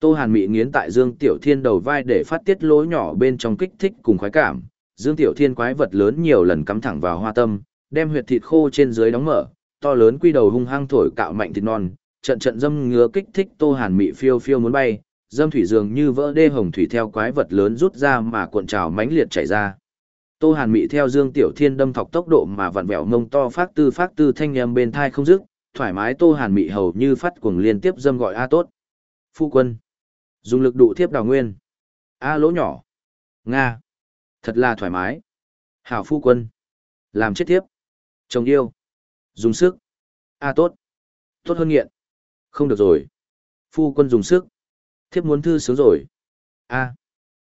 Tô Hàn Mị nghiến tại Dương Tiểu Thiên đầu vai để phát tiết lỗ nhỏ bên trong kích thích cùng khoái cảm. Dương Tiểu Thiên quái vật lớn nhiều lần cắm thẳng vào hoa tâm, đem huyệt thịt khô trên dưới đóng mở, to lớn quy đầu hung hăng thổi cạo mạnh thịt non, trận trận dâm ngứa kích thích Tô Hàn Mị phiêu phiêu muốn bay, dâm thủy dường như vỡ đê hồng thủy theo quái vật lớn rút ra mà cuộn trào mãnh liệt chảy ra. Tô Hàn Mị theo Dương Tiểu Thiên đâm thọc tốc độ mà vặn vẹo mông to phát tư phát tư thanh âm bên thai không dứt, thoải mái Tô Hàn Mị hầu như phát cuồng liên tiếp dâm gọi a tốt. Phu quân, dùng lực đụ thiếp đào nguyên. A lỗ nhỏ. Nga. Thật là thoải mái. Hảo phu quân. Làm chết tiếp. Chồng yêu. Dùng sức. A tốt. Tốt hơn nghiện. Không được rồi. Phu quân dùng sức. Thiếp muốn thư sướng rồi. A.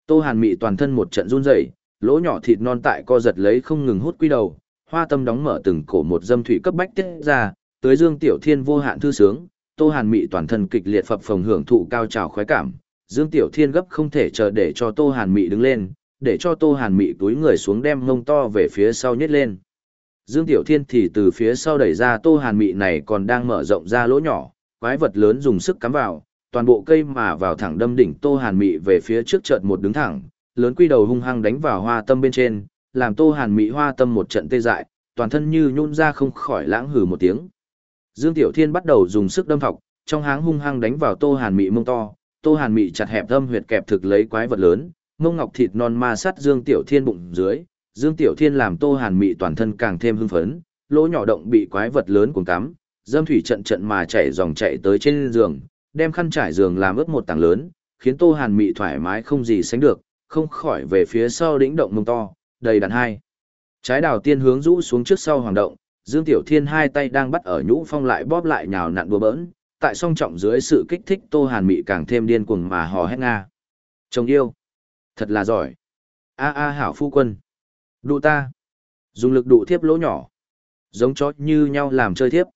Tô Hàn Mị toàn thân một trận run rẩy, lỗ nhỏ thịt non tại co giật lấy không ngừng hút quy đầu, hoa tâm đóng mở từng cổ một dâm thủy cấp bách tiết ra, tới Dương Tiểu Thiên vô hạn thư sướng, Tô Hàn Mị toàn thân kịch liệt phập phồng hưởng thụ cao trào khoái cảm, Dương Tiểu Thiên gấp không thể chờ để cho Tô Hàn Mị đứng lên, để cho Tô Hàn Mị túi người xuống đem mông to về phía sau nhét lên. Dương Tiểu Thiên thì từ phía sau đẩy ra Tô Hàn Mị này còn đang mở rộng ra lỗ nhỏ, quái vật lớn dùng sức cắm vào, toàn bộ cây mà vào thẳng đâm đỉnh Tô Hàn Mị về phía trước chợt một đứng thẳng, lớn quy đầu hung hăng đánh vào hoa tâm bên trên, làm Tô Hàn Mị hoa tâm một trận tê dại, toàn thân như nhún ra không khỏi lãng hừ một tiếng. Dương Tiểu Thiên bắt đầu dùng sức đâm thọc, trong háng hung hăng đánh vào Tô Hàn Mị mông to, Tô Hàn Mị chặt hẹp âm huyệt kẹp thực lấy quái vật lớn, mông ngọc thịt non ma sát Dương Tiểu Thiên bụng dưới, Dương Tiểu Thiên làm Tô Hàn Mị toàn thân càng thêm hưng phấn, lỗ nhỏ động bị quái vật lớn cuồng cắm, dâm thủy trận trận mà chảy dòng chạy tới trên giường, đem khăn trải giường làm ướt một tảng lớn, khiến Tô Hàn Mị thoải mái không gì sánh được, không khỏi về phía sau đỉnh động mông to, đầy đàn hai. Trái đào tiên hướng rũ xuống trước sau hoàng động, Dương Tiểu Thiên hai tay đang bắt ở nhũ phong lại bóp lại nhào nặn đùa bỡn, tại song trọng dưới sự kích thích Tô Hàn Mị càng thêm điên cuồng mà hò hét nga. Chồng yêu, thật là giỏi. A a hảo phu quân. Đụ ta. Dùng lực đụ thiếp lỗ nhỏ. Giống chó như nhau làm chơi thiếp.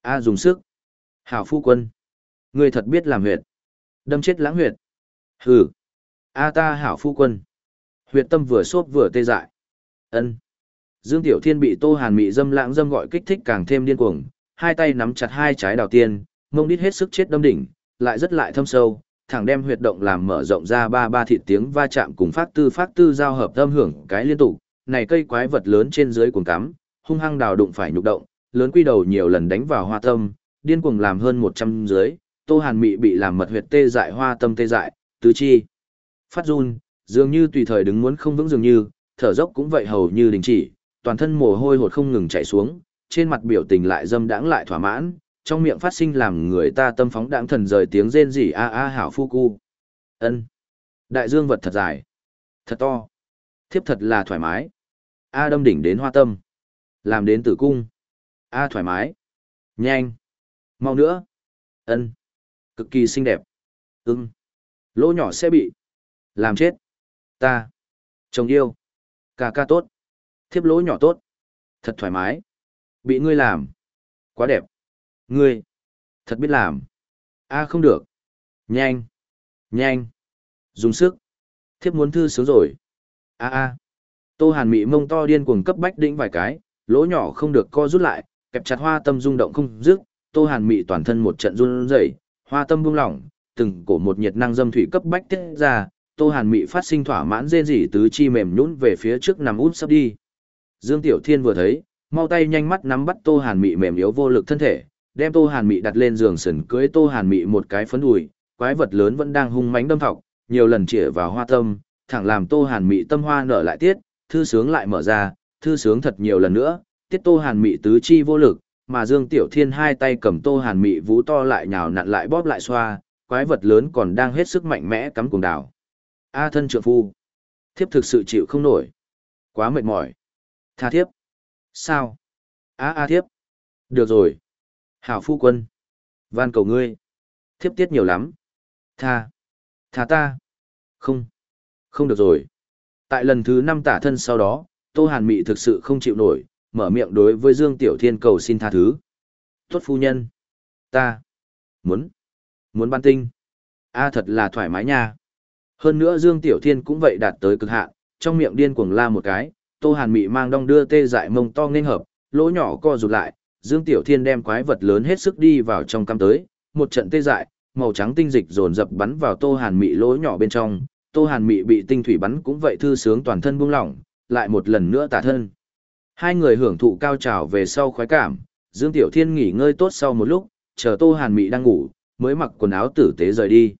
A dùng sức. Hảo phu quân. Người thật biết làm huyệt. Đâm chết lãng huyệt. Hừ. A ta hảo phu quân. Huyệt tâm vừa xốp vừa tê dại. ân Dương Tiểu Thiên bị Tô Hàn Mị dâm lãng dâm gọi kích thích càng thêm điên cuồng, hai tay nắm chặt hai trái đào tiên, mông đít hết sức chết đâm đỉnh, lại rất lại thâm sâu, thẳng đem huyệt động làm mở rộng ra ba ba thịt tiếng va chạm cùng phát tư phát tư giao hợp âm hưởng cái liên tục, này cây quái vật lớn trên dưới cuồng cắm, hung hăng đào đụng phải nhục động, lớn quy đầu nhiều lần đánh vào hoa tâm, điên cuồng làm hơn 100 dưới, Tô Hàn Mị bị làm mật huyệt tê dại hoa tâm tê dại, tứ chi phát run, dường như tùy thời đứng muốn không vững dường như, thở dốc cũng vậy hầu như đình chỉ, toàn thân mồ hôi hột không ngừng chảy xuống, trên mặt biểu tình lại dâm đãng lại thỏa mãn, trong miệng phát sinh làm người ta tâm phóng đãng thần rời tiếng rên rỉ a a hảo phu cu. Ân. Đại dương vật thật dài, thật to. Thiếp thật là thoải mái. A đâm đỉnh đến hoa tâm. Làm đến tử cung. A thoải mái. Nhanh. Mau nữa. Ân. Cực kỳ xinh đẹp. Ưng. Lỗ nhỏ sẽ bị. Làm chết. Ta. Chồng yêu. cà ca tốt. Thiếp lỗ nhỏ tốt. Thật thoải mái. Bị ngươi làm. Quá đẹp. Ngươi. Thật biết làm. A không được. Nhanh. Nhanh. Dùng sức. Thiếp muốn thư sướng rồi. A a. Tô Hàn Mị mông to điên cuồng cấp bách đĩnh vài cái, lỗ nhỏ không được co rút lại, kẹp chặt hoa tâm rung động không dứt, Tô Hàn Mị toàn thân một trận run rẩy, hoa tâm buông lỏng, từng cổ một nhiệt năng dâm thủy cấp bách tiết ra, Tô Hàn Mị phát sinh thỏa mãn rên rỉ tứ chi mềm nhũn về phía trước nằm út sắp đi. Dương Tiểu Thiên vừa thấy, mau tay nhanh mắt nắm bắt Tô Hàn Mị mềm yếu vô lực thân thể, đem Tô Hàn Mị đặt lên giường sườn cưới Tô Hàn Mị một cái phấn đùi, quái vật lớn vẫn đang hung mãnh đâm thọc, nhiều lần chĩa vào hoa tâm, thẳng làm Tô Hàn Mị tâm hoa nở lại tiết, thư sướng lại mở ra, thư sướng thật nhiều lần nữa, tiết Tô Hàn Mị tứ chi vô lực, mà Dương Tiểu Thiên hai tay cầm Tô Hàn Mị vú to lại nhào nặn lại bóp lại xoa, quái vật lớn còn đang hết sức mạnh mẽ cắm cùng đảo. A thân trượng phu, thiếp thực sự chịu không nổi, quá mệt mỏi. Tha thiếp. Sao? A a thiếp. Được rồi. Hảo phu quân. Van cầu ngươi. Thiếp tiết nhiều lắm. Tha. Tha ta. Không. Không được rồi. Tại lần thứ năm tả thân sau đó, Tô Hàn Mị thực sự không chịu nổi, mở miệng đối với Dương Tiểu Thiên cầu xin tha thứ. Tốt phu nhân. Ta. Muốn. Muốn ban tinh. A thật là thoải mái nha. Hơn nữa Dương Tiểu Thiên cũng vậy đạt tới cực hạn, trong miệng điên cuồng la một cái, Tô Hàn Mị mang đong đưa tê dại mông to nên hợp, lỗ nhỏ co rụt lại, Dương Tiểu Thiên đem quái vật lớn hết sức đi vào trong cam tới, một trận tê dại, màu trắng tinh dịch dồn dập bắn vào Tô Hàn Mị lỗ nhỏ bên trong, Tô Hàn Mị bị tinh thủy bắn cũng vậy thư sướng toàn thân buông lỏng, lại một lần nữa tả thân. Hai người hưởng thụ cao trào về sau khoái cảm, Dương Tiểu Thiên nghỉ ngơi tốt sau một lúc, chờ Tô Hàn Mị đang ngủ, mới mặc quần áo tử tế rời đi.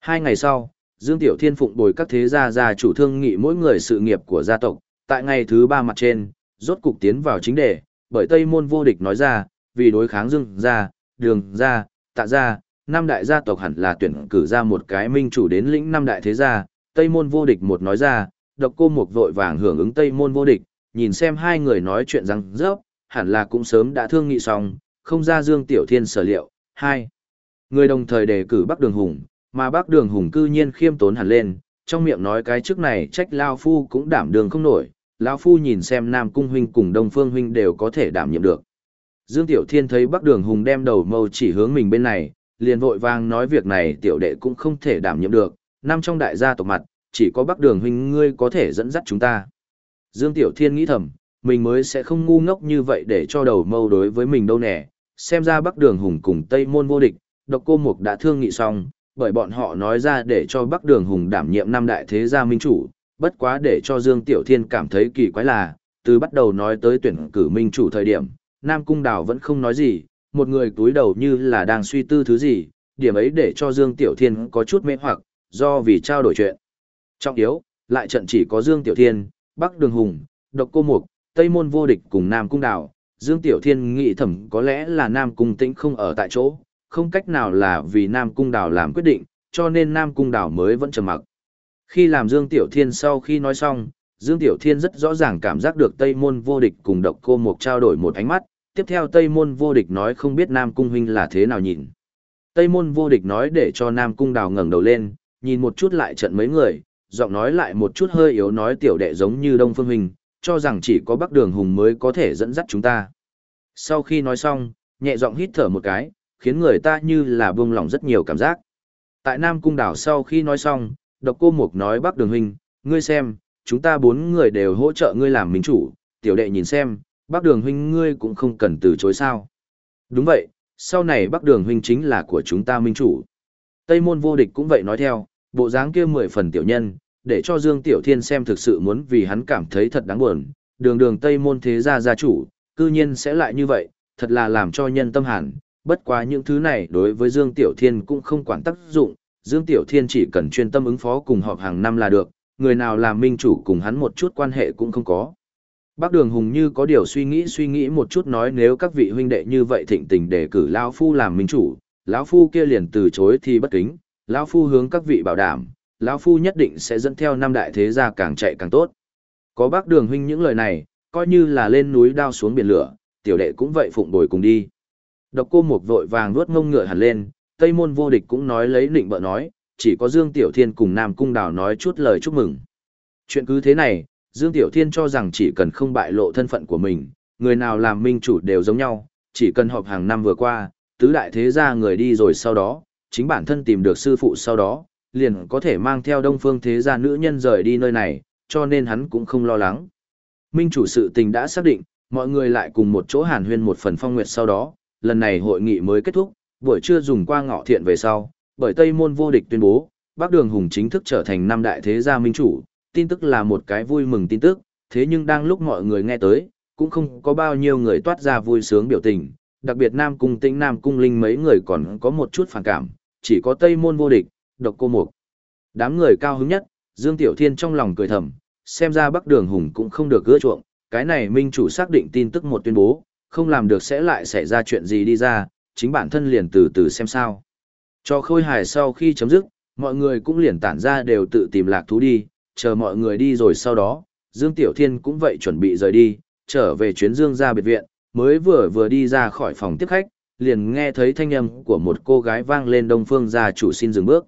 Hai ngày sau, Dương Tiểu Thiên phụng bồi các thế gia gia chủ thương nghị mỗi người sự nghiệp của gia tộc, tại ngày thứ ba mặt trên, rốt cục tiến vào chính đề, bởi Tây Môn vô địch nói ra, vì đối kháng Dương gia, Đường gia, Tạ gia, năm đại gia tộc hẳn là tuyển cử ra một cái minh chủ đến lĩnh năm đại thế gia, Tây Môn vô địch một nói ra, độc cô một vội vàng hưởng ứng Tây Môn vô địch, nhìn xem hai người nói chuyện răng rớp, hẳn là cũng sớm đã thương nghị xong, không ra Dương Tiểu Thiên sở liệu. Hai, người đồng thời đề cử Bắc Đường Hùng, mà Bắc Đường Hùng cư nhiên khiêm tốn hẳn lên, trong miệng nói cái trước này trách Lao Phu cũng đảm đường không nổi, Lão Phu nhìn xem Nam Cung Huynh cùng Đông Phương Huynh đều có thể đảm nhiệm được. Dương Tiểu Thiên thấy Bắc Đường Hùng đem đầu mâu chỉ hướng mình bên này, liền vội vàng nói việc này tiểu đệ cũng không thể đảm nhiệm được, năm trong đại gia tộc mặt, chỉ có Bắc Đường Huynh ngươi có thể dẫn dắt chúng ta. Dương Tiểu Thiên nghĩ thầm, mình mới sẽ không ngu ngốc như vậy để cho đầu mâu đối với mình đâu nè, xem ra Bắc Đường Hùng cùng Tây Môn vô địch, độc cô mục đã thương nghị xong, bởi bọn họ nói ra để cho Bắc Đường Hùng đảm nhiệm năm đại thế gia minh chủ, bất quá để cho Dương Tiểu Thiên cảm thấy kỳ quái là, từ bắt đầu nói tới tuyển cử minh chủ thời điểm, Nam Cung Đào vẫn không nói gì, một người túi đầu như là đang suy tư thứ gì, điểm ấy để cho Dương Tiểu Thiên có chút mê hoặc, do vì trao đổi chuyện. Trọng yếu, lại trận chỉ có Dương Tiểu Thiên, Bắc Đường Hùng, Độc Cô Mục, Tây Môn Vô Địch cùng Nam Cung Đào. Dương Tiểu Thiên nghĩ thầm có lẽ là Nam Cung Tĩnh không ở tại chỗ, không cách nào là vì Nam Cung Đào làm quyết định, cho nên Nam Cung Đào mới vẫn trầm mặc. Khi làm Dương Tiểu Thiên sau khi nói xong, Dương Tiểu Thiên rất rõ ràng cảm giác được Tây Môn Vô Địch cùng Độc Cô Mộc trao đổi một ánh mắt, tiếp theo Tây Môn Vô Địch nói không biết Nam Cung huynh là thế nào nhìn. Tây Môn Vô Địch nói để cho Nam Cung Đào ngẩng đầu lên, nhìn một chút lại trận mấy người, giọng nói lại một chút hơi yếu nói tiểu đệ giống như Đông Phương huynh, cho rằng chỉ có Bắc Đường Hùng mới có thể dẫn dắt chúng ta. Sau khi nói xong, nhẹ giọng hít thở một cái, khiến người ta như là buông lỏng rất nhiều cảm giác. Tại Nam Cung Đảo sau khi nói xong, độc cô mục nói Bắc Đường Huynh, ngươi xem, chúng ta bốn người đều hỗ trợ ngươi làm minh chủ, tiểu đệ nhìn xem, Bắc Đường Huynh ngươi cũng không cần từ chối sao. Đúng vậy, sau này Bắc Đường Huynh chính là của chúng ta minh chủ. Tây môn vô địch cũng vậy nói theo, bộ dáng kia mười phần tiểu nhân, để cho Dương Tiểu Thiên xem thực sự muốn vì hắn cảm thấy thật đáng buồn, đường đường Tây môn thế gia gia chủ, cư nhiên sẽ lại như vậy, thật là làm cho nhân tâm hẳn, bất quá những thứ này đối với Dương Tiểu Thiên cũng không quản tác dụng, Dương Tiểu Thiên chỉ cần chuyên tâm ứng phó cùng họp hàng năm là được, người nào làm minh chủ cùng hắn một chút quan hệ cũng không có. Bác Đường Hùng như có điều suy nghĩ suy nghĩ một chút nói nếu các vị huynh đệ như vậy thịnh tình để cử lão phu làm minh chủ, lão phu kia liền từ chối thì bất kính, lão phu hướng các vị bảo đảm, lão phu nhất định sẽ dẫn theo năm đại thế gia càng chạy càng tốt. Có bác Đường huynh những lời này, coi như là lên núi đao xuống biển lửa, tiểu đệ cũng vậy phụng bồi cùng đi. Độc cô một vội vàng nuốt ngông ngựa hẳn lên, Tây môn vô địch cũng nói lấy định bợ nói, chỉ có Dương Tiểu Thiên cùng Nam Cung Đào nói chút lời chúc mừng. Chuyện cứ thế này, Dương Tiểu Thiên cho rằng chỉ cần không bại lộ thân phận của mình, người nào làm minh chủ đều giống nhau, chỉ cần họp hàng năm vừa qua, tứ đại thế gia người đi rồi sau đó, chính bản thân tìm được sư phụ sau đó, liền có thể mang theo đông phương thế gia nữ nhân rời đi nơi này, cho nên hắn cũng không lo lắng. Minh chủ sự tình đã xác định, mọi người lại cùng một chỗ hàn huyên một phần phong nguyệt sau đó, lần này hội nghị mới kết thúc, buổi trưa dùng qua ngọ thiện về sau, bởi Tây Môn vô địch tuyên bố, Bắc Đường Hùng chính thức trở thành năm đại thế gia minh chủ, tin tức là một cái vui mừng tin tức, thế nhưng đang lúc mọi người nghe tới, cũng không có bao nhiêu người toát ra vui sướng biểu tình, đặc biệt Nam Cung Tĩnh Nam Cung Linh mấy người còn có một chút phản cảm, chỉ có Tây Môn vô địch, độc cô mục. Đám người cao hứng nhất, Dương Tiểu Thiên trong lòng cười thầm, xem ra Bắc Đường Hùng cũng không được gỡ chuộng, cái này minh chủ xác định tin tức một tuyên bố, không làm được sẽ lại xảy ra chuyện gì đi ra, chính bản thân liền từ từ xem sao. Cho khôi hài sau khi chấm dứt, mọi người cũng liền tản ra đều tự tìm lạc thú đi, chờ mọi người đi rồi sau đó, Dương Tiểu Thiên cũng vậy chuẩn bị rời đi, trở về chuyến Dương ra biệt viện, mới vừa vừa đi ra khỏi phòng tiếp khách, liền nghe thấy thanh âm của một cô gái vang lên đông phương gia chủ xin dừng bước.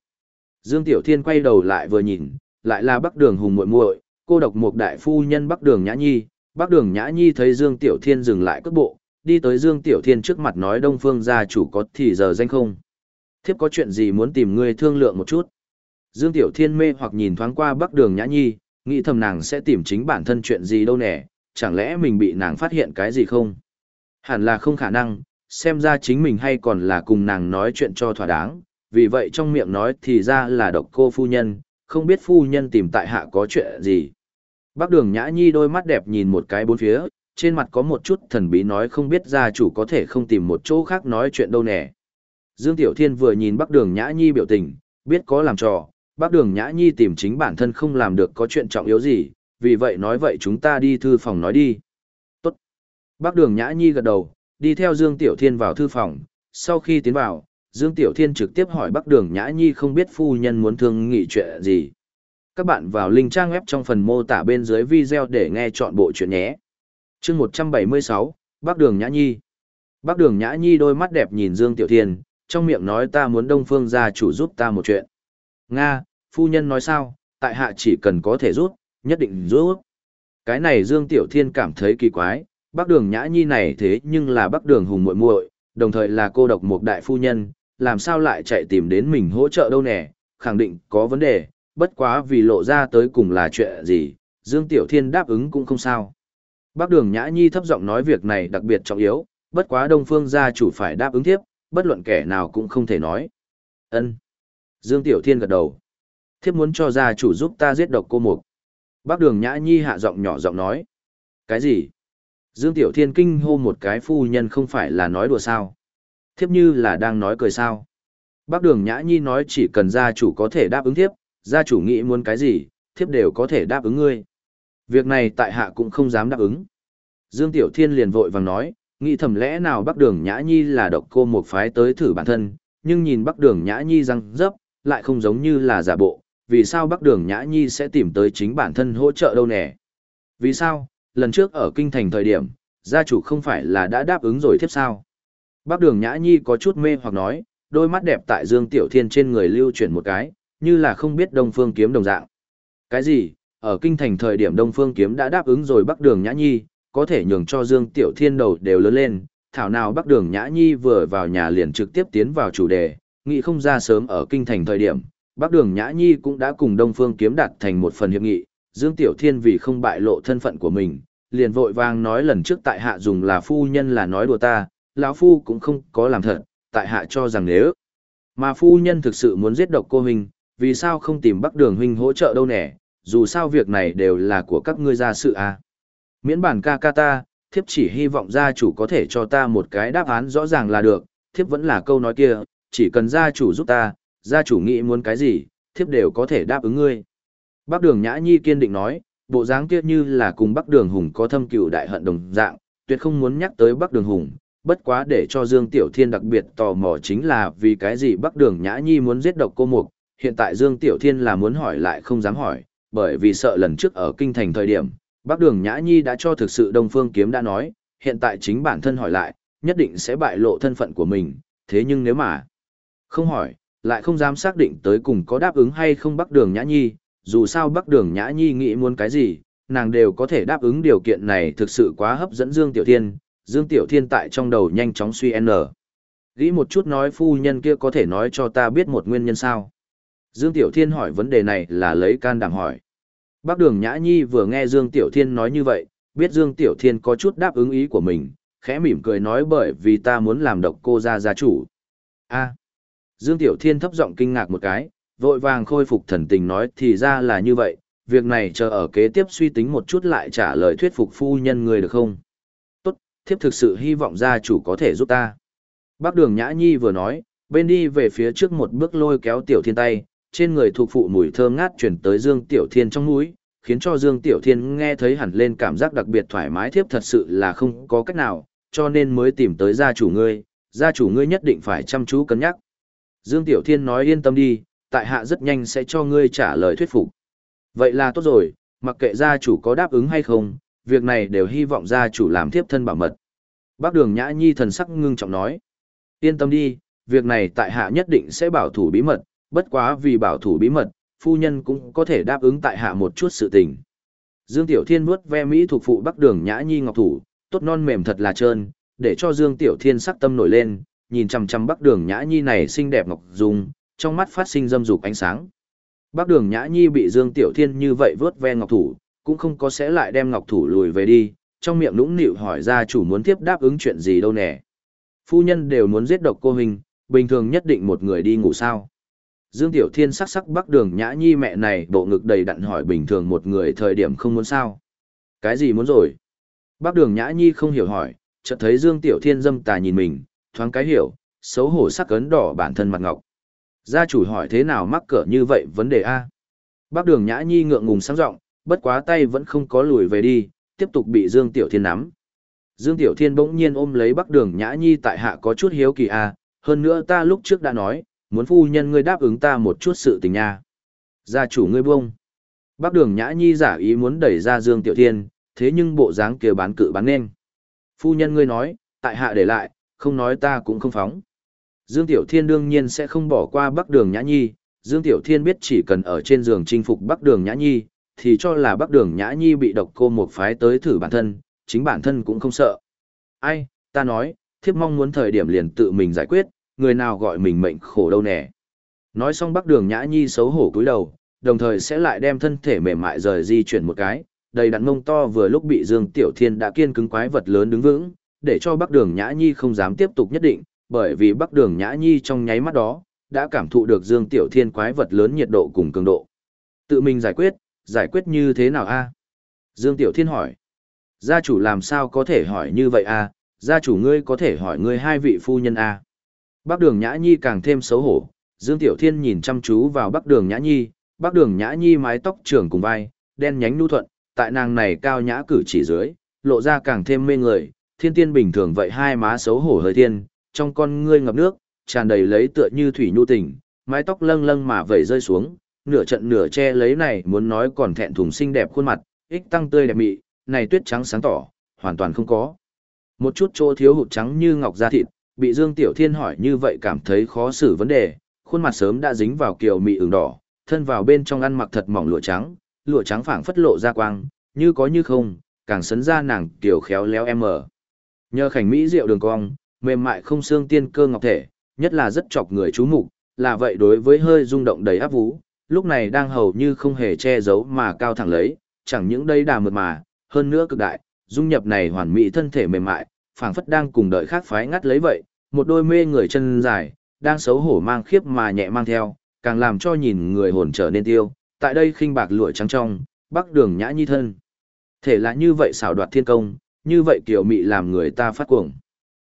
Dương Tiểu Thiên quay đầu lại vừa nhìn, lại là Bắc Đường Hùng muội muội, cô độc một đại phu nhân Bắc Đường Nhã Nhi. Bắc Đường Nhã Nhi thấy Dương Tiểu Thiên dừng lại cước bộ, đi tới Dương Tiểu Thiên trước mặt nói Đông Phương gia chủ có thì giờ danh không. Thiếp có chuyện gì muốn tìm ngươi thương lượng một chút. Dương Tiểu Thiên mê hoặc nhìn thoáng qua Bắc Đường Nhã Nhi, nghĩ thầm nàng sẽ tìm chính bản thân chuyện gì đâu nè, chẳng lẽ mình bị nàng phát hiện cái gì không? Hẳn là không khả năng, xem ra chính mình hay còn là cùng nàng nói chuyện cho thỏa đáng, vì vậy trong miệng nói thì ra là độc cô phu nhân, không biết phu nhân tìm tại hạ có chuyện gì. Bác đường nhã nhi đôi mắt đẹp nhìn một cái bốn phía, trên mặt có một chút thần bí nói không biết gia chủ có thể không tìm một chỗ khác nói chuyện đâu nè. Dương Tiểu Thiên vừa nhìn bác đường nhã nhi biểu tình, biết có làm trò, bác đường nhã nhi tìm chính bản thân không làm được có chuyện trọng yếu gì, vì vậy nói vậy chúng ta đi thư phòng nói đi. Tốt. Bác đường nhã nhi gật đầu, đi theo Dương Tiểu Thiên vào thư phòng, sau khi tiến vào, Dương Tiểu Thiên trực tiếp hỏi bác đường nhã nhi không biết phu nhân muốn thương nghị chuyện gì. Các bạn vào link trang web trong phần mô tả bên dưới video để nghe chọn bộ chuyện nhé chương 176, Bác Đường Nhã Nhi. Bác Đường Nhã Nhi đôi mắt đẹp nhìn Dương Tiểu Thiên, trong miệng nói ta muốn Đông Phương gia chủ giúp ta một chuyện. Nga, phu nhân nói sao, tại hạ chỉ cần có thể giúp, nhất định giúp. Cái này Dương Tiểu Thiên cảm thấy kỳ quái, Bác Đường Nhã Nhi này thế nhưng là Bác Đường Hùng muội muội, đồng thời là cô độc một đại phu nhân, làm sao lại chạy tìm đến mình hỗ trợ đâu nè, khẳng định có vấn đề, bất quá vì lộ ra tới cùng là chuyện gì, Dương Tiểu Thiên đáp ứng cũng không sao. Bác Đường Nhã Nhi thấp giọng nói việc này đặc biệt trọng yếu, bất quá Đông Phương gia chủ phải đáp ứng tiếp, bất luận kẻ nào cũng không thể nói. Ân. Dương Tiểu Thiên gật đầu. Thiếp muốn cho gia chủ giúp ta giết độc cô mục. Bác Đường Nhã Nhi hạ giọng nhỏ giọng nói. Cái gì? Dương Tiểu Thiên kinh hô một cái phu nhân không phải là nói đùa sao? Thiếp như là đang nói cười sao? Bác Đường Nhã Nhi nói chỉ cần gia chủ có thể đáp ứng thiếp, gia chủ nghĩ muốn cái gì, thiếp đều có thể đáp ứng ngươi. Việc này tại hạ cũng không dám đáp ứng. Dương Tiểu Thiên liền vội vàng nói, nghĩ thầm lẽ nào Bắc Đường Nhã Nhi là độc cô một phái tới thử bản thân, nhưng nhìn Bắc Đường Nhã Nhi răng dấp, lại không giống như là giả bộ, vì sao Bắc Đường Nhã Nhi sẽ tìm tới chính bản thân hỗ trợ đâu nè? Vì sao, lần trước ở kinh thành thời điểm, gia chủ không phải là đã đáp ứng rồi tiếp sao? Bắc Đường Nhã Nhi có chút mê hoặc nói, đôi mắt đẹp tại Dương Tiểu Thiên trên người lưu chuyển một cái, như là không biết Đông Phương Kiếm đồng dạng. Cái gì? Ở kinh thành thời điểm Đông Phương Kiếm đã đáp ứng rồi Bắc Đường Nhã Nhi, có thể nhường cho Dương Tiểu Thiên đầu đều lớn lên, thảo nào Bắc Đường Nhã Nhi vừa vào nhà liền trực tiếp tiến vào chủ đề, nghĩ không ra sớm ở kinh thành thời điểm, Bắc Đường Nhã Nhi cũng đã cùng Đông Phương Kiếm đạt thành một phần hiệp nghị, Dương Tiểu Thiên vì không bại lộ thân phận của mình, liền vội vàng nói lần trước tại hạ dùng là phu nhân là nói đùa ta, lão phu cũng không có làm thật, tại hạ cho rằng nếu mà phu nhân thực sự muốn giết độc cô huynh, vì sao không tìm Bắc Đường huynh hỗ trợ đâu nè, dù sao việc này đều là của các ngươi gia sự à. Miễn bản ca ca ta, thiếp chỉ hy vọng gia chủ có thể cho ta một cái đáp án rõ ràng là được, thiếp vẫn là câu nói kia, chỉ cần gia chủ giúp ta, gia chủ nghĩ muốn cái gì, thiếp đều có thể đáp ứng ngươi. Bắc Đường Nhã Nhi kiên định nói, bộ dáng kia như là cùng Bắc Đường Hùng có thâm cựu đại hận đồng dạng, tuyệt không muốn nhắc tới Bắc Đường Hùng, bất quá để cho Dương Tiểu Thiên đặc biệt tò mò chính là vì cái gì Bắc Đường Nhã Nhi muốn giết độc cô mục, hiện tại Dương Tiểu Thiên là muốn hỏi lại không dám hỏi, bởi vì sợ lần trước ở kinh thành thời điểm, Bắc Đường Nhã Nhi đã cho thực sự Đông Phương Kiếm đã nói, hiện tại chính bản thân hỏi lại, nhất định sẽ bại lộ thân phận của mình, thế nhưng nếu mà không hỏi, lại không dám xác định tới cùng có đáp ứng hay không Bắc Đường Nhã Nhi, dù sao Bắc Đường Nhã Nhi nghĩ muốn cái gì, nàng đều có thể đáp ứng điều kiện này thực sự quá hấp dẫn Dương Tiểu Thiên, Dương Tiểu Thiên tại trong đầu nhanh chóng suy n. Nghĩ một chút nói phu nhân kia có thể nói cho ta biết một nguyên nhân sao. Dương Tiểu Thiên hỏi vấn đề này là lấy can đảm hỏi. Bác Đường Nhã Nhi vừa nghe Dương Tiểu Thiên nói như vậy, biết Dương Tiểu Thiên có chút đáp ứng ý của mình, khẽ mỉm cười nói bởi vì ta muốn làm độc cô gia gia chủ. A. Dương Tiểu Thiên thấp giọng kinh ngạc một cái, vội vàng khôi phục thần tình nói thì ra là như vậy, việc này chờ ở kế tiếp suy tính một chút lại trả lời thuyết phục phu nhân người được không? Tốt, thiếp thực sự hy vọng gia chủ có thể giúp ta. Bác Đường Nhã Nhi vừa nói, bên đi về phía trước một bước lôi kéo Tiểu Thiên tay, trên người thuộc phụ mùi thơm ngát chuyển tới Dương Tiểu Thiên trong mũi, khiến cho Dương Tiểu Thiên nghe thấy hẳn lên cảm giác đặc biệt thoải mái thiếp thật sự là không có cách nào, cho nên mới tìm tới gia chủ ngươi, gia chủ ngươi nhất định phải chăm chú cân nhắc. Dương Tiểu Thiên nói yên tâm đi, tại hạ rất nhanh sẽ cho ngươi trả lời thuyết phục. Vậy là tốt rồi, mặc kệ gia chủ có đáp ứng hay không, việc này đều hy vọng gia chủ làm thiếp thân bảo mật. Bác Đường Nhã Nhi thần sắc ngưng trọng nói, yên tâm đi, việc này tại hạ nhất định sẽ bảo thủ bí mật, bất quá vì bảo thủ bí mật, phu nhân cũng có thể đáp ứng tại hạ một chút sự tình. Dương Tiểu Thiên vuốt ve Mỹ thuộc phụ Bắc Đường Nhã Nhi ngọc thủ, tốt non mềm thật là trơn, để cho Dương Tiểu Thiên sắc tâm nổi lên, nhìn chằm chằm Bắc Đường Nhã Nhi này xinh đẹp ngọc dung, trong mắt phát sinh dâm dục ánh sáng. Bắc Đường Nhã Nhi bị Dương Tiểu Thiên như vậy vuốt ve ngọc thủ, cũng không có sẽ lại đem ngọc thủ lùi về đi, trong miệng nũng nịu hỏi ra chủ muốn tiếp đáp ứng chuyện gì đâu nè. Phu nhân đều muốn giết độc cô hình, bình thường nhất định một người đi ngủ sao. Dương Tiểu Thiên sắc sắc bắc đường nhã nhi mẹ này bộ ngực đầy đặn hỏi bình thường một người thời điểm không muốn sao. Cái gì muốn rồi? Bắc đường nhã nhi không hiểu hỏi, chợt thấy Dương Tiểu Thiên dâm tà nhìn mình, thoáng cái hiểu, xấu hổ sắc ấn đỏ bản thân mặt ngọc. Gia chủ hỏi thế nào mắc cỡ như vậy vấn đề A. Bắc đường nhã nhi ngượng ngùng sáng rộng, bất quá tay vẫn không có lùi về đi, tiếp tục bị Dương Tiểu Thiên nắm. Dương Tiểu Thiên bỗng nhiên ôm lấy Bắc đường nhã nhi tại hạ có chút hiếu kỳ A, hơn nữa ta lúc trước đã nói, muốn phu nhân ngươi đáp ứng ta một chút sự tình nha. Gia chủ ngươi buông. Bác đường nhã nhi giả ý muốn đẩy ra Dương Tiểu Thiên, thế nhưng bộ dáng kia bán cự bán nên. Phu nhân ngươi nói, tại hạ để lại, không nói ta cũng không phóng. Dương Tiểu Thiên đương nhiên sẽ không bỏ qua Bắc Đường Nhã Nhi, Dương Tiểu Thiên biết chỉ cần ở trên giường chinh phục Bắc Đường Nhã Nhi, thì cho là Bắc Đường Nhã Nhi bị độc cô một phái tới thử bản thân, chính bản thân cũng không sợ. Ai, ta nói, thiếp mong muốn thời điểm liền tự mình giải quyết, người nào gọi mình mệnh khổ đâu nè. Nói xong Bắc Đường Nhã Nhi xấu hổ cúi đầu, đồng thời sẽ lại đem thân thể mềm mại rời di chuyển một cái, đầy đặn mông to vừa lúc bị Dương Tiểu Thiên đã kiên cứng quái vật lớn đứng vững, để cho Bắc Đường Nhã Nhi không dám tiếp tục nhất định, bởi vì Bắc Đường Nhã Nhi trong nháy mắt đó, đã cảm thụ được Dương Tiểu Thiên quái vật lớn nhiệt độ cùng cường độ. Tự mình giải quyết, giải quyết như thế nào a? Dương Tiểu Thiên hỏi. Gia chủ làm sao có thể hỏi như vậy a? Gia chủ ngươi có thể hỏi ngươi hai vị phu nhân a? Bắc Đường Nhã Nhi càng thêm xấu hổ, Dương Tiểu Thiên nhìn chăm chú vào Bắc Đường Nhã Nhi, Bắc Đường Nhã Nhi mái tóc trưởng cùng vai, đen nhánh nu thuận, tại nàng này cao nhã cử chỉ dưới, lộ ra càng thêm mê người, thiên tiên bình thường vậy hai má xấu hổ hơi thiên, trong con ngươi ngập nước, tràn đầy lấy tựa như thủy nhu tình, mái tóc lâng lâng mà vẩy rơi xuống, nửa trận nửa che lấy này muốn nói còn thẹn thùng xinh đẹp khuôn mặt, ích tăng tươi đẹp mị, này tuyết trắng sáng tỏ, hoàn toàn không có. Một chút chỗ thiếu hụt trắng như ngọc da thịt, bị Dương Tiểu Thiên hỏi như vậy cảm thấy khó xử vấn đề, khuôn mặt sớm đã dính vào kiều mị ửng đỏ, thân vào bên trong ăn mặc thật mỏng lụa trắng, lụa trắng phảng phất lộ ra quang, như có như không, càng sấn ra nàng tiểu khéo léo em ở. Nhờ khảnh mỹ rượu đường cong, mềm mại không xương tiên cơ ngọc thể, nhất là rất chọc người chú mục, là vậy đối với hơi rung động đầy áp vũ, lúc này đang hầu như không hề che giấu mà cao thẳng lấy, chẳng những đây đà mượt mà, hơn nữa cực đại, dung nhập này hoàn mỹ thân thể mềm mại, phảng phất đang cùng đợi khác phái ngắt lấy vậy, một đôi mê người chân dài, đang xấu hổ mang khiếp mà nhẹ mang theo, càng làm cho nhìn người hồn trở nên tiêu, tại đây khinh bạc lụa trắng trong, bắc đường nhã nhi thân. Thể là như vậy xảo đoạt thiên công, như vậy kiểu mị làm người ta phát cuồng.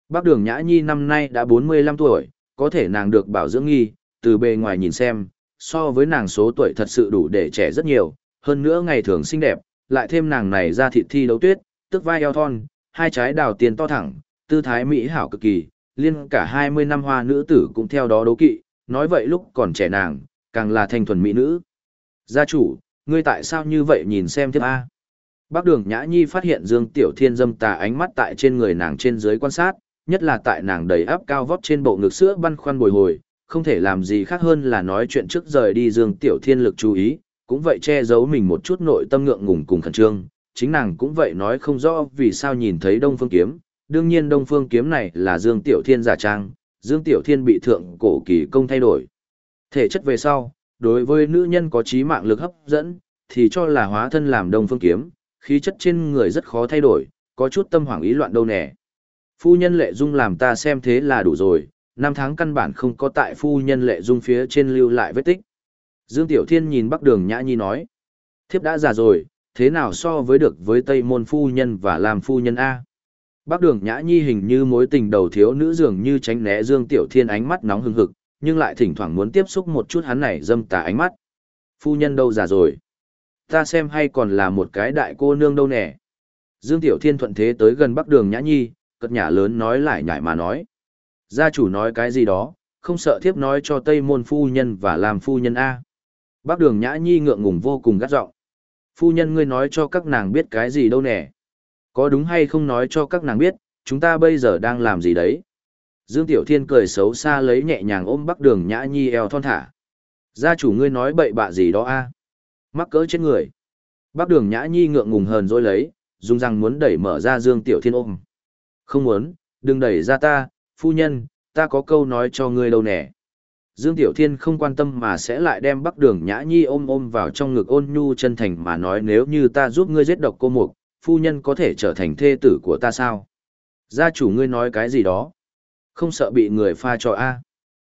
Bắc đường Nhã Nhi năm nay đã 45 tuổi, có thể nàng được bảo dưỡng nghi, từ bề ngoài nhìn xem, so với nàng số tuổi thật sự đủ để trẻ rất nhiều, hơn nữa ngày thường xinh đẹp, lại thêm nàng này ra thịt thi đấu tuyết, tức vai eo thon, hai trái đào tiền to thẳng, tư thái mỹ hảo cực kỳ, liên cả 20 năm hoa nữ tử cũng theo đó đấu kỵ, nói vậy lúc còn trẻ nàng, càng là thanh thuần mỹ nữ. Gia chủ, ngươi tại sao như vậy nhìn xem tiếp A? Bác đường Nhã Nhi phát hiện Dương Tiểu Thiên dâm tà ánh mắt tại trên người nàng trên dưới quan sát, nhất là tại nàng đầy áp cao vóc trên bộ ngực sữa băn khoăn bồi hồi, không thể làm gì khác hơn là nói chuyện trước rời đi Dương Tiểu Thiên lực chú ý, cũng vậy che giấu mình một chút nội tâm ngượng ngùng cùng khẩn trương, chính nàng cũng vậy nói không rõ vì sao nhìn thấy Đông Phương Kiếm, đương nhiên Đông Phương Kiếm này là Dương Tiểu Thiên giả trang, Dương Tiểu Thiên bị thượng cổ kỳ công thay đổi. Thể chất về sau, đối với nữ nhân có trí mạng lực hấp dẫn, thì cho là hóa thân làm Đông Phương Kiếm, khí chất trên người rất khó thay đổi, có chút tâm hoảng ý loạn đâu nè. Phu nhân lệ dung làm ta xem thế là đủ rồi, năm tháng căn bản không có tại phu nhân lệ dung phía trên lưu lại vết tích. Dương Tiểu Thiên nhìn Bắc Đường Nhã Nhi nói, thiếp đã già rồi, thế nào so với được với Tây Môn phu nhân và làm phu nhân A. Bắc Đường Nhã Nhi hình như mối tình đầu thiếu nữ dường như tránh né Dương Tiểu Thiên ánh mắt nóng hừng hực, nhưng lại thỉnh thoảng muốn tiếp xúc một chút hắn này dâm tà ánh mắt. Phu nhân đâu già rồi? Ta xem hay còn là một cái đại cô nương đâu nè. Dương Tiểu Thiên thuận thế tới gần Bắc Đường Nhã Nhi, cất nhà lớn nói lại nhải mà nói. Gia chủ nói cái gì đó, không sợ thiếp nói cho Tây Môn phu nhân và làm phu nhân A. Bác đường nhã nhi ngượng ngùng vô cùng gắt giọng Phu nhân ngươi nói cho các nàng biết cái gì đâu nè. Có đúng hay không nói cho các nàng biết, chúng ta bây giờ đang làm gì đấy. Dương Tiểu Thiên cười xấu xa lấy nhẹ nhàng ôm bắc đường nhã nhi eo thon thả. Gia chủ ngươi nói bậy bạ gì đó a Mắc cỡ trên người. Bắc đường nhã nhi ngượng ngùng hờn rồi lấy, dùng răng muốn đẩy mở ra Dương Tiểu Thiên ôm. Không muốn, đừng đẩy ra ta, phu nhân, ta có câu nói cho ngươi đâu nè. Dương Tiểu Thiên không quan tâm mà sẽ lại đem Bắc Đường Nhã Nhi ôm ôm vào trong ngực ôn nhu chân thành mà nói nếu như ta giúp ngươi giết độc cô mục, phu nhân có thể trở thành thê tử của ta sao? Gia chủ ngươi nói cái gì đó? Không sợ bị người pha cho a?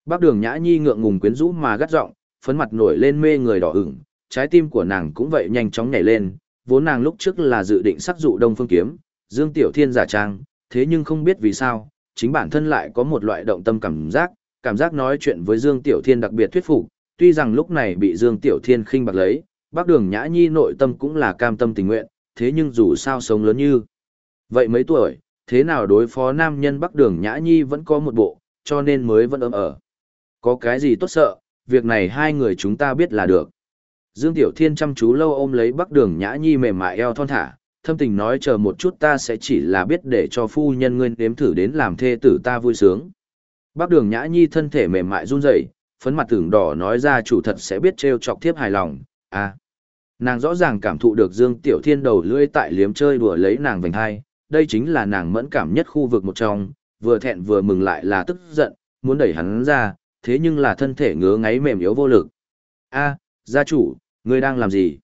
Bắc đường nhã nhi ngượng ngùng quyến rũ mà gắt giọng phấn mặt nổi lên mê người đỏ ửng, trái tim của nàng cũng vậy nhanh chóng nhảy lên, vốn nàng lúc trước là dự định sắc dụ Đông Phương Kiếm, Dương Tiểu Thiên giả trang, thế nhưng không biết vì sao, chính bản thân lại có một loại động tâm cảm giác, cảm giác nói chuyện với Dương Tiểu Thiên đặc biệt thuyết phục, tuy rằng lúc này bị Dương Tiểu Thiên khinh bạc lấy, bác đường nhã nhi nội tâm cũng là cam tâm tình nguyện, thế nhưng dù sao sống lớn như. Vậy mấy tuổi, thế nào đối phó nam nhân bắc đường nhã nhi vẫn có một bộ, cho nên mới vẫn ấm ở. Có cái gì tốt sợ, việc này hai người chúng ta biết là được. Dương Tiểu Thiên chăm chú lâu ôm lấy bắc đường nhã nhi mềm mại eo thon thả, thâm tình nói chờ một chút ta sẽ chỉ là biết để cho phu nhân ngươi nếm thử đến làm thê tử ta vui sướng. Bắc đường nhã nhi thân thể mềm mại run rẩy, phấn mặt tưởng đỏ nói ra chủ thật sẽ biết trêu chọc thiếp hài lòng, à. Nàng rõ ràng cảm thụ được Dương Tiểu Thiên đầu lưỡi tại liếm chơi đùa lấy nàng vành hai, đây chính là nàng mẫn cảm nhất khu vực một trong, vừa thẹn vừa mừng lại là tức giận, muốn đẩy hắn ra, thế nhưng là thân thể ngứa ngáy mềm yếu vô lực. A, gia chủ, ngươi đang làm gì?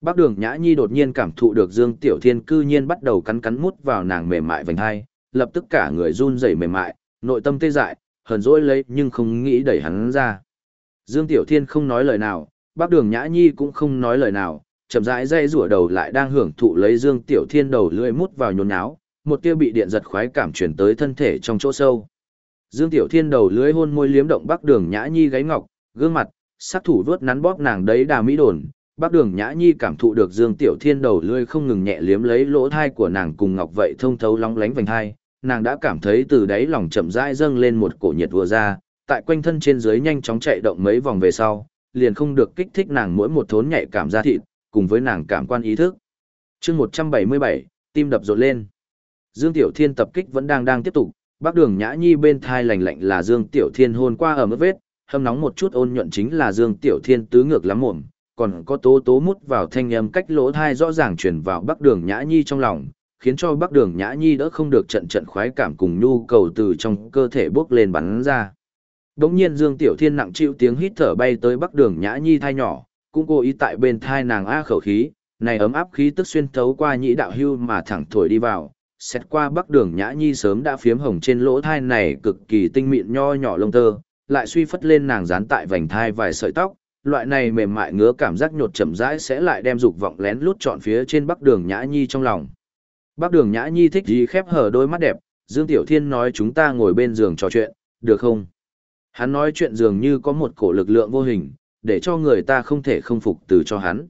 Bác đường Nhã Nhi đột nhiên cảm thụ được Dương Tiểu Thiên cư nhiên bắt đầu cắn cắn mút vào nàng mềm mại vành hai, lập tức cả người run rẩy mềm mại, nội tâm tê dại, hờn dỗi lấy nhưng không nghĩ đẩy hắn ra. Dương Tiểu Thiên không nói lời nào, bác đường Nhã Nhi cũng không nói lời nào, chậm rãi dây rủa đầu lại đang hưởng thụ lấy Dương Tiểu Thiên đầu lưỡi mút vào nhốn nháo, một tia bị điện giật khoái cảm truyền tới thân thể trong chỗ sâu. Dương Tiểu Thiên đầu lưỡi hôn môi liếm động Bắc Đường Nhã Nhi gáy ngọc, gương mặt, sát thủ vuốt nắn bóp nàng đấy đà mỹ đồn. Bắc Đường Nhã Nhi cảm thụ được Dương Tiểu Thiên đầu lưỡi không ngừng nhẹ liếm lấy lỗ thai của nàng cùng ngọc vậy thông thấu lóng lánh vành hai, nàng đã cảm thấy từ đáy lòng chậm rãi dâng lên một cổ nhiệt vừa ra, tại quanh thân trên dưới nhanh chóng chạy động mấy vòng về sau, liền không được kích thích nàng mỗi một thốn nhạy cảm ra thịt, cùng với nàng cảm quan ý thức. chương 177, tim đập rộn lên. Dương Tiểu Thiên tập kích vẫn đang đang tiếp tục, bác đường nhã nhi bên thai lành lạnh là Dương Tiểu Thiên hôn qua ở mức vết, hâm nóng một chút ôn nhuận chính là Dương Tiểu Thiên tứ ngược lắm mồm, còn có tố tố mút vào thanh âm cách lỗ thai rõ ràng truyền vào bác đường nhã nhi trong lòng, khiến cho bác đường nhã nhi đỡ không được trận trận khoái cảm cùng nhu cầu từ trong cơ thể bước lên bắn ra. Đống nhiên Dương Tiểu Thiên nặng chịu tiếng hít thở bay tới bắc đường nhã nhi thai nhỏ, cũng cố ý tại bên thai nàng a khẩu khí, này ấm áp khí tức xuyên thấu qua nhĩ đạo hưu mà thẳng thổi đi vào, xét qua bắc đường nhã nhi sớm đã phiếm hồng trên lỗ thai này cực kỳ tinh mịn nho nhỏ lông tơ, lại suy phất lên nàng dán tại vành thai vài sợi tóc, loại này mềm mại ngứa cảm giác nhột chậm rãi sẽ lại đem dục vọng lén lút trọn phía trên bắc đường nhã nhi trong lòng. Bắc đường nhã nhi thích gì khép hở đôi mắt đẹp, Dương Tiểu Thiên nói chúng ta ngồi bên giường trò chuyện, được không? Hắn nói chuyện dường như có một cổ lực lượng vô hình, để cho người ta không thể không phục từ cho hắn.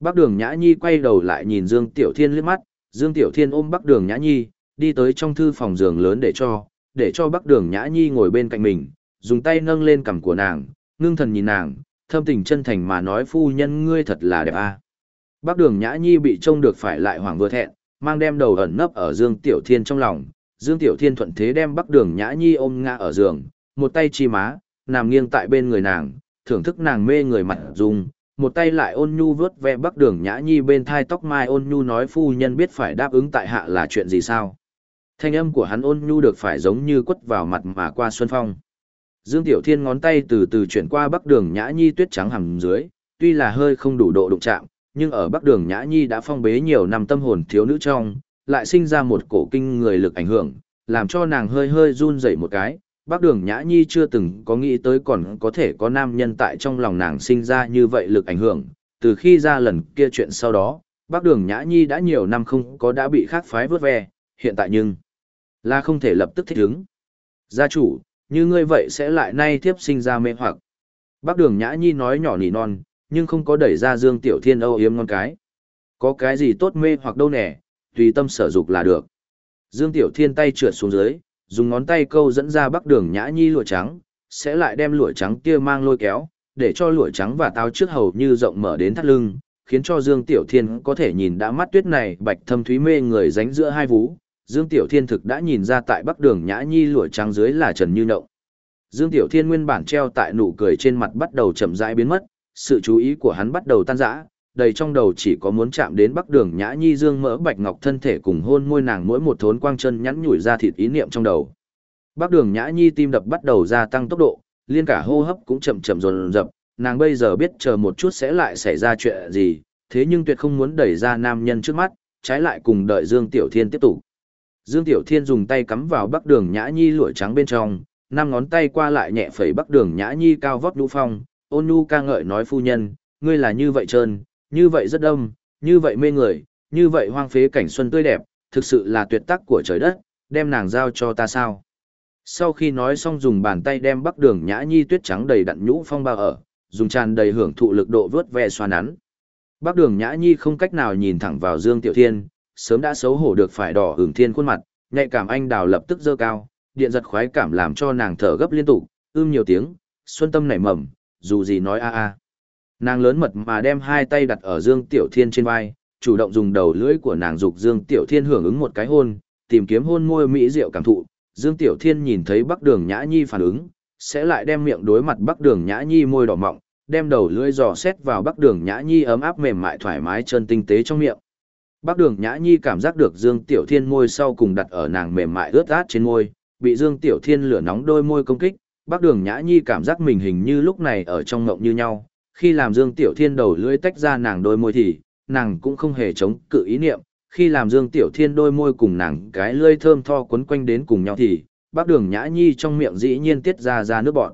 Bác đường Nhã Nhi quay đầu lại nhìn Dương Tiểu Thiên liếc mắt, Dương Tiểu Thiên ôm bác đường Nhã Nhi, đi tới trong thư phòng giường lớn để cho, để cho bác đường Nhã Nhi ngồi bên cạnh mình, dùng tay nâng lên cằm của nàng, ngưng thần nhìn nàng, thâm tình chân thành mà nói phu nhân ngươi thật là đẹp a. À. Bác đường Nhã Nhi bị trông được phải lại hoảng vừa thẹn, mang đem đầu ẩn nấp ở Dương Tiểu Thiên trong lòng, Dương Tiểu Thiên thuận thế đem bắc đường Nhã Nhi ôm ngã ở giường, một tay chi má, nằm nghiêng tại bên người nàng, thưởng thức nàng mê người mặt dùng, một tay lại ôn nhu vớt ve bắc đường nhã nhi bên thai tóc mai ôn nhu nói phu nhân biết phải đáp ứng tại hạ là chuyện gì sao. Thanh âm của hắn ôn nhu được phải giống như quất vào mặt mà qua xuân phong. Dương Tiểu Thiên ngón tay từ từ chuyển qua bắc đường nhã nhi tuyết trắng hầm dưới, tuy là hơi không đủ độ đụng chạm, nhưng ở bắc đường nhã nhi đã phong bế nhiều năm tâm hồn thiếu nữ trong, lại sinh ra một cổ kinh người lực ảnh hưởng, làm cho nàng hơi hơi run rẩy một cái, Bắc Đường Nhã Nhi chưa từng có nghĩ tới còn có thể có nam nhân tại trong lòng nàng sinh ra như vậy lực ảnh hưởng. Từ khi ra lần kia chuyện sau đó, Bắc Đường Nhã Nhi đã nhiều năm không có đã bị khác phái vớt ve, hiện tại nhưng là không thể lập tức thích ứng. Gia chủ, như ngươi vậy sẽ lại nay tiếp sinh ra mê hoặc. Bác Đường Nhã Nhi nói nhỏ nỉ non, nhưng không có đẩy ra Dương Tiểu Thiên âu yếm ngon cái. Có cái gì tốt mê hoặc đâu nè, tùy tâm sở dục là được. Dương Tiểu Thiên tay trượt xuống dưới, dùng ngón tay câu dẫn ra bắc đường nhã nhi lụa trắng, sẽ lại đem lụa trắng kia mang lôi kéo, để cho lụa trắng và táo trước hầu như rộng mở đến thắt lưng, khiến cho Dương Tiểu Thiên có thể nhìn đã mắt tuyết này bạch thâm thúy mê người ránh giữa hai vú. Dương Tiểu Thiên thực đã nhìn ra tại bắc đường nhã nhi lụa trắng dưới là Trần Như Nậu. Dương Tiểu Thiên nguyên bản treo tại nụ cười trên mặt bắt đầu chậm rãi biến mất, sự chú ý của hắn bắt đầu tan rã, đầy trong đầu chỉ có muốn chạm đến bắc đường nhã nhi dương mỡ bạch ngọc thân thể cùng hôn môi nàng mỗi một thốn quang chân nhắn nhủi ra thịt ý niệm trong đầu. Bắc đường nhã nhi tim đập bắt đầu gia tăng tốc độ liên cả hô hấp cũng chậm chậm dồn dập nàng bây giờ biết chờ một chút sẽ lại xảy ra chuyện gì thế nhưng tuyệt không muốn đẩy ra nam nhân trước mắt trái lại cùng đợi dương tiểu thiên tiếp tục. Dương tiểu thiên dùng tay cắm vào bắc đường nhã nhi lụa trắng bên trong năm ngón tay qua lại nhẹ phẩy bắc đường nhã nhi cao vót nhũ phong, ôn nhu ca ngợi nói phu nhân, ngươi là như vậy trơn, như vậy rất đông, như vậy mê người, như vậy hoang phế cảnh xuân tươi đẹp, thực sự là tuyệt tác của trời đất, đem nàng giao cho ta sao. Sau khi nói xong dùng bàn tay đem bắc đường nhã nhi tuyết trắng đầy đặn nhũ phong bao ở, dùng tràn đầy hưởng thụ lực độ vớt ve xoa nắn. Bắc đường nhã nhi không cách nào nhìn thẳng vào Dương Tiểu Thiên, sớm đã xấu hổ được phải đỏ hưởng thiên khuôn mặt, nhạy cảm anh đào lập tức dơ cao, điện giật khoái cảm làm cho nàng thở gấp liên tục, ưm nhiều tiếng, xuân tâm nảy mầm, dù gì nói a a. Nàng lớn mật mà đem hai tay đặt ở Dương Tiểu Thiên trên vai, chủ động dùng đầu lưỡi của nàng dục Dương Tiểu Thiên hưởng ứng một cái hôn, tìm kiếm hôn môi mỹ diệu cảm thụ. Dương Tiểu Thiên nhìn thấy Bắc Đường Nhã Nhi phản ứng, sẽ lại đem miệng đối mặt Bắc Đường Nhã Nhi môi đỏ mọng, đem đầu lưỡi dò xét vào Bắc Đường Nhã Nhi ấm áp mềm mại thoải mái chân tinh tế trong miệng. Bắc Đường Nhã Nhi cảm giác được Dương Tiểu Thiên môi sau cùng đặt ở nàng mềm mại ướt át trên môi, bị Dương Tiểu Thiên lửa nóng đôi môi công kích, Bắc Đường Nhã Nhi cảm giác mình hình như lúc này ở trong ngộng như nhau, khi làm Dương Tiểu Thiên đầu lưỡi tách ra nàng đôi môi thì, nàng cũng không hề chống cự ý niệm, khi làm Dương Tiểu Thiên đôi môi cùng nàng cái lưỡi thơm tho quấn quanh đến cùng nhau thì, Bắc Đường Nhã Nhi trong miệng dĩ nhiên tiết ra ra nước bọt.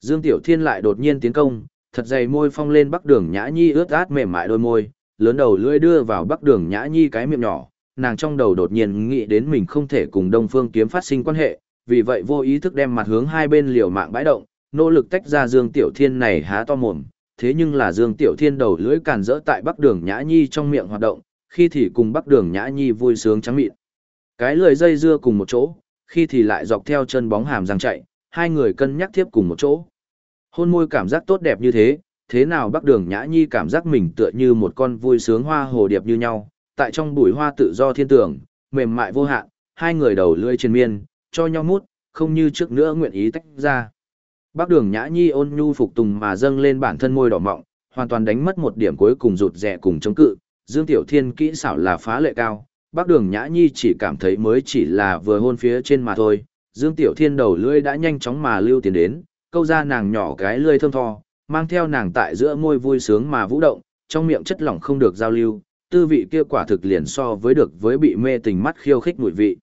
Dương Tiểu Thiên lại đột nhiên tiến công, thật dày môi phong lên Bắc Đường Nhã Nhi ướt át mềm mại đôi môi, lớn đầu lưỡi đưa vào Bắc Đường Nhã Nhi cái miệng nhỏ, nàng trong đầu đột nhiên nghĩ đến mình không thể cùng Đông Phương Kiếm phát sinh quan hệ, vì vậy vô ý thức đem mặt hướng hai bên liều mạng bãi động, nỗ lực tách ra Dương Tiểu Thiên này há to mồm, thế nhưng là Dương Tiểu Thiên đầu lưỡi càn rỡ tại Bắc Đường Nhã Nhi trong miệng hoạt động, khi thì cùng Bắc Đường Nhã Nhi vui sướng trắng mịn. Cái lưỡi dây dưa cùng một chỗ, khi thì lại dọc theo chân bóng hàm răng chạy, hai người cân nhắc tiếp cùng một chỗ. Hôn môi cảm giác tốt đẹp như thế, thế nào Bắc Đường Nhã Nhi cảm giác mình tựa như một con vui sướng hoa hồ điệp như nhau, tại trong bụi hoa tự do thiên tưởng, mềm mại vô hạn, hai người đầu lưỡi trên miên, cho nhau mút, không như trước nữa nguyện ý tách ra. Bác đường nhã nhi ôn nhu phục tùng mà dâng lên bản thân môi đỏ mọng, hoàn toàn đánh mất một điểm cuối cùng rụt rẻ cùng chống cự. Dương Tiểu Thiên kỹ xảo là phá lệ cao, bác đường nhã nhi chỉ cảm thấy mới chỉ là vừa hôn phía trên mà thôi. Dương Tiểu Thiên đầu lưỡi đã nhanh chóng mà lưu tiến đến, câu ra nàng nhỏ cái lưỡi thơm tho, mang theo nàng tại giữa môi vui sướng mà vũ động, trong miệng chất lỏng không được giao lưu, tư vị kia quả thực liền so với được với bị mê tình mắt khiêu khích mùi vị.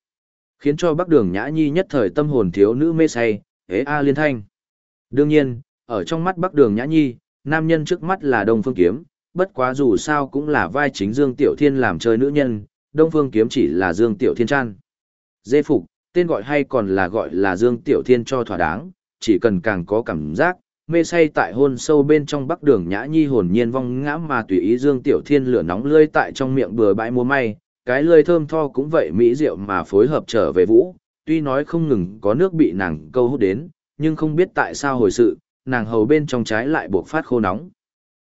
Khiến cho bác đường nhã nhi nhất thời tâm hồn thiếu nữ mê say, ế a liên thanh. Đương nhiên, ở trong mắt Bắc Đường Nhã Nhi, nam nhân trước mắt là Đông Phương Kiếm, bất quá dù sao cũng là vai chính Dương Tiểu Thiên làm chơi nữ nhân, Đông Phương Kiếm chỉ là Dương Tiểu Thiên trăn. Dê phục, tên gọi hay còn là gọi là Dương Tiểu Thiên cho thỏa đáng, chỉ cần càng có cảm giác, mê say tại hôn sâu bên trong Bắc Đường Nhã Nhi hồn nhiên vong ngã mà tùy ý Dương Tiểu Thiên lửa nóng lơi tại trong miệng bừa bãi múa may, cái lưỡi thơm tho cũng vậy mỹ diệu mà phối hợp trở về vũ, tuy nói không ngừng có nước bị nàng câu hút đến, nhưng không biết tại sao hồi sự, nàng hầu bên trong trái lại buộc phát khô nóng.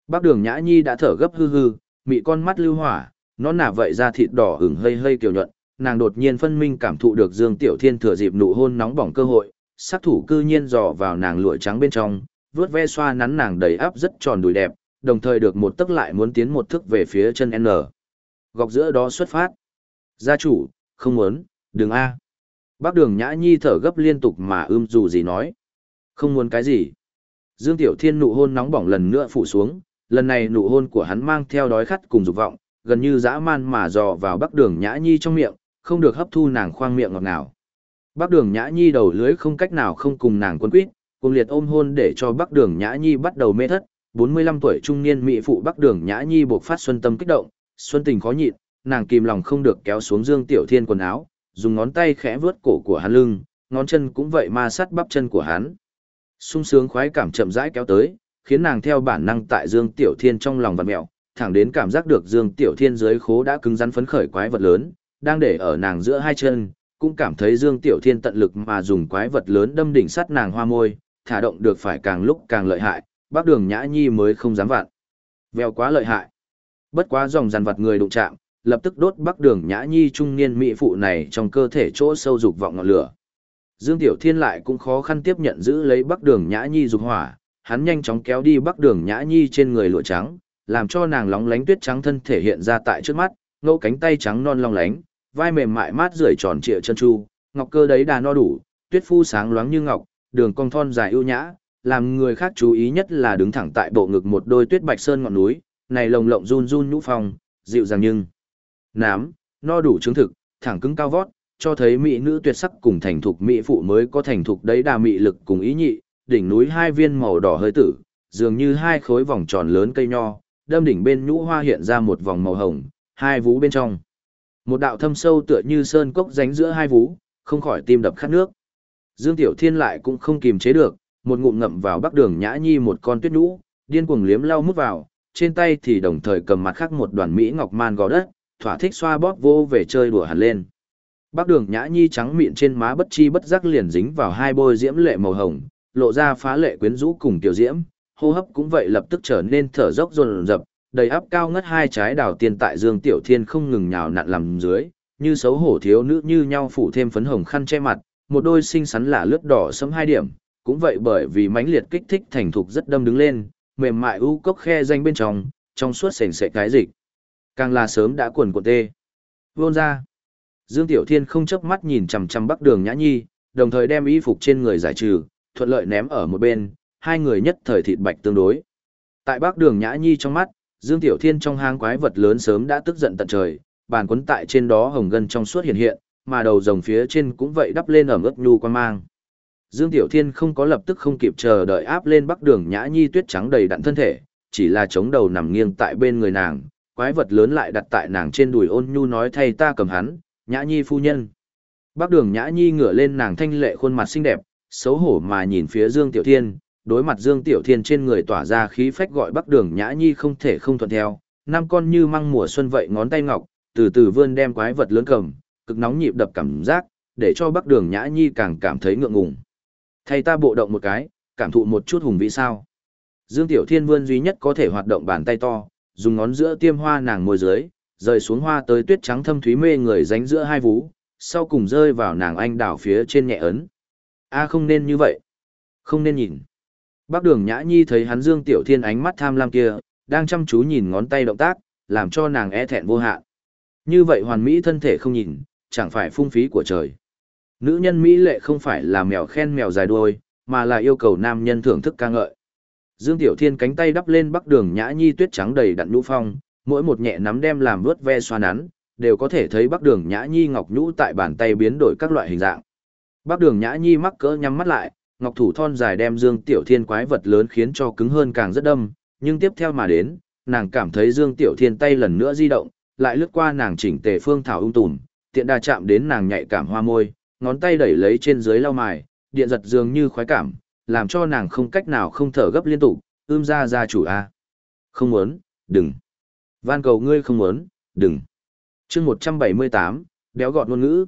Bác đường Nhã Nhi đã thở gấp hư hư, mị con mắt lưu hỏa, nó nả vậy ra thịt đỏ hửng hơi hơi kiều nhuận, nàng đột nhiên phân minh cảm thụ được Dương Tiểu Thiên thừa dịp nụ hôn nóng bỏng cơ hội, sát thủ cư nhiên dò vào nàng lụa trắng bên trong, vuốt ve xoa nắn nàng đầy áp rất tròn đùi đẹp, đồng thời được một tức lại muốn tiến một thức về phía chân N. Gọc giữa đó xuất phát. Gia chủ, không muốn, đừng A. Bác đường Nhã Nhi thở gấp liên tục mà ưm dù gì nói. Không muốn cái gì. Dương Tiểu Thiên nụ hôn nóng bỏng lần nữa phủ xuống, lần này nụ hôn của hắn mang theo đói khát cùng dục vọng, gần như dã man mà dò vào bắc đường nhã nhi trong miệng, không được hấp thu nàng khoang miệng ngọt ngào. Bắc đường nhã nhi đầu lưới không cách nào không cùng nàng quân quýt, cùng liệt ôm hôn để cho bắc đường nhã nhi bắt đầu mê thất. 45 tuổi trung niên mỹ phụ bắc đường nhã nhi buộc phát xuân tâm kích động, xuân tình khó nhịn, nàng kìm lòng không được kéo xuống Dương Tiểu Thiên quần áo, dùng ngón tay khẽ vướt cổ của hắn lưng, ngón chân cũng vậy ma sát bắp chân của hắn sung sướng khoái cảm chậm rãi kéo tới, khiến nàng theo bản năng tại Dương Tiểu Thiên trong lòng vặn mẹo, thẳng đến cảm giác được Dương Tiểu Thiên dưới khố đã cứng rắn phấn khởi quái vật lớn, đang để ở nàng giữa hai chân, cũng cảm thấy Dương Tiểu Thiên tận lực mà dùng quái vật lớn đâm đỉnh sắt nàng hoa môi, thả động được phải càng lúc càng lợi hại, bác đường nhã nhi mới không dám vặn. Vèo quá lợi hại. Bất quá dòng dằn vật người đụng chạm, lập tức đốt bắc đường nhã nhi trung niên mỹ phụ này trong cơ thể chỗ sâu dục vọng ngọn lửa. Dương Tiểu Thiên lại cũng khó khăn tiếp nhận giữ lấy Bắc Đường Nhã Nhi dục hỏa, hắn nhanh chóng kéo đi Bắc Đường Nhã Nhi trên người lụa trắng, làm cho nàng lóng lánh tuyết trắng thân thể hiện ra tại trước mắt, ngẫu cánh tay trắng non long lánh, vai mềm mại mát rượi tròn trịa chân chu, ngọc cơ đấy đà no đủ, tuyết phu sáng loáng như ngọc, đường cong thon dài ưu nhã, làm người khác chú ý nhất là đứng thẳng tại bộ ngực một đôi tuyết bạch sơn ngọn núi, này lồng lộng run run nhũ phong, dịu dàng nhưng nám, no đủ chứng thực, thẳng cứng cao vót, cho thấy mỹ nữ tuyệt sắc cùng thành thục mỹ phụ mới có thành thục đấy đà mị lực cùng ý nhị, đỉnh núi hai viên màu đỏ hơi tử, dường như hai khối vòng tròn lớn cây nho, đâm đỉnh bên nhũ hoa hiện ra một vòng màu hồng, hai vú bên trong. Một đạo thâm sâu tựa như sơn cốc ránh giữa hai vú, không khỏi tim đập khát nước. Dương Tiểu Thiên lại cũng không kìm chế được, một ngụm ngậm vào bắc đường nhã nhi một con tuyết nhũ, điên cuồng liếm lau mút vào, trên tay thì đồng thời cầm mặt khác một đoàn mỹ ngọc man gò đất, thỏa thích xoa bóp vô về chơi đùa hẳn lên. Bắc đường nhã nhi trắng miệng trên má bất chi bất giác liền dính vào hai bôi diễm lệ màu hồng, lộ ra phá lệ quyến rũ cùng tiểu diễm, hô hấp cũng vậy lập tức trở nên thở dốc dồn rập, đầy áp cao ngất hai trái đào tiền tại Dương Tiểu Thiên không ngừng nhào nặn làm dưới, như xấu hổ thiếu nữ như nhau phủ thêm phấn hồng khăn che mặt, một đôi xinh xắn là lướt đỏ sẫm hai điểm, cũng vậy bởi vì mãnh liệt kích thích thành thục rất đâm đứng lên, mềm mại u cốc khe danh bên trong, trong suốt sền sệ cái dịch. Càng là sớm đã quần cuộn tê. Vôn ra. Dương Tiểu Thiên không chớp mắt nhìn chằm chằm Bắc Đường Nhã Nhi, đồng thời đem y phục trên người giải trừ, thuận lợi ném ở một bên, hai người nhất thời thịt bạch tương đối. Tại Bắc Đường Nhã Nhi trong mắt, Dương Tiểu Thiên trong hang quái vật lớn sớm đã tức giận tận trời, bàn quấn tại trên đó hồng gân trong suốt hiện hiện, mà đầu rồng phía trên cũng vậy đắp lên ở ướt nhu quan mang. Dương Tiểu Thiên không có lập tức không kịp chờ đợi áp lên Bắc Đường Nhã Nhi tuyết trắng đầy đặn thân thể, chỉ là chống đầu nằm nghiêng tại bên người nàng, quái vật lớn lại đặt tại nàng trên đùi ôn nhu nói thay ta cầm hắn, Nhã Nhi phu nhân. Bắc Đường Nhã Nhi ngửa lên nàng thanh lệ khuôn mặt xinh đẹp, xấu hổ mà nhìn phía Dương Tiểu Thiên, đối mặt Dương Tiểu Thiên trên người tỏa ra khí phách gọi Bắc Đường Nhã Nhi không thể không thuận theo, năm con như măng mùa xuân vậy ngón tay ngọc, từ từ vươn đem quái vật lớn cầm, cực nóng nhịp đập cảm giác, để cho Bắc Đường Nhã Nhi càng cảm thấy ngượng ngùng. Thay ta bộ động một cái, cảm thụ một chút hùng vĩ sao. Dương Tiểu Thiên vươn duy nhất có thể hoạt động bàn tay to, dùng ngón giữa tiêm hoa nàng môi dưới, rời xuống hoa tới tuyết trắng thâm thúy mê người dánh giữa hai vú, sau cùng rơi vào nàng anh đảo phía trên nhẹ ấn. A không nên như vậy. Không nên nhìn. Bác đường Nhã Nhi thấy hắn Dương Tiểu Thiên ánh mắt tham lam kia, đang chăm chú nhìn ngón tay động tác, làm cho nàng e thẹn vô hạn. Như vậy hoàn mỹ thân thể không nhìn, chẳng phải phung phí của trời. Nữ nhân Mỹ lệ không phải là mèo khen mèo dài đuôi, mà là yêu cầu nam nhân thưởng thức ca ngợi. Dương Tiểu Thiên cánh tay đắp lên bắc đường nhã nhi tuyết trắng đầy đặn nhũ phong, mỗi một nhẹ nắm đem làm vướt ve xoa nắn, đều có thể thấy bắc đường nhã nhi ngọc nhũ tại bàn tay biến đổi các loại hình dạng. Bắc đường nhã nhi mắc cỡ nhắm mắt lại, ngọc thủ thon dài đem Dương Tiểu Thiên quái vật lớn khiến cho cứng hơn càng rất đâm, nhưng tiếp theo mà đến, nàng cảm thấy Dương Tiểu Thiên tay lần nữa di động, lại lướt qua nàng chỉnh tề phương thảo ung tùm, tiện đa chạm đến nàng nhạy cảm hoa môi, ngón tay đẩy lấy trên dưới lau mài, điện giật dường như khoái cảm, làm cho nàng không cách nào không thở gấp liên tục, ưm ra gia chủ a. Không muốn, đừng. Van cầu ngươi không muốn, đừng. chương 178, béo gọt ngôn ngữ.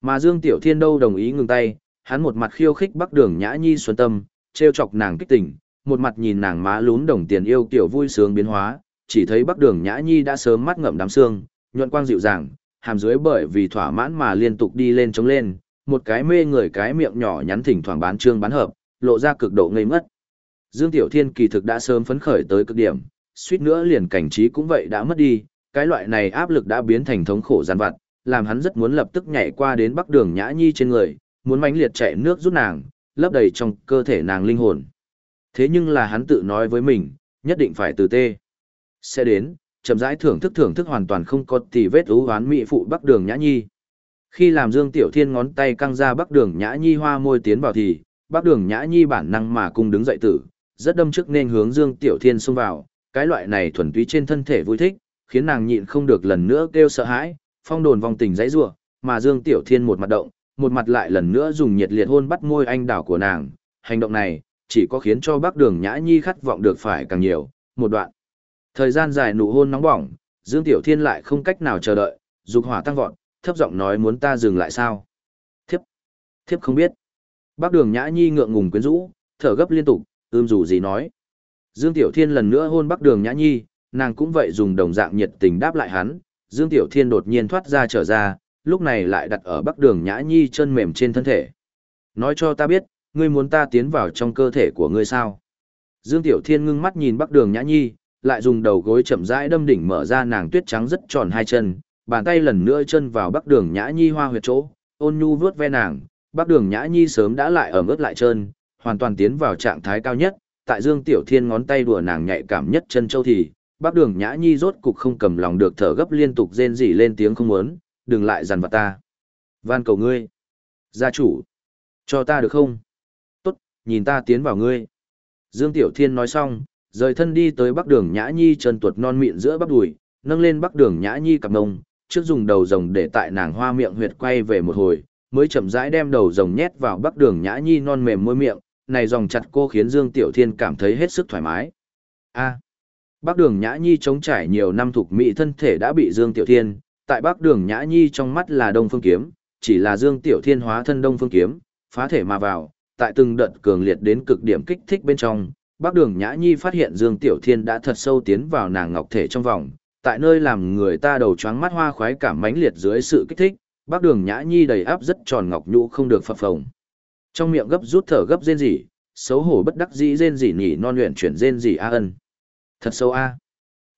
Mà Dương Tiểu Thiên đâu đồng ý ngừng tay, hắn một mặt khiêu khích bắc đường nhã nhi xuân tâm, treo chọc nàng kích tỉnh, một mặt nhìn nàng má lún đồng tiền yêu kiểu vui sướng biến hóa, chỉ thấy bắc đường nhã nhi đã sớm mắt ngậm đám xương, nhuận quang dịu dàng, hàm dưới bởi vì thỏa mãn mà liên tục đi lên chống lên, một cái mê người cái miệng nhỏ nhắn thỉnh thoảng bán trương bán hợp, lộ ra cực độ ngây ngất Dương Tiểu Thiên kỳ thực đã sớm phấn khởi tới cực điểm, suýt nữa liền cảnh trí cũng vậy đã mất đi, cái loại này áp lực đã biến thành thống khổ gian vặt, làm hắn rất muốn lập tức nhảy qua đến bắc đường nhã nhi trên người, muốn mãnh liệt chạy nước rút nàng, lấp đầy trong cơ thể nàng linh hồn. Thế nhưng là hắn tự nói với mình, nhất định phải từ tê. Sẽ đến, chậm rãi thưởng thức thưởng thức hoàn toàn không có tì vết ú hoán mỹ phụ bắc đường nhã nhi. Khi làm Dương Tiểu Thiên ngón tay căng ra bắc đường nhã nhi hoa môi tiến vào thì, bắc đường nhã nhi bản năng mà cung đứng dậy tử, rất đâm trước nên hướng Dương Tiểu Thiên xông vào, cái loại này thuần túy trên thân thể vui thích, khiến nàng nhịn không được lần nữa kêu sợ hãi, phong đồn vòng tình dãy rủa, mà Dương Tiểu Thiên một mặt động, một mặt lại lần nữa dùng nhiệt liệt hôn bắt môi anh đảo của nàng, hành động này chỉ có khiến cho Bắc Đường Nhã Nhi khát vọng được phải càng nhiều, một đoạn. Thời gian dài nụ hôn nóng bỏng, Dương Tiểu Thiên lại không cách nào chờ đợi, dục hỏa tăng vọt, thấp giọng nói muốn ta dừng lại sao? Thiếp, thiếp không biết. Bác đường nhã nhi ngượng ngùng quyến rũ, thở gấp liên tục, ưm dù gì nói. Dương Tiểu Thiên lần nữa hôn bác đường nhã nhi, nàng cũng vậy dùng đồng dạng nhiệt tình đáp lại hắn. Dương Tiểu Thiên đột nhiên thoát ra trở ra, lúc này lại đặt ở bắc đường nhã nhi chân mềm trên thân thể. Nói cho ta biết, ngươi muốn ta tiến vào trong cơ thể của ngươi sao? Dương Tiểu Thiên ngưng mắt nhìn bắc đường nhã nhi, lại dùng đầu gối chậm rãi đâm đỉnh mở ra nàng tuyết trắng rất tròn hai chân, bàn tay lần nữa chân vào bắc đường nhã nhi hoa huyệt chỗ, ôn nhu vuốt ve nàng, bắc đường nhã nhi sớm đã lại ở ướt lại trơn, hoàn toàn tiến vào trạng thái cao nhất, tại Dương Tiểu Thiên ngón tay đùa nàng nhạy cảm nhất chân châu thì, bắc đường nhã nhi rốt cục không cầm lòng được thở gấp liên tục rên rỉ lên tiếng không muốn, đừng lại dằn vặt ta. Van cầu ngươi. Gia chủ. Cho ta được không? Tốt, nhìn ta tiến vào ngươi. Dương Tiểu Thiên nói xong, rời thân đi tới bắc đường Nhã Nhi chân tuột non mịn giữa bắp đùi, nâng lên bắc đường Nhã Nhi cặp ngông, trước dùng đầu rồng để tại nàng hoa miệng huyệt quay về một hồi, mới chậm rãi đem đầu rồng nhét vào bắc đường Nhã Nhi non mềm môi miệng, này dòng chặt cô khiến Dương Tiểu Thiên cảm thấy hết sức thoải mái. A. Bắc Đường Nhã Nhi chống trải nhiều năm thuộc mỹ thân thể đã bị Dương Tiểu Thiên, tại Bắc Đường Nhã Nhi trong mắt là Đông Phương Kiếm, chỉ là Dương Tiểu Thiên hóa thân Đông Phương Kiếm, phá thể mà vào, tại từng đợt cường liệt đến cực điểm kích thích bên trong, Bắc Đường Nhã Nhi phát hiện Dương Tiểu Thiên đã thật sâu tiến vào nàng ngọc thể trong vòng, tại nơi làm người ta đầu choáng mắt hoa khoái cảm mãnh liệt dưới sự kích thích, Bắc Đường Nhã Nhi đầy áp rất tròn ngọc nhũ không được phập phồng. Trong miệng gấp rút thở gấp rên rỉ, xấu hổ bất đắc dĩ rên rỉ nhỉ non luyện chuyển rên rỉ a ân. Thật sâu a.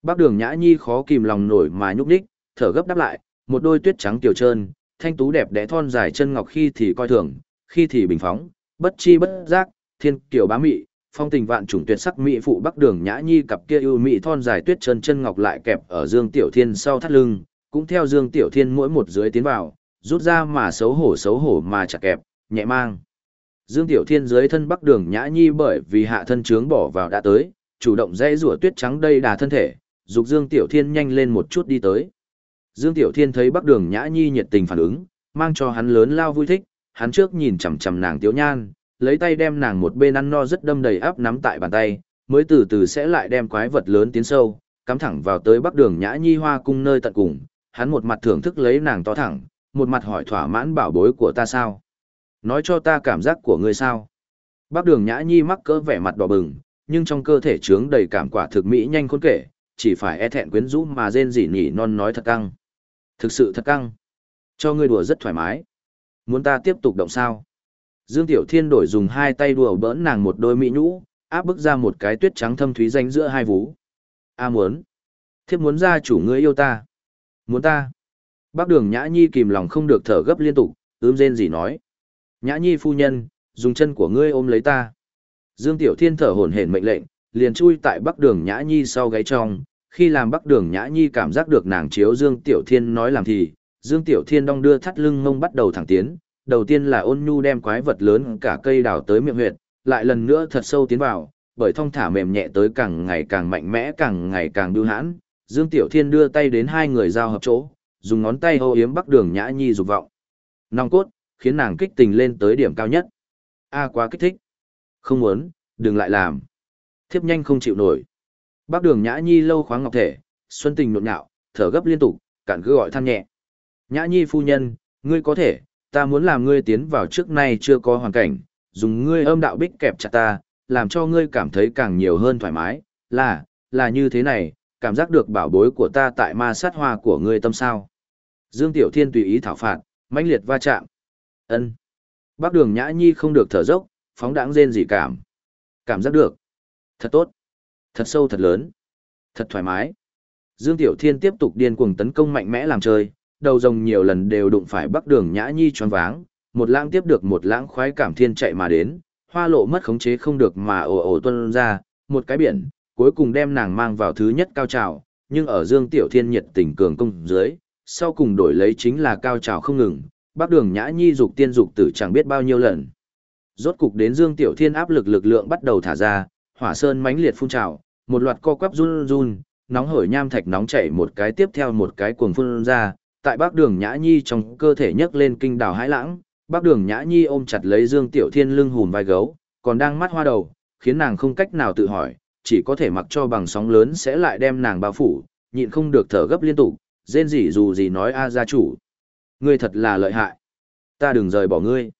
Bác Đường Nhã Nhi khó kìm lòng nổi mà nhúc ních thở gấp đáp lại, một đôi tuyết trắng tiểu trơn, thanh tú đẹp đẽ thon dài chân ngọc khi thì coi thường, khi thì bình phóng, bất chi bất giác, thiên kiều bá mị, phong tình vạn trùng tuyệt sắc mỹ phụ Bắc Đường Nhã Nhi cặp kia ưu mỹ thon dài tuyết chân chân ngọc lại kẹp ở Dương Tiểu Thiên sau thắt lưng, cũng theo Dương Tiểu Thiên mỗi một dưới tiến vào, rút ra mà xấu hổ xấu hổ mà chặt kẹp, nhẹ mang. Dương Tiểu Thiên dưới thân Bắc Đường Nhã Nhi bởi vì hạ thân trướng bỏ vào đã tới, chủ động dây rủa tuyết trắng đây đà thân thể, dục Dương Tiểu Thiên nhanh lên một chút đi tới. Dương Tiểu Thiên thấy Bắc Đường Nhã Nhi nhiệt tình phản ứng, mang cho hắn lớn lao vui thích, hắn trước nhìn chằm chằm nàng Tiểu Nhan, lấy tay đem nàng một bên ăn no rất đâm đầy áp nắm tại bàn tay, mới từ từ sẽ lại đem quái vật lớn tiến sâu, cắm thẳng vào tới Bắc Đường Nhã Nhi hoa cung nơi tận cùng, hắn một mặt thưởng thức lấy nàng to thẳng, một mặt hỏi thỏa mãn bảo bối của ta sao? Nói cho ta cảm giác của ngươi sao? bắc đường nhã nhi mắc cỡ vẻ mặt đỏ bừng, nhưng trong cơ thể trướng đầy cảm quả thực mỹ nhanh khôn kể, chỉ phải e thẹn quyến rũ mà rên rỉ nhỉ non nói thật căng. Thực sự thật căng. Cho ngươi đùa rất thoải mái. Muốn ta tiếp tục động sao? Dương Tiểu Thiên đổi dùng hai tay đùa bỡn nàng một đôi mỹ nhũ, áp bức ra một cái tuyết trắng thâm thúy danh giữa hai vú. A muốn. Thiếp muốn ra chủ ngươi yêu ta. Muốn ta. Bác đường nhã nhi kìm lòng không được thở gấp liên tục, ướm rên gì nói. Nhã nhi phu nhân, dùng chân của ngươi ôm lấy ta. Dương Tiểu Thiên thở hổn hển mệnh lệnh, liền chui tại bắc đường Nhã Nhi sau gáy trong, khi làm bắc đường Nhã Nhi cảm giác được nàng chiếu Dương Tiểu Thiên nói làm thì, Dương Tiểu Thiên đong đưa thắt lưng mông bắt đầu thẳng tiến, đầu tiên là ôn nhu đem quái vật lớn cả cây đào tới miệng huyệt, lại lần nữa thật sâu tiến vào, bởi thông thả mềm nhẹ tới càng ngày càng mạnh mẽ càng ngày càng bưu hãn, Dương Tiểu Thiên đưa tay đến hai người giao hợp chỗ, dùng ngón tay hô yếm bắc đường Nhã Nhi dục vọng. Nòng cốt, khiến nàng kích tình lên tới điểm cao nhất. A quá kích thích. Không muốn, đừng lại làm. Thiếp nhanh không chịu nổi. Bác đường Nhã Nhi lâu khoáng ngọc thể, xuân tình nộn nhạo, thở gấp liên tục, cản cứ gọi than nhẹ. Nhã Nhi phu nhân, ngươi có thể, ta muốn làm ngươi tiến vào trước nay chưa có hoàn cảnh, dùng ngươi âm đạo bích kẹp chặt ta, làm cho ngươi cảm thấy càng nhiều hơn thoải mái, là, là như thế này, cảm giác được bảo bối của ta tại ma sát hoa của ngươi tâm sao. Dương Tiểu Thiên tùy ý thảo phạt, mãnh liệt va chạm. Ân. Bác đường nhã nhi không được thở dốc, phóng đãng rên gì cảm. Cảm giác được. Thật tốt. Thật sâu thật lớn. Thật thoải mái. Dương Tiểu Thiên tiếp tục điên cuồng tấn công mạnh mẽ làm chơi, đầu rồng nhiều lần đều đụng phải bắc đường nhã nhi tròn váng, một lãng tiếp được một lãng khoái cảm thiên chạy mà đến, hoa lộ mất khống chế không được mà ồ ồ tuân ra, một cái biển, cuối cùng đem nàng mang vào thứ nhất cao trào, nhưng ở Dương Tiểu Thiên nhiệt tình cường công dưới, sau cùng đổi lấy chính là cao trào không ngừng, Bắc đường nhã nhi dục tiên dục tử chẳng biết bao nhiêu lần. Rốt cục đến Dương Tiểu Thiên áp lực lực lượng bắt đầu thả ra, hỏa sơn mãnh liệt phun trào, một loạt co quắp run run, nóng hổi nham thạch nóng chảy một cái tiếp theo một cái cuồng phun ra, tại bác đường nhã nhi trong cơ thể nhấc lên kinh đảo hãi lãng, bác đường nhã nhi ôm chặt lấy Dương Tiểu Thiên lưng hùm vai gấu, còn đang mắt hoa đầu, khiến nàng không cách nào tự hỏi, chỉ có thể mặc cho bằng sóng lớn sẽ lại đem nàng bao phủ, nhịn không được thở gấp liên tục, rên rỉ dù gì nói a gia chủ. Ngươi thật là lợi hại. Ta đừng rời bỏ ngươi.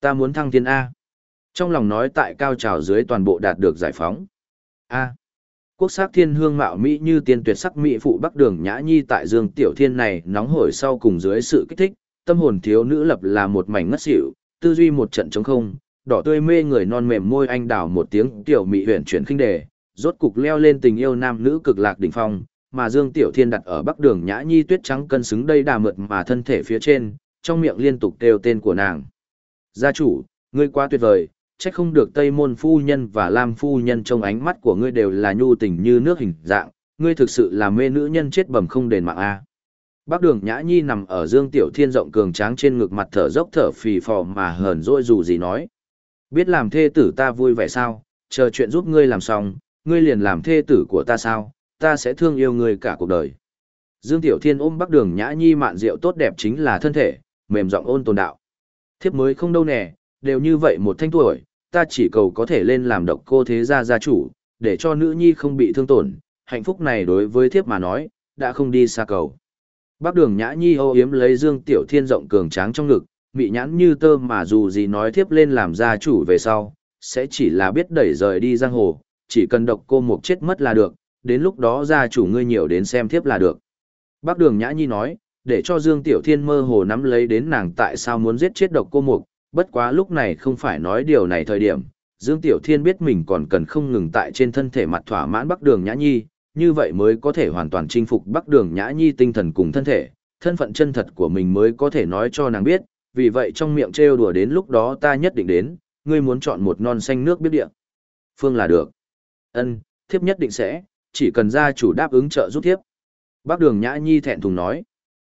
Ta muốn thăng thiên A. Trong lòng nói tại cao trào dưới toàn bộ đạt được giải phóng. A. Quốc sắc thiên hương mạo Mỹ như tiên tuyệt sắc Mỹ phụ bắc đường nhã nhi tại dương tiểu thiên này nóng hổi sau cùng dưới sự kích thích, tâm hồn thiếu nữ lập là một mảnh ngất xỉu, tư duy một trận trống không, đỏ tươi mê người non mềm môi anh đào một tiếng tiểu mỹ huyền chuyển khinh đề, rốt cục leo lên tình yêu nam nữ cực lạc đỉnh phong, mà Dương Tiểu Thiên đặt ở bắc đường nhã nhi tuyết trắng cân xứng đây đà mượt mà thân thể phía trên, trong miệng liên tục kêu tên của nàng. Gia chủ, ngươi quá tuyệt vời, trách không được Tây Môn Phu Nhân và Lam Phu Nhân trong ánh mắt của ngươi đều là nhu tình như nước hình dạng, ngươi thực sự là mê nữ nhân chết bầm không đền mạng A. Bác đường Nhã Nhi nằm ở Dương Tiểu Thiên rộng cường tráng trên ngực mặt thở dốc thở phì phò mà hờn dỗi dù gì nói. Biết làm thê tử ta vui vẻ sao, chờ chuyện giúp ngươi làm xong, ngươi liền làm thê tử của ta sao, ta sẽ thương yêu ngươi cả cuộc đời. Dương Tiểu Thiên ôm Bắc Đường Nhã Nhi mạn rượu tốt đẹp chính là thân thể, mềm giọng ôn tồn đạo. Thiếp mới không đâu nè, đều như vậy một thanh tuổi, ta chỉ cầu có thể lên làm độc cô thế gia gia chủ, để cho nữ nhi không bị thương tổn, hạnh phúc này đối với thiếp mà nói, đã không đi xa cầu. Bác Đường Nhã Nhi ô yếm lấy Dương Tiểu Thiên rộng cường tráng trong ngực, mị nhãn như tơ mà dù gì nói thiếp lên làm gia chủ về sau, sẽ chỉ là biết đẩy rời đi giang hồ, chỉ cần độc cô mục chết mất là được, đến lúc đó gia chủ ngươi nhiều đến xem thiếp là được. Bác Đường Nhã Nhi nói, để cho Dương Tiểu Thiên mơ hồ nắm lấy đến nàng tại sao muốn giết chết độc cô mục, bất quá lúc này không phải nói điều này thời điểm. Dương Tiểu Thiên biết mình còn cần không ngừng tại trên thân thể mặt thỏa mãn Bắc Đường Nhã Nhi, như vậy mới có thể hoàn toàn chinh phục Bắc Đường Nhã Nhi tinh thần cùng thân thể, thân phận chân thật của mình mới có thể nói cho nàng biết, vì vậy trong miệng trêu đùa đến lúc đó ta nhất định đến, ngươi muốn chọn một non xanh nước biết địa. Phương là được. Ân, thiếp nhất định sẽ, chỉ cần gia chủ đáp ứng trợ giúp thiếp. Bác đường Nhã Nhi thẹn thùng nói.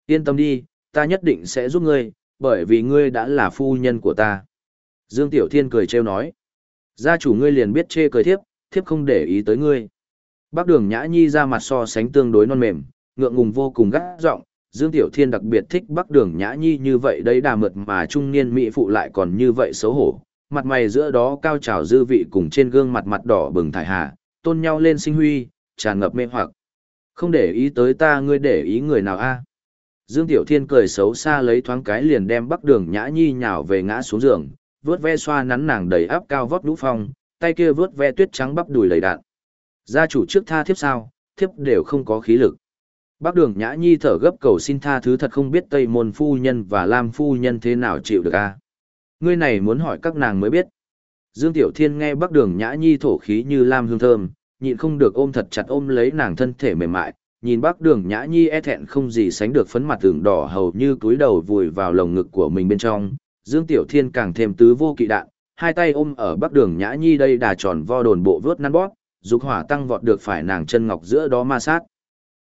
Yên tâm đi, ta nhất định sẽ giúp ngươi, bởi vì ngươi đã là phu nhân của ta. Dương Tiểu Thiên cười trêu nói. Gia chủ ngươi liền biết chê cười thiếp, thiếp không để ý tới ngươi. Bác đường Nhã Nhi ra mặt so sánh tương đối non mềm, ngượng ngùng vô cùng gắt giọng. Dương Tiểu Thiên đặc biệt thích Bắc Đường Nhã Nhi như vậy đấy đà mượt mà trung niên mỹ phụ lại còn như vậy xấu hổ, mặt mày giữa đó cao trào dư vị cùng trên gương mặt mặt đỏ bừng thải hà, tôn nhau lên sinh huy, tràn ngập mê hoặc. Không để ý tới ta ngươi để ý người nào a? Dương Tiểu Thiên cười xấu xa lấy thoáng cái liền đem Bắc Đường Nhã Nhi nhào về ngã xuống giường, vướt ve xoa nắn nàng đầy áp cao vóc lũ phong, tay kia vướt ve tuyết trắng bắp đùi đầy đạn. Gia chủ trước tha thiếp sao, thiếp đều không có khí lực. Bắc Đường Nhã Nhi thở gấp cầu xin tha thứ thật không biết Tây Môn phu nhân và Lam phu nhân thế nào chịu được a. À? Ngươi này muốn hỏi các nàng mới biết. Dương Tiểu Thiên nghe Bắc Đường Nhã Nhi thổ khí như lam hương thơm, nhịn không được ôm thật chặt ôm lấy nàng thân thể mềm mại, nhìn Bắc Đường Nhã Nhi e thẹn không gì sánh được phấn mặt tường đỏ hầu như cúi đầu vùi vào lồng ngực của mình bên trong. Dương Tiểu Thiên càng thêm tứ vô kỵ đạn, hai tay ôm ở Bắc Đường Nhã Nhi đây đà tròn vo đồn bộ vớt năn bót dục hỏa tăng vọt được phải nàng chân ngọc giữa đó ma sát.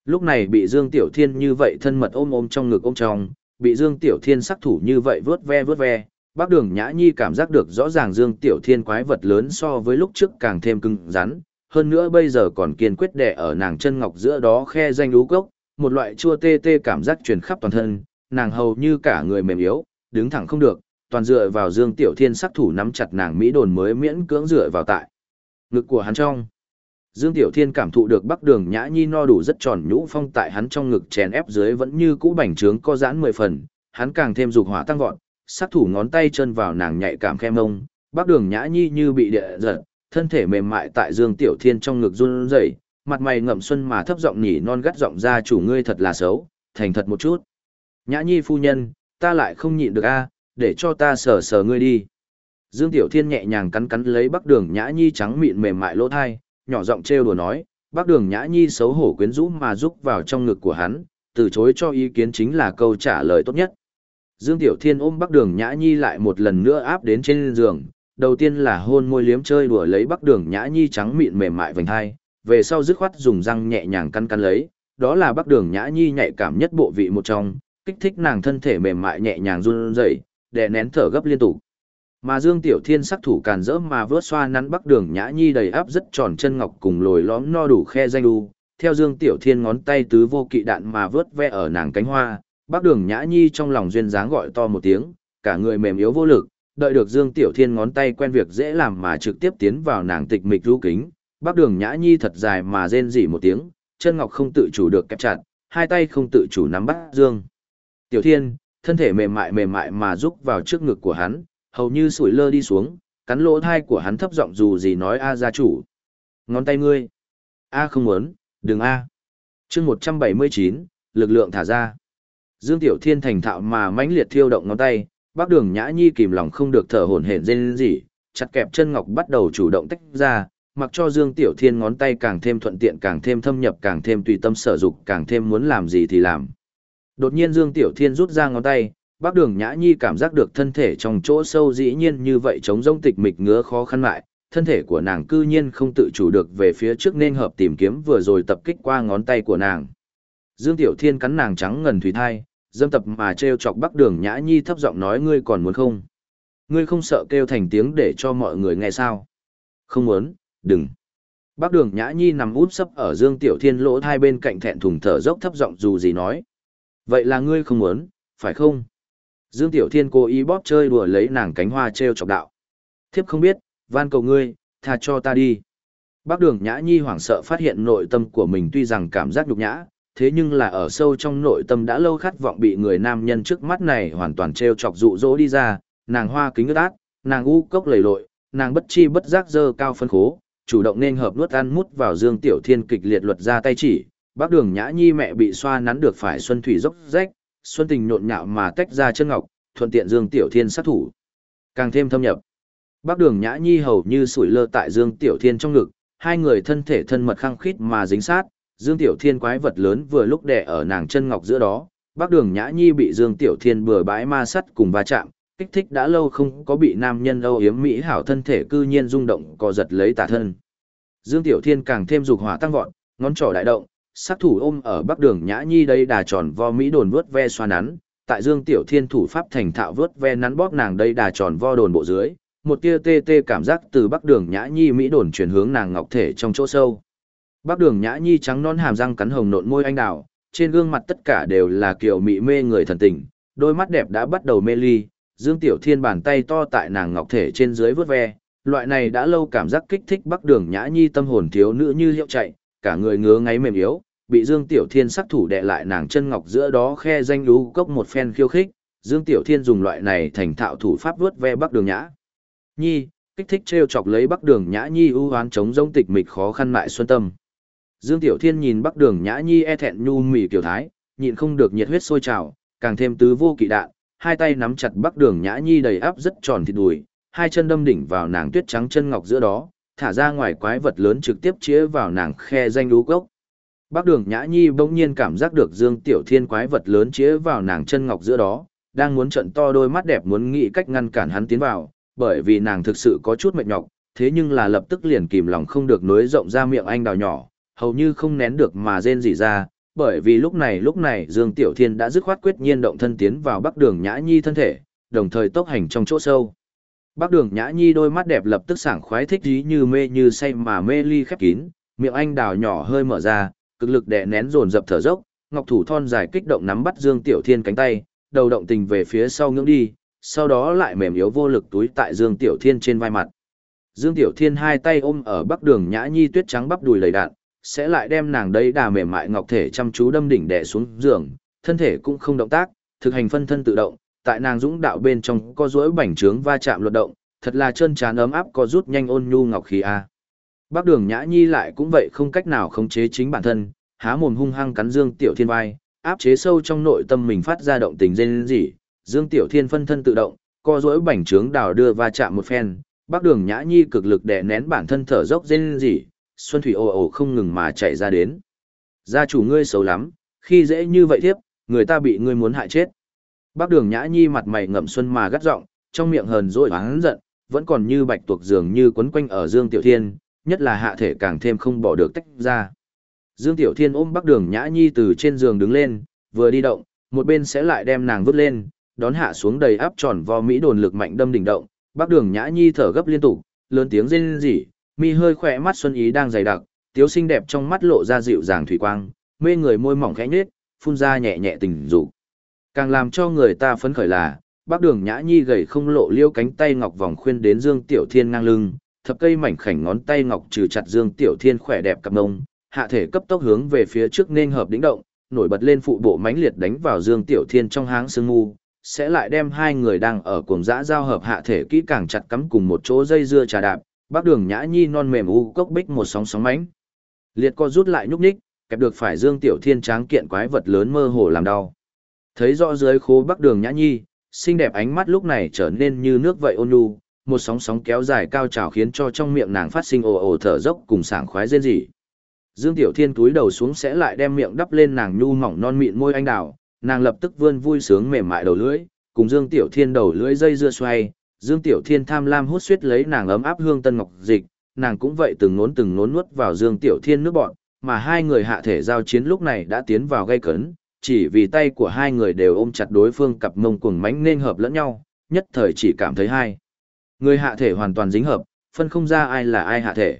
Lúc này bị Dương Tiểu Thiên như vậy thân mật ôm ôm trong ngực ôm trong, bị Dương Tiểu Thiên sắc thủ như vậy vớt ve vớt ve, Bác Đường Nhã Nhi cảm giác được rõ ràng Dương Tiểu Thiên quái vật lớn so với lúc trước càng thêm cứng rắn, hơn nữa bây giờ còn kiên quyết đè ở nàng chân ngọc giữa đó khe danh lú gốc, một loại chua tê tê cảm giác truyền khắp toàn thân, nàng hầu như cả người mềm yếu, đứng thẳng không được, toàn dựa vào Dương Tiểu Thiên sắc thủ nắm chặt nàng mỹ đồn mới miễn cưỡng dựa vào tại ngực của hắn trong. Dương Tiểu Thiên cảm thụ được Bắc Đường Nhã Nhi no đủ rất tròn nhũ phong tại hắn trong ngực chèn ép dưới vẫn như cũ bành trướng co giãn mười phần, hắn càng thêm dục hỏa tăng vọt, sát thủ ngón tay chân vào nàng nhạy cảm khe mông, bắc đường nhã nhi như bị địa giật, thân thể mềm mại tại Dương Tiểu Thiên trong ngực run rẩy, mặt mày ngậm xuân mà thấp giọng nhỉ non gắt giọng ra chủ ngươi thật là xấu, thành thật một chút. Nhã nhi phu nhân, ta lại không nhịn được a, để cho ta sờ sờ ngươi đi. Dương Tiểu Thiên nhẹ nhàng cắn cắn lấy Bắc Đường Nhã Nhi trắng mịn mềm mại lỗ thai, nhỏ giọng trêu đùa nói, Bắc Đường Nhã Nhi xấu hổ quyến rũ mà rúc vào trong ngực của hắn, từ chối cho ý kiến chính là câu trả lời tốt nhất. Dương Tiểu Thiên ôm Bắc Đường Nhã Nhi lại một lần nữa áp đến trên giường, đầu tiên là hôn môi liếm chơi đùa lấy Bắc Đường Nhã Nhi trắng mịn mềm mại vành hai, về sau dứt khoát dùng răng nhẹ nhàng căn căn lấy, đó là Bắc Đường Nhã Nhi nhạy cảm nhất bộ vị một trong, kích thích nàng thân thể mềm mại nhẹ nhàng run rẩy, đè nén thở gấp liên tục. Mà Dương Tiểu Thiên sắc thủ càn rỡ mà vớt xoa nắn Bắc Đường Nhã Nhi đầy áp rất tròn chân ngọc cùng lồi lõm no đủ khe danh đu, theo Dương Tiểu Thiên ngón tay tứ vô kỵ đạn mà vớt ve ở nàng cánh hoa, Bắc đường nhã nhi trong lòng duyên dáng gọi to một tiếng, cả người mềm yếu vô lực, đợi được Dương Tiểu Thiên ngón tay quen việc dễ làm mà trực tiếp tiến vào nàng tịch mịch rú kính. Bác đường nhã nhi thật dài mà rên rỉ một tiếng, chân ngọc không tự chủ được kẹp chặt, hai tay không tự chủ nắm bắt Dương. Tiểu Thiên, thân thể mềm mại mềm mại mà rúc vào trước ngực của hắn, hầu như sủi lơ đi xuống, cắn lỗ thai của hắn thấp giọng dù gì nói a gia chủ. Ngón tay ngươi. A không muốn, đừng a. chương 179, lực lượng thả ra. Dương Tiểu Thiên thành thạo mà mãnh liệt thiêu động ngón tay, bác đường nhã nhi kìm lòng không được thở hổn hển rên gì, chặt kẹp chân ngọc bắt đầu chủ động tách ra, mặc cho Dương Tiểu Thiên ngón tay càng thêm thuận tiện càng thêm thâm nhập càng thêm tùy tâm sở dục càng thêm muốn làm gì thì làm. Đột nhiên Dương Tiểu Thiên rút ra ngón tay, bác đường nhã nhi cảm giác được thân thể trong chỗ sâu dĩ nhiên như vậy chống rông tịch mịch ngứa khó khăn lại, thân thể của nàng cư nhiên không tự chủ được về phía trước nên hợp tìm kiếm vừa rồi tập kích qua ngón tay của nàng. Dương Tiểu Thiên cắn nàng trắng ngần thủy thai, dâm tập mà trêu chọc Bắc Đường Nhã Nhi thấp giọng nói ngươi còn muốn không? Ngươi không sợ kêu thành tiếng để cho mọi người nghe sao? Không muốn, đừng. Bắc Đường Nhã Nhi nằm út sấp ở Dương Tiểu Thiên lỗ hai bên cạnh thẹn thùng thở dốc thấp giọng dù gì nói. Vậy là ngươi không muốn, phải không? Dương Tiểu Thiên cố ý bóp chơi đùa lấy nàng cánh hoa treo chọc đạo. Thiếp không biết, van cầu ngươi, tha cho ta đi. Bác đường Nhã Nhi hoảng sợ phát hiện nội tâm của mình tuy rằng cảm giác nhục nhã, thế nhưng là ở sâu trong nội tâm đã lâu khát vọng bị người nam nhân trước mắt này hoàn toàn treo chọc dụ dỗ đi ra, nàng hoa kính ướt át, nàng u cốc lầy lội, nàng bất chi bất giác dơ cao phân khố, chủ động nên hợp nuốt ăn mút vào Dương Tiểu Thiên kịch liệt luật ra tay chỉ, bác đường Nhã Nhi mẹ bị xoa nắn được phải xuân thủy dốc rách, xuân tình nhộn nhạo mà tách ra chân ngọc, thuận tiện Dương Tiểu Thiên sát thủ. Càng thêm thâm nhập. Bác đường Nhã Nhi hầu như sủi lơ tại Dương Tiểu Thiên trong ngực, hai người thân thể thân mật khăng khít mà dính sát, Dương Tiểu Thiên quái vật lớn vừa lúc đè ở nàng chân ngọc giữa đó, bác đường Nhã Nhi bị Dương Tiểu Thiên bừa bãi ma sắt cùng va chạm, kích thích đã lâu không có bị nam nhân âu yếm mỹ hảo thân thể cư nhiên rung động co giật lấy tả thân. Dương Tiểu Thiên càng thêm dục hỏa tăng vọt, ngón trỏ đại động, sát thủ ôm ở bắc đường nhã nhi đây đà tròn vo mỹ đồn vớt ve xoa nắn tại dương tiểu thiên thủ pháp thành thạo vớt ve nắn bóp nàng đây đà tròn vo đồn bộ dưới một tia tê tê cảm giác từ bắc đường nhã nhi mỹ đồn chuyển hướng nàng ngọc thể trong chỗ sâu bắc đường nhã nhi trắng non hàm răng cắn hồng nộn môi anh đào trên gương mặt tất cả đều là kiểu mị mê người thần tình đôi mắt đẹp đã bắt đầu mê ly dương tiểu thiên bàn tay to tại nàng ngọc thể trên dưới vớt ve loại này đã lâu cảm giác kích thích bắc đường nhã nhi tâm hồn thiếu nữ như hiệu chạy cả người ngứa ngáy mềm yếu bị Dương Tiểu Thiên sắc thủ đè lại nàng chân ngọc giữa đó khe danh lú cốc một phen khiêu khích, Dương Tiểu Thiên dùng loại này thành thạo thủ pháp vuốt ve Bắc Đường Nhã. Nhi, kích thích trêu chọc lấy Bắc Đường Nhã Nhi ưu hoán chống giống tịch mịch khó khăn mại xuân tâm. Dương Tiểu Thiên nhìn Bắc Đường Nhã Nhi e thẹn nhu mỉ tiểu thái, nhịn không được nhiệt huyết sôi trào, càng thêm tứ vô kỵ đạn, hai tay nắm chặt Bắc Đường Nhã Nhi đầy áp rất tròn thịt đùi, hai chân đâm đỉnh vào nàng tuyết trắng chân ngọc giữa đó, thả ra ngoài quái vật lớn trực tiếp chĩa vào nàng khe danh lú cốc. Bắc đường Nhã Nhi bỗng nhiên cảm giác được Dương Tiểu Thiên quái vật lớn chĩa vào nàng chân ngọc giữa đó, đang muốn trận to đôi mắt đẹp muốn nghĩ cách ngăn cản hắn tiến vào, bởi vì nàng thực sự có chút mệt nhọc, thế nhưng là lập tức liền kìm lòng không được nối rộng ra miệng anh đào nhỏ, hầu như không nén được mà rên rỉ ra, bởi vì lúc này lúc này Dương Tiểu Thiên đã dứt khoát quyết nhiên động thân tiến vào Bắc Đường Nhã Nhi thân thể, đồng thời tốc hành trong chỗ sâu. Bắc Đường Nhã Nhi đôi mắt đẹp lập tức sảng khoái thích dí như mê như say mà mê ly khép kín, miệng anh đào nhỏ hơi mở ra, cực lực đè nén dồn dập thở dốc, ngọc thủ thon dài kích động nắm bắt Dương Tiểu Thiên cánh tay, đầu động tình về phía sau ngưỡng đi, sau đó lại mềm yếu vô lực túi tại Dương Tiểu Thiên trên vai mặt. Dương Tiểu Thiên hai tay ôm ở bắc đường nhã nhi tuyết trắng bắp đùi lầy đạn, sẽ lại đem nàng đây đà mềm mại ngọc thể chăm chú đâm đỉnh đè xuống giường, thân thể cũng không động tác, thực hành phân thân tự động, tại nàng dũng đạo bên trong có duỗi bảnh trướng va chạm luật động, thật là chân trán ấm áp có rút nhanh ôn nhu ngọc khí a. Bác đường nhã nhi lại cũng vậy không cách nào khống chế chính bản thân, há mồm hung hăng cắn Dương Tiểu Thiên vai, áp chế sâu trong nội tâm mình phát ra động tình dên gì, Dương Tiểu Thiên phân thân tự động, co duỗi bảnh trướng đào đưa va chạm một phen, bác đường nhã nhi cực lực đè nén bản thân thở dốc dên gì, xuân thủy ồ ồ không ngừng mà chạy ra đến. Gia chủ ngươi xấu lắm, khi dễ như vậy thiếp, người ta bị ngươi muốn hại chết. Bác đường nhã nhi mặt mày ngậm xuân mà gắt giọng, trong miệng hờn dỗi hắn giận, vẫn còn như bạch tuộc dường như quấn quanh ở Dương Tiểu Thiên, nhất là hạ thể càng thêm không bỏ được tách ra. Dương Tiểu Thiên ôm Bắc Đường Nhã Nhi từ trên giường đứng lên, vừa đi động, một bên sẽ lại đem nàng vứt lên, đón hạ xuống đầy áp tròn vo mỹ đồn lực mạnh đâm đỉnh động. Bắc Đường Nhã Nhi thở gấp liên tục, lớn tiếng rên rỉ, mi hơi khỏe mắt xuân ý đang dày đặc, tiếu xinh đẹp trong mắt lộ ra dịu dàng thủy quang, mê người môi mỏng khẽ nhếch, phun ra nhẹ nhẹ tình dục. Càng làm cho người ta phấn khởi là, Bắc Đường Nhã Nhi gầy không lộ liêu cánh tay ngọc vòng khuyên đến Dương Tiểu Thiên ngang lưng, thập cây mảnh khảnh ngón tay ngọc trừ chặt Dương Tiểu Thiên khỏe đẹp cặp mông, hạ thể cấp tốc hướng về phía trước nên hợp đỉnh động, nổi bật lên phụ bộ mãnh liệt đánh vào Dương Tiểu Thiên trong háng sương ngu, sẽ lại đem hai người đang ở cuồng dã giao hợp hạ thể kỹ càng chặt cắm cùng một chỗ dây dưa trà đạp, bác đường nhã nhi non mềm u cốc bích một sóng sóng mánh Liệt co rút lại nhúc nhích, kẹp được phải Dương Tiểu Thiên tráng kiện quái vật lớn mơ hồ làm đau. Thấy rõ dưới khố bắc đường nhã nhi, xinh đẹp ánh mắt lúc này trở nên như nước vậy ôn nhu, một sóng sóng kéo dài cao trào khiến cho trong miệng nàng phát sinh ồ ồ thở dốc cùng sảng khoái rên rỉ. Dương Tiểu Thiên túi đầu xuống sẽ lại đem miệng đắp lên nàng nhu mỏng non mịn môi anh đào, nàng lập tức vươn vui sướng mềm mại đầu lưỡi, cùng Dương Tiểu Thiên đầu lưỡi dây dưa xoay, Dương Tiểu Thiên tham lam hút suýt lấy nàng ấm áp hương tân ngọc dịch, nàng cũng vậy từng nốn từng nốn nuốt vào Dương Tiểu Thiên nước bọn, mà hai người hạ thể giao chiến lúc này đã tiến vào gây cấn, chỉ vì tay của hai người đều ôm chặt đối phương cặp mông cuồng mánh nên hợp lẫn nhau, nhất thời chỉ cảm thấy hai. Người hạ thể hoàn toàn dính hợp, phân không ra ai là ai hạ thể.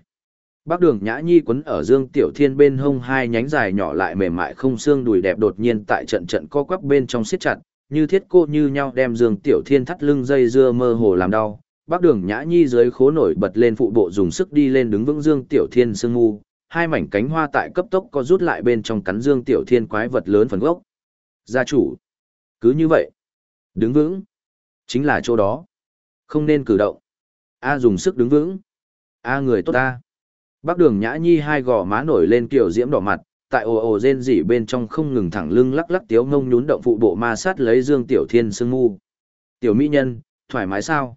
Bác đường nhã nhi quấn ở dương tiểu thiên bên hông hai nhánh dài nhỏ lại mềm mại không xương đùi đẹp đột nhiên tại trận trận co quắp bên trong siết chặt, như thiết cô như nhau đem dương tiểu thiên thắt lưng dây dưa mơ hồ làm đau. Bác đường nhã nhi dưới khố nổi bật lên phụ bộ dùng sức đi lên đứng vững dương tiểu thiên sương ngu, hai mảnh cánh hoa tại cấp tốc có rút lại bên trong cắn dương tiểu thiên quái vật lớn phần gốc. Gia chủ. Cứ như vậy. Đứng vững. Chính là chỗ đó. Không nên cử động. A dùng sức đứng vững. A người tốt ta. Bác đường nhã nhi hai gò má nổi lên kiểu diễm đỏ mặt, tại ồ ồ rên rỉ bên trong không ngừng thẳng lưng lắc lắc tiếu ngông nhún động phụ bộ ma sát lấy Dương Tiểu Thiên sương mu. Tiểu mỹ nhân, thoải mái sao?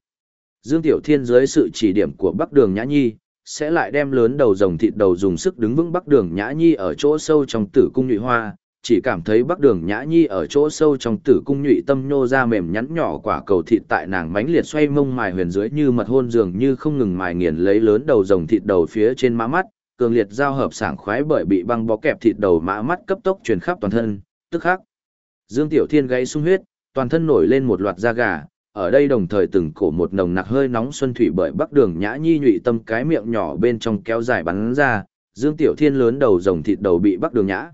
Dương Tiểu Thiên dưới sự chỉ điểm của Bắc Đường Nhã Nhi, sẽ lại đem lớn đầu rồng thịt đầu dùng sức đứng vững Bắc Đường Nhã Nhi ở chỗ sâu trong tử cung nhụy hoa, chỉ cảm thấy Bắc Đường Nhã Nhi ở chỗ sâu trong tử cung nhụy tâm nhô ra mềm nhắn nhỏ quả cầu thịt tại nàng mánh liệt xoay mông mài huyền dưới như mật hôn dường như không ngừng mài nghiền lấy lớn đầu rồng thịt đầu phía trên má mắt, cường liệt giao hợp sảng khoái bởi bị băng bó kẹp thịt đầu mã mắt cấp tốc truyền khắp toàn thân, tức khắc. Dương Tiểu Thiên gáy sung huyết, toàn thân nổi lên một loạt da gà, ở đây đồng thời từng cổ một nồng nặc hơi nóng xuân thủy bởi bắc đường nhã nhi nhụy tâm cái miệng nhỏ bên trong kéo dài bắn ra, Dương Tiểu Thiên lớn đầu rồng thịt đầu bị bắc đường nhã.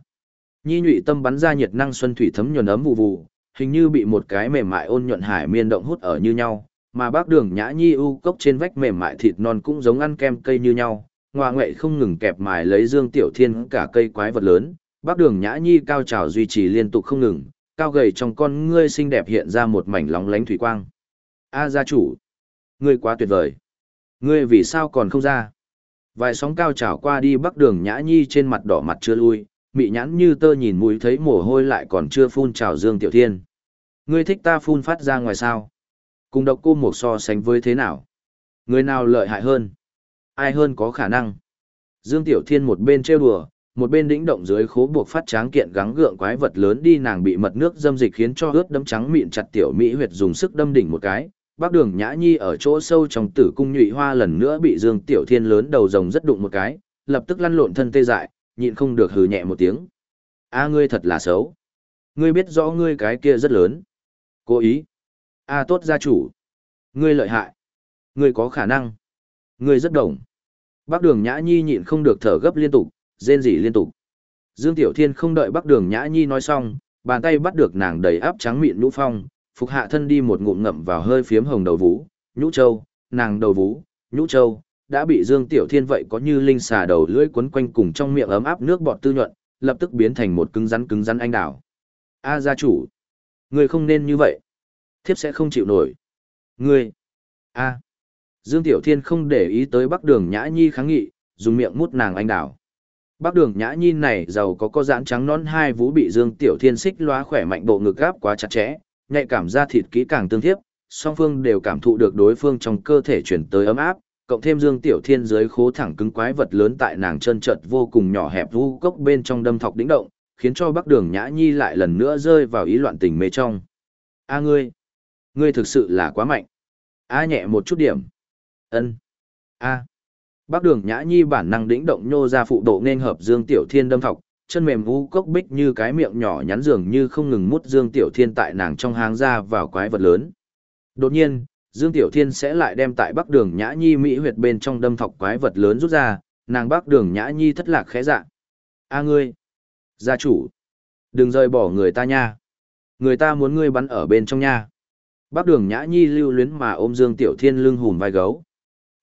Nhi nhụy tâm bắn ra nhiệt năng xuân thủy thấm nhuần ấm vụ vụ, hình như bị một cái mềm mại ôn nhuận hải miên động hút ở như nhau, mà bác đường nhã nhi u cốc trên vách mềm mại thịt non cũng giống ăn kem cây như nhau, ngoa ngoại không ngừng kẹp mài lấy Dương Tiểu Thiên cả cây quái vật lớn, bác đường nhã nhi cao trào duy trì liên tục không ngừng, cao gầy trong con ngươi xinh đẹp hiện ra một mảnh lóng lánh thủy quang. A gia chủ, ngươi quá tuyệt vời. Ngươi vì sao còn không ra? Vài sóng cao trào qua đi bắc đường nhã nhi trên mặt đỏ mặt chưa lui, mị nhãn như tơ nhìn mũi thấy mồ hôi lại còn chưa phun trào Dương Tiểu Thiên. Ngươi thích ta phun phát ra ngoài sao? Cùng độc cô một so sánh với thế nào? Người nào lợi hại hơn? Ai hơn có khả năng. Dương Tiểu Thiên một bên trêu đùa, một bên đĩnh động dưới khố buộc phát tráng kiện gắng gượng quái vật lớn đi nàng bị mật nước dâm dịch khiến cho ướt đấm trắng mịn chặt tiểu mỹ huyệt dùng sức đâm đỉnh một cái. Bác đường nhã nhi ở chỗ sâu trong tử cung nhụy hoa lần nữa bị Dương Tiểu Thiên lớn đầu rồng rất đụng một cái, lập tức lăn lộn thân tê dại, nhịn không được hừ nhẹ một tiếng. A ngươi thật là xấu. Ngươi biết rõ ngươi cái kia rất lớn. Cố ý. A tốt gia chủ. Ngươi lợi hại. Ngươi có khả năng. Ngươi rất đồng. Bác đường Nhã Nhi nhịn không được thở gấp liên tục, rên rỉ liên tục. Dương Tiểu Thiên không đợi bác đường Nhã Nhi nói xong, bàn tay bắt được nàng đầy áp trắng mịn nhũ phong, phục hạ thân đi một ngụm ngậm vào hơi phiếm hồng đầu vú, nhũ châu, nàng đầu vú, nhũ châu, đã bị Dương Tiểu Thiên vậy có như linh xà đầu lưỡi quấn quanh cùng trong miệng ấm áp nước bọt tư nhuận, lập tức biến thành một cứng rắn cứng rắn anh đảo. A gia chủ, người không nên như vậy. Thiếp sẽ không chịu nổi. Ngươi, a, Dương Tiểu Thiên không để ý tới Bắc Đường Nhã Nhi kháng nghị, dùng miệng mút nàng anh đảo. Bắc Đường Nhã Nhi này giàu có có dáng trắng non hai vú bị Dương Tiểu Thiên xích loa khỏe mạnh bộ ngực gáp quá chặt chẽ, nhạy cảm ra thịt kỹ càng tương tiếp, song phương đều cảm thụ được đối phương trong cơ thể chuyển tới ấm áp, cộng thêm Dương Tiểu Thiên dưới khố thẳng cứng quái vật lớn tại nàng chân chợt vô cùng nhỏ hẹp vu cốc bên trong đâm thọc đĩnh động, khiến cho Bắc Đường Nhã Nhi lại lần nữa rơi vào ý loạn tình mê trong. A ngươi, ngươi thực sự là quá mạnh. A nhẹ một chút điểm, ân. A. À. bác đường nhã nhi bản năng đĩnh động nhô ra phụ độ nên hợp dương tiểu thiên đâm thọc, chân mềm vũ cốc bích như cái miệng nhỏ nhắn dường như không ngừng mút dương tiểu thiên tại nàng trong hang ra vào quái vật lớn. Đột nhiên, dương tiểu thiên sẽ lại đem tại bắc đường nhã nhi mỹ huyệt bên trong đâm thọc quái vật lớn rút ra, nàng bắc đường nhã nhi thất lạc khẽ dạ. A ngươi. Gia chủ. Đừng rời bỏ người ta nha. Người ta muốn ngươi bắn ở bên trong nha. Bắc đường nhã nhi lưu luyến mà ôm dương tiểu thiên lưng hùm vai gấu.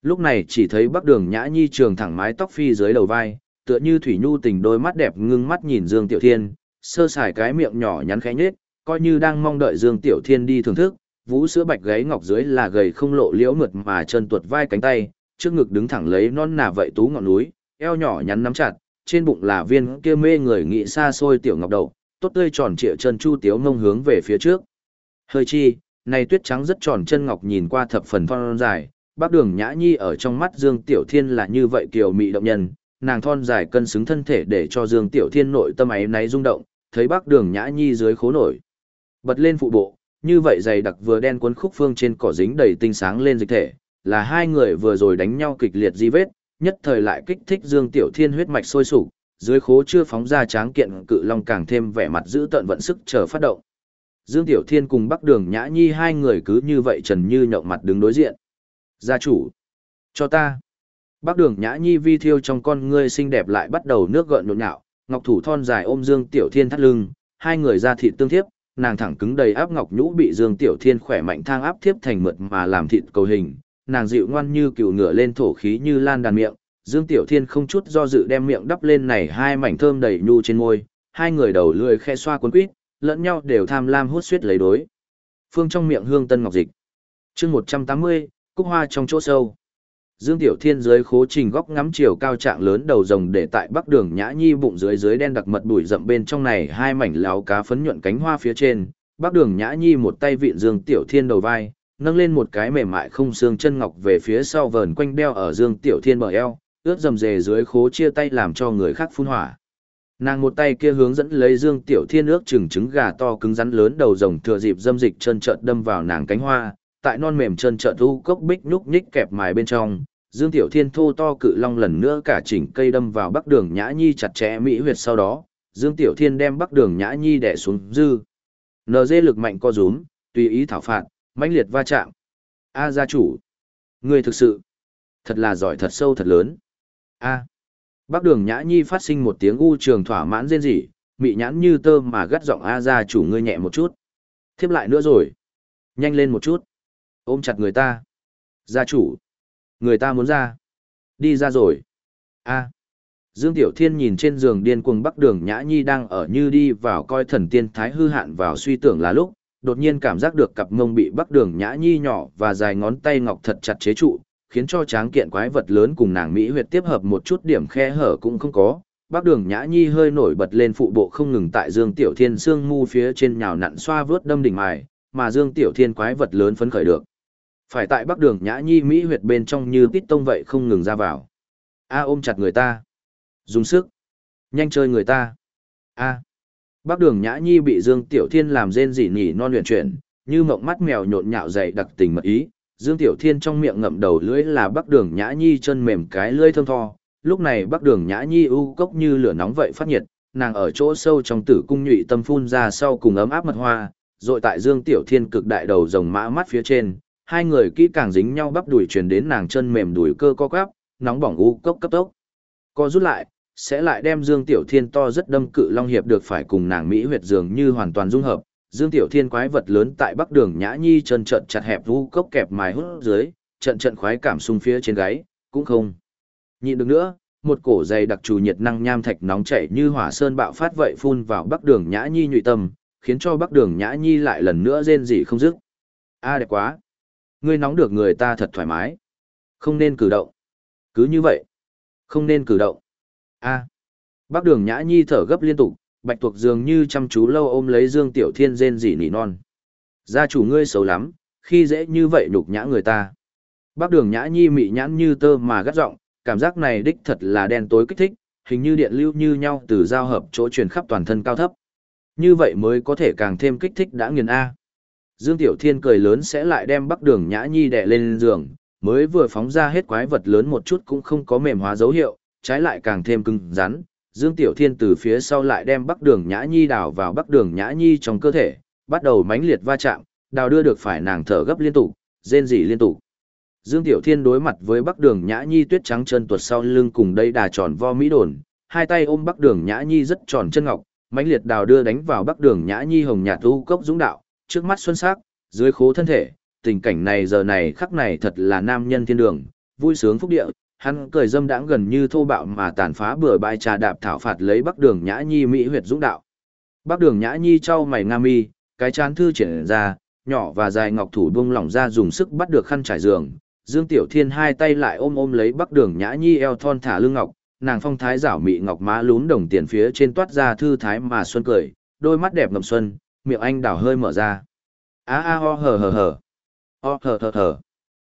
Lúc này chỉ thấy bắc đường nhã nhi trường thẳng mái tóc phi dưới đầu vai, tựa như thủy nhu tình đôi mắt đẹp ngưng mắt nhìn Dương Tiểu Thiên, sơ sài cái miệng nhỏ nhắn khẽ nhếch, coi như đang mong đợi Dương Tiểu Thiên đi thưởng thức, vũ sữa bạch gáy ngọc dưới là gầy không lộ liễu mượt mà chân tuột vai cánh tay, trước ngực đứng thẳng lấy non nà vậy tú ngọn núi, eo nhỏ nhắn nắm chặt, trên bụng là viên kia mê người nghĩ xa xôi tiểu ngọc đầu, tốt tươi tròn trịa chân chu tiếu ngông hướng về phía trước. Hơi chi, này tuyết trắng rất tròn chân ngọc nhìn qua thập phần thon dài, bác đường nhã nhi ở trong mắt Dương Tiểu Thiên là như vậy kiều mị động nhân, nàng thon dài cân xứng thân thể để cho Dương Tiểu Thiên nội tâm ấy náy rung động, thấy bác đường nhã nhi dưới khố nổi. Bật lên phụ bộ, như vậy dày đặc vừa đen cuốn khúc phương trên cỏ dính đầy tinh sáng lên dịch thể, là hai người vừa rồi đánh nhau kịch liệt di vết, nhất thời lại kích thích Dương Tiểu Thiên huyết mạch sôi sục, dưới khố chưa phóng ra tráng kiện cự long càng thêm vẻ mặt giữ tận vận sức chờ phát động. Dương Tiểu Thiên cùng Bắc Đường Nhã Nhi hai người cứ như vậy trần như nhộng mặt đứng đối diện. Gia chủ, cho ta. Bắc Đường Nhã Nhi vi thiêu trong con ngươi xinh đẹp lại bắt đầu nước gợn nhộn nhạo, ngọc thủ thon dài ôm Dương Tiểu Thiên thắt lưng, hai người ra thịt tương thiếp, nàng thẳng cứng đầy áp ngọc nhũ bị Dương Tiểu Thiên khỏe mạnh thang áp thiếp thành mượt mà làm thịt cầu hình, nàng dịu ngoan như cừu ngựa lên thổ khí như lan đàn miệng, Dương Tiểu Thiên không chút do dự đem miệng đắp lên này hai mảnh thơm đầy nhu trên môi, hai người đầu lưỡi khe xoa cuốn quýt, lẫn nhau đều tham lam hút suýt lấy đối. Phương trong miệng hương tân ngọc dịch. Chương 180, cúc hoa trong chỗ sâu. Dương Tiểu Thiên dưới khố trình góc ngắm chiều cao trạng lớn đầu rồng để tại bắc đường nhã nhi bụng dưới dưới đen đặc mật bụi rậm bên trong này hai mảnh láo cá phấn nhuận cánh hoa phía trên. Bắc đường nhã nhi một tay vịn Dương Tiểu Thiên đầu vai, nâng lên một cái mềm mại không xương chân ngọc về phía sau vờn quanh đeo ở Dương Tiểu Thiên bờ eo, ướt dầm dề dưới khố chia tay làm cho người khác phun hỏa. Nàng một tay kia hướng dẫn lấy Dương Tiểu Thiên ước chừng trứng gà to cứng rắn lớn đầu rồng thừa dịp dâm dịch chân trợn đâm vào nàng cánh hoa, tại non mềm chân trợn u cốc bích nhúc nhích kẹp mài bên trong, Dương Tiểu Thiên thô to cự long lần nữa cả chỉnh cây đâm vào bắc đường Nhã Nhi chặt chẽ mỹ huyệt sau đó, Dương Tiểu Thiên đem bắc đường Nhã Nhi đè xuống dư. NG lực mạnh co rúm, tùy ý thảo phạt, mãnh liệt va chạm. A gia chủ, người thực sự thật là giỏi thật sâu thật lớn. A. Bắc đường Nhã Nhi phát sinh một tiếng u trường thỏa mãn rên rỉ, mị nhãn như tơ mà gắt giọng A gia chủ ngươi nhẹ một chút. Thiếp lại nữa rồi. Nhanh lên một chút. Ôm chặt người ta. Gia chủ. Người ta muốn ra. Đi ra rồi. A. Dương Tiểu Thiên nhìn trên giường điên cuồng Bắc Đường Nhã Nhi đang ở như đi vào coi thần tiên thái hư hạn vào suy tưởng là lúc, đột nhiên cảm giác được cặp mông bị Bắc Đường Nhã Nhi nhỏ và dài ngón tay ngọc thật chặt chế trụ, khiến cho tráng kiện quái vật lớn cùng nàng Mỹ huyệt tiếp hợp một chút điểm khe hở cũng không có. Bác đường Nhã Nhi hơi nổi bật lên phụ bộ không ngừng tại Dương Tiểu Thiên xương mu phía trên nhào nặn xoa vớt đâm đỉnh mài, mà Dương Tiểu Thiên quái vật lớn phấn khởi được. Phải tại Bắc đường Nhã Nhi Mỹ huyệt bên trong như tít tông vậy không ngừng ra vào. A ôm chặt người ta. Dùng sức. Nhanh chơi người ta. A. Bắc đường Nhã Nhi bị Dương Tiểu Thiên làm rên rỉ nhỉ non luyện chuyển, như mộng mắt mèo nhộn nhạo dày đặc tình mật ý, Dương Tiểu Thiên trong miệng ngậm đầu lưỡi là Bắc Đường Nhã Nhi chân mềm cái lưỡi thơm tho, lúc này Bắc Đường Nhã Nhi u cốc như lửa nóng vậy phát nhiệt, nàng ở chỗ sâu trong tử cung nhụy tâm phun ra sau cùng ấm áp mật hoa, rồi tại Dương Tiểu Thiên cực đại đầu rồng mã mắt phía trên, hai người kỹ càng dính nhau bắp đùi truyền đến nàng chân mềm đùi cơ co quắp, nóng bỏng u cốc cấp tốc. Co rút lại, sẽ lại đem Dương Tiểu Thiên to rất đâm cự long hiệp được phải cùng nàng mỹ huyệt dường như hoàn toàn dung hợp, Dương Tiểu Thiên quái vật lớn tại bắc đường Nhã Nhi chân trận chặt hẹp vu cốc kẹp mài hút dưới, trận trận khoái cảm xung phía trên gáy, cũng không. Nhịn được nữa, một cổ dày đặc trù nhiệt năng nham thạch nóng chảy như hỏa sơn bạo phát vậy phun vào bắc đường Nhã Nhi nhụy tâm, khiến cho bắc đường Nhã Nhi lại lần nữa rên rỉ không dứt. A à, đẹp quá. Ngươi nóng được người ta thật thoải mái. Không nên cử động. Cứ như vậy. Không nên cử động. A. Bắc đường Nhã Nhi thở gấp liên tục, bạch tuộc dường như chăm chú lâu ôm lấy Dương Tiểu Thiên rên rỉ nỉ non. Gia chủ ngươi xấu lắm, khi dễ như vậy nhục nhã người ta. Bác đường nhã nhi mị nhãn như tơ mà gắt giọng cảm giác này đích thật là đen tối kích thích, hình như điện lưu như nhau từ giao hợp chỗ truyền khắp toàn thân cao thấp. Như vậy mới có thể càng thêm kích thích đã nghiền A. Dương Tiểu Thiên cười lớn sẽ lại đem bắc đường nhã nhi đè lên giường, mới vừa phóng ra hết quái vật lớn một chút cũng không có mềm hóa dấu hiệu, trái lại càng thêm cứng rắn, Dương Tiểu Thiên từ phía sau lại đem Bắc Đường Nhã Nhi đào vào Bắc Đường Nhã Nhi trong cơ thể, bắt đầu mãnh liệt va chạm, đào đưa được phải nàng thở gấp liên tục, rên rỉ liên tục. Dương Tiểu Thiên đối mặt với Bắc Đường Nhã Nhi tuyết trắng chân tuột sau lưng cùng đây đà tròn vo mỹ đồn, hai tay ôm Bắc Đường Nhã Nhi rất tròn chân ngọc, mãnh liệt đào đưa đánh vào Bắc Đường Nhã Nhi hồng nhạt u cốc dũng đạo, trước mắt xuân sắc, dưới khố thân thể, tình cảnh này giờ này khắc này thật là nam nhân thiên đường, vui sướng phúc địa, hắn cười dâm đãng gần như thô bạo mà tàn phá bừa bãi trà đạp thảo phạt lấy bắc đường nhã nhi mỹ huyệt dũng đạo. Bắc đường nhã nhi trao mày nga mi cái chán thư triển ra nhỏ và dài ngọc thủ buông lỏng ra dùng sức bắt được khăn trải giường. Dương tiểu thiên hai tay lại ôm ôm lấy bắc đường nhã nhi eo thon thả lưng ngọc nàng phong thái rảo mị ngọc má lún đồng tiền phía trên toát ra thư thái mà xuân cười đôi mắt đẹp ngầm xuân miệng anh đảo hơi mở ra. A a ho hờ hờ hờ. Ho hờ hờ hờ.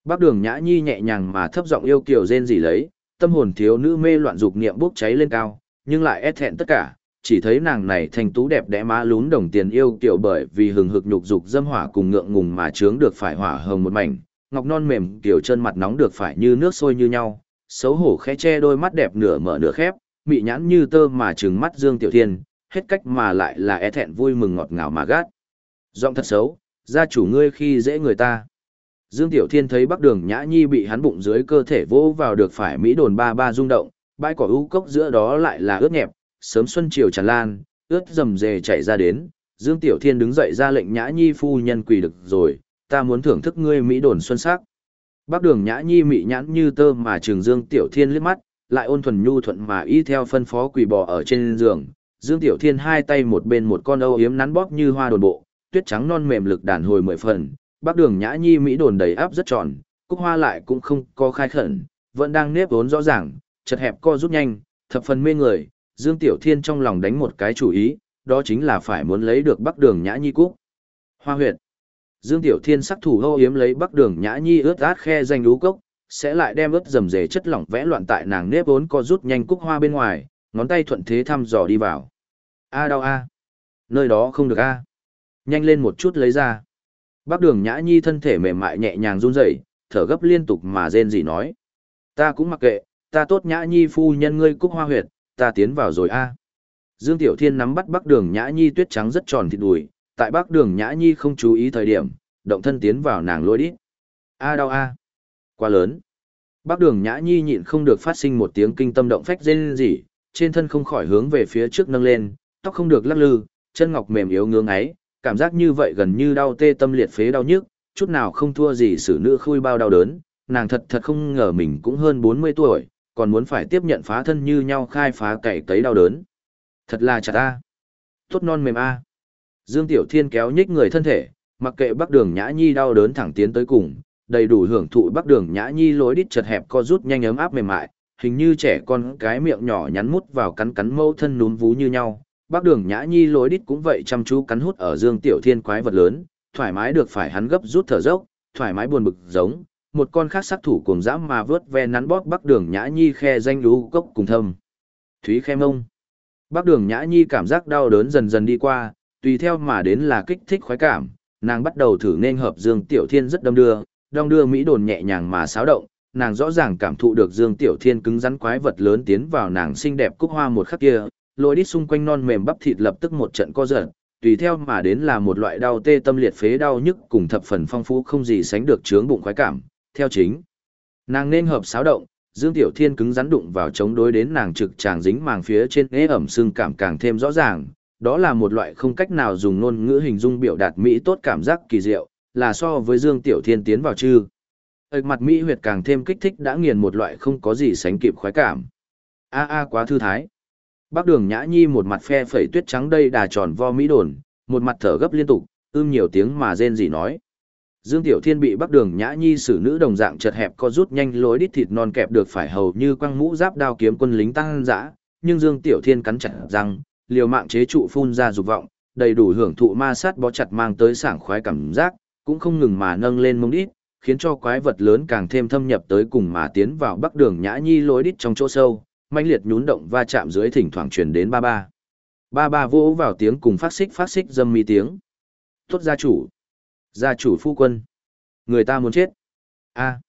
Bác đường nhã nhi nhẹ nhàng mà thấp giọng yêu kiều rên rỉ lấy, tâm hồn thiếu nữ mê loạn dục niệm bốc cháy lên cao, nhưng lại e thẹn tất cả, chỉ thấy nàng này thành tú đẹp đẽ má lún đồng tiền yêu kiều bởi vì hừng hực nhục dục dâm hỏa cùng ngượng ngùng mà trướng được phải hỏa hồng một mảnh, ngọc non mềm kiểu chân mặt nóng được phải như nước sôi như nhau, xấu hổ khẽ che đôi mắt đẹp nửa mở nửa khép, mị nhãn như tơ mà trừng mắt Dương Tiểu Thiên, hết cách mà lại là é thẹn vui mừng ngọt ngào mà gát. Giọng thật xấu, gia chủ ngươi khi dễ người ta. Dương Tiểu Thiên thấy Bắc Đường Nhã Nhi bị hắn bụng dưới cơ thể vỗ vào được phải Mỹ đồn ba ba rung động, bãi cỏ ưu cốc giữa đó lại là ướt nhẹp, sớm xuân chiều tràn lan, ướt rầm rề chạy ra đến. Dương Tiểu Thiên đứng dậy ra lệnh Nhã Nhi phu nhân quỳ được rồi, ta muốn thưởng thức ngươi Mỹ đồn xuân sắc. Bắc Đường Nhã Nhi mị nhãn như tơ mà trường Dương Tiểu Thiên liếc mắt, lại ôn thuần nhu thuận mà y theo phân phó quỳ bò ở trên giường. Dương Tiểu Thiên hai tay một bên một con âu yếm nắn bóp như hoa đồn bộ, tuyết trắng non mềm lực đàn hồi mười phần, Bắc Đường Nhã Nhi Mỹ đồn đầy áp rất tròn, cúc hoa lại cũng không có khai khẩn, vẫn đang nếp vốn rõ ràng, chật hẹp co rút nhanh, thập phần mê người, Dương Tiểu Thiên trong lòng đánh một cái chủ ý, đó chính là phải muốn lấy được Bắc Đường Nhã Nhi cúc. Hoa huyệt. Dương Tiểu Thiên sắc thủ hô yếm lấy Bắc Đường Nhã Nhi ướt át khe danh đú cốc, sẽ lại đem ướt dầm dề chất lỏng vẽ loạn tại nàng nếp vốn co rút nhanh cúc hoa bên ngoài, ngón tay thuận thế thăm dò đi vào. A đau a. Nơi đó không được a. Nhanh lên một chút lấy ra. Bác đường nhã nhi thân thể mềm mại nhẹ nhàng run rẩy, thở gấp liên tục mà rên rỉ nói. Ta cũng mặc kệ, ta tốt nhã nhi phu nhân ngươi cúc hoa huyệt, ta tiến vào rồi a. Dương Tiểu Thiên nắm bắt bác đường nhã nhi tuyết trắng rất tròn thịt đùi, tại bác đường nhã nhi không chú ý thời điểm, động thân tiến vào nàng lôi đi. A đau a. Quá lớn. Bác đường nhã nhi nhịn không được phát sinh một tiếng kinh tâm động phách rên rỉ, trên thân không khỏi hướng về phía trước nâng lên, tóc không được lắc lư, chân ngọc mềm yếu ngưỡng ấy, cảm giác như vậy gần như đau tê tâm liệt phế đau nhức, chút nào không thua gì xử nữ khui bao đau đớn, nàng thật thật không ngờ mình cũng hơn 40 tuổi, còn muốn phải tiếp nhận phá thân như nhau khai phá cày cấy đau đớn. Thật là chặt a. Tốt non mềm a. Dương Tiểu Thiên kéo nhích người thân thể, mặc kệ Bắc Đường Nhã Nhi đau đớn thẳng tiến tới cùng, đầy đủ hưởng thụ Bắc Đường Nhã Nhi lối đít chật hẹp co rút nhanh ấm áp mềm mại, hình như trẻ con cái miệng nhỏ nhắn mút vào cắn cắn mâu thân núm vú như nhau, bác đường nhã nhi lối đít cũng vậy chăm chú cắn hút ở dương tiểu thiên quái vật lớn thoải mái được phải hắn gấp rút thở dốc thoải mái buồn bực giống một con khác sát thủ cùng dã mà vớt ve nắn bóp bắc đường nhã nhi khe danh lú cốc cùng thâm. Thúy khe mông. Bắc đường nhã nhi cảm giác đau đớn dần dần đi qua tùy theo mà đến là kích thích khoái cảm nàng bắt đầu thử nên hợp dương tiểu thiên rất đâm đưa đong đưa mỹ đồn nhẹ nhàng mà xáo động nàng rõ ràng cảm thụ được dương tiểu thiên cứng rắn quái vật lớn tiến vào nàng xinh đẹp cúc hoa một khắc kia lối đít xung quanh non mềm bắp thịt lập tức một trận co giật, tùy theo mà đến là một loại đau tê tâm liệt phế đau nhức cùng thập phần phong phú không gì sánh được chướng bụng khoái cảm, theo chính. Nàng nên hợp xáo động, Dương Tiểu Thiên cứng rắn đụng vào chống đối đến nàng trực tràng dính màng phía trên ế ẩm xương cảm càng thêm rõ ràng, đó là một loại không cách nào dùng ngôn ngữ hình dung biểu đạt mỹ tốt cảm giác kỳ diệu, là so với Dương Tiểu Thiên tiến vào chư. Ếch mặt mỹ huyệt càng thêm kích thích đã nghiền một loại không có gì sánh kịp khoái cảm. A a quá thư thái. Bác đường nhã nhi một mặt phe phẩy tuyết trắng đây đà tròn vo mỹ đồn, một mặt thở gấp liên tục, ưm nhiều tiếng mà rên gì nói. Dương Tiểu Thiên bị Bắc Đường Nhã Nhi xử nữ đồng dạng chật hẹp co rút nhanh lối đít thịt non kẹp được phải hầu như quăng mũ giáp đao kiếm quân lính tăng dã, nhưng Dương Tiểu Thiên cắn chặt răng, liều mạng chế trụ phun ra dục vọng, đầy đủ hưởng thụ ma sát bó chặt mang tới sảng khoái cảm giác, cũng không ngừng mà nâng lên mông đít, khiến cho quái vật lớn càng thêm thâm nhập tới cùng mà tiến vào Bắc Đường Nhã Nhi lối đít trong chỗ sâu, mãnh liệt nhún động va chạm dưới thỉnh thoảng truyền đến ba ba. Ba ba vỗ vào tiếng cùng phát xích phát xích dâm mi tiếng. Tốt gia chủ. Gia chủ phu quân. Người ta muốn chết. a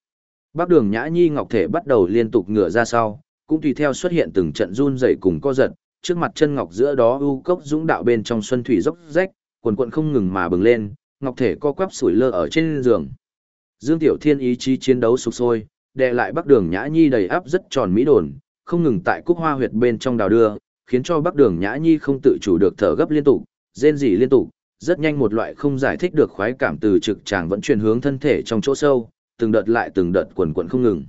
Bác đường nhã nhi ngọc thể bắt đầu liên tục ngửa ra sau, cũng tùy theo xuất hiện từng trận run dày cùng co giật, trước mặt chân ngọc giữa đó u cốc dũng đạo bên trong xuân thủy dốc rách, quần quận không ngừng mà bừng lên, ngọc thể co quắp sủi lơ ở trên giường. Dương Tiểu Thiên ý chí chiến đấu sục sôi, đè lại Bắc Đường Nhã Nhi đầy áp rất tròn mỹ đồn, không ngừng tại cúc hoa huyệt bên trong đào đưa, khiến cho Bắc Đường Nhã Nhi không tự chủ được thở gấp liên tục, rên rỉ liên tục, rất nhanh một loại không giải thích được khoái cảm từ trực tràng vẫn truyền hướng thân thể trong chỗ sâu, từng đợt lại từng đợt quần quần không ngừng.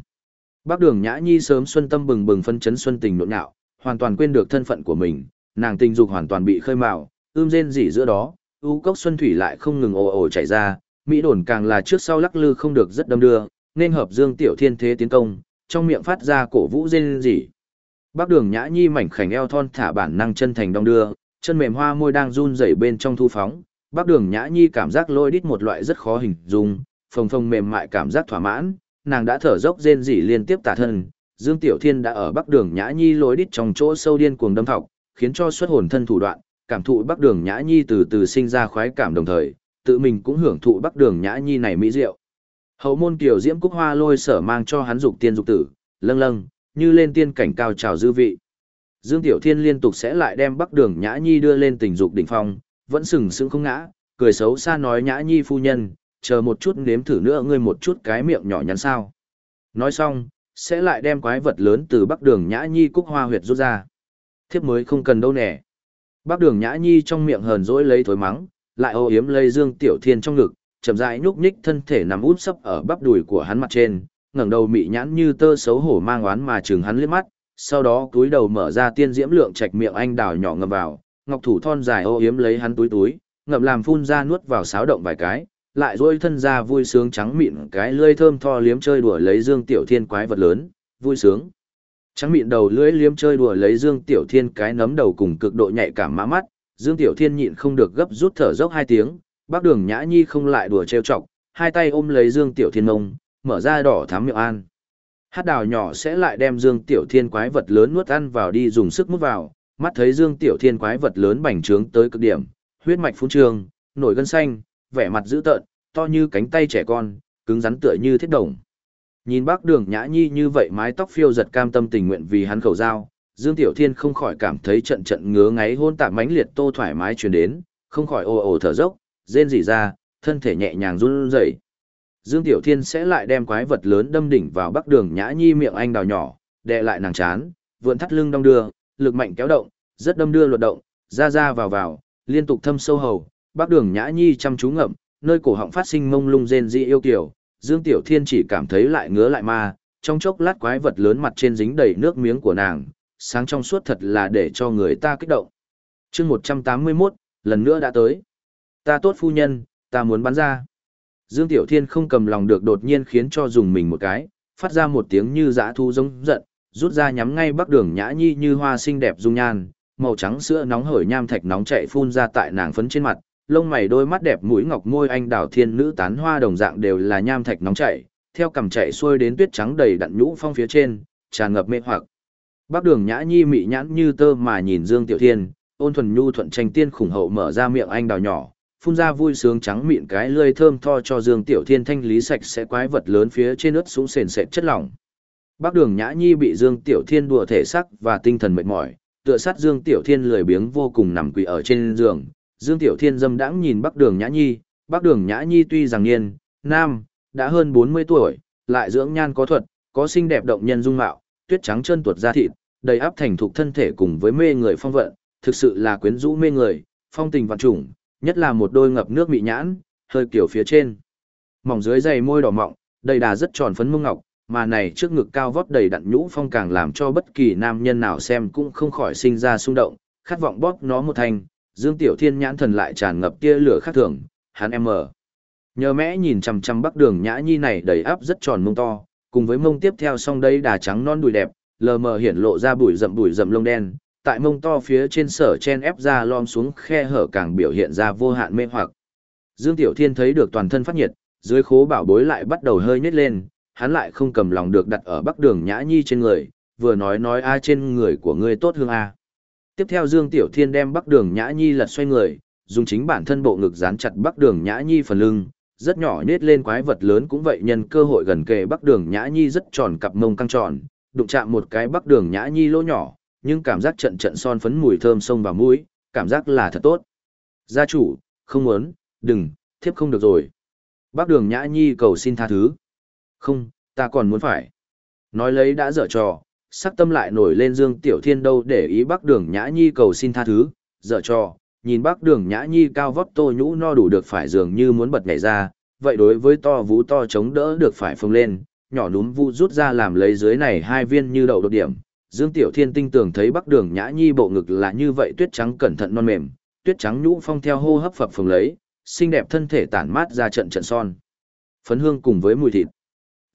Bắc Đường Nhã Nhi sớm xuân tâm bừng bừng phân chấn xuân tình nhộn nhạo, hoàn toàn quên được thân phận của mình, nàng tình dục hoàn toàn bị khơi mào, ươm rên rỉ giữa đó, u cốc xuân thủy lại không ngừng ồ ồ chảy ra, mỹ đồn càng là trước sau lắc lư không được rất đâm đưa, nên hợp Dương Tiểu Thiên thế tiến công, trong miệng phát ra cổ vũ rên rỉ. Bác đường nhã nhi mảnh khảnh eo thon thả bản năng chân thành đong đưa, chân mềm hoa môi đang run rẩy bên trong thu phóng. Bác đường nhã nhi cảm giác lôi đít một loại rất khó hình dung, phồng phồng mềm mại cảm giác thỏa mãn, nàng đã thở dốc rên rỉ liên tiếp tả thân. Dương Tiểu Thiên đã ở bắc đường nhã nhi lối đít trong chỗ sâu điên cuồng đâm thọc, khiến cho xuất hồn thân thủ đoạn, cảm thụ bắc đường nhã nhi từ từ sinh ra khoái cảm đồng thời, tự mình cũng hưởng thụ bắc đường nhã nhi này mỹ diệu. Hậu môn tiểu diễm cúc hoa lôi sở mang cho hắn dục tiên dục tử, lâng lâng, như lên tiên cảnh cao trào dư vị. Dương Tiểu Thiên liên tục sẽ lại đem Bắc Đường Nhã Nhi đưa lên tình dục đỉnh phong, vẫn sừng sững không ngã, cười xấu xa nói Nhã Nhi phu nhân, chờ một chút nếm thử nữa ngươi một chút cái miệng nhỏ nhắn sao. Nói xong, sẽ lại đem quái vật lớn từ Bắc Đường Nhã Nhi cúc hoa huyệt rút ra. Thiếp mới không cần đâu nè. Bắc Đường Nhã Nhi trong miệng hờn dỗi lấy thối mắng, lại ô yếm lấy Dương Tiểu Thiên trong ngực, chậm rãi nhúc nhích thân thể nằm út sấp ở bắp đùi của hắn mặt trên, ngẩng đầu mị nhãn như tơ xấu hổ mang oán mà chừng hắn liếc mắt, sau đó túi đầu mở ra tiên diễm lượng trạch miệng anh đào nhỏ ngậm vào, ngọc thủ thon dài ô yếm lấy hắn túi túi, ngậm làm phun ra nuốt vào sáo động vài cái, lại duỗi thân ra vui sướng trắng mịn cái lưỡi thơm tho liếm chơi đùa lấy Dương Tiểu Thiên quái vật lớn, vui sướng. Trắng mịn đầu lưỡi liếm chơi đùa lấy Dương Tiểu Thiên cái nấm đầu cùng cực độ nhạy cảm má mắt, Dương Tiểu Thiên nhịn không được gấp rút thở dốc hai tiếng, bác đường nhã nhi không lại đùa trêu chọc, hai tay ôm lấy Dương Tiểu Thiên ông, mở ra đỏ thám miệng an. Hát đào nhỏ sẽ lại đem Dương Tiểu Thiên quái vật lớn nuốt ăn vào đi dùng sức mút vào, mắt thấy Dương Tiểu Thiên quái vật lớn bành trướng tới cực điểm, huyết mạch phun trường, nổi gân xanh, vẻ mặt dữ tợn, to như cánh tay trẻ con, cứng rắn tựa như thiết đồng. Nhìn bác đường nhã nhi như vậy mái tóc phiêu giật cam tâm tình nguyện vì hắn khẩu dao, Dương Tiểu Thiên không khỏi cảm thấy trận trận ngứa ngáy hôn tạc mãnh liệt tô thoải mái truyền đến, không khỏi ồ ồ thở dốc, rên rỉ ra, thân thể nhẹ nhàng run rẩy. Dương Tiểu Thiên sẽ lại đem quái vật lớn đâm đỉnh vào bắc đường nhã nhi miệng anh đào nhỏ, đè lại nàng chán, vượn thắt lưng đong đưa, lực mạnh kéo động, rất đâm đưa luật động, ra ra vào vào, liên tục thâm sâu hầu, bắc đường nhã nhi chăm chú ngậm, nơi cổ họng phát sinh mông lung rên rỉ yêu kiều, Dương Tiểu Thiên chỉ cảm thấy lại ngứa lại ma, trong chốc lát quái vật lớn mặt trên dính đầy nước miếng của nàng, sáng trong suốt thật là để cho người ta kích động. chương 181, lần nữa đã tới. Ta tốt phu nhân, ta muốn bắn ra. Dương Tiểu Thiên không cầm lòng được đột nhiên khiến cho dùng mình một cái, phát ra một tiếng như dã thu giống giận, rút ra nhắm ngay bắc đường nhã nhi như hoa xinh đẹp dung nhan, màu trắng sữa nóng hởi nham thạch nóng chạy phun ra tại nàng phấn trên mặt, lông mày đôi mắt đẹp mũi ngọc môi anh đào thiên nữ tán hoa đồng dạng đều là nham thạch nóng chảy, theo cầm chạy xuôi đến tuyết trắng đầy đặn nhũ phong phía trên, tràn ngập mê hoặc. Bác đường nhã nhi mị nhãn như tơ mà nhìn Dương Tiểu Thiên, ôn thuần nhu thuận tranh tiên khủng hậu mở ra miệng anh đào nhỏ, phun ra vui sướng trắng mịn cái lươi thơm tho cho Dương Tiểu Thiên thanh lý sạch sẽ quái vật lớn phía trên ướt xuống sền sệt chất lỏng. Bác đường nhã nhi bị Dương Tiểu Thiên đùa thể sắc và tinh thần mệt mỏi, tựa sát Dương Tiểu Thiên lười biếng vô cùng nằm quỳ ở trên giường. Dương Tiểu Thiên dâm đãng nhìn Bác đường nhã nhi, Bác đường nhã nhi tuy rằng niên, nam, đã hơn 40 tuổi, lại dưỡng nhan có thuật, có xinh đẹp động nhân dung mạo, tuyết trắng chân tuột da thịt, đầy áp thành thục thân thể cùng với mê người phong vận, thực sự là quyến rũ mê người, phong tình vạn trùng, nhất là một đôi ngập nước mị nhãn, hơi kiểu phía trên. Mỏng dưới dày môi đỏ mọng, đầy đà rất tròn phấn mông ngọc, mà này trước ngực cao vót đầy đặn nhũ phong càng làm cho bất kỳ nam nhân nào xem cũng không khỏi sinh ra xung động, khát vọng bóp nó một thành, Dương Tiểu Thiên nhãn thần lại tràn ngập tia lửa khác thường, hắn em mở. Nhờ mẽ nhìn chằm chằm bắc đường nhã nhi này đầy áp rất tròn mông to, cùng với mông tiếp theo song đây đà trắng non đùi đẹp, lờ mờ hiển lộ ra bụi rậm bụi rậm lông đen, tại mông to phía trên sở chen ép ra lom xuống khe hở càng biểu hiện ra vô hạn mê hoặc. Dương Tiểu Thiên thấy được toàn thân phát nhiệt, dưới khố bảo bối lại bắt đầu hơi nhếch lên, hắn lại không cầm lòng được đặt ở bắc đường nhã nhi trên người, vừa nói nói a trên người của ngươi tốt hương a. Tiếp theo Dương Tiểu Thiên đem bắc đường nhã nhi lật xoay người, dùng chính bản thân bộ ngực dán chặt bắc đường nhã nhi phần lưng, rất nhỏ nhét lên quái vật lớn cũng vậy nhân cơ hội gần kề bắc đường nhã nhi rất tròn cặp mông căng tròn, đụng chạm một cái bắc đường nhã nhi lỗ nhỏ, nhưng cảm giác trận trận son phấn mùi thơm sông vào mũi, cảm giác là thật tốt. Gia chủ, không muốn, đừng, thiếp không được rồi. Bác đường nhã nhi cầu xin tha thứ. Không, ta còn muốn phải. Nói lấy đã dở trò, sắc tâm lại nổi lên dương tiểu thiên đâu để ý bác đường nhã nhi cầu xin tha thứ, dở trò, nhìn bác đường nhã nhi cao vóc tô nhũ no đủ được phải dường như muốn bật nhảy ra, vậy đối với to vú to chống đỡ được phải phồng lên, nhỏ núm vu rút ra làm lấy dưới này hai viên như đậu đột điểm. Dương Tiểu Thiên tinh tường thấy Bắc Đường Nhã Nhi bộ ngực là như vậy tuyết trắng cẩn thận non mềm, tuyết trắng nhũ phong theo hô hấp phập phồng lấy, xinh đẹp thân thể tản mát ra trận trận son. Phấn hương cùng với mùi thịt.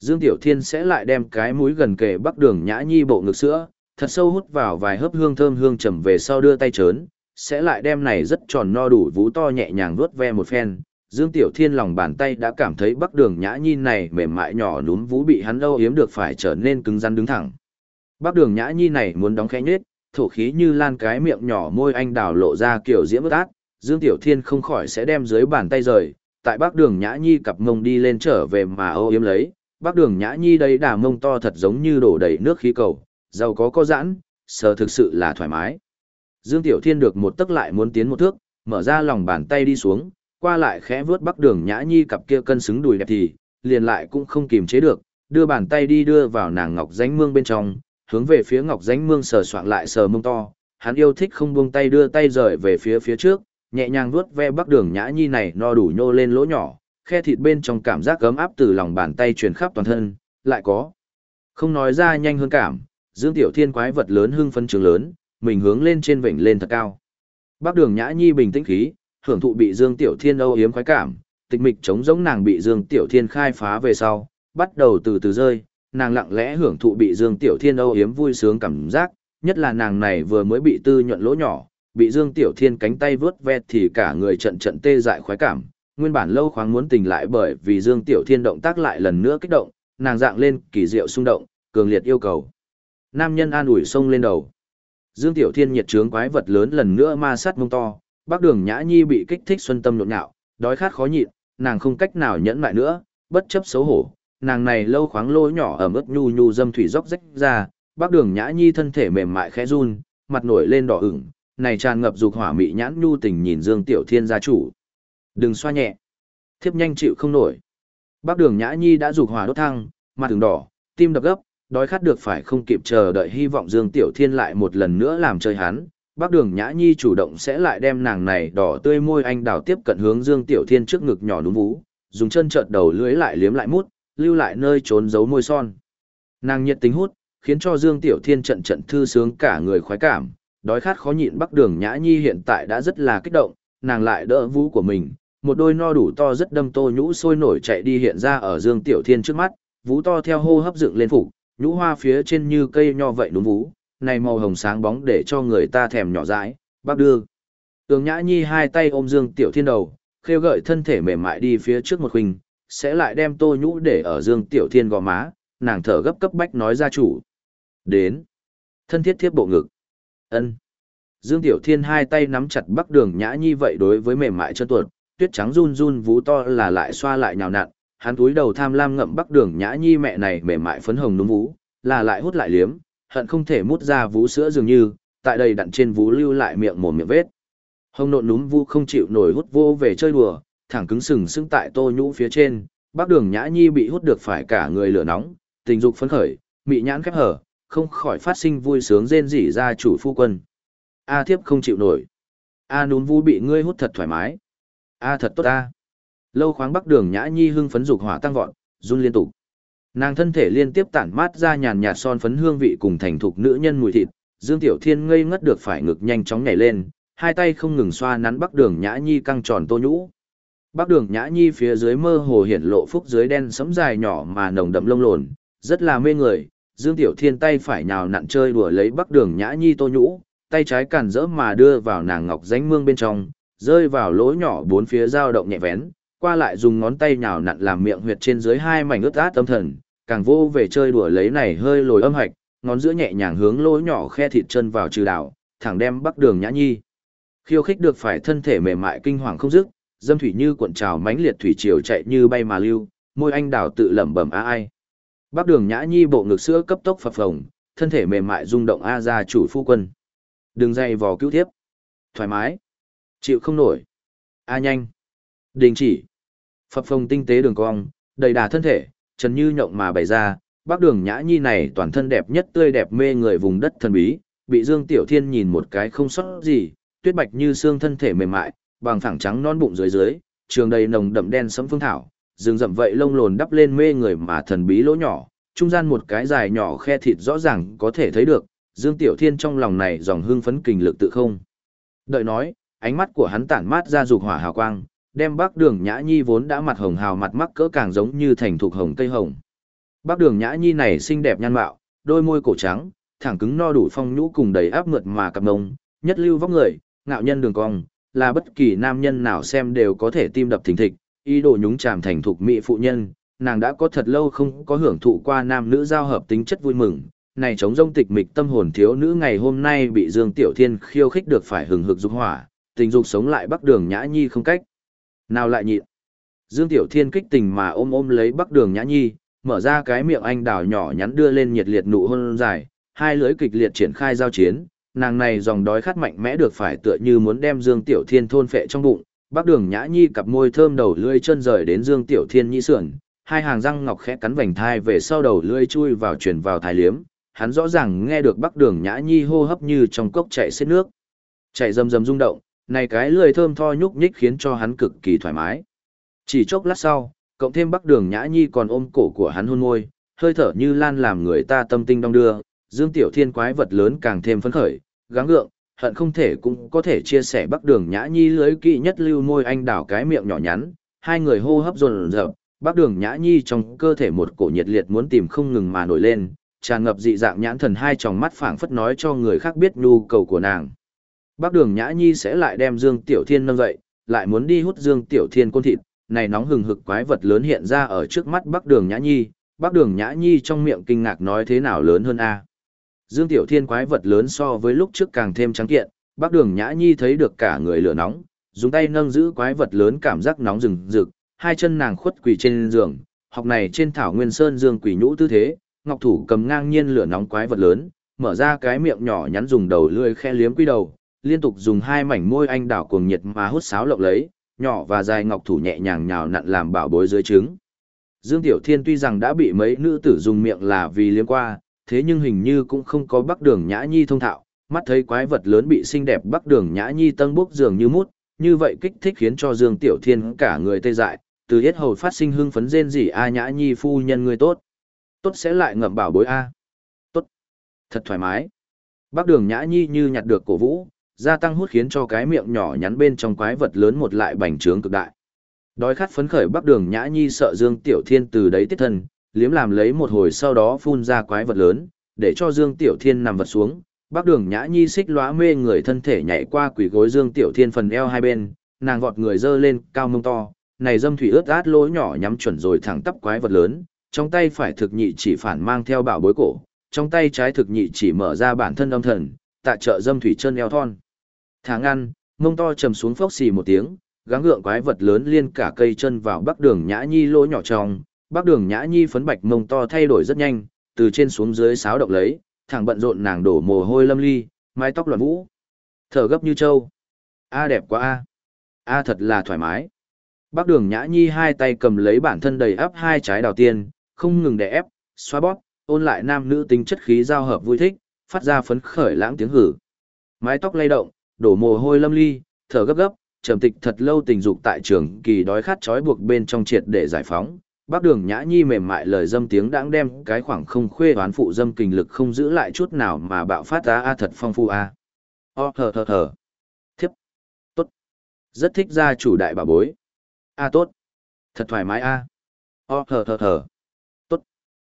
Dương Tiểu Thiên sẽ lại đem cái mũi gần kề Bắc Đường Nhã Nhi bộ ngực sữa, thật sâu hút vào vài hớp hương thơm hương trầm về sau đưa tay chớn, sẽ lại đem này rất tròn no đủ vú to nhẹ nhàng vuốt ve một phen, Dương Tiểu Thiên lòng bàn tay đã cảm thấy bắc đường nhã nhi này mềm mại nhỏ núm vú bị hắn âu yếm được phải trở nên cứng rắn đứng thẳng. Bắc đường nhã nhi này muốn đóng khẽ nhết, thổ khí như lan cái miệng nhỏ môi anh đào lộ ra kiểu diễm ướt át, Dương Tiểu Thiên không khỏi sẽ đem dưới bàn tay rời, tại bắc đường nhã nhi cặp mông đi lên trở về mà âu yếm lấy, bắc đường nhã nhi đây đà mông to thật giống như đổ đầy nước khí cầu, giàu có có giãn, sờ thực sự là thoải mái. Dương Tiểu Thiên được một tức lại muốn tiến một thước, mở ra lòng bàn tay đi xuống, qua lại khẽ vướt bắc đường nhã nhi cặp kia cân xứng đùi đẹp thì, liền lại cũng không kìm chế được, đưa bàn tay đi đưa vào nàng ngọc danh mương bên trong, hướng về phía ngọc danh mương sờ soạn lại sờ mông to, hắn yêu thích không buông tay đưa tay rời về phía phía trước, nhẹ nhàng vuốt ve bắc đường nhã nhi này no đủ nhô lên lỗ nhỏ, khe thịt bên trong cảm giác ấm áp từ lòng bàn tay truyền khắp toàn thân, lại có. Không nói ra nhanh hơn cảm, Dương Tiểu Thiên quái vật lớn hưng phấn trường lớn, mình hướng lên trên vịnh lên thật cao. Bắc đường nhã nhi bình tĩnh khí, hưởng thụ bị Dương Tiểu Thiên âu yếm khoái cảm, tịch mịch chống giống nàng bị Dương Tiểu Thiên khai phá về sau, bắt đầu từ từ rơi, nàng lặng lẽ hưởng thụ bị Dương Tiểu Thiên âu yếm vui sướng cảm giác, nhất là nàng này vừa mới bị tư nhuận lỗ nhỏ, bị Dương Tiểu Thiên cánh tay vướt ve thì cả người trận trận tê dại khoái cảm, nguyên bản lâu khoáng muốn tình lại bởi vì Dương Tiểu Thiên động tác lại lần nữa kích động, nàng dạng lên kỳ diệu xung động, cường liệt yêu cầu. Nam nhân an ủi sông lên đầu. Dương Tiểu Thiên nhiệt trướng quái vật lớn lần nữa ma sát mông to, Bác Đường Nhã Nhi bị kích thích xuân tâm nhộn nhạo, đói khát khó nhịn, nàng không cách nào nhẫn lại nữa, bất chấp xấu hổ, nàng này lâu khoáng lỗ nhỏ ở mức nhu nhu dâm thủy róc rách ra, Bác Đường Nhã Nhi thân thể mềm mại khẽ run, mặt nổi lên đỏ ửng, này tràn ngập dục hỏa mị nhãn nhu tình nhìn Dương Tiểu Thiên gia chủ. Đừng xoa nhẹ. Thiếp nhanh chịu không nổi. Bác Đường Nhã Nhi đã dục hỏa đốt thăng, mặt từng đỏ, tim đập gấp, đói khát được phải không kịp chờ đợi hy vọng Dương Tiểu Thiên lại một lần nữa làm chơi hắn. Bác Đường Nhã Nhi chủ động sẽ lại đem nàng này đỏ tươi môi anh đào tiếp cận hướng Dương Tiểu Thiên trước ngực nhỏ núm vú, dùng chân trợt đầu lưới lại liếm lại mút, lưu lại nơi trốn giấu môi son. Nàng nhiệt tính hút, khiến cho Dương Tiểu Thiên trận trận thư sướng cả người khoái cảm, đói khát khó nhịn Bắc Đường Nhã Nhi hiện tại đã rất là kích động, nàng lại đỡ vú của mình, một đôi no đủ to rất đâm tô nhũ sôi nổi chạy đi hiện ra ở Dương Tiểu Thiên trước mắt, vú to theo hô hấp dựng lên phục, nhũ hoa phía trên như cây nho vậy núm vú, này màu hồng sáng bóng để cho người ta thèm nhỏ dãi, bác đưa. Tường Nhã Nhi hai tay ôm Dương Tiểu Thiên đầu, khêu gợi thân thể mềm mại đi phía trước một huynh, sẽ lại đem tô nhũ để ở Dương Tiểu Thiên gò má, nàng thở gấp cấp bách nói ra chủ. Đến. Thân thiết thiếp bộ ngực. ân Dương Tiểu Thiên hai tay nắm chặt bắc đường Nhã Nhi vậy đối với mềm mại chân tuột, tuyết trắng run run vú to là lại xoa lại nhào nặn, hắn túi đầu tham lam ngậm bắc đường nhã nhi mẹ này mềm mại phấn hồng núm vú, là lại hút lại liếm, hận không thể mút ra vú sữa dường như, tại đây đặn trên vú lưu lại miệng mồm miệng vết. Hồng nộn núm vu không chịu nổi hút vô về chơi đùa, thẳng cứng sừng sững tại tô nhũ phía trên, bắc đường nhã nhi bị hút được phải cả người lửa nóng, tình dục phấn khởi, mị nhãn khép hở, không khỏi phát sinh vui sướng rên rỉ ra chủ phu quân. A thiếp không chịu nổi. A núm vu bị ngươi hút thật thoải mái. A thật tốt ta Lâu khoáng bắc đường nhã nhi hưng phấn dục hỏa tăng vọt, run liên tục. Nàng thân thể liên tiếp tản mát ra nhàn nhạt son phấn hương vị cùng thành thục nữ nhân mùi thịt, Dương Tiểu Thiên ngây ngất được phải ngực nhanh chóng nhảy lên, hai tay không ngừng xoa nắn bắc đường nhã nhi căng tròn tô nhũ. Bắc đường nhã nhi phía dưới mơ hồ hiển lộ phúc dưới đen sẫm dài nhỏ mà nồng đậm lông lồn, rất là mê người. Dương Tiểu Thiên tay phải nhào nặn chơi đùa lấy bắc đường nhã nhi tô nhũ, tay trái cản rỡ mà đưa vào nàng ngọc ránh mương bên trong, rơi vào lỗ nhỏ bốn phía dao động nhẹ vén, qua lại dùng ngón tay nhào nặn làm miệng huyệt trên dưới hai mảnh ướt át tâm thần, càng vô về chơi đùa lấy này hơi lồi âm hạch, ngón giữa nhẹ nhàng hướng lỗ nhỏ khe thịt chân vào trừ đảo, thẳng đem bắc đường nhã nhi. Khiêu khích được phải thân thể mềm mại kinh hoàng không dứt, dâm thủy như cuộn trào mãnh liệt thủy triều chạy như bay mà lưu, môi anh đào tự lẩm bẩm a ai. Bắc đường nhã nhi bộ ngực sữa cấp tốc phập phồng, thân thể mềm mại rung động a ra chủ phu quân. Đừng dây vò cứu tiếp. Thoải mái. Chịu không nổi. A nhanh. Đình chỉ. Phập phồng tinh tế đường cong, đầy đà thân thể, trần như nhộng mà bày ra, bác đường nhã nhi này toàn thân đẹp nhất tươi đẹp mê người vùng đất thần bí, bị Dương Tiểu Thiên nhìn một cái không sót gì, tuyết bạch như xương thân thể mềm mại, bằng phẳng trắng non bụng dưới dưới, trường đầy nồng đậm đen sẫm phương thảo, rừng rậm vậy lông lồn đắp lên mê người mà thần bí lỗ nhỏ, trung gian một cái dài nhỏ khe thịt rõ ràng có thể thấy được, Dương Tiểu Thiên trong lòng này dòng hương phấn kình lực tự không. Đợi nói, ánh mắt của hắn tản mát ra dục hỏa hào quang, đem bác đường nhã nhi vốn đã mặt hồng hào mặt mắc cỡ càng giống như thành thục hồng cây hồng. Bác đường nhã nhi này xinh đẹp nhan mạo, đôi môi cổ trắng, thẳng cứng no đủ phong nhũ cùng đầy áp mượt mà cặp ngông, nhất lưu vóc người, ngạo nhân đường cong, là bất kỳ nam nhân nào xem đều có thể tim đập thình thịch, ý đồ nhúng chàm thành thục mỹ phụ nhân, nàng đã có thật lâu không có hưởng thụ qua nam nữ giao hợp tính chất vui mừng. Này chống rông tịch mịch tâm hồn thiếu nữ ngày hôm nay bị Dương Tiểu Thiên khiêu khích được phải hừng hực dục hỏa, tình dục sống lại bắc đường nhã nhi không cách. Nào lại nhịn. Dương Tiểu Thiên kích tình mà ôm ôm lấy Bắc Đường Nhã Nhi, mở ra cái miệng anh đào nhỏ nhắn đưa lên nhiệt liệt nụ hôn dài, hai lưỡi kịch liệt triển khai giao chiến, nàng này dòng đói khát mạnh mẽ được phải tựa như muốn đem Dương Tiểu Thiên thôn phệ trong bụng, Bắc Đường Nhã Nhi cặp môi thơm đầu lưỡi chân rời đến Dương Tiểu Thiên nhĩ sườn, hai hàng răng ngọc khẽ cắn vành thai về sau đầu lưỡi chui vào truyền vào thái liếm, hắn rõ ràng nghe được Bắc Đường Nhã Nhi hô hấp như trong cốc chảy xiết nước. Chạy rầm rầm rung động, này cái lưỡi thơm tho nhúc nhích khiến cho hắn cực kỳ thoải mái. Chỉ chốc lát sau, cộng thêm Bắc Đường Nhã Nhi còn ôm cổ của hắn hôn môi, hơi thở như lan làm người ta tâm tinh đong đưa, Dương Tiểu Thiên quái vật lớn càng thêm phấn khởi, gắng gượng, hận không thể cũng có thể chia sẻ Bắc Đường Nhã Nhi lưới kỵ nhất lưu môi anh đảo cái miệng nhỏ nhắn, hai người hô hấp dồn dập, Bắc Đường Nhã Nhi trong cơ thể một cổ nhiệt liệt muốn tìm không ngừng mà nổi lên, tràn ngập dị dạng nhãn thần hai tròng mắt phảng phất nói cho người khác biết nhu cầu của nàng. Bắc Đường Nhã Nhi sẽ lại đem Dương Tiểu Thiên nâng dậy, lại muốn đi hút Dương Tiểu Thiên côn thịt, này nóng hừng hực quái vật lớn hiện ra ở trước mắt Bắc Đường Nhã Nhi, Bắc Đường Nhã Nhi trong miệng kinh ngạc nói thế nào lớn hơn a. Dương Tiểu Thiên quái vật lớn so với lúc trước càng thêm trắng kiện, Bác Đường Nhã Nhi thấy được cả người lửa nóng, dùng tay nâng giữ quái vật lớn cảm giác nóng rừng rực, hai chân nàng khuất quỳ trên giường, học này trên thảo nguyên sơn dương quỷ nhũ tư thế, ngọc thủ cầm ngang nhiên lửa nóng quái vật lớn, mở ra cái miệng nhỏ nhắn dùng đầu lưỡi khe liếm quy đầu, liên tục dùng hai mảnh môi anh đảo cuồng nhiệt mà hút sáo lộng lấy, nhỏ và dài ngọc thủ nhẹ nhàng nhào nặn làm bảo bối dưới trứng. Dương Tiểu Thiên tuy rằng đã bị mấy nữ tử dùng miệng là vì liếm qua, thế nhưng hình như cũng không có bắc đường nhã nhi thông thạo, mắt thấy quái vật lớn bị xinh đẹp bắc đường nhã nhi tân bốc dường như mút, như vậy kích thích khiến cho Dương Tiểu Thiên cả người tê dại, từ hết hầu phát sinh hưng phấn rên rỉ a nhã nhi phu nhân người tốt. Tốt sẽ lại ngậm bảo bối a. Tốt. Thật thoải mái. Bắc đường nhã nhi như nhặt được cổ vũ, gia tăng hút khiến cho cái miệng nhỏ nhắn bên trong quái vật lớn một lại bành trướng cực đại. Đói khát phấn khởi Bắc đường nhã nhi sợ Dương Tiểu Thiên từ đấy tiết thân, liếm làm lấy một hồi sau đó phun ra quái vật lớn, để cho Dương Tiểu Thiên nằm vật xuống. bắc đường nhã nhi xích lóa mê người thân thể nhảy qua quỷ gối Dương Tiểu Thiên phần eo hai bên, nàng vọt người dơ lên, cao mông to, này dâm thủy ướt át lỗ nhỏ nhắm chuẩn rồi thẳng tắp quái vật lớn, trong tay phải thực nhị chỉ phản mang theo bảo bối cổ, trong tay trái thực nhị chỉ mở ra bản thân âm thần, tạ trợ dâm thủy chân eo thon. Thả ngăn, mông to trầm xuống phốc xì một tiếng, gắng gượng quái vật lớn liên cả cây chân vào bắc đường nhã nhi lỗ nhỏ trong, Bắc đường nhã nhi phấn bạch mông to thay đổi rất nhanh, từ trên xuống dưới sáo động lấy, thẳng bận rộn nàng đổ mồ hôi lâm ly, mái tóc loạn vũ. Thở gấp như trâu. A đẹp quá a. A thật là thoải mái. Bác đường nhã nhi hai tay cầm lấy bản thân đầy áp hai trái đào tiên, không ngừng đè ép, xoa bóp, ôn lại nam nữ tính chất khí giao hợp vui thích, phát ra phấn khởi lãng tiếng hử. Mái tóc lay động, đổ mồ hôi lâm ly, thở gấp gấp, trầm tịch thật lâu tình dục tại trường kỳ đói khát trói buộc bên trong triệt để giải phóng, bác đường nhã nhi mềm mại lời dâm tiếng đãng đem cái khoảng không khuê đoán phụ dâm kình lực không giữ lại chút nào mà bạo phát ra a thật phong phu a. O thở thở thở. thiếp. Tốt. Rất thích gia chủ đại bà bối. A tốt. Thật thoải mái a. O thở thở thở. tốt.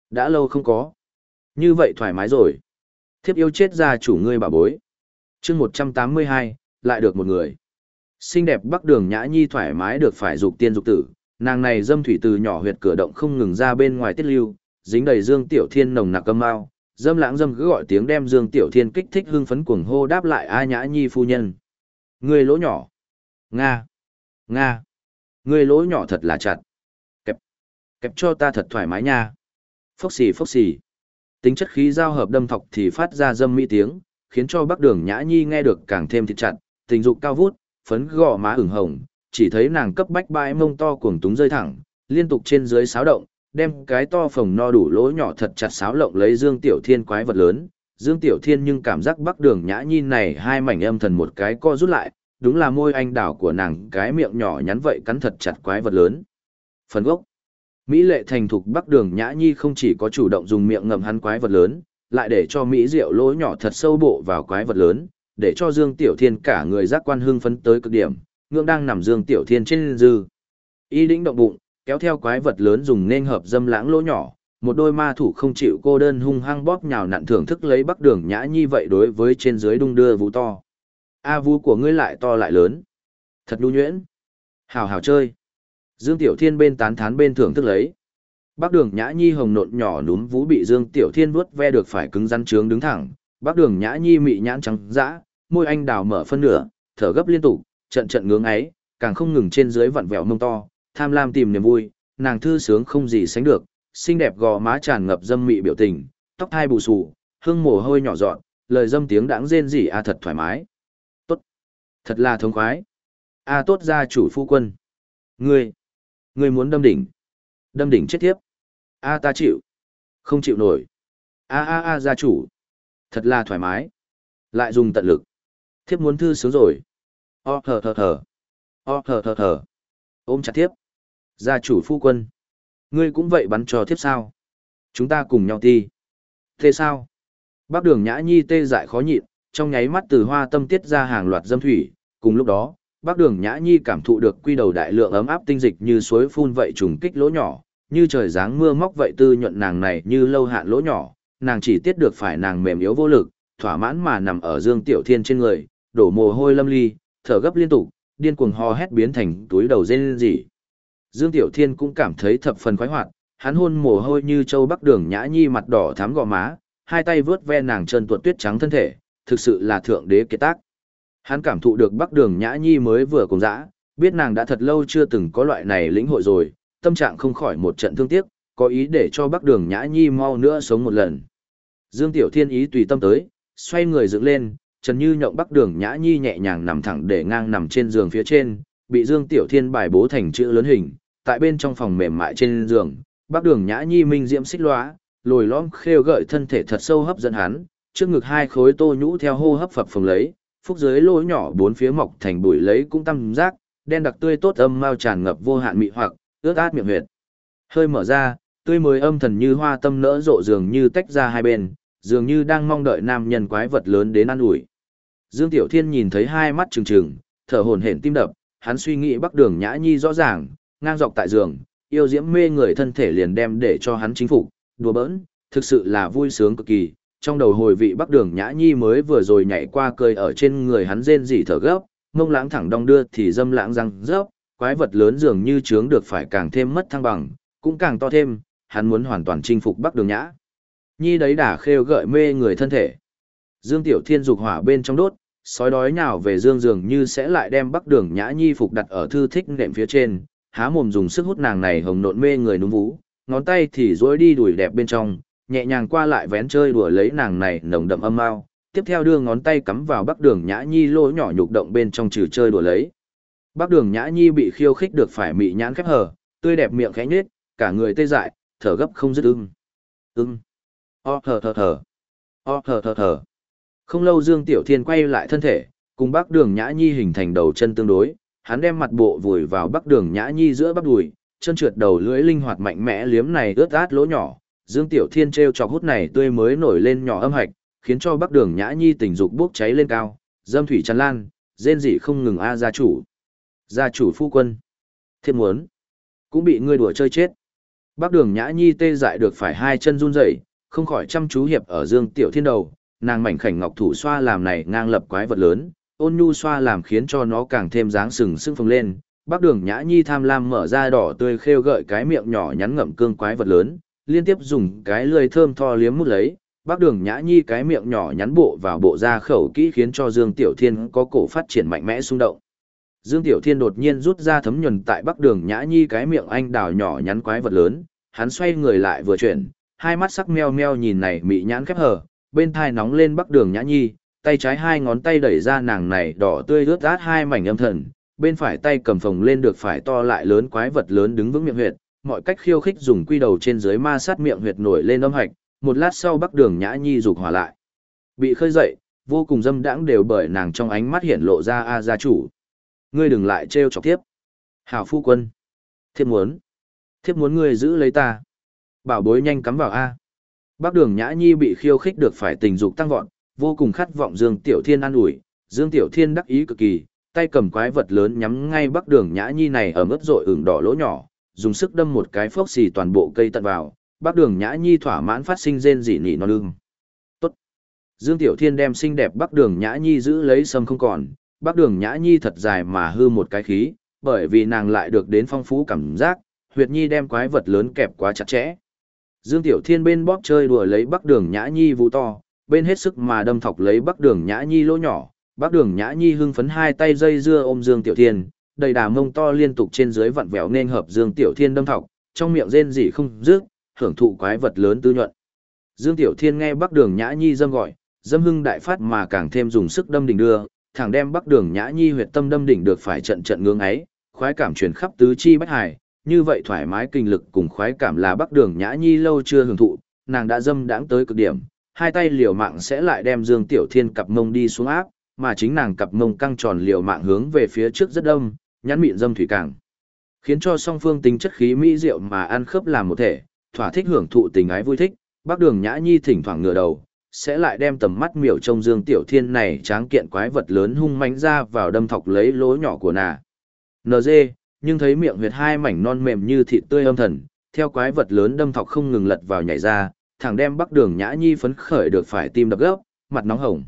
Đã lâu không có. Như vậy thoải mái rồi. Thiếp yêu chết gia chủ ngươi bà bối chương một trăm tám mươi hai lại được một người xinh đẹp bắc đường nhã nhi thoải mái được phải dục tiên dục tử Nàng này dâm thủy từ nhỏ huyệt cửa động không ngừng ra bên ngoài tiết lưu, dính đầy Dương Tiểu Thiên nồng nặc âm mao, dâm lãng dâm cứ gọi tiếng đem Dương Tiểu Thiên kích thích hưng phấn cuồng hô đáp lại A Nhã Nhi phu nhân. Người lỗ nhỏ. Nga. Nga. Người lỗ nhỏ thật là chặt. Kẹp. Kẹp cho ta thật thoải mái nha. Phốc xì phốc xì. Tính chất khí giao hợp đâm thọc thì phát ra dâm mỹ tiếng, khiến cho Bắc Đường Nhã Nhi nghe được càng thêm thịt chặt, tình dục cao vút, phấn gò má ửng hồng, chỉ thấy nàng cấp bách bãi mông to cuồng túng rơi thẳng, liên tục trên dưới sáo động, đem cái to phồng no đủ lỗ nhỏ thật chặt sáo lộng lấy Dương Tiểu Thiên quái vật lớn. Dương Tiểu Thiên nhưng cảm giác bắc đường nhã nhi này hai mảnh âm thần một cái co rút lại, đúng là môi anh đảo của nàng cái miệng nhỏ nhắn vậy cắn thật chặt quái vật lớn. Phần gốc Mỹ lệ thành thục bắc đường nhã nhi không chỉ có chủ động dùng miệng ngậm hắn quái vật lớn, lại để cho Mỹ rượu lỗ nhỏ thật sâu bộ vào quái vật lớn, để cho Dương Tiểu Thiên cả người giác quan hưng phấn tới cực điểm, ngưỡng đang nằm dương tiểu thiên trên dư. Ý đĩnh động bụng, kéo theo quái vật lớn dùng nên hợp dâm lãng lỗ nhỏ, một đôi ma thủ không chịu cô đơn hung hăng bóp nhào nặn thưởng thức lấy bắc đường nhã nhi vậy đối với trên dưới đung đưa vũ to. A vũ của ngươi lại to lại lớn. Thật đu nhuyễn. Hào hào chơi. Dương Tiểu Thiên bên tán thán bên thưởng thức lấy. Bắc đường nhã nhi hồng nộn nhỏ núm vũ bị Dương Tiểu Thiên vuốt ve được phải cứng rắn trướng đứng thẳng. Bắc đường nhã nhi mị nhãn trắng dã, môi anh đào mở phân nửa, thở gấp liên tục, trận trận ngưỡng ấy, càng không ngừng trên dưới vặn vẹo mông to, tham lam tìm niềm vui, nàng thư sướng không gì sánh được, xinh đẹp gò má tràn ngập dâm mị biểu tình, tóc hai bù xù, hương mồ hôi nhỏ dọn, lời dâm tiếng đãng rên rỉ a thật thoải mái. Tốt. Thật là thống khoái. A tốt gia chủ phu quân. Ngươi. Ngươi muốn đâm đỉnh. Đâm đỉnh chết tiếp. A ta chịu. Không chịu nổi. A a a gia chủ. Thật là thoải mái. Lại dùng tận lực. Thiếp muốn thư sướng rồi. O thờ thờ thờ. O thờ thờ thờ. Ôm chặt thiếp. Gia chủ phu quân. Ngươi cũng vậy bắn cho thiếp sao. Chúng ta cùng nhau ti. Thế sao? Bác đường nhã nhi tê dại khó nhịn, trong nháy mắt từ hoa tâm tiết ra hàng loạt dâm thủy. Cùng lúc đó, bác đường nhã nhi cảm thụ được quy đầu đại lượng ấm áp tinh dịch như suối phun vậy trùng kích lỗ nhỏ, như trời giáng mưa móc vậy tư nhuận nàng này như lâu hạn lỗ nhỏ, nàng chỉ tiết được phải nàng mềm yếu vô lực, thỏa mãn mà nằm ở Dương Tiểu Thiên trên người, đổ mồ hôi lâm ly, thở gấp liên tục, điên cuồng ho hét biến thành túi đầu rên rỉ. Dương Tiểu Thiên cũng cảm thấy thập phần khoái hoạt, hắn hôn mồ hôi như châu bắc đường nhã nhi mặt đỏ thắm gò má, hai tay vướt ve nàng chân tuột tuyết trắng thân thể, thực sự là thượng đế kiệt tác. Hắn cảm thụ được bắc đường nhã nhi mới vừa cùng dã, biết nàng đã thật lâu chưa từng có loại này lĩnh hội rồi, tâm trạng không khỏi một trận thương tiếc, có ý để cho bắc đường nhã nhi mau nữa sống một lần. Dương Tiểu Thiên ý tùy tâm tới, xoay người dựng lên, Trần Như nhộng bắc đường nhã nhi nhẹ nhàng nằm thẳng để ngang nằm trên giường phía trên, bị Dương Tiểu Thiên bài bố thành chữ lớn hình, tại bên trong phòng mềm mại trên giường, bắc đường nhã nhi minh diễm xích lóa, lồi lõm khêu gợi thân thể thật sâu hấp dẫn hắn, trước ngực hai khối tô nhũ theo hô hấp phập phồng lấy, phúc dưới lỗ nhỏ bốn phía mọc thành bụi lấy cũng tăng rác, đen đặc tươi tốt âm mau tràn ngập vô hạn mị hoặc, ướt át miệng huyệt. Hơi mở ra, tươi mới âm thần như hoa tâm nỡ rộ dường như tách ra hai bên, dường như đang mong đợi nam nhân quái vật lớn đến ăn ủi. Dương Tiểu Thiên nhìn thấy hai mắt trừng trừng, thở hổn hển tim đập, hắn suy nghĩ Bắc Đường Nhã Nhi rõ ràng, ngang dọc tại giường, yêu diễm mê người thân thể liền đem để cho hắn chính phục, đùa bỡn, thực sự là vui sướng cực kỳ. Trong đầu hồi vị Bắc Đường Nhã Nhi mới vừa rồi nhảy qua cười ở trên người hắn rên rỉ thở gấp, mông lãng thẳng đong đưa thì dâm lãng răng rớp, quái vật lớn dường như chướng được phải càng thêm mất thăng bằng, cũng càng to thêm, hắn muốn hoàn toàn chinh phục Bắc Đường Nhã. Nhi đấy đã khêu gợi mê người thân thể. Dương Tiểu Thiên dục hỏa bên trong đốt, sói đói nhào về Dương dường như sẽ lại đem Bắc Đường Nhã Nhi phục đặt ở thư thích nệm phía trên, há mồm dùng sức hút nàng này hồng nộn mê người núm vú, ngón tay thì duỗi đi đuổi đẹp bên trong, nhẹ nhàng qua lại vén chơi đùa lấy nàng này nồng đậm âm mao, tiếp theo đưa ngón tay cắm vào Bắc Đường Nhã Nhi lỗ nhỏ nhục động bên trong trừ chơi đùa lấy. Bắc Đường Nhã Nhi bị khiêu khích được phải mị nhãn khép hờ, tươi đẹp miệng khẽ nhếch, cả người tê dại, thở gấp không dứt ưng. Ưng. O thở thở thở. O thở thở thở. Không lâu Dương Tiểu Thiên quay lại thân thể, cùng Bắc Đường Nhã Nhi hình thành đầu chân tương đối, hắn đem mặt bộ vùi vào Bắc Đường Nhã Nhi giữa bắp đùi, chân trượt đầu lưỡi linh hoạt mạnh mẽ liếm này ướt át lỗ nhỏ. Dương Tiểu Thiên treo chọc hút này tươi mới nổi lên nhỏ âm hạch, khiến cho Bắc Đường Nhã Nhi tình dục bốc cháy lên cao, dâm thủy tràn lan, rên rỉ không ngừng a gia chủ. Gia chủ phu quân. Thiếp muốn. Cũng bị ngươi đùa chơi chết. Bắc Đường Nhã Nhi tê dại được phải hai chân run rẩy, không khỏi chăm chú hiệp ở Dương Tiểu Thiên đầu, nàng mảnh khảnh ngọc thủ xoa làm này ngang lập quái vật lớn, ôn nhu xoa làm khiến cho nó càng thêm dáng sừng sưng phồng lên. Bác đường nhã nhi tham lam mở ra đỏ tươi khêu gợi cái miệng nhỏ nhắn ngậm cương quái vật lớn, liên tiếp dùng cái lưỡi thơm tho liếm mút lấy. Bác đường nhã nhi cái miệng nhỏ nhắn bộ vào bộ da khẩu kỹ khiến cho Dương Tiểu Thiên có cổ phát triển mạnh mẽ xung động. Dương Tiểu Thiên đột nhiên rút ra thấm nhuần tại bắc đường nhã nhi cái miệng anh đào nhỏ nhắn quái vật lớn, hắn xoay người lại vừa chuyển, hai mắt sắc meo meo nhìn này mị nhãn khép hở, bên thai nóng lên bắc đường nhã nhi, tay trái hai ngón tay đẩy ra nàng này đỏ tươi rướt rát hai mảnh âm thần, bên phải tay cầm phồng lên được phải to lại lớn quái vật lớn đứng vững miệng huyệt, mọi cách khiêu khích dùng quy đầu trên dưới ma sát miệng huyệt nổi lên âm hạch, một lát sau bắc đường nhã nhi rục hòa lại. Bị khơi dậy, vô cùng dâm đãng đều bởi nàng trong ánh mắt hiện lộ ra a gia chủ. Ngươi đừng lại trêu chọc tiếp. Hảo phu quân. Thiếp muốn. Thiếp muốn ngươi giữ lấy ta. Bảo bối nhanh cắm vào A. Bác đường Nhã Nhi bị khiêu khích được phải tình dục tăng vọt, vô cùng khát vọng Dương Tiểu Thiên an ủi, Dương Tiểu Thiên đắc ý cực kỳ, tay cầm quái vật lớn nhắm ngay bắc đường Nhã Nhi này ở mức rội ửng đỏ lỗ nhỏ, dùng sức đâm một cái phốc xì toàn bộ cây tận vào, bắc đường Nhã Nhi thỏa mãn phát sinh rên rỉ nỉ non lưng. Tốt. Dương Tiểu Thiên đem xinh đẹp bắc đường Nhã Nhi giữ lấy sâm không còn, bắc đường Nhã Nhi thật dài mà hư một cái khí, bởi vì nàng lại được đến phong phú cảm giác, huyệt nhi đem quái vật lớn kẹp quá chặt chẽ. Dương Tiểu Thiên bên bóp chơi đùa lấy Bắc Đường Nhã Nhi vụ to, bên hết sức mà đâm thọc lấy Bắc Đường Nhã Nhi lỗ nhỏ. Bắc Đường Nhã Nhi hưng phấn hai tay dây dưa ôm Dương Tiểu Thiên, đầy đà mông to liên tục trên dưới vặn vẹo nên hợp Dương Tiểu Thiên đâm thọc, trong miệng rên rỉ không dứt, hưởng thụ quái vật lớn tư nhuận. Dương Tiểu Thiên nghe Bắc Đường Nhã Nhi dâm gọi, dâm hưng đại phát mà càng thêm dùng sức đâm đỉnh đưa, thẳng đem Bắc Đường Nhã Nhi huyệt tâm đâm đỉnh được phải trận trận ngưỡng ấy, khoái cảm truyền khắp tứ chi bách hải, như vậy thoải mái kinh lực cùng khoái cảm là Bắc Đường Nhã Nhi lâu chưa hưởng thụ, nàng đã dâm đãng tới cực điểm, hai tay liều mạng sẽ lại đem Dương Tiểu Thiên cặp mông đi xuống áp, mà chính nàng cặp mông căng tròn liều mạng hướng về phía trước rất đông, nhắn mịn dâm thủy càng khiến cho song phương tính chất khí mỹ diệu mà ăn khớp làm một thể, thỏa thích hưởng thụ tình ái vui thích, Bắc Đường Nhã Nhi thỉnh thoảng ngửa đầu, sẽ lại đem tầm mắt miểu trông Dương Tiểu Thiên này tráng kiện quái vật lớn hung mánh ra vào đâm thọc lấy lỗ nhỏ của nà. NG, nhưng thấy miệng huyệt hai mảnh non mềm như thịt tươi âm thần, theo quái vật lớn đâm thọc không ngừng lật vào nhảy ra, thẳng đem Bắc Đường Nhã Nhi phấn khởi được phải tim đập gấp, mặt nóng hồng.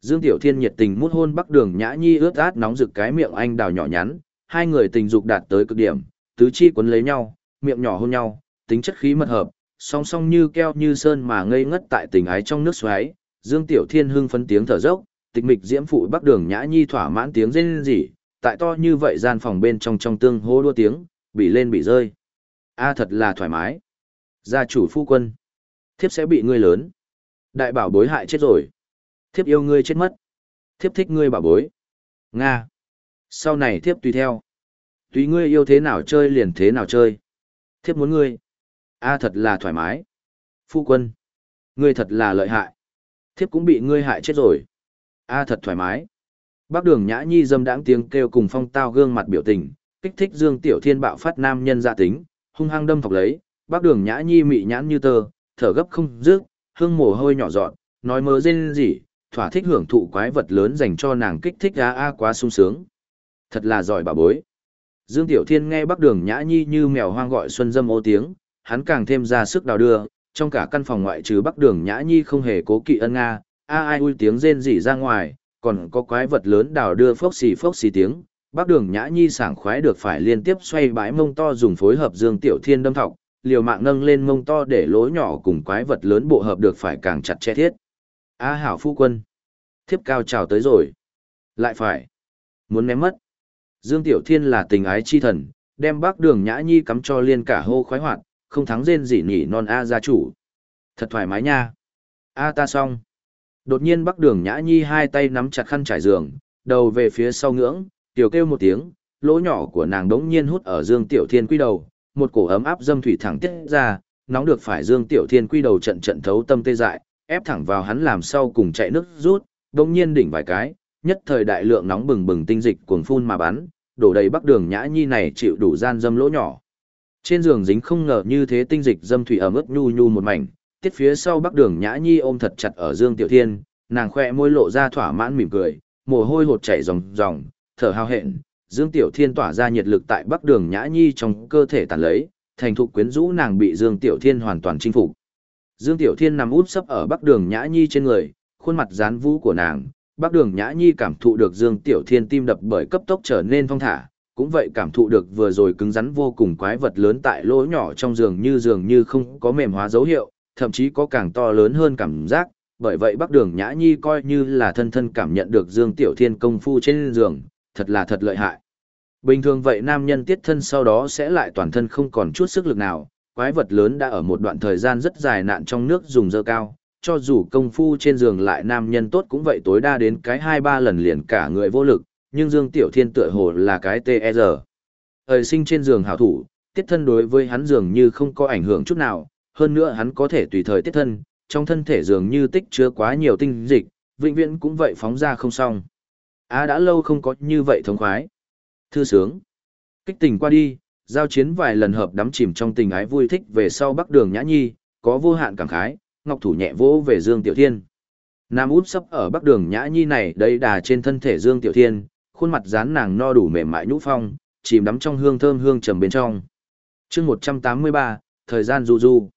Dương Tiểu Thiên nhiệt tình mút hôn Bắc Đường Nhã Nhi ướt át nóng rực cái miệng anh đào nhỏ nhắn, hai người tình dục đạt tới cực điểm, tứ chi quấn lấy nhau, miệng nhỏ hôn nhau, tính chất khí mật hợp, song song như keo như sơn mà ngây ngất tại tình ái trong nước xoáy, Dương Tiểu Thiên hưng phấn tiếng thở dốc, tịch mịch diễm phụ Bắc Đường Nhã Nhi thỏa mãn tiếng rên rỉ, tại to như vậy gian phòng bên trong trong tương hô đua tiếng, bị lên bị rơi. A à, thật là thoải mái. Gia chủ phu quân, thiếp sẽ bị ngươi lớn. Đại bảo bối hại chết rồi. Thiếp yêu ngươi chết mất. Thiếp thích ngươi bảo bối. Nga. Sau này thiếp tùy theo. Tùy ngươi yêu thế nào chơi liền thế nào chơi. Thiếp muốn ngươi. A thật là thoải mái. Phu quân. Ngươi thật là lợi hại. Thiếp cũng bị ngươi hại chết rồi. A thật thoải mái. Bác đường nhã nhi dâm đãng tiếng kêu cùng phong tao gương mặt biểu tình, kích thích Dương Tiểu Thiên bạo phát nam nhân gia tính, hung hăng đâm thọc lấy, bác đường nhã nhi mị nhãn như tơ, thở gấp không dứt, hương mồ hôi nhỏ giọt, nói mơ rên gì, thỏa thích hưởng thụ quái vật lớn dành cho nàng kích thích a a quá sung sướng. Thật là giỏi bà bối. Dương Tiểu Thiên nghe bác đường nhã nhi như mèo hoang gọi xuân dâm ô tiếng, hắn càng thêm ra sức đào đưa, trong cả căn phòng ngoại trừ bắc đường nhã nhi không hề cố kỵ ân nga, a ai ui tiếng rên rỉ ra ngoài, còn có quái vật lớn đào đưa phốc xì phốc xì tiếng, bắc đường nhã nhi sảng khoái được phải liên tiếp xoay bãi mông to dùng phối hợp dương tiểu thiên đâm thọc, liều mạng nâng lên mông to để lỗ nhỏ cùng quái vật lớn bộ hợp được phải càng chặt chẽ thiết. A hảo phu quân, thiếp cao trào tới rồi. Lại phải, muốn ném mất. Dương Tiểu Thiên là tình ái chi thần, đem bác đường nhã nhi cắm cho liên cả hô khoái hoạt, không thắng rên gì nhỉ non A gia chủ. Thật thoải mái nha. A ta xong. Đột nhiên bắc đường nhã nhi hai tay nắm chặt khăn trải giường, đầu về phía sau ngưỡng, tiểu kêu một tiếng, lỗ nhỏ của nàng đống nhiên hút ở Dương Tiểu Thiên quy đầu, một cổ ấm áp dâm thủy thẳng tiết ra, nóng được phải Dương Tiểu Thiên quy đầu trận trận thấu tâm tê dại, ép thẳng vào hắn làm sau cùng chạy nước rút, đống nhiên đỉnh vài cái, nhất thời đại lượng nóng bừng bừng tinh dịch cuồng phun mà bắn, đổ đầy bắc đường nhã nhi này chịu đủ gian dâm lỗ nhỏ. Trên giường dính không ngờ như thế tinh dịch dâm thủy ở mức nhu nhu một mảnh, tiết phía sau bắc đường nhã nhi ôm thật chặt ở Dương Tiểu Thiên, nàng khoe môi lộ ra thỏa mãn mỉm cười, mồ hôi hột chảy ròng ròng, thở hào hẹn, Dương Tiểu Thiên tỏa ra nhiệt lực tại bắc đường nhã nhi trong cơ thể tàn lấy, thành thục quyến rũ nàng bị Dương Tiểu Thiên hoàn toàn chinh phục. Dương Tiểu Thiên nằm út sấp ở bắc đường nhã nhi trên người, khuôn mặt dán vũ của nàng, bắc đường nhã nhi cảm thụ được Dương Tiểu Thiên tim đập bởi cấp tốc trở nên phong thả, cũng vậy cảm thụ được vừa rồi cứng rắn vô cùng quái vật lớn tại lỗ nhỏ trong giường như giường như không có mềm hóa dấu hiệu, thậm chí có càng to lớn hơn cảm giác, bởi vậy Bắc Đường Nhã Nhi coi như là thân thân cảm nhận được Dương Tiểu Thiên công phu trên giường, thật là thật lợi hại. Bình thường vậy nam nhân tiết thân sau đó sẽ lại toàn thân không còn chút sức lực nào, quái vật lớn đã ở một đoạn thời gian rất dài nạn trong nước dùng dơ cao, cho dù công phu trên giường lại nam nhân tốt cũng vậy tối đa đến cái hai ba lần liền cả người vô lực, nhưng Dương Tiểu Thiên tựa hồ là cái TR. E Thời sinh trên giường hảo thủ, tiết thân đối với hắn dường như không có ảnh hưởng chút nào, hơn nữa hắn có thể tùy thời tiết thân, trong thân thể dường như tích chứa quá nhiều tinh dịch, vĩnh viễn cũng vậy phóng ra không xong. Á đã lâu không có như vậy thống khoái. Thư sướng. Kích tình qua đi, giao chiến vài lần hợp đắm chìm trong tình ái vui thích về sau bắc đường nhã nhi, có vô hạn cảm khái, ngọc thủ nhẹ vỗ về Dương Tiểu Thiên. Nam út sấp ở bắc đường nhã nhi này đầy đà trên thân thể Dương Tiểu Thiên, khuôn mặt dán nàng no đủ mềm mại nhũ phong, chìm đắm trong hương thơm hương trầm bên trong. chương 183, thời gian du du.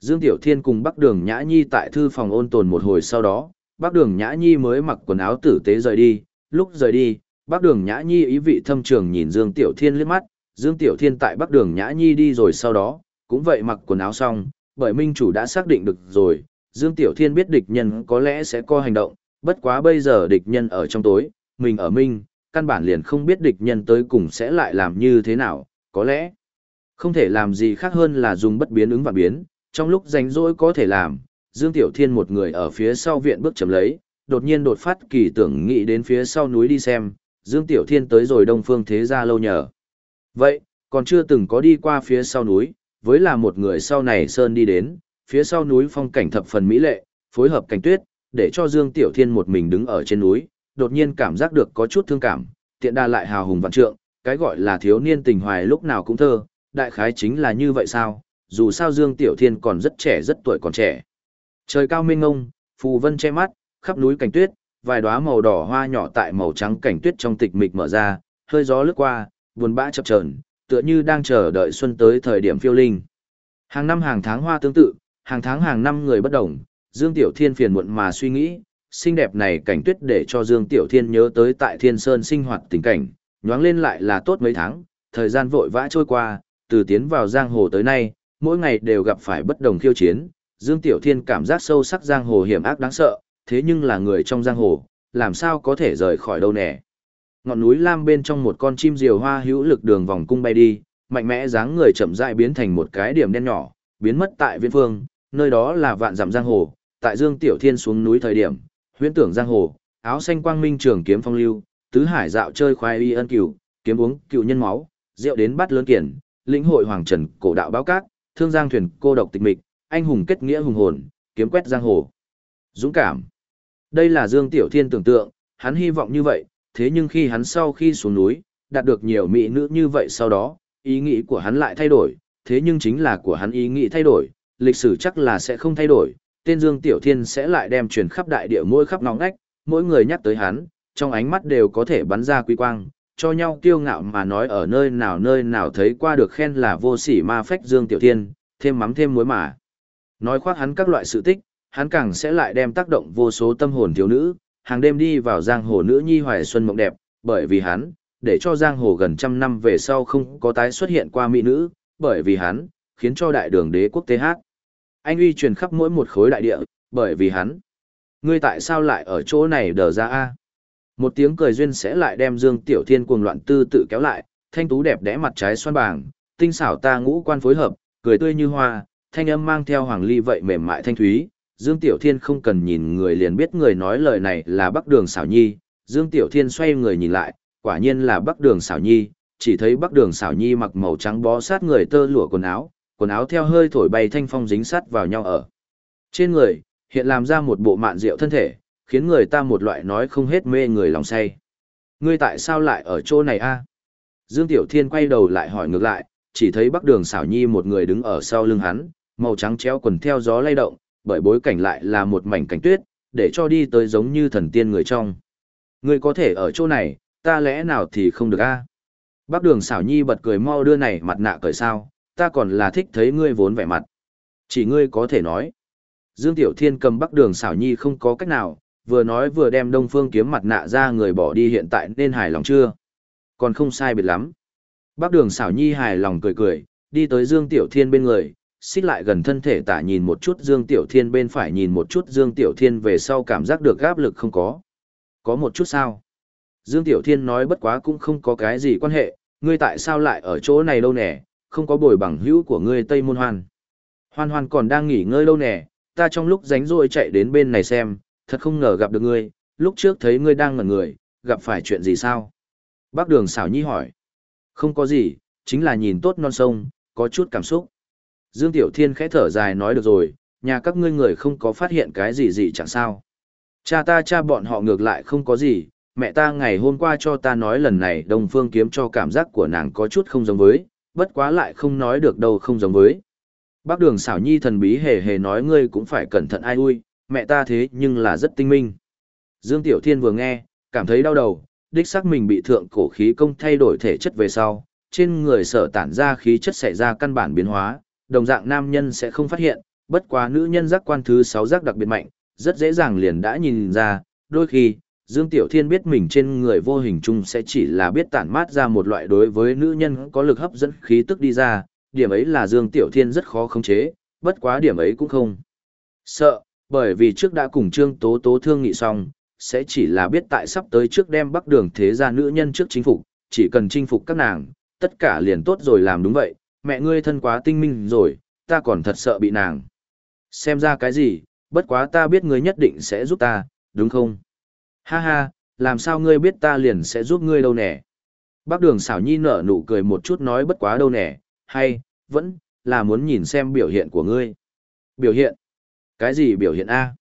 Dương Tiểu Thiên cùng Bắc Đường Nhã Nhi tại thư phòng ôn tồn một hồi sau đó, Bắc Đường Nhã Nhi mới mặc quần áo tử tế rời đi, lúc rời đi, Bắc Đường Nhã Nhi ý vị thâm trường nhìn Dương Tiểu Thiên liếc mắt, Dương Tiểu Thiên tại Bắc Đường Nhã Nhi đi rồi sau đó, cũng vậy mặc quần áo xong, bởi minh chủ đã xác định được rồi, Dương Tiểu Thiên biết địch nhân có lẽ sẽ có hành động, bất quá bây giờ địch nhân ở trong tối, mình ở minh, căn bản liền không biết địch nhân tới cùng sẽ lại làm như thế nào, có lẽ không thể làm gì khác hơn là dùng bất biến ứng và biến, trong lúc rảnh rỗi có thể làm, Dương Tiểu Thiên một người ở phía sau viện bước chậm lấy, đột nhiên đột phát kỳ tưởng nghĩ đến phía sau núi đi xem, Dương Tiểu Thiên tới rồi Đông Phương Thế Gia lâu nhờ. Vậy, còn chưa từng có đi qua phía sau núi, với là một người sau này Sơn đi đến, phía sau núi phong cảnh thập phần mỹ lệ, phối hợp cảnh tuyết, để cho Dương Tiểu Thiên một mình đứng ở trên núi, đột nhiên cảm giác được có chút thương cảm, tiện đa lại hào hùng vạn trượng, cái gọi là thiếu niên tình hoài lúc nào cũng thơ, đại khái chính là như vậy sao, dù sao Dương Tiểu Thiên còn rất trẻ rất tuổi còn trẻ. Trời cao mênh ngông, phù vân che mắt, khắp núi cảnh tuyết, vài đóa màu đỏ hoa nhỏ tại màu trắng cảnh tuyết trong tịch mịch mở ra, hơi gió lướt qua, buồn bã chập chờn, tựa như đang chờ đợi xuân tới thời điểm phiêu linh. Hàng năm hàng tháng hoa tương tự, hàng tháng hàng năm người bất đồng, Dương Tiểu Thiên phiền muộn mà suy nghĩ, xinh đẹp này cảnh tuyết để cho Dương Tiểu Thiên nhớ tới tại Thiên Sơn sinh hoạt tình cảnh, nhoáng lên lại là tốt mấy tháng, thời gian vội vã trôi qua, từ tiến vào giang hồ tới nay, mỗi ngày đều gặp phải bất đồng khiêu chiến, Dương Tiểu Thiên cảm giác sâu sắc giang hồ hiểm ác đáng sợ, thế nhưng là người trong giang hồ, làm sao có thể rời khỏi đâu nè. Ngọn núi lam bên trong một con chim diều hoa hữu lực đường vòng cung bay đi, mạnh mẽ dáng người chậm rãi biến thành một cái điểm đen nhỏ, biến mất tại viên phương, nơi đó là vạn dặm giang hồ, tại Dương Tiểu Thiên xuống núi thời điểm, huyễn tưởng giang hồ, áo xanh quang minh trường kiếm phong lưu, tứ hải dạo chơi khoai y ân cửu, kiếm uống cựu nhân máu, rượu đến bắt lớn kiển, lĩnh hội hoàng trần cổ đạo báo cát, thương giang thuyền cô độc tịch mịch, anh hùng kết nghĩa hùng hồn, kiếm quét giang hồ. Dũng cảm. Đây là Dương Tiểu Thiên tưởng tượng, hắn hy vọng như vậy, thế nhưng khi hắn sau khi xuống núi, đạt được nhiều mỹ nữ như vậy sau đó, ý nghĩ của hắn lại thay đổi, thế nhưng chính là của hắn ý nghĩ thay đổi, lịch sử chắc là sẽ không thay đổi, tên Dương Tiểu Thiên sẽ lại đem truyền khắp đại địa mỗi khắp ngõ ngách, mỗi người nhắc tới hắn, trong ánh mắt đều có thể bắn ra quý quang, cho nhau kiêu ngạo mà nói ở nơi nào nơi nào thấy qua được khen là vô sỉ ma phách Dương Tiểu Thiên, thêm mắm thêm muối mà. Nói khoác hắn các loại sự tích, hắn càng sẽ lại đem tác động vô số tâm hồn thiếu nữ, hàng đêm đi vào giang hồ nữ nhi hoài xuân mộng đẹp, bởi vì hắn, để cho giang hồ gần trăm năm về sau không có tái xuất hiện qua mỹ nữ, bởi vì hắn, khiến cho đại đường đế quốc TH. Anh uy truyền khắp mỗi một khối đại địa, bởi vì hắn. Ngươi tại sao lại ở chỗ này đờ ra a? Một tiếng cười duyên sẽ lại đem Dương Tiểu Thiên cuồng loạn tư tự kéo lại, thanh tú đẹp đẽ mặt trái xoan bảng, tinh xảo ta ngũ quan phối hợp, cười tươi như hoa, thanh âm mang theo hoàng ly vậy mềm mại thanh thúy. Dương Tiểu Thiên không cần nhìn người liền biết người nói lời này là Bắc Đường Xảo Nhi. Dương Tiểu Thiên xoay người nhìn lại, quả nhiên là Bắc Đường Xảo Nhi, chỉ thấy Bắc Đường Xảo Nhi mặc màu trắng bó sát người tơ lụa quần áo, quần áo theo hơi thổi bay thanh phong dính sắt vào nhau ở. Trên người, hiện làm ra một bộ mạn rượu thân thể, khiến người ta một loại nói không hết mê người lòng say. Ngươi tại sao lại ở chỗ này a? Dương Tiểu Thiên quay đầu lại hỏi ngược lại, chỉ thấy Bắc Đường xảo nhi một người đứng ở sau lưng hắn, màu trắng treo quần theo gió lay động, bởi bối cảnh lại là một mảnh cảnh tuyết, để cho đi tới giống như thần tiên người trong. Ngươi có thể ở chỗ này, ta lẽ nào thì không được a? Bắc Đường xảo nhi bật cười mau đưa này mặt nạ cởi sao, ta còn là thích thấy ngươi vốn vẻ mặt. Chỉ ngươi có thể nói. Dương Tiểu Thiên cầm Bắc Đường xảo nhi không có cách nào, vừa nói vừa đem Đông Phương kiếm mặt nạ ra người bỏ đi hiện tại nên hài lòng chưa? Còn không sai biệt lắm. Bắc đường xảo nhi hài lòng cười cười, đi tới Dương Tiểu Thiên bên người, xích lại gần thân thể tả nhìn một chút Dương Tiểu Thiên bên phải nhìn một chút Dương Tiểu Thiên về sau cảm giác được áp lực không có. Có một chút sao? Dương Tiểu Thiên nói bất quá cũng không có cái gì quan hệ, ngươi tại sao lại ở chỗ này đâu nè, không có bồi bằng hữu của ngươi Tây Môn Hoan. Hoan Hoan còn đang nghỉ ngơi lâu nè, ta trong lúc rảnh rỗi chạy đến bên này xem, thật không ngờ gặp được ngươi, lúc trước thấy ngươi đang ngẩn người, gặp phải chuyện gì sao? Bác đường xảo nhi hỏi. Không có gì, chính là nhìn tốt non sông, có chút cảm xúc. Dương Tiểu Thiên khẽ thở dài nói được rồi, nhà các ngươi người không có phát hiện cái gì gì chẳng sao. Cha ta cha bọn họ ngược lại không có gì, mẹ ta ngày hôm qua cho ta nói lần này Đông Phương kiếm cho cảm giác của nàng có chút không giống với, bất quá lại không nói được đâu không giống với. Bác đường xảo nhi thần bí hề hề nói ngươi cũng phải cẩn thận ai ui, mẹ ta thế nhưng là rất tinh minh. Dương Tiểu Thiên vừa nghe, cảm thấy đau đầu, đích xác mình bị thượng cổ khí công thay đổi thể chất về sau, trên người sở tản ra khí chất xảy ra căn bản biến hóa, đồng dạng nam nhân sẽ không phát hiện, bất quá nữ nhân giác quan thứ 6 giác đặc biệt mạnh, rất dễ dàng liền đã nhìn ra, đôi khi, Dương Tiểu Thiên biết mình trên người vô hình chung sẽ chỉ là biết tản mát ra một loại đối với nữ nhân có lực hấp dẫn khí tức đi ra, điểm ấy là Dương Tiểu Thiên rất khó khống chế, bất quá điểm ấy cũng không. Sợ, bởi vì trước đã cùng Trương Tố Tố thương nghị xong, sẽ chỉ là biết tại sắp tới trước đem bắc đường thế gia nữ nhân trước chính phục, chỉ cần chinh phục các nàng, tất cả liền tốt rồi làm đúng vậy, mẹ ngươi thân quá tinh minh rồi, ta còn thật sợ bị nàng. Xem ra cái gì, bất quá ta biết ngươi nhất định sẽ giúp ta, đúng không? Ha ha, làm sao ngươi biết ta liền sẽ giúp ngươi đâu nè? Bác đường xảo nhi nở nụ cười một chút nói bất quá đâu nè, hay, vẫn, là muốn nhìn xem biểu hiện của ngươi. Biểu hiện? Cái gì biểu hiện A?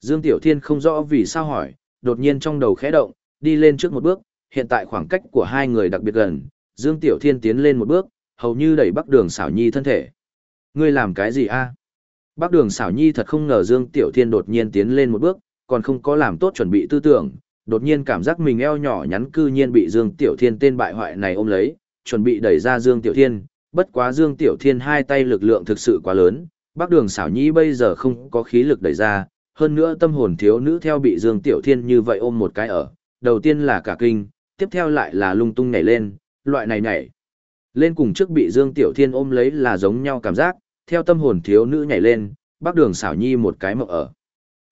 Dương Tiểu Thiên không rõ vì sao hỏi, đột nhiên trong đầu khẽ động, đi lên trước một bước, hiện tại khoảng cách của hai người đặc biệt gần, Dương Tiểu Thiên tiến lên một bước, hầu như đẩy Bắc Đường Sảo Nhi thân thể. Ngươi làm cái gì a? Bắc Đường Sảo Nhi thật không ngờ Dương Tiểu Thiên đột nhiên tiến lên một bước, còn không có làm tốt chuẩn bị tư tưởng, đột nhiên cảm giác mình eo nhỏ nhắn cư nhiên bị Dương Tiểu Thiên tên bại hoại này ôm lấy, chuẩn bị đẩy ra Dương Tiểu Thiên, bất quá Dương Tiểu Thiên hai tay lực lượng thực sự quá lớn, Bắc Đường Sảo Nhi bây giờ không có khí lực đẩy ra, hơn nữa tâm hồn thiếu nữ theo bị Dương Tiểu Thiên như vậy ôm một cái ở, đầu tiên là cả kinh, tiếp theo lại là lung tung nhảy lên, loại này nhảy. Lên cùng trước bị Dương Tiểu Thiên ôm lấy là giống nhau cảm giác, theo tâm hồn thiếu nữ nhảy lên, Bắc Đường Sảo Nhi một cái mộng ở.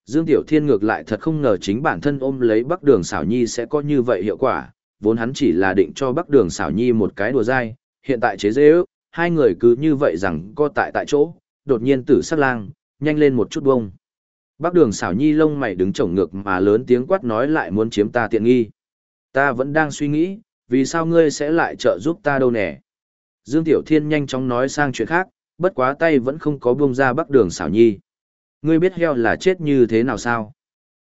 Dương Tiểu Thiên ngược lại thật không ngờ chính bản thân ôm lấy Bắc Đường Sảo Nhi sẽ có như vậy hiệu quả, vốn hắn chỉ là định cho Bắc Đường Sảo Nhi một cái đùa dai, hiện tại chế dễ ước, hai người cứ như vậy rằng co tại tại chỗ, đột nhiên tử sát lang, nhanh lên một chút bông. Bắc đường Sảo nhi lông mày đứng chổng ngược mà lớn tiếng quát nói lại muốn chiếm ta tiện nghi. Ta vẫn đang suy nghĩ, vì sao ngươi sẽ lại trợ giúp ta đâu nè. Dương Tiểu Thiên nhanh chóng nói sang chuyện khác, bất quá tay vẫn không có buông ra Bắc đường Sảo nhi. Ngươi biết heo là chết như thế nào sao?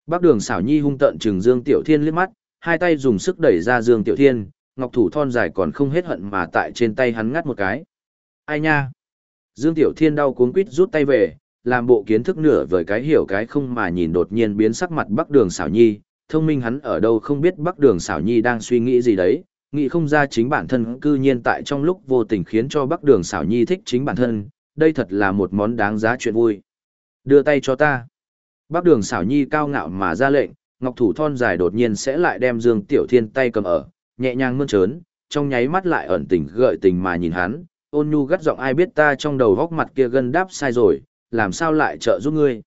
Bác đường xảo nhi hung tận trừng Dương Tiểu Thiên liếc mắt, hai tay dùng sức đẩy ra Dương Tiểu Thiên, ngọc thủ thon dài còn không hết hận mà tại trên tay hắn ngắt một cái. Ai nha? Dương Tiểu Thiên đau cuống quýt rút tay về, làm bộ kiến thức nửa với cái hiểu cái không mà nhìn đột nhiên biến sắc mặt Bắc Đường Sảo Nhi, thông minh hắn ở đâu không biết Bắc Đường Sảo Nhi đang suy nghĩ gì đấy, nghĩ không ra chính bản thân cư nhiên tại trong lúc vô tình khiến cho Bắc Đường Sảo Nhi thích chính bản thân, đây thật là một món đáng giá chuyện vui. Đưa tay cho ta. Bắc Đường xảo Nhi cao ngạo mà ra lệnh, ngọc thủ thon dài đột nhiên sẽ lại đem Dương Tiểu Thiên tay cầm ở, nhẹ nhàng mơn trớn, trong nháy mắt lại ẩn tình gợi tình mà nhìn hắn, ôn nhu gắt giọng ai biết ta trong đầu góc mặt kia gân đáp sai rồi, làm sao lại trợ giúp ngươi.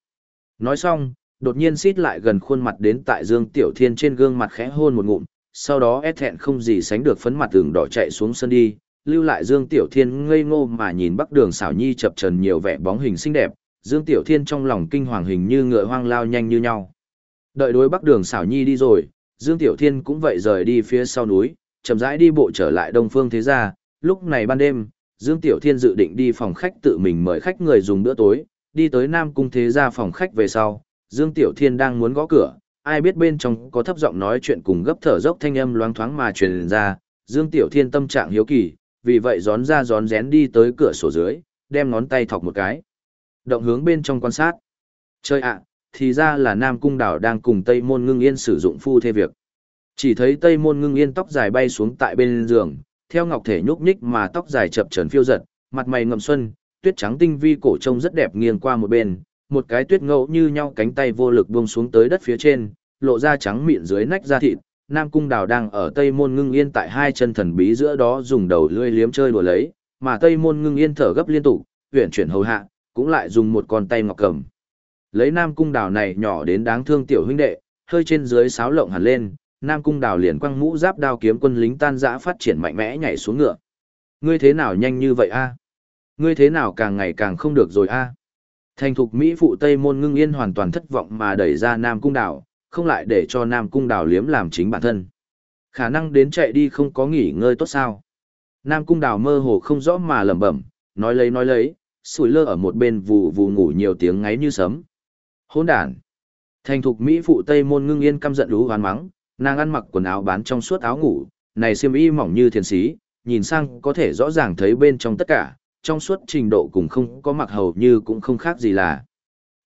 Nói xong, đột nhiên xít lại gần khuôn mặt đến tại Dương Tiểu Thiên trên gương mặt khẽ hôn một ngụm, sau đó ép thẹn không gì sánh được phấn mặt tường đỏ chạy xuống sân đi, lưu lại Dương Tiểu Thiên ngây ngô mà nhìn bắc đường xảo nhi chập trần nhiều vẻ bóng hình xinh đẹp, Dương Tiểu Thiên trong lòng kinh hoàng hình như ngựa hoang lao nhanh như nhau. Đợi đối bắc đường xảo nhi đi rồi, Dương Tiểu Thiên cũng vậy rời đi phía sau núi, chậm rãi đi bộ trở lại Đông Phương Thế Gia, lúc này ban đêm, Dương Tiểu Thiên dự định đi phòng khách tự mình mời khách người dùng bữa tối, đi tới Nam Cung Thế Gia phòng khách về sau, Dương Tiểu Thiên đang muốn gõ cửa, ai biết bên trong có thấp giọng nói chuyện cùng gấp thở dốc thanh âm loáng thoáng mà truyền ra, Dương Tiểu Thiên tâm trạng hiếu kỳ, vì vậy gión ra gión rén đi tới cửa sổ dưới, đem ngón tay thọc một cái. Động hướng bên trong quan sát. Chơi ạ, thì ra là Nam Cung Đảo đang cùng Tây Môn Ngưng Yên sử dụng phu thê việc. Chỉ thấy Tây Môn Ngưng Yên tóc dài bay xuống tại bên giường, theo ngọc thể nhúc nhích mà tóc dài chập chờn phiêu giật, mặt mày ngậm xuân, tuyết trắng tinh vi cổ trông rất đẹp nghiêng qua một bên, một cái tuyết ngẫu như nhau cánh tay vô lực buông xuống tới đất phía trên, lộ ra trắng mịn dưới nách da thịt. Nam cung đào đang ở tây môn ngưng yên tại hai chân thần bí giữa đó dùng đầu lưỡi liếm chơi đùa lấy, mà tây môn ngưng yên thở gấp liên tục, huyện chuyển hầu hạ, cũng lại dùng một con tay ngọc cầm. Lấy nam cung đào này nhỏ đến đáng thương tiểu huynh đệ, hơi trên dưới sáo lộng hẳn lên, nam cung đào liền quăng mũ giáp đao kiếm quân lính tan dã phát triển mạnh mẽ nhảy xuống ngựa. Ngươi thế nào nhanh như vậy a? Ngươi thế nào càng ngày càng không được rồi a? Thành thục Mỹ phụ Tây môn ngưng yên hoàn toàn thất vọng mà đẩy ra Nam Cung Đảo, không lại để cho Nam Cung Đảo liếm làm chính bản thân. Khả năng đến chạy đi không có nghỉ ngơi tốt sao. Nam Cung Đảo mơ hồ không rõ mà lẩm bẩm, nói lấy nói lấy, sủi lơ ở một bên vù vù ngủ nhiều tiếng ngáy như sấm. Hỗn đản. Thành thục Mỹ phụ Tây môn ngưng yên căm giận lú hoán mắng, nàng ăn mặc quần áo bán trong suốt áo ngủ, này xiêm y mỏng như thiền sĩ, nhìn sang có thể rõ ràng thấy bên trong tất cả, trong suốt trình độ cùng không có mặc hầu như cũng không khác gì là.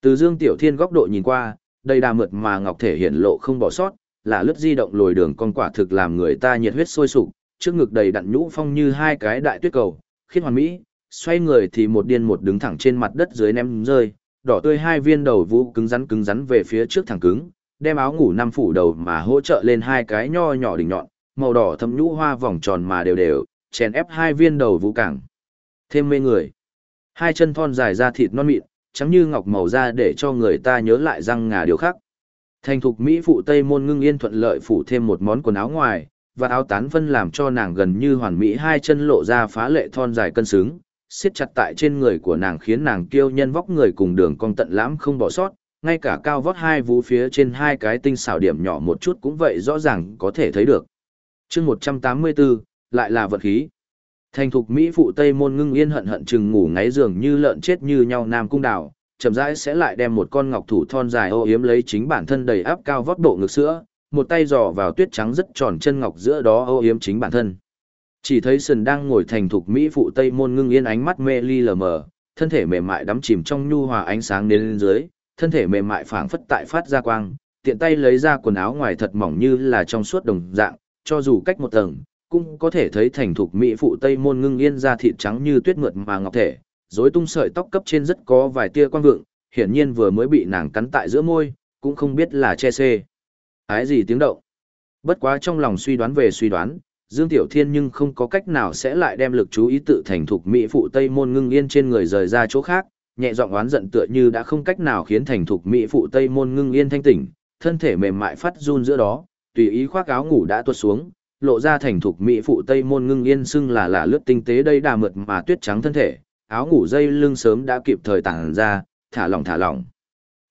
Từ Dương Tiểu Thiên góc độ nhìn qua, đầy đà mượt mà ngọc thể hiện lộ không bỏ sót, là lướt di động lồi đường con quả thực làm người ta nhiệt huyết sôi sục, trước ngực đầy đặn nhũ phong như hai cái đại tuyết cầu, khiết hoàn mỹ, xoay người thì một điên một đứng thẳng trên mặt đất dưới ném rơi, đỏ tươi hai viên đầu vũ cứng rắn cứng rắn về phía trước thẳng cứng, đem áo ngủ năm phủ đầu mà hỗ trợ lên hai cái nho nhỏ đỉnh nhọn, màu đỏ thâm nhũ hoa vòng tròn mà đều đều, chèn ép hai viên đầu vũ cẳng Thêm mê người. Hai chân thon dài ra thịt non mịn, trắng như ngọc màu da để cho người ta nhớ lại răng ngà điều khác. Thành thục Mỹ phụ Tây môn ngưng yên thuận lợi phủ thêm một món quần áo ngoài, và áo tán phân làm cho nàng gần như hoàn mỹ hai chân lộ ra phá lệ thon dài cân xứng, siết chặt tại trên người của nàng khiến nàng kiêu nhân vóc người cùng đường cong tận lãm không bỏ sót, ngay cả cao vót hai vú phía trên hai cái tinh xảo điểm nhỏ một chút cũng vậy rõ ràng có thể thấy được. chương 184, lại là vật khí. Thành thục Mỹ phụ Tây môn ngưng yên hận hận chừng ngủ ngáy giường như lợn chết như nhau nam cung đảo, chậm rãi sẽ lại đem một con ngọc thủ thon dài ô yếm lấy chính bản thân đầy áp cao vót bộ ngực sữa, một tay dò vào tuyết trắng rất tròn chân ngọc giữa đó ô yếm chính bản thân. Chỉ thấy sần đang ngồi thành thục Mỹ phụ Tây môn ngưng yên ánh mắt mê ly lờ mờ, thân thể mềm mại đắm chìm trong nhu hòa ánh sáng đến lên dưới, thân thể mềm mại phảng phất tại phát ra quang, tiện tay lấy ra quần áo ngoài thật mỏng như là trong suốt đồng dạng, cho dù cách một tầng, cũng có thể thấy thành thục mỹ phụ tây môn ngưng yên ra thịt trắng như tuyết mượt mà ngọc thể, rối tung sợi tóc cấp trên rất có vài tia quang vượng, hiển nhiên vừa mới bị nàng cắn tại giữa môi, cũng không biết là che xê. Ái gì tiếng động. Bất quá trong lòng suy đoán về suy đoán, Dương Tiểu Thiên nhưng không có cách nào sẽ lại đem lực chú ý tự thành thục mỹ phụ Tây môn ngưng yên trên người rời ra chỗ khác, nhẹ giọng oán giận tựa như đã không cách nào khiến thành thục mỹ phụ Tây môn ngưng yên thanh tỉnh, thân thể mềm mại phát run giữa đó, tùy ý khoác áo ngủ đã tuột xuống, lộ ra thành thục mỹ phụ Tây môn ngưng yên xưng là là lướt tinh tế đây đà mượt mà tuyết trắng thân thể, áo ngủ dây lưng sớm đã kịp thời tản ra, thả lỏng thả lỏng.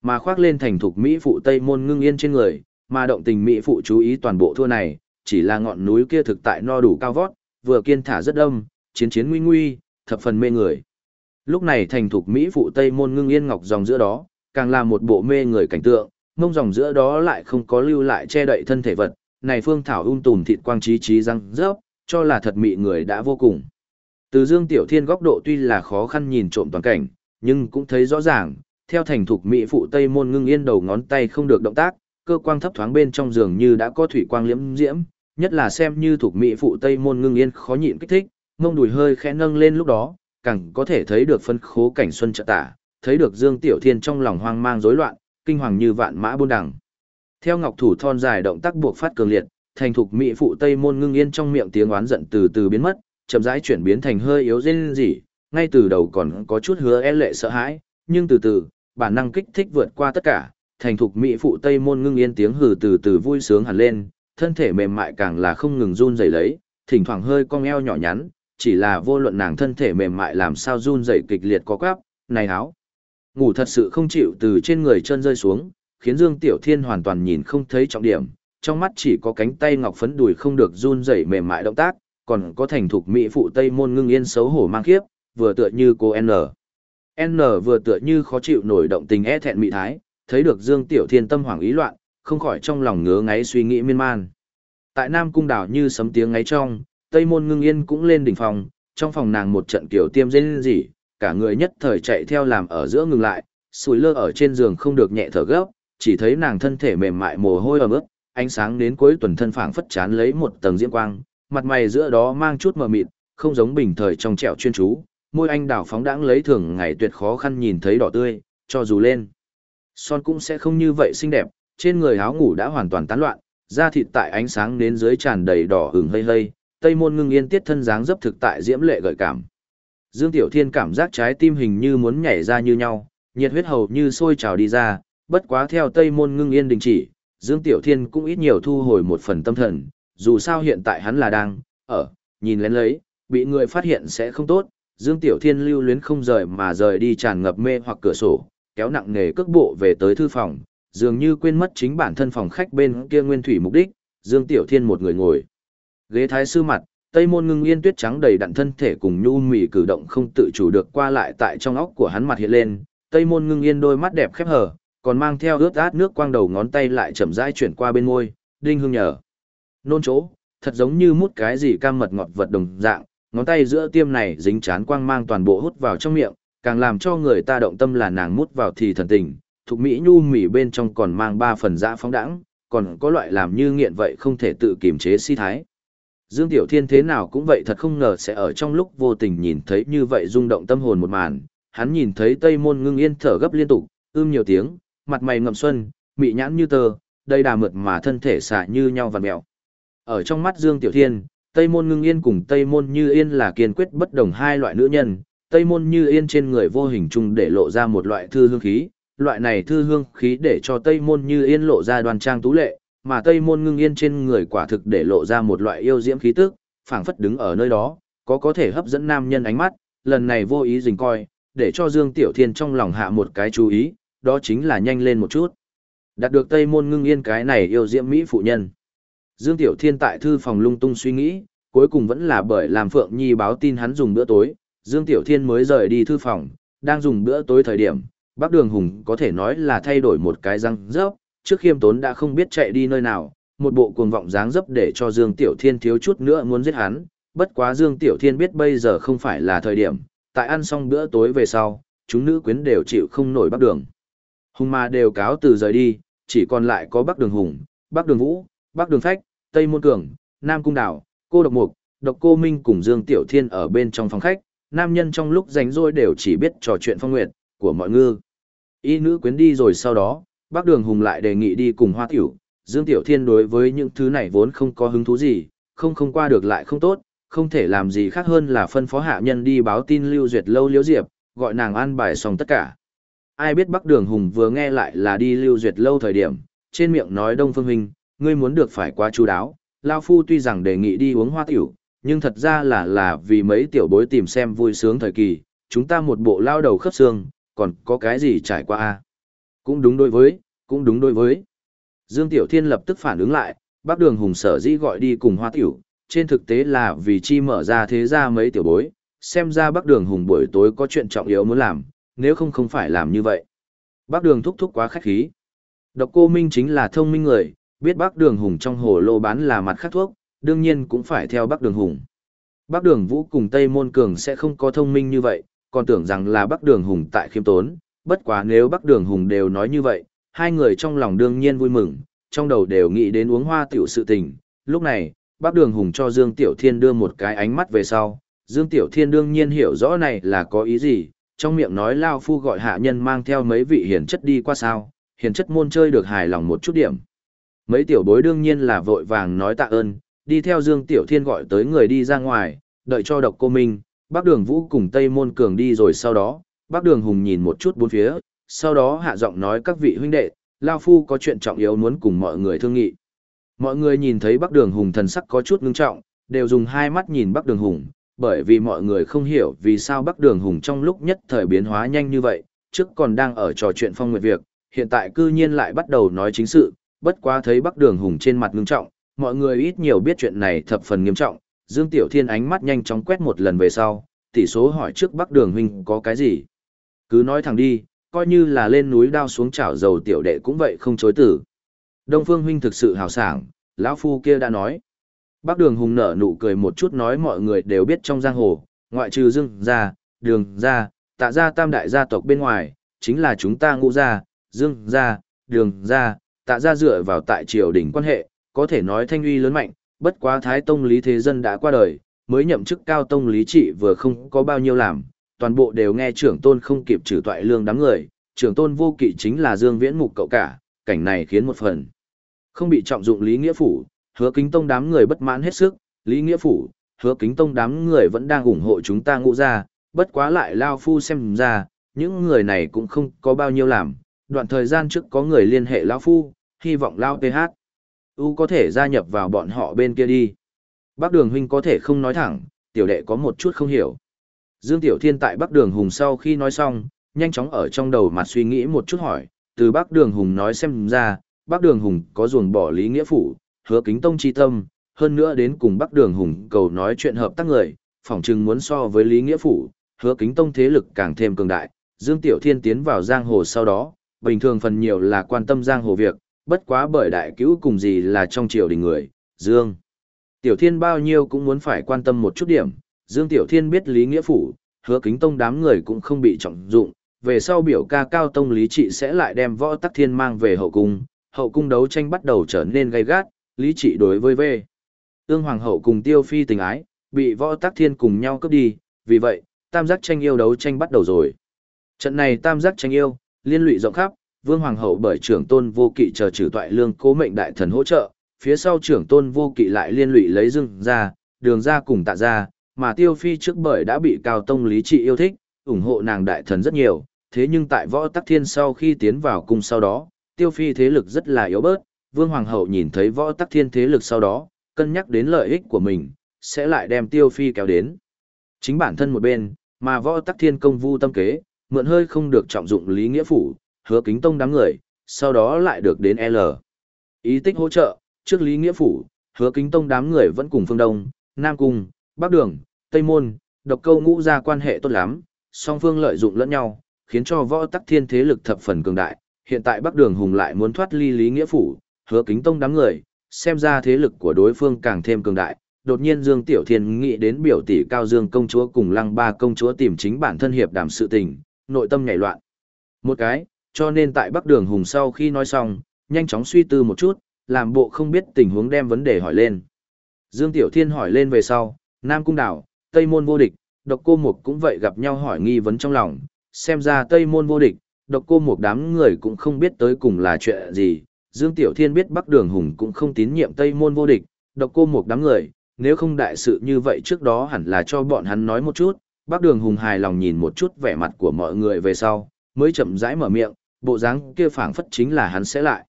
Mà khoác lên thành thục mỹ phụ Tây môn ngưng yên trên người, mà động tình mỹ phụ chú ý toàn bộ thua này, chỉ là ngọn núi kia thực tại no đủ cao vót, vừa kiên thả rất đông, chiến chiến nguy nguy, thập phần mê người. Lúc này thành thục Mỹ phụ Tây môn ngưng yên ngọc dòng giữa đó, càng là một bộ mê người cảnh tượng, mông dòng giữa đó lại không có lưu lại che đậy thân thể vật, này phương thảo ung tùm thịt quang trí trí răng rớp, cho là thật mị người đã vô cùng. Từ Dương Tiểu Thiên góc độ tuy là khó khăn nhìn trộm toàn cảnh, nhưng cũng thấy rõ ràng, theo thành thục mỹ phụ Tây môn ngưng yên đầu ngón tay không được động tác, cơ quang thấp thoáng bên trong giường như đã có thủy quang liễm diễm, nhất là xem như thuộc mỹ phụ Tây môn ngưng yên khó nhịn kích thích, mông đùi hơi khẽ nâng lên lúc đó, càng có thể thấy được phân khố cảnh xuân trợ tả, thấy được Dương Tiểu Thiên trong lòng hoang mang rối loạn, kinh hoàng như vạn mã buôn đằng. Theo ngọc thủ thon dài động tác buộc phát cường liệt, thành thục mỹ phụ Tây môn ngưng yên trong miệng tiếng oán giận từ từ biến mất, chậm rãi chuyển biến thành hơi yếu rên rỉ, ngay từ đầu còn có chút hứa e lệ sợ hãi, nhưng từ từ, bản năng kích thích vượt qua tất cả, thành thục mỹ phụ Tây môn ngưng yên tiếng hừ từ từ vui sướng hẳn lên, thân thể mềm mại càng là không ngừng run rẩy lấy, thỉnh thoảng hơi cong eo nhỏ nhắn, chỉ là vô luận nàng thân thể mềm mại làm sao run rẩy kịch liệt có quáp này áo. Ngủ thật sự không chịu từ trên người chân rơi xuống, khiến Dương Tiểu Thiên hoàn toàn nhìn không thấy trọng điểm, trong mắt chỉ có cánh tay ngọc phấn đùi không được run rẩy mềm mại động tác, còn có thành thục mỹ phụ Tây môn ngưng yên xấu hổ mang khiếp, vừa tựa như cô N. N vừa tựa như khó chịu nổi động tình e thẹn mỹ thái, thấy được Dương Tiểu Thiên tâm hoảng ý loạn, không khỏi trong lòng ngứa ngáy suy nghĩ miên man. Tại Nam Cung đảo như sấm tiếng ngáy trong, Tây Môn Ngưng Yên cũng lên đỉnh phòng, trong phòng nàng một trận kiểu tiêm dây gì, cả người nhất thời chạy theo làm ở giữa ngừng lại, sùi lơ ở trên giường không được nhẹ thở gấp, chỉ thấy nàng thân thể mềm mại mồ hôi ẩm ướt, ánh sáng đến cuối tuần thân phảng phất chán lấy một tầng diễm quang, mặt mày giữa đó mang chút mờ mịt, không giống bình thời trong trẻo chuyên chú, môi anh đảo phóng đãng lấy thường ngày tuyệt khó khăn nhìn thấy đỏ tươi, cho dù lên. Son cũng sẽ không như vậy xinh đẹp, trên người áo ngủ đã hoàn toàn tán loạn, da thịt tại ánh sáng đến dưới tràn đầy đỏ ửng hây hây, tây môn ngưng yên tiết thân dáng dấp thực tại diễm lệ gợi cảm. Dương Tiểu Thiên cảm giác trái tim hình như muốn nhảy ra như nhau, nhiệt huyết hầu như sôi trào đi ra, bất quá theo tây môn ngưng yên đình chỉ, Dương Tiểu Thiên cũng ít nhiều thu hồi một phần tâm thần, dù sao hiện tại hắn là đang, ở, nhìn lén lấy, bị người phát hiện sẽ không tốt, Dương Tiểu Thiên lưu luyến không rời mà rời đi tràn ngập mê hoặc cửa sổ, kéo nặng nghề cước bộ về tới thư phòng, dường như quên mất chính bản thân phòng khách bên kia nguyên thủy mục đích, Dương Tiểu Thiên một người ngồi. Ghế thái sư mặt, tây môn ngưng yên tuyết trắng đầy đặn thân thể cùng nhu mì cử động không tự chủ được qua lại tại trong óc của hắn mặt hiện lên, tây môn ngưng yên đôi mắt đẹp khép hờ, còn mang theo ướt át nước quang đầu ngón tay lại chậm rãi chuyển qua bên môi, đinh hương nhở. Nôn chỗ, thật giống như mút cái gì cam mật ngọt vật đồng dạng, ngón tay giữa tiêm này dính chán quang mang toàn bộ hút vào trong miệng, càng làm cho người ta động tâm là nàng mút vào thì thần tình, thuộc mỹ nhu mỉ bên trong còn mang ba phần dã phóng đãng, còn có loại làm như nghiện vậy không thể tự kiềm chế si thái. Dương Tiểu Thiên thế nào cũng vậy thật không ngờ sẽ ở trong lúc vô tình nhìn thấy như vậy rung động tâm hồn một màn, hắn nhìn thấy Tây Môn Ngưng Yên thở gấp liên tục, ưm nhiều tiếng, mặt mày ngậm xuân, mị nhãn như tờ đây đà mượt mà thân thể xả như nhau vằn mèo. Ở trong mắt Dương Tiểu Thiên, Tây Môn Ngưng Yên cùng Tây Môn Như Yên là kiên quyết bất đồng hai loại nữ nhân, Tây Môn Như Yên trên người vô hình chung để lộ ra một loại thư hương khí, loại này thư hương khí để cho Tây Môn Như Yên lộ ra đoan trang tú lệ, mà Tây Môn Ngưng Yên trên người quả thực để lộ ra một loại yêu diễm khí tức, phảng phất đứng ở nơi đó, có có thể hấp dẫn nam nhân ánh mắt, lần này vô ý dình coi, để cho Dương Tiểu Thiên trong lòng hạ một cái chú ý, đó chính là nhanh lên một chút. Đạt được Tây Môn Ngưng Yên cái này yêu diễm Mỹ phụ nhân. Dương Tiểu Thiên tại thư phòng lung tung suy nghĩ, cuối cùng vẫn là bởi làm Phượng Nhi báo tin hắn dùng bữa tối, Dương Tiểu Thiên mới rời đi thư phòng, đang dùng bữa tối thời điểm, Bác Đường Hùng có thể nói là thay đổi một cái răng rớp, trước khiêm tốn đã không biết chạy đi nơi nào, một bộ cuồng vọng dáng dấp để cho Dương Tiểu Thiên thiếu chút nữa muốn giết hắn, bất quá Dương Tiểu Thiên biết bây giờ không phải là thời điểm, tại ăn xong bữa tối về sau, chúng nữ quyến đều chịu không nổi Bác Đường. Hùng mà đều cáo từ rời đi, chỉ còn lại có Bác Đường Hùng, Bác Đường Vũ, Bác Đường Phách, Tây Môn Cường, Nam Cung Đảo, Cô Độc Mục, Độc Cô Minh cùng Dương Tiểu Thiên ở bên trong phòng khách, nam nhân trong lúc rảnh rỗi đều chỉ biết trò chuyện phong nguyệt của mọi ngư. Y nữ quyến đi rồi sau đó, bác đường hùng lại đề nghị đi cùng hoa tiểu, Dương Tiểu Thiên đối với những thứ này vốn không có hứng thú gì, không không qua được lại không tốt, không thể làm gì khác hơn là phân phó hạ nhân đi báo tin lưu duyệt lâu liễu diệp, gọi nàng an bài xong tất cả. Ai biết Bắc Đường Hùng vừa nghe lại là đi lưu duyệt lâu thời điểm, trên miệng nói Đông Phương Huynh, ngươi muốn được phải quá chú đáo, Lao Phu tuy rằng đề nghị đi uống hoa tiểu, nhưng thật ra là là vì mấy tiểu bối tìm xem vui sướng thời kỳ, chúng ta một bộ lao đầu khớp xương, còn có cái gì trải qua a Cũng đúng đối với, cũng đúng đối với. Dương Tiểu Thiên lập tức phản ứng lại, bác đường hùng sở dĩ gọi đi cùng hoa tiểu, trên thực tế là vì chi mở ra thế ra mấy tiểu bối, xem ra bác đường hùng buổi tối có chuyện trọng yếu muốn làm, nếu không không phải làm như vậy. Bác đường thúc thúc quá khách khí. Độc cô Minh chính là thông minh người, biết bác đường hùng trong hồ lô bán là mặt khác thuốc, đương nhiên cũng phải theo Bắc Đường Hùng. Bắc Đường Vũ cùng Tây Môn Cường sẽ không có thông minh như vậy, còn tưởng rằng là Bắc Đường Hùng tại khiêm tốn, bất quá nếu Bắc Đường Hùng đều nói như vậy, hai người trong lòng đương nhiên vui mừng, trong đầu đều nghĩ đến uống hoa tiểu sự tình. Lúc này, Bắc Đường Hùng cho Dương Tiểu Thiên đưa một cái ánh mắt về sau, Dương Tiểu Thiên đương nhiên hiểu rõ này là có ý gì, trong miệng nói Lao Phu gọi hạ nhân mang theo mấy vị hiền chất đi qua sao, hiền chất môn chơi được hài lòng một chút điểm. Mấy tiểu bối đương nhiên là vội vàng nói tạ ơn, đi theo Dương Tiểu Thiên gọi tới người đi ra ngoài, đợi cho độc cô Minh, bác đường Vũ cùng Tây Môn Cường đi rồi sau đó, bác đường Hùng nhìn một chút bốn phía, sau đó hạ giọng nói các vị huynh đệ, Lao Phu có chuyện trọng yếu muốn cùng mọi người thương nghị. Mọi người nhìn thấy bác đường Hùng thần sắc có chút ngưng trọng, đều dùng hai mắt nhìn bác đường Hùng, bởi vì mọi người không hiểu vì sao bác đường Hùng trong lúc nhất thời biến hóa nhanh như vậy, trước còn đang ở trò chuyện phong nguyệt việc, hiện tại cư nhiên lại bắt đầu nói chính sự, bất quá thấy bác đường Hùng trên mặt ngưng trọng, mọi người ít nhiều biết chuyện này thập phần nghiêm trọng, Dương Tiểu Thiên ánh mắt nhanh chóng quét một lần về sau, tỷ số hỏi trước Bắc Đường huynh có cái gì. Cứ nói thẳng đi, coi như là lên núi đao xuống chảo dầu tiểu đệ cũng vậy không chối tử. Đông Phương huynh thực sự hào sảng, lão phu kia đã nói. Bắc Đường hùng nở nụ cười một chút nói mọi người đều biết trong giang hồ, ngoại trừ Dương gia, Đường gia, Tạ gia tam đại gia tộc bên ngoài, chính là chúng ta ngũ gia, Dương gia, Đường gia, Tạ gia dựa vào tại triều đình quan hệ, có thể nói thanh uy lớn mạnh, bất quá Thái Tông Lý Thế Dân đã qua đời, mới nhậm chức cao tông Lý Trị vừa không có bao nhiêu làm, toàn bộ đều nghe trưởng tôn không kịp trừ toại lương đám người, trưởng tôn vô kỵ chính là Dương Viễn Mục cậu cả, cảnh này khiến một phần không bị trọng dụng Lý Nghĩa Phủ, hứa kính tông đám người bất mãn hết sức, Lý Nghĩa Phủ, hứa kính tông đám người vẫn đang ủng hộ chúng ta ngũ ra, bất quá lại lao phu xem ra, những người này cũng không có bao nhiêu làm, đoạn thời gian trước có người liên hệ lao phu, hy vọng lao PH. U có thể gia nhập vào bọn họ bên kia đi. Bác Đường Huynh có thể không nói thẳng, tiểu đệ có một chút không hiểu. Dương Tiểu Thiên tại Bắc Đường Hùng sau khi nói xong, nhanh chóng ở trong đầu mặt suy nghĩ một chút hỏi, từ Bắc Đường Hùng nói xem ra, Bắc Đường Hùng có ruồng bỏ lý nghĩa phủ, hứa kính tông chi tâm, hơn nữa đến cùng Bắc Đường Hùng cầu nói chuyện hợp tác người, phỏng chừng muốn so với lý nghĩa phủ, hứa kính tông thế lực càng thêm cường đại. Dương Tiểu Thiên tiến vào giang hồ sau đó, bình thường phần nhiều là quan tâm giang hồ việc, bất quá bởi đại cứu cùng gì là trong triều đình người, Dương. Tiểu Thiên bao nhiêu cũng muốn phải quan tâm một chút điểm, Dương Tiểu Thiên biết Lý Nghĩa Phủ, hứa kính tông đám người cũng không bị trọng dụng, về sau biểu ca cao tông Lý Trị sẽ lại đem võ tắc thiên mang về hậu cung, hậu cung đấu tranh bắt đầu trở nên gay gắt, Lý Trị đối với V. Ương Hoàng hậu cùng Tiêu Phi tình ái, bị võ tắc thiên cùng nhau cướp đi, vì vậy, tam giác tranh yêu đấu tranh bắt đầu rồi. Trận này tam giác tranh yêu, liên lụy rộng khắp, vương hoàng hậu bởi trưởng tôn vô kỵ chờ trừ toại lương cố mệnh đại thần hỗ trợ, phía sau trưởng tôn vô kỵ lại liên lụy lấy dưng ra, đường ra cùng tạ ra, mà tiêu phi trước bởi đã bị cao tông lý trị yêu thích, ủng hộ nàng đại thần rất nhiều, thế nhưng tại võ tắc thiên sau khi tiến vào cung sau đó, tiêu phi thế lực rất là yếu bớt, vương hoàng hậu nhìn thấy võ tắc thiên thế lực sau đó, cân nhắc đến lợi ích của mình, sẽ lại đem tiêu phi kéo đến. Chính bản thân một bên, mà võ tắc thiên công vu tâm kế, mượn hơi không được trọng dụng lý nghĩa phủ, hứa kính tông đám người, sau đó lại được đến L. Ý tích hỗ trợ, trước Lý Nghĩa Phủ, hứa kính tông đám người vẫn cùng phương Đông, Nam Cung, Bắc Đường, Tây Môn, độc câu ngũ ra quan hệ tốt lắm, song phương lợi dụng lẫn nhau, khiến cho võ tắc thiên thế lực thập phần cường đại. Hiện tại Bắc Đường Hùng lại muốn thoát ly Lý Nghĩa Phủ, hứa kính tông đám người, xem ra thế lực của đối phương càng thêm cường đại. Đột nhiên Dương Tiểu Thiên nghĩ đến biểu tỷ Cao Dương công chúa cùng Lăng Ba công chúa tìm chính bản thân hiệp đảm sự tình, nội tâm nhảy loạn. Một cái, cho nên tại Bắc Đường Hùng sau khi nói xong, nhanh chóng suy tư một chút, làm bộ không biết tình huống đem vấn đề hỏi lên. Dương Tiểu Thiên hỏi lên về sau, Nam Cung Đảo, Tây Môn vô địch, độc cô mục cũng vậy gặp nhau hỏi nghi vấn trong lòng, xem ra Tây Môn vô địch, độc cô mục đám người cũng không biết tới cùng là chuyện gì. Dương Tiểu Thiên biết Bắc Đường Hùng cũng không tín nhiệm Tây Môn vô địch, độc cô mục đám người, nếu không đại sự như vậy trước đó hẳn là cho bọn hắn nói một chút. Bắc Đường Hùng hài lòng nhìn một chút vẻ mặt của mọi người về sau, mới chậm rãi mở miệng, bộ dáng kia phảng phất chính là hắn sẽ lại.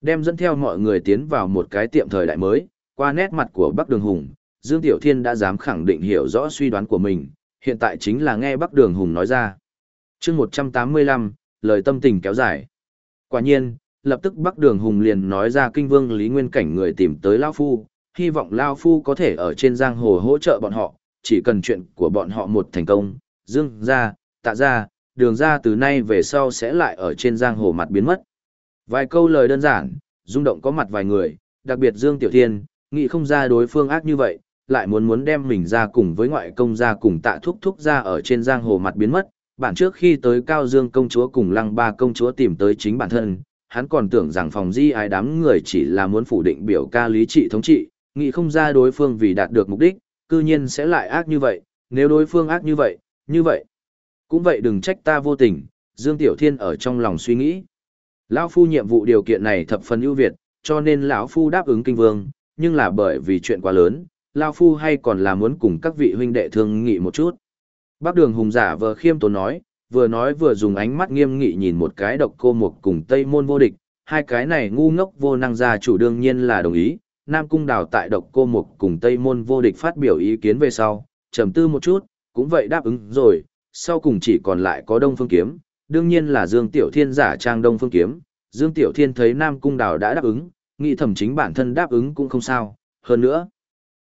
Đem dẫn theo mọi người tiến vào một cái tiệm thời đại mới, qua nét mặt của Bắc Đường Hùng, Dương Tiểu Thiên đã dám khẳng định hiểu rõ suy đoán của mình, hiện tại chính là nghe Bắc Đường Hùng nói ra. chương 185, lời tâm tình kéo dài. Quả nhiên, lập tức Bắc Đường Hùng liền nói ra kinh vương Lý Nguyên Cảnh người tìm tới Lao Phu, hy vọng Lao Phu có thể ở trên giang hồ hỗ trợ bọn họ, chỉ cần chuyện của bọn họ một thành công, Dương ra, tạ ra, đường ra từ nay về sau sẽ lại ở trên giang hồ mặt biến mất. Vài câu lời đơn giản, rung động có mặt vài người, đặc biệt Dương Tiểu Thiên, nghĩ không ra đối phương ác như vậy, lại muốn muốn đem mình ra cùng với ngoại công ra cùng tạ thúc thúc ra ở trên giang hồ mặt biến mất. Bản trước khi tới Cao Dương công chúa cùng lăng ba công chúa tìm tới chính bản thân, hắn còn tưởng rằng phòng di ai đám người chỉ là muốn phủ định biểu ca lý trị thống trị, nghĩ không ra đối phương vì đạt được mục đích, cư nhiên sẽ lại ác như vậy, nếu đối phương ác như vậy, như vậy. Cũng vậy đừng trách ta vô tình, Dương Tiểu Thiên ở trong lòng suy nghĩ. Lão Phu nhiệm vụ điều kiện này thập phần ưu việt, cho nên lão Phu đáp ứng kinh vương, nhưng là bởi vì chuyện quá lớn, Lao Phu hay còn là muốn cùng các vị huynh đệ thương nghị một chút. Bác đường hùng giả vờ khiêm tốn nói, vừa nói vừa dùng ánh mắt nghiêm nghị nhìn một cái độc cô mục cùng Tây môn vô địch, hai cái này ngu ngốc vô năng gia chủ đương nhiên là đồng ý. Nam cung đào tại độc cô mục cùng Tây môn vô địch phát biểu ý kiến về sau, trầm tư một chút, cũng vậy đáp ứng rồi, sau cùng chỉ còn lại có Đông Phương Kiếm, đương nhiên là Dương Tiểu Thiên giả trang Đông Phương Kiếm. Dương Tiểu Thiên thấy Nam cung đào đã đáp ứng, nghĩ thầm chính bản thân đáp ứng cũng không sao, hơn nữa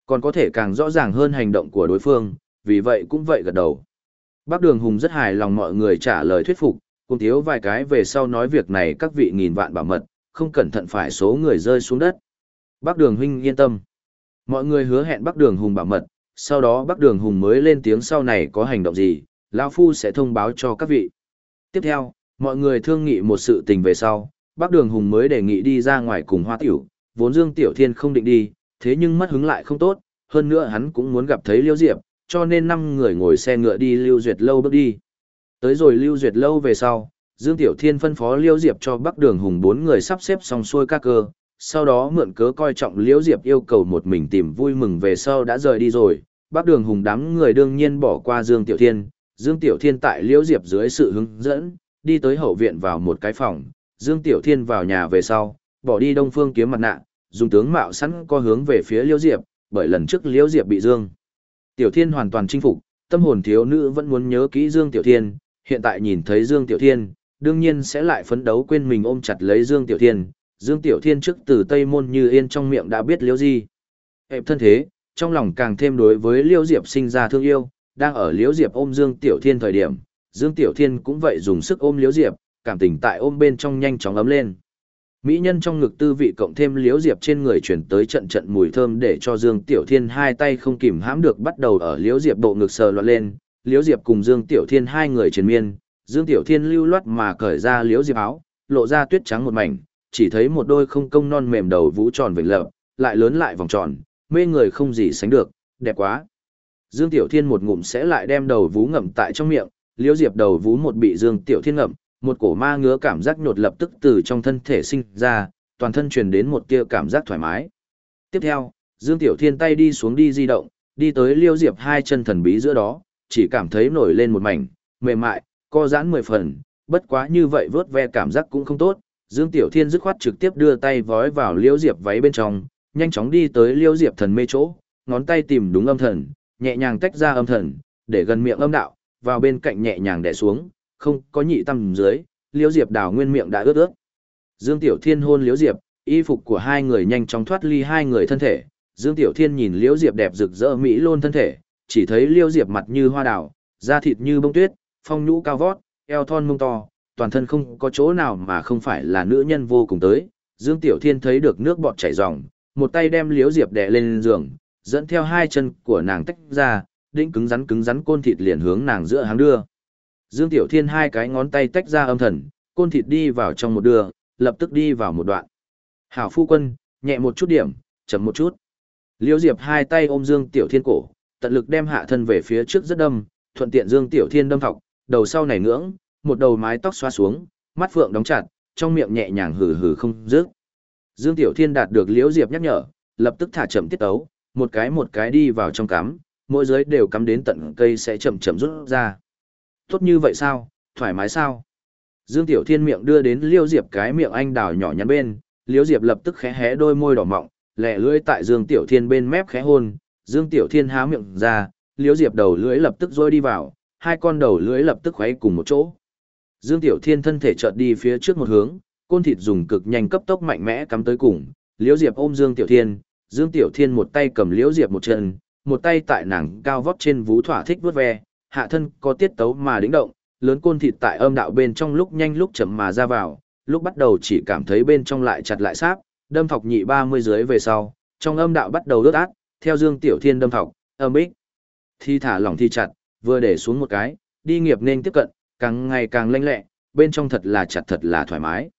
còn có thể càng rõ ràng hơn hành động của đối phương, vì vậy cũng vậy gật đầu. Bác Đường Hùng rất hài lòng mọi người trả lời thuyết phục, cùng thiếu vài cái về sau nói việc này các vị nghìn vạn bảo mật, không cẩn thận phải số người rơi xuống đất. Bác Đường Huynh yên tâm. Mọi người hứa hẹn Bác Đường Hùng bảo mật, sau đó Bác Đường Hùng mới lên tiếng sau này có hành động gì, Lão Phu sẽ thông báo cho các vị. Tiếp theo, mọi người thương nghị một sự tình về sau, Bác Đường Hùng mới đề nghị đi ra ngoài cùng Hoa Tiểu, vốn Dương Tiểu Thiên không định đi, thế nhưng mất hứng lại không tốt, hơn nữa hắn cũng muốn gặp thấy Liêu Diệp, cho nên năm người ngồi xe ngựa đi Lưu Duyệt lâu bước đi. Tới rồi Lưu Duyệt lâu về sau, Dương Tiểu Thiên phân phó Liêu Diệp cho Bắc Đường Hùng bốn người sắp xếp xong xuôi các cơ, sau đó mượn cớ coi trọng Liêu Diệp yêu cầu một mình tìm vui mừng về sau đã rời đi rồi. Bắc Đường Hùng đám người đương nhiên bỏ qua Dương Tiểu Thiên, Dương Tiểu Thiên tại Liễu Diệp dưới sự hướng dẫn, đi tới hậu viện vào một cái phòng, Dương Tiểu Thiên vào nhà về sau, bỏ đi Đông Phương kiếm mặt nạ, dùng tướng mạo sẵn có hướng về phía Liễu Diệp, bởi lần trước Liễu Diệp bị Dương. Tiểu Thiên hoàn toàn chinh phục, tâm hồn thiếu nữ vẫn muốn nhớ kỹ Dương Tiểu Thiên, hiện tại nhìn thấy Dương Tiểu Thiên, đương nhiên sẽ lại phấn đấu quên mình ôm chặt lấy Dương Tiểu Thiên. Dương Tiểu Thiên trước từ Tây Môn Như Yên trong miệng đã biết Liễu Di. Hẹp thân thế, trong lòng càng thêm đối với Liễu Diệp sinh ra thương yêu, đang ở Liễu Diệp ôm Dương Tiểu Thiên thời điểm, Dương Tiểu Thiên cũng vậy dùng sức ôm Liễu Diệp, cảm tình tại ôm bên trong nhanh chóng ấm lên. Mỹ nhân trong ngực tư vị cộng thêm liếu diệp trên người chuyển tới trận trận mùi thơm để cho Dương Tiểu Thiên hai tay không kìm hãm được bắt đầu ở liếu diệp bộ ngực sờ loạn lên, liếu diệp cùng Dương Tiểu Thiên hai người triền miên, Dương Tiểu Thiên lưu loát mà cởi ra liếu diệp áo, lộ ra tuyết trắng một mảnh, chỉ thấy một đôi không công non mềm đầu vũ tròn vĩnh lợp, lại lớn lại vòng tròn, mê người không gì sánh được, đẹp quá. Dương Tiểu Thiên một ngụm sẽ lại đem đầu vú ngậm tại trong miệng, Liễu diệp đầu vú một bị Dương Tiểu Thiên ngậm, một cổ ma ngứa cảm giác nhột lập tức từ trong thân thể sinh ra, toàn thân truyền đến một tia cảm giác thoải mái. Tiếp theo, Dương Tiểu Thiên tay đi xuống đi di động, đi tới Liêu Diệp hai chân thần bí giữa đó, chỉ cảm thấy nổi lên một mảnh, mềm mại, co giãn mười phần, bất quá như vậy vớt ve cảm giác cũng không tốt. Dương Tiểu Thiên dứt khoát trực tiếp đưa tay vói vào Liêu Diệp váy bên trong, nhanh chóng đi tới Liêu Diệp thần mê chỗ, ngón tay tìm đúng âm thần, nhẹ nhàng tách ra âm thần, để gần miệng âm đạo, vào bên cạnh nhẹ nhàng đè xuống, không có nhị tâm dưới, Liễu Diệp đào nguyên miệng đã ướt ướt. Dương Tiểu Thiên hôn Liễu Diệp, y phục của hai người nhanh chóng thoát ly hai người thân thể. Dương Tiểu Thiên nhìn Liễu Diệp đẹp rực rỡ mỹ lôn thân thể, chỉ thấy Liễu Diệp mặt như hoa đào, da thịt như bông tuyết, phong nhũ cao vót, eo thon mông to, toàn thân không có chỗ nào mà không phải là nữ nhân vô cùng tới. Dương Tiểu Thiên thấy được nước bọt chảy ròng, một tay đem Liễu Diệp đè lên giường, dẫn theo hai chân của nàng tách ra, đĩnh cứng rắn cứng rắn côn thịt liền hướng nàng giữa hàng đưa. Dương Tiểu Thiên hai cái ngón tay tách ra âm thần, côn thịt đi vào trong một đưa, lập tức đi vào một đoạn. Hảo phu quân, nhẹ một chút điểm, chậm một chút. Liễu Diệp hai tay ôm Dương Tiểu Thiên cổ, tận lực đem hạ thân về phía trước rất đâm, thuận tiện Dương Tiểu Thiên đâm thọc, đầu sau này ngưỡng, một đầu mái tóc xoa xuống, mắt phượng đóng chặt, trong miệng nhẹ nhàng hừ hừ không dứt. Dương Tiểu Thiên đạt được Liễu Diệp nhắc nhở, lập tức thả chậm tiết tấu, một cái một cái đi vào trong cắm, mỗi giới đều cắm đến tận cây sẽ chậm chậm rút ra. Tốt như vậy sao, thoải mái sao? Dương Tiểu Thiên miệng đưa đến Liễu Diệp cái miệng anh đào nhỏ nhắn bên, Liễu Diệp lập tức khẽ hé đôi môi đỏ mọng, lẻ lưỡi tại Dương Tiểu Thiên bên mép khẽ hôn, Dương Tiểu Thiên há miệng ra, Liễu Diệp đầu lưỡi lập tức rôi đi vào, hai con đầu lưỡi lập tức khuấy cùng một chỗ. Dương Tiểu Thiên thân thể chợt đi phía trước một hướng, côn thịt dùng cực nhanh cấp tốc mạnh mẽ cắm tới cùng, Liễu Diệp ôm Dương Tiểu Thiên, Dương Tiểu Thiên một tay cầm Liễu Diệp một chân, một tay tại nàng cao vóc trên vú thỏa thích vuốt ve, hạ thân có tiết tấu mà đĩnh động, lớn côn thịt tại âm đạo bên trong lúc nhanh lúc chậm mà ra vào, lúc bắt đầu chỉ cảm thấy bên trong lại chặt lại sáp, đâm thọc nhị 30 dưới về sau, trong âm đạo bắt đầu đốt át, theo Dương Tiểu Thiên đâm thọc, âm bích. Thi thả lỏng thi chặt, vừa để xuống một cái, đi nghiệp nên tiếp cận, càng ngày càng lanh lẹ, bên trong thật là chặt thật là thoải mái.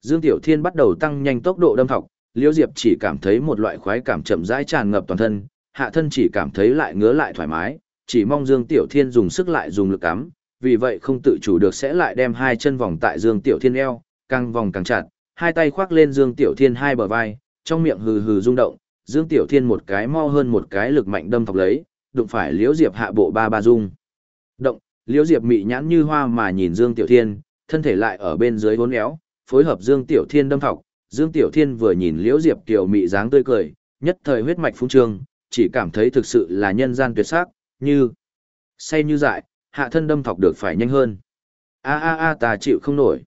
Dương Tiểu Thiên bắt đầu tăng nhanh tốc độ đâm thọc, Liễu Diệp chỉ cảm thấy một loại khoái cảm chậm rãi tràn ngập toàn thân, hạ thân chỉ cảm thấy lại ngứa lại thoải mái, chỉ mong Dương Tiểu Thiên dùng sức lại dùng lực cắm, vì vậy không tự chủ được sẽ lại đem hai chân vòng tại Dương Tiểu Thiên eo, càng vòng càng chặt, hai tay khoác lên Dương Tiểu Thiên hai bờ vai, trong miệng hừ hừ rung động, Dương Tiểu Thiên một cái mo hơn một cái lực mạnh đâm thọc lấy, đụng phải Liễu Diệp hạ bộ ba ba rung. Động, Liễu Diệp mị nhãn như hoa mà nhìn Dương Tiểu Thiên, thân thể lại ở bên dưới vốn éo, phối hợp Dương Tiểu Thiên đâm thọc, Dương Tiểu Thiên vừa nhìn Liễu Diệp kiều mị dáng tươi cười, nhất thời huyết mạch phung trương, chỉ cảm thấy thực sự là nhân gian tuyệt sắc, như say như dại, hạ thân đâm thọc được phải nhanh hơn. A a a ta chịu không nổi.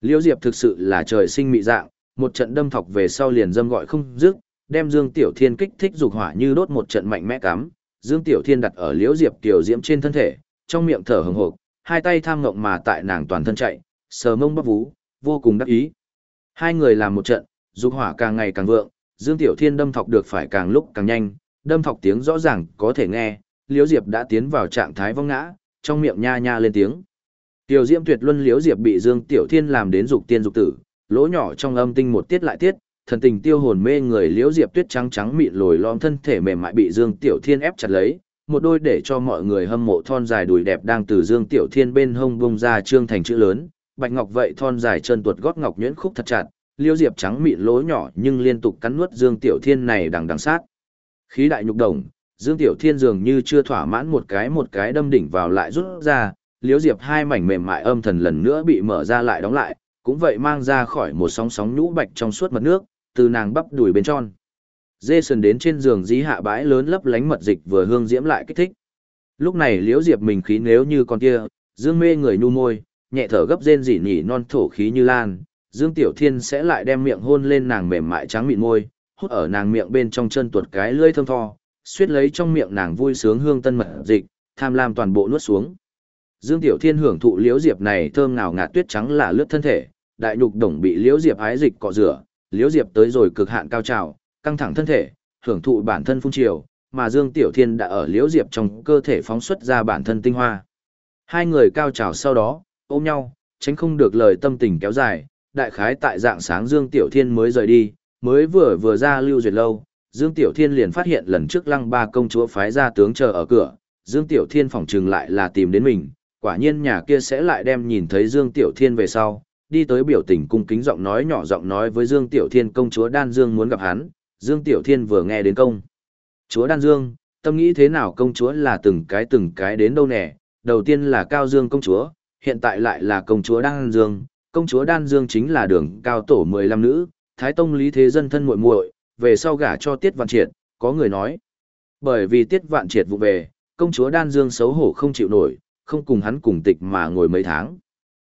Liễu Diệp thực sự là trời sinh mị dạng, một trận đâm thọc về sau liền dâm gọi không dứt, đem Dương Tiểu Thiên kích thích dục hỏa như đốt một trận mạnh mẽ cắm. Dương Tiểu Thiên đặt ở Liễu Diệp Kiều diễm trên thân thể, trong miệng thở hừng hực, hai tay tham ngộng mà tại nàng toàn thân chạy, sờ mông bắp vú, vô cùng đắc ý. Hai người làm một trận, dục hỏa càng ngày càng vượng, Dương Tiểu Thiên đâm thọc được phải càng lúc càng nhanh, đâm thọc tiếng rõ ràng có thể nghe, Liễu Diệp đã tiến vào trạng thái vong ngã, trong miệng nha nha lên tiếng. Tiểu Diễm Tuyệt Luân Liễu Diệp bị Dương Tiểu Thiên làm đến dục tiên dục tử, lỗ nhỏ trong âm tinh một tiết lại tiết, thần tình tiêu hồn mê người Liễu Diệp Tuyết trắng trắng mịn lồi lõm thân thể mềm mại bị Dương Tiểu Thiên ép chặt lấy, một đôi để cho mọi người hâm mộ thon dài đùi đẹp đang từ Dương Tiểu Thiên bên hông bung ra trương thành chữ lớn, bạch ngọc vậy thon dài chân tuột gót ngọc nhuyễn khúc thật chặt, liêu diệp trắng mịn lỗ nhỏ nhưng liên tục cắn nuốt Dương Tiểu Thiên này đằng đằng sát. Khí đại nhục đồng, Dương Tiểu Thiên dường như chưa thỏa mãn một cái một cái đâm đỉnh vào lại rút ra, liêu diệp hai mảnh mềm mại âm thần lần nữa bị mở ra lại đóng lại, cũng vậy mang ra khỏi một sóng sóng nhũ bạch trong suốt mật nước, từ nàng bắp đùi bên tròn. Dê đến trên giường dí hạ bãi lớn lấp lánh mật dịch vừa hương diễm lại kích thích. Lúc này liễu diệp mình khí nếu như con kia, dương mê người nhu môi, nhẹ thở gấp rên rỉ nhỉ non thổ khí như lan, Dương Tiểu Thiên sẽ lại đem miệng hôn lên nàng mềm mại trắng mịn môi, hút ở nàng miệng bên trong chân tuột cái lưỡi thơm tho, suýt lấy trong miệng nàng vui sướng hương tân mật dịch, tham lam toàn bộ nuốt xuống. Dương Tiểu Thiên hưởng thụ liễu diệp này thơm ngào ngạt tuyết trắng là lướt thân thể, đại nhục đồng bị liễu diệp ái dịch cọ rửa, liễu diệp tới rồi cực hạn cao trào, căng thẳng thân thể, hưởng thụ bản thân phun triều, mà Dương Tiểu Thiên đã ở liễu diệp trong cơ thể phóng xuất ra bản thân tinh hoa. Hai người cao trào sau đó, ôm nhau, tránh không được lời tâm tình kéo dài, đại khái tại dạng sáng Dương Tiểu Thiên mới rời đi, mới vừa vừa ra lưu duyệt lâu, Dương Tiểu Thiên liền phát hiện lần trước lăng ba công chúa phái ra tướng chờ ở cửa, Dương Tiểu Thiên phỏng trừng lại là tìm đến mình, quả nhiên nhà kia sẽ lại đem nhìn thấy Dương Tiểu Thiên về sau, đi tới biểu tình cung kính giọng nói nhỏ giọng nói với Dương Tiểu Thiên công chúa Đan Dương muốn gặp hắn, Dương Tiểu Thiên vừa nghe đến công. Chúa Đan Dương, tâm nghĩ thế nào công chúa là từng cái từng cái đến đâu nè, đầu tiên là Cao Dương công chúa, hiện tại lại là công chúa Đan Dương, công chúa Đan Dương chính là đường cao tổ 15 nữ, Thái Tông Lý Thế Dân thân muội muội, về sau gả cho Tiết Vạn Triệt, có người nói. Bởi vì Tiết Vạn Triệt vụ về, công chúa Đan Dương xấu hổ không chịu nổi, không cùng hắn cùng tịch mà ngồi mấy tháng.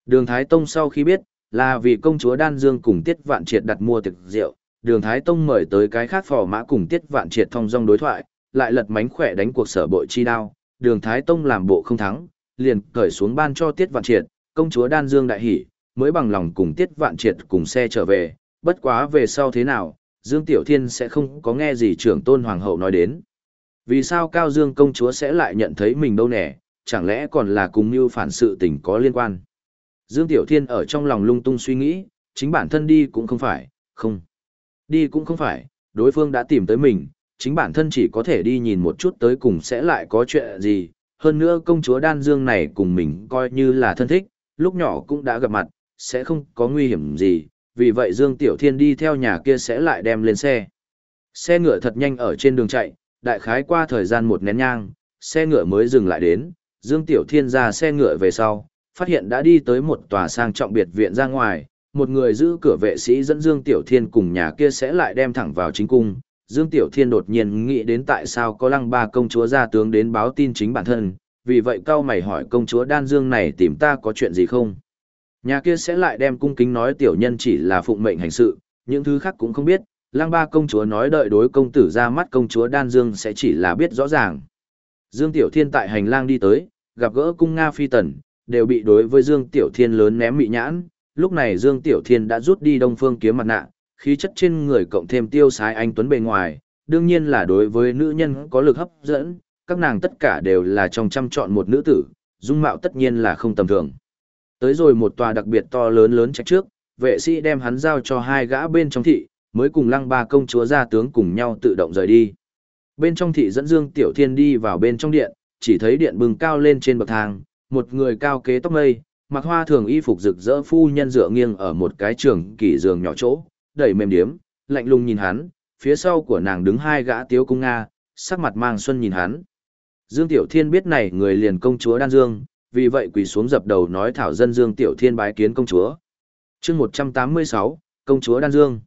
Đường Thái Tông sau khi biết, là vì công chúa Đan Dương cùng Tiết Vạn Triệt đặt mua thực rượu, đường Thái Tông mời tới cái khác phò mã cùng Tiết Vạn Triệt thông dong đối thoại, lại lật mánh khỏe đánh cuộc sở bội chi đao, đường Thái Tông làm bộ không thắng, liền cởi xuống ban cho Tiết Vạn Triệt, công chúa Đan Dương đại hỉ, mới bằng lòng cùng Tiết Vạn Triệt cùng xe trở về, bất quá về sau thế nào, Dương Tiểu Thiên sẽ không có nghe gì trưởng tôn hoàng hậu nói đến. Vì sao Cao Dương công chúa sẽ lại nhận thấy mình đâu nè, chẳng lẽ còn là cùng mưu phản sự tình có liên quan. Dương Tiểu Thiên ở trong lòng lung tung suy nghĩ, chính bản thân đi cũng không phải, không. Đi cũng không phải, đối phương đã tìm tới mình, chính bản thân chỉ có thể đi nhìn một chút tới cùng sẽ lại có chuyện gì. Hơn nữa công chúa Đan Dương này cùng mình coi như là thân thích, lúc nhỏ cũng đã gặp mặt, sẽ không có nguy hiểm gì, vì vậy Dương Tiểu Thiên đi theo nhà kia sẽ lại đem lên xe. Xe ngựa thật nhanh ở trên đường chạy, đại khái qua thời gian một nén nhang, xe ngựa mới dừng lại đến, Dương Tiểu Thiên ra xe ngựa về sau, phát hiện đã đi tới một tòa sang trọng biệt viện ra ngoài, một người giữ cửa vệ sĩ dẫn Dương Tiểu Thiên cùng nhà kia sẽ lại đem thẳng vào chính cung. Dương Tiểu Thiên đột nhiên nghĩ đến tại sao có lăng ba công chúa ra tướng đến báo tin chính bản thân, vì vậy cao mày hỏi công chúa Đan Dương này tìm ta có chuyện gì không? Nhà kia sẽ lại đem cung kính nói tiểu nhân chỉ là phụng mệnh hành sự, những thứ khác cũng không biết, lăng ba công chúa nói đợi đối công tử ra mắt công chúa Đan Dương sẽ chỉ là biết rõ ràng. Dương Tiểu Thiên tại hành lang đi tới, gặp gỡ cung Nga phi tần, đều bị đối với Dương Tiểu Thiên lớn ném mị nhãn, lúc này Dương Tiểu Thiên đã rút đi đông phương kiếm mặt nạ, khí chất trên người cộng thêm tiêu sái anh tuấn bề ngoài, đương nhiên là đối với nữ nhân có lực hấp dẫn, các nàng tất cả đều là trong trăm chọn một nữ tử, dung mạo tất nhiên là không tầm thường. Tới rồi một tòa đặc biệt to lớn lớn trách trước, vệ sĩ đem hắn giao cho hai gã bên trong thị, mới cùng lăng ba công chúa ra tướng cùng nhau tự động rời đi. Bên trong thị dẫn Dương Tiểu Thiên đi vào bên trong điện, chỉ thấy điện bừng cao lên trên bậc thang, một người cao kế tóc mây, mặc hoa thường y phục rực rỡ phu nhân dựa nghiêng ở một cái trường kỷ giường nhỏ chỗ, đẩy mềm điếm, lạnh lùng nhìn hắn, phía sau của nàng đứng hai gã tiếu cung Nga, sắc mặt mang xuân nhìn hắn. Dương Tiểu Thiên biết này người liền công chúa Đan Dương, vì vậy quỳ xuống dập đầu nói thảo dân Dương Tiểu Thiên bái kiến công chúa. chương 186, công chúa Đan Dương.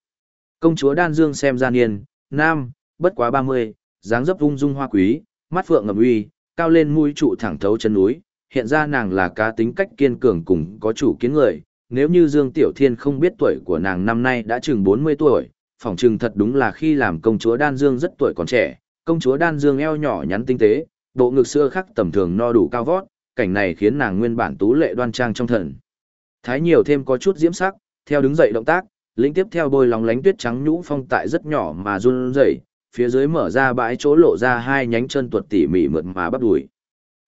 Công chúa Đan Dương xem ra niên, nam, bất quá 30, dáng dấp ung dung hoa quý, mắt phượng ngầm uy, cao lên mũi trụ thẳng thấu chân núi, hiện ra nàng là cá tính cách kiên cường cùng có chủ kiến người. Nếu như Dương Tiểu Thiên không biết tuổi của nàng năm nay đã chừng 40 tuổi, phỏng chừng thật đúng là khi làm công chúa Đan Dương rất tuổi còn trẻ, công chúa Đan Dương eo nhỏ nhắn tinh tế, bộ ngực xưa khắc tầm thường no đủ cao vót, cảnh này khiến nàng nguyên bản tú lệ đoan trang trong thần. Thái nhiều thêm có chút diễm sắc, theo đứng dậy động tác, lĩnh tiếp theo bôi lòng lánh tuyết trắng nhũ phong tại rất nhỏ mà run rẩy, phía dưới mở ra bãi chỗ lộ ra hai nhánh chân tuột tỉ mỉ mượt mà bắp đùi.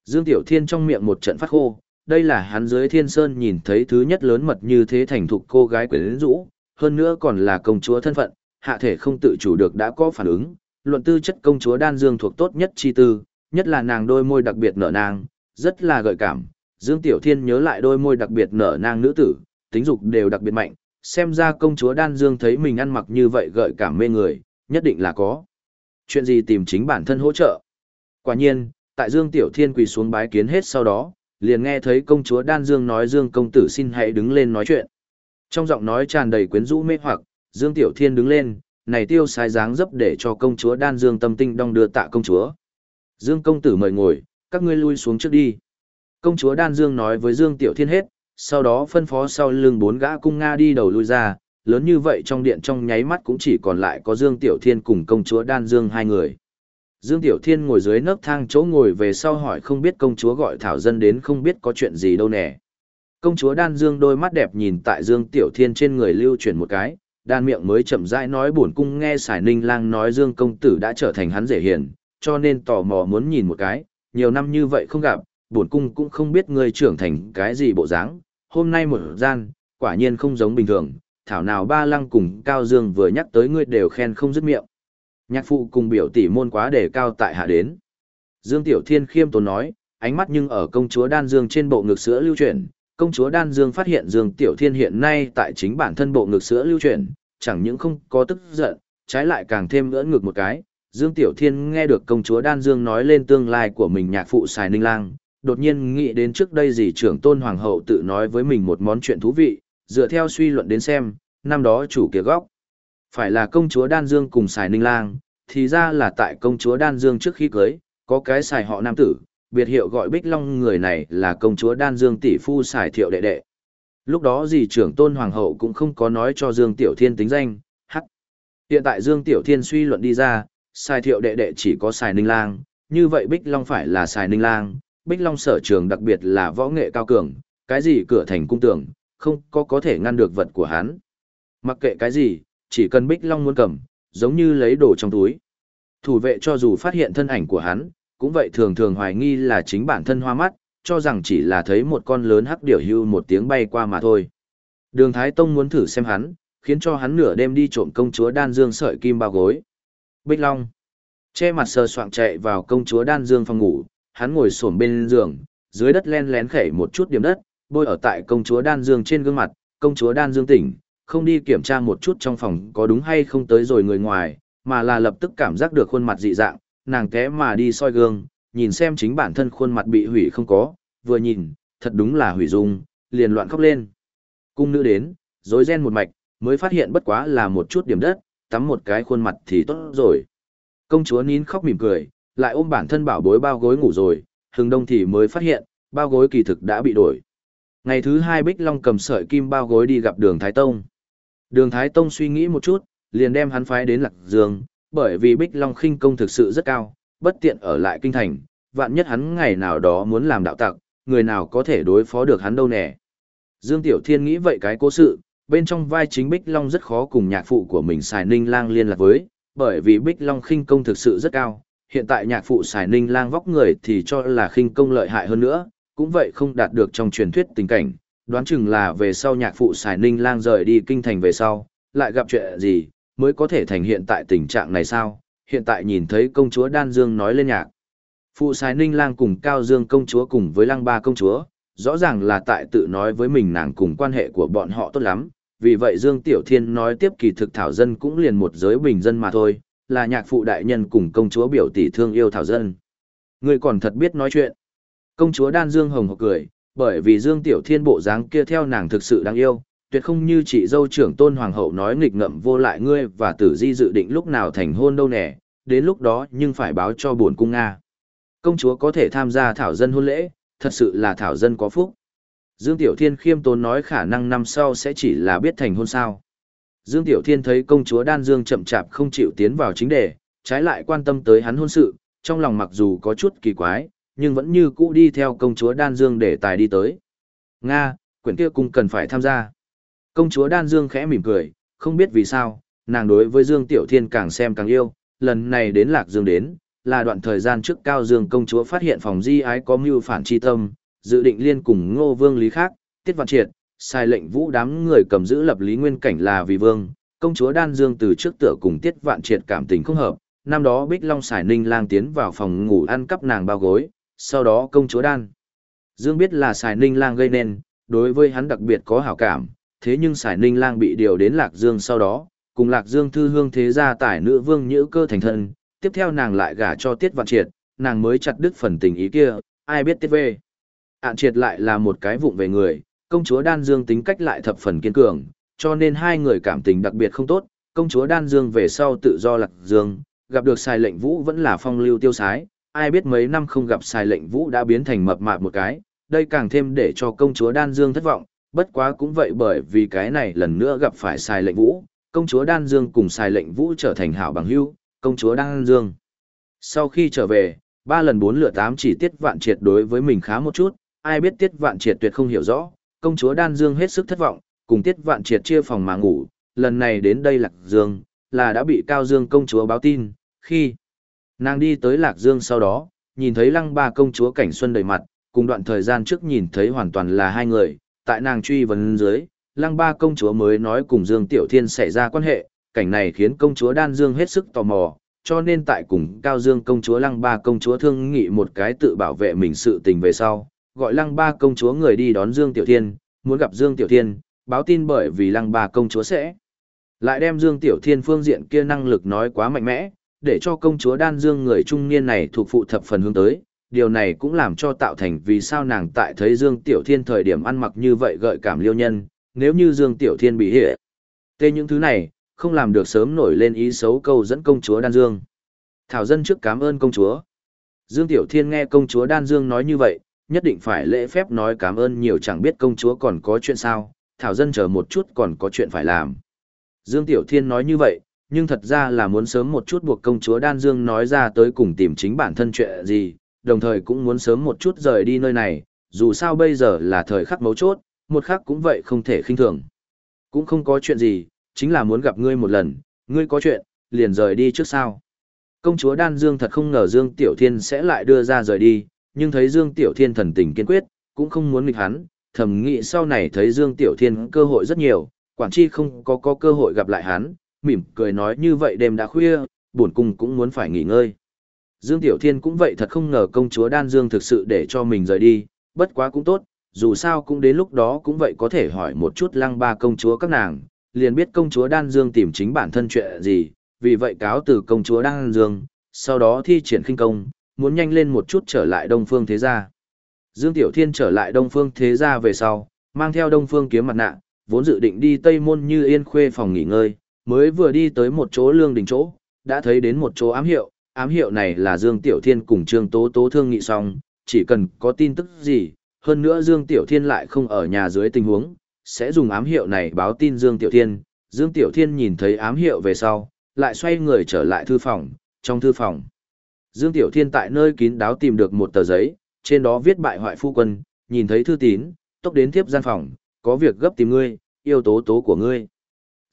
Dương Tiểu Thiên trong miệng một trận phát khô, đây là hắn dưới thiên sơn nhìn thấy thứ nhất lớn mật như thế thành thục cô gái quyến rũ, hơn nữa còn là công chúa thân phận, hạ thể không tự chủ được đã có phản ứng, luận tư chất công chúa đan dương thuộc tốt nhất chi tư, nhất là nàng đôi môi đặc biệt nở nang, rất là gợi cảm. Dương Tiểu Thiên nhớ lại đôi môi đặc biệt nở nang nữ tử, tính dục đều đặc biệt mạnh, xem ra công chúa đan dương thấy mình ăn mặc như vậy gợi cảm mê người, nhất định là có. Chuyện gì tìm chính bản thân hỗ trợ. Quả nhiên, tại Dương Tiểu Thiên quỳ xuống bái kiến hết sau đó, liền nghe thấy công chúa Đan Dương nói Dương công tử xin hãy đứng lên nói chuyện. Trong giọng nói tràn đầy quyến rũ mê hoặc, Dương Tiểu Thiên đứng lên, này tiêu sai dáng dấp để cho công chúa Đan Dương tâm tinh đong đưa tạ công chúa. Dương công tử mời ngồi, các ngươi lui xuống trước đi. Công chúa Đan Dương nói với Dương Tiểu Thiên hết, sau đó phân phó sau lưng bốn gã cung Nga đi đầu lui ra, lớn như vậy trong điện trong nháy mắt cũng chỉ còn lại có Dương Tiểu Thiên cùng công chúa Đan Dương hai người. Dương Tiểu Thiên ngồi dưới nấc thang chỗ ngồi về sau hỏi không biết công chúa gọi Thảo Dân đến không biết có chuyện gì đâu nè. Công chúa Đan Dương đôi mắt đẹp nhìn tại Dương Tiểu Thiên trên người lưu chuyển một cái, đan miệng mới chậm rãi nói buồn cung nghe Sải Ninh Lang nói Dương công tử đã trở thành hắn rể hiền, cho nên tò mò muốn nhìn một cái, nhiều năm như vậy không gặp, buồn cung cũng không biết ngươi trưởng thành cái gì bộ dáng, hôm nay một gian, quả nhiên không giống bình thường, thảo nào ba lăng cùng Cao Dương vừa nhắc tới ngươi đều khen không dứt miệng. Nhạc phụ cùng biểu tỷ môn quá đề cao tại hạ đến. Dương Tiểu Thiên khiêm tốn nói, ánh mắt nhưng ở công chúa Đan Dương trên bộ ngực sữa lưu chuyển. Công chúa Đan Dương phát hiện Dương Tiểu Thiên hiện nay tại chính bản thân bộ ngực sữa lưu chuyển, chẳng những không có tức giận, trái lại càng thêm ngỡ ngực một cái. Dương Tiểu Thiên nghe được công chúa Đan Dương nói lên tương lai của mình nhạc phụ xài ninh lang, đột nhiên nghĩ đến trước đây gì trưởng tôn hoàng hậu tự nói với mình một món chuyện thú vị, dựa theo suy luận đến xem, năm đó chủ kia góc. Phải là công chúa Đan Dương cùng xài ninh lang, thì ra là tại công chúa Đan Dương trước khi cưới, có cái xài họ nam tử, biệt hiệu gọi Bích Long người này là công chúa Đan Dương tỷ phu xài thiệu đệ đệ. Lúc đó dì trưởng tôn hoàng hậu cũng không có nói cho Dương Tiểu Thiên tính danh, hắc. Hiện tại Dương Tiểu Thiên suy luận đi ra, sai thiệu đệ đệ chỉ có xài ninh lang, như vậy Bích Long phải là xài ninh lang, Bích Long sở trường đặc biệt là võ nghệ cao cường, cái gì cửa thành cung tưởng, không có có thể ngăn được vật của hắn. Mặc kệ cái gì, chỉ cần Bích Long muốn cầm, giống như lấy đồ trong túi. Thủ vệ cho dù phát hiện thân ảnh của hắn, cũng vậy thường thường hoài nghi là chính bản thân hoa mắt, cho rằng chỉ là thấy một con lớn hắc điểu hưu một tiếng bay qua mà thôi. Đường Thái Tông muốn thử xem hắn, khiến cho hắn nửa đêm đi trộm công chúa đan dương sợi kim bao gối. Bích Long che mặt sờ soạng chạy vào công chúa đan dương phòng ngủ, hắn ngồi xổm bên giường, dưới đất len lén khẩy một chút điểm đất, bôi ở tại công chúa đan dương trên gương mặt, công chúa đan dương tỉnh, không đi kiểm tra một chút trong phòng có đúng hay không tới rồi người ngoài, mà là lập tức cảm giác được khuôn mặt dị dạng, nàng té mà đi soi gương, nhìn xem chính bản thân khuôn mặt bị hủy không có, vừa nhìn, thật đúng là hủy dung, liền loạn khóc lên. Cung nữ đến, rối ren một mạch, mới phát hiện bất quá là một chút điểm đất, tắm một cái khuôn mặt thì tốt rồi. Công chúa nín khóc mỉm cười, lại ôm bản thân bảo bối bao gối ngủ rồi, hừng đông thì mới phát hiện, bao gối kỳ thực đã bị đổi. Ngày thứ hai Bích Long cầm sợi kim bao gối đi gặp đường Thái Tông. Đường Thái Tông suy nghĩ một chút, liền đem hắn phái đến Lạc Dương, bởi vì Bích Long khinh công thực sự rất cao, bất tiện ở lại kinh thành, vạn nhất hắn ngày nào đó muốn làm đạo tặc, người nào có thể đối phó được hắn đâu nè. Dương Tiểu Thiên nghĩ vậy cái cố sự, bên trong vai chính Bích Long rất khó cùng nhạc phụ của mình xài ninh lang liên lạc với, bởi vì Bích Long khinh công thực sự rất cao, hiện tại nhạc phụ xài ninh lang vóc người thì cho là khinh công lợi hại hơn nữa, cũng vậy không đạt được trong truyền thuyết tình cảnh, đoán chừng là về sau nhạc phụ xài ninh lang rời đi kinh thành về sau, lại gặp chuyện gì, mới có thể thành hiện tại tình trạng này sao, hiện tại nhìn thấy công chúa Đan Dương nói lên nhạc. Phụ xài ninh lang cùng Cao Dương công chúa cùng với Lang ba công chúa, rõ ràng là tại tự nói với mình nàng cùng quan hệ của bọn họ tốt lắm, vì vậy Dương Tiểu Thiên nói tiếp kỳ thực thảo dân cũng liền một giới bình dân mà thôi, là nhạc phụ đại nhân cùng công chúa biểu tỷ thương yêu thảo dân. Người còn thật biết nói chuyện. Công chúa Đan Dương hồng hộc cười, bởi vì Dương Tiểu Thiên bộ dáng kia theo nàng thực sự đáng yêu, tuyệt không như chị dâu trưởng tôn hoàng hậu nói nghịch ngậm vô lại ngươi và tử di dự định lúc nào thành hôn đâu nè, đến lúc đó nhưng phải báo cho buồn cung Nga. Công chúa có thể tham gia thảo dân hôn lễ, thật sự là thảo dân có phúc. Dương Tiểu Thiên khiêm tốn nói khả năng năm sau sẽ chỉ là biết thành hôn sao. Dương Tiểu Thiên thấy công chúa Đan Dương chậm chạp không chịu tiến vào chính đề, trái lại quan tâm tới hắn hôn sự, trong lòng mặc dù có chút kỳ quái, nhưng vẫn như cũ đi theo công chúa Đan Dương để tài đi tới. Nga, quyển kia cung cần phải tham gia. Công chúa Đan Dương khẽ mỉm cười, không biết vì sao, nàng đối với Dương Tiểu Thiên càng xem càng yêu, lần này đến Lạc Dương đến, là đoạn thời gian trước Cao Dương công chúa phát hiện phòng di ái có mưu phản chi tâm, dự định liên cùng Ngô Vương Lý Khác, Tiết Văn Triệt, sai lệnh vũ đám người cầm giữ lập Lý Nguyên Cảnh là vì vương, công chúa Đan Dương từ trước tựa cùng Tiết Vạn Triệt cảm tình không hợp, năm đó Bích Long Sải Ninh lang tiến vào phòng ngủ ăn cắp nàng bao gối, sau đó công chúa Đan Dương biết là Sải Ninh lang gây nên, đối với hắn đặc biệt có hảo cảm, thế nhưng Sải Ninh lang bị điều đến Lạc Dương sau đó, cùng Lạc Dương thư hương thế gia tải nữ vương nhữ cơ thành thân, tiếp theo nàng lại gả cho Tiết Vạn Triệt, nàng mới chặt đứt phần tình ý kia, ai biết Tiết về. Ản triệt lại là một cái vụng về người, công chúa Đan Dương tính cách lại thập phần kiên cường, cho nên hai người cảm tình đặc biệt không tốt, công chúa Đan Dương về sau tự do lạc dương, gặp được Sài lệnh vũ vẫn là phong lưu tiêu sái, ai biết mấy năm không gặp sai lệnh vũ đã biến thành mập mạp một cái, đây càng thêm để cho công chúa Đan Dương thất vọng, bất quá cũng vậy bởi vì cái này lần nữa gặp phải sai lệnh vũ, công chúa Đan Dương cùng sai lệnh vũ trở thành hảo bằng hữu, công chúa Đan Dương. Sau khi trở về, ba lần bốn lượt tám chỉ tiết vạn triệt đối với mình khá một chút, ai biết tiết vạn triệt tuyệt không hiểu rõ, công chúa Đan Dương hết sức thất vọng, cùng tiết vạn triệt chia phòng mà ngủ, lần này đến đây Lạc Dương, là đã bị Cao Dương công chúa báo tin, khi nàng đi tới Lạc Dương sau đó, nhìn thấy lăng ba công chúa cảnh xuân đầy mặt, cùng đoạn thời gian trước nhìn thấy hoàn toàn là hai người, tại nàng truy vấn dưới, lăng ba công chúa mới nói cùng Dương Tiểu Thiên xảy ra quan hệ, cảnh này khiến công chúa Đan Dương hết sức tò mò, cho nên tại cùng Cao Dương công chúa lăng ba công chúa thương nghị một cái tự bảo vệ mình sự tình về sau, gọi lăng ba công chúa người đi đón Dương Tiểu Thiên, muốn gặp Dương Tiểu Thiên, báo tin bởi vì lăng ba công chúa sẽ lại đem Dương Tiểu Thiên phương diện kia năng lực nói quá mạnh mẽ, để cho công chúa đan Dương người trung niên này thuộc phụ thập phần hướng tới. Điều này cũng làm cho tạo thành vì sao nàng tại thấy Dương Tiểu Thiên thời điểm ăn mặc như vậy gợi cảm liêu nhân, nếu như Dương Tiểu Thiên bị hệ. Tê những thứ này, không làm được sớm nổi lên ý xấu câu dẫn công chúa Đan Dương. Thảo dân trước cảm ơn công chúa. Dương Tiểu Thiên nghe công chúa Đan Dương nói như vậy, nhất định phải lễ phép nói cảm ơn nhiều chẳng biết công chúa còn có chuyện sao, Thảo Dân chờ một chút còn có chuyện phải làm. Dương Tiểu Thiên nói như vậy, nhưng thật ra là muốn sớm một chút buộc công chúa Đan Dương nói ra tới cùng tìm chính bản thân chuyện gì, đồng thời cũng muốn sớm một chút rời đi nơi này, dù sao bây giờ là thời khắc mấu chốt, một khắc cũng vậy không thể khinh thường. Cũng không có chuyện gì, chính là muốn gặp ngươi một lần, ngươi có chuyện, liền rời đi trước sao. Công chúa Đan Dương thật không ngờ Dương Tiểu Thiên sẽ lại đưa ra rời đi, nhưng thấy Dương Tiểu Thiên thần tình kiên quyết, cũng không muốn nghịch hắn, thầm nghĩ sau này thấy Dương Tiểu Thiên cơ hội rất nhiều, quản chi không có có cơ hội gặp lại hắn, mỉm cười nói như vậy đêm đã khuya, buồn cung cũng muốn phải nghỉ ngơi. Dương Tiểu Thiên cũng vậy thật không ngờ công chúa Đan Dương thực sự để cho mình rời đi, bất quá cũng tốt, dù sao cũng đến lúc đó cũng vậy có thể hỏi một chút lăng ba công chúa các nàng, liền biết công chúa Đan Dương tìm chính bản thân chuyện gì, vì vậy cáo từ công chúa Đan Dương, sau đó thi triển khinh công, muốn nhanh lên một chút trở lại Đông Phương Thế Gia. Dương Tiểu Thiên trở lại Đông Phương Thế Gia về sau, mang theo Đông Phương kiếm mặt nạ, vốn dự định đi Tây Môn như yên khuê phòng nghỉ ngơi, mới vừa đi tới một chỗ lương đình chỗ, đã thấy đến một chỗ ám hiệu, ám hiệu này là Dương Tiểu Thiên cùng Trương Tố Tố thương nghị xong, chỉ cần có tin tức gì, hơn nữa Dương Tiểu Thiên lại không ở nhà dưới tình huống, sẽ dùng ám hiệu này báo tin Dương Tiểu Thiên. Dương Tiểu Thiên nhìn thấy ám hiệu về sau, lại xoay người trở lại thư phòng, trong thư phòng. Dương Tiểu Thiên tại nơi kín đáo tìm được một tờ giấy, trên đó viết bại hoại phu quân, nhìn thấy thư tín, tốc đến tiếp gian phòng, có việc gấp tìm ngươi, yêu tố tố của ngươi.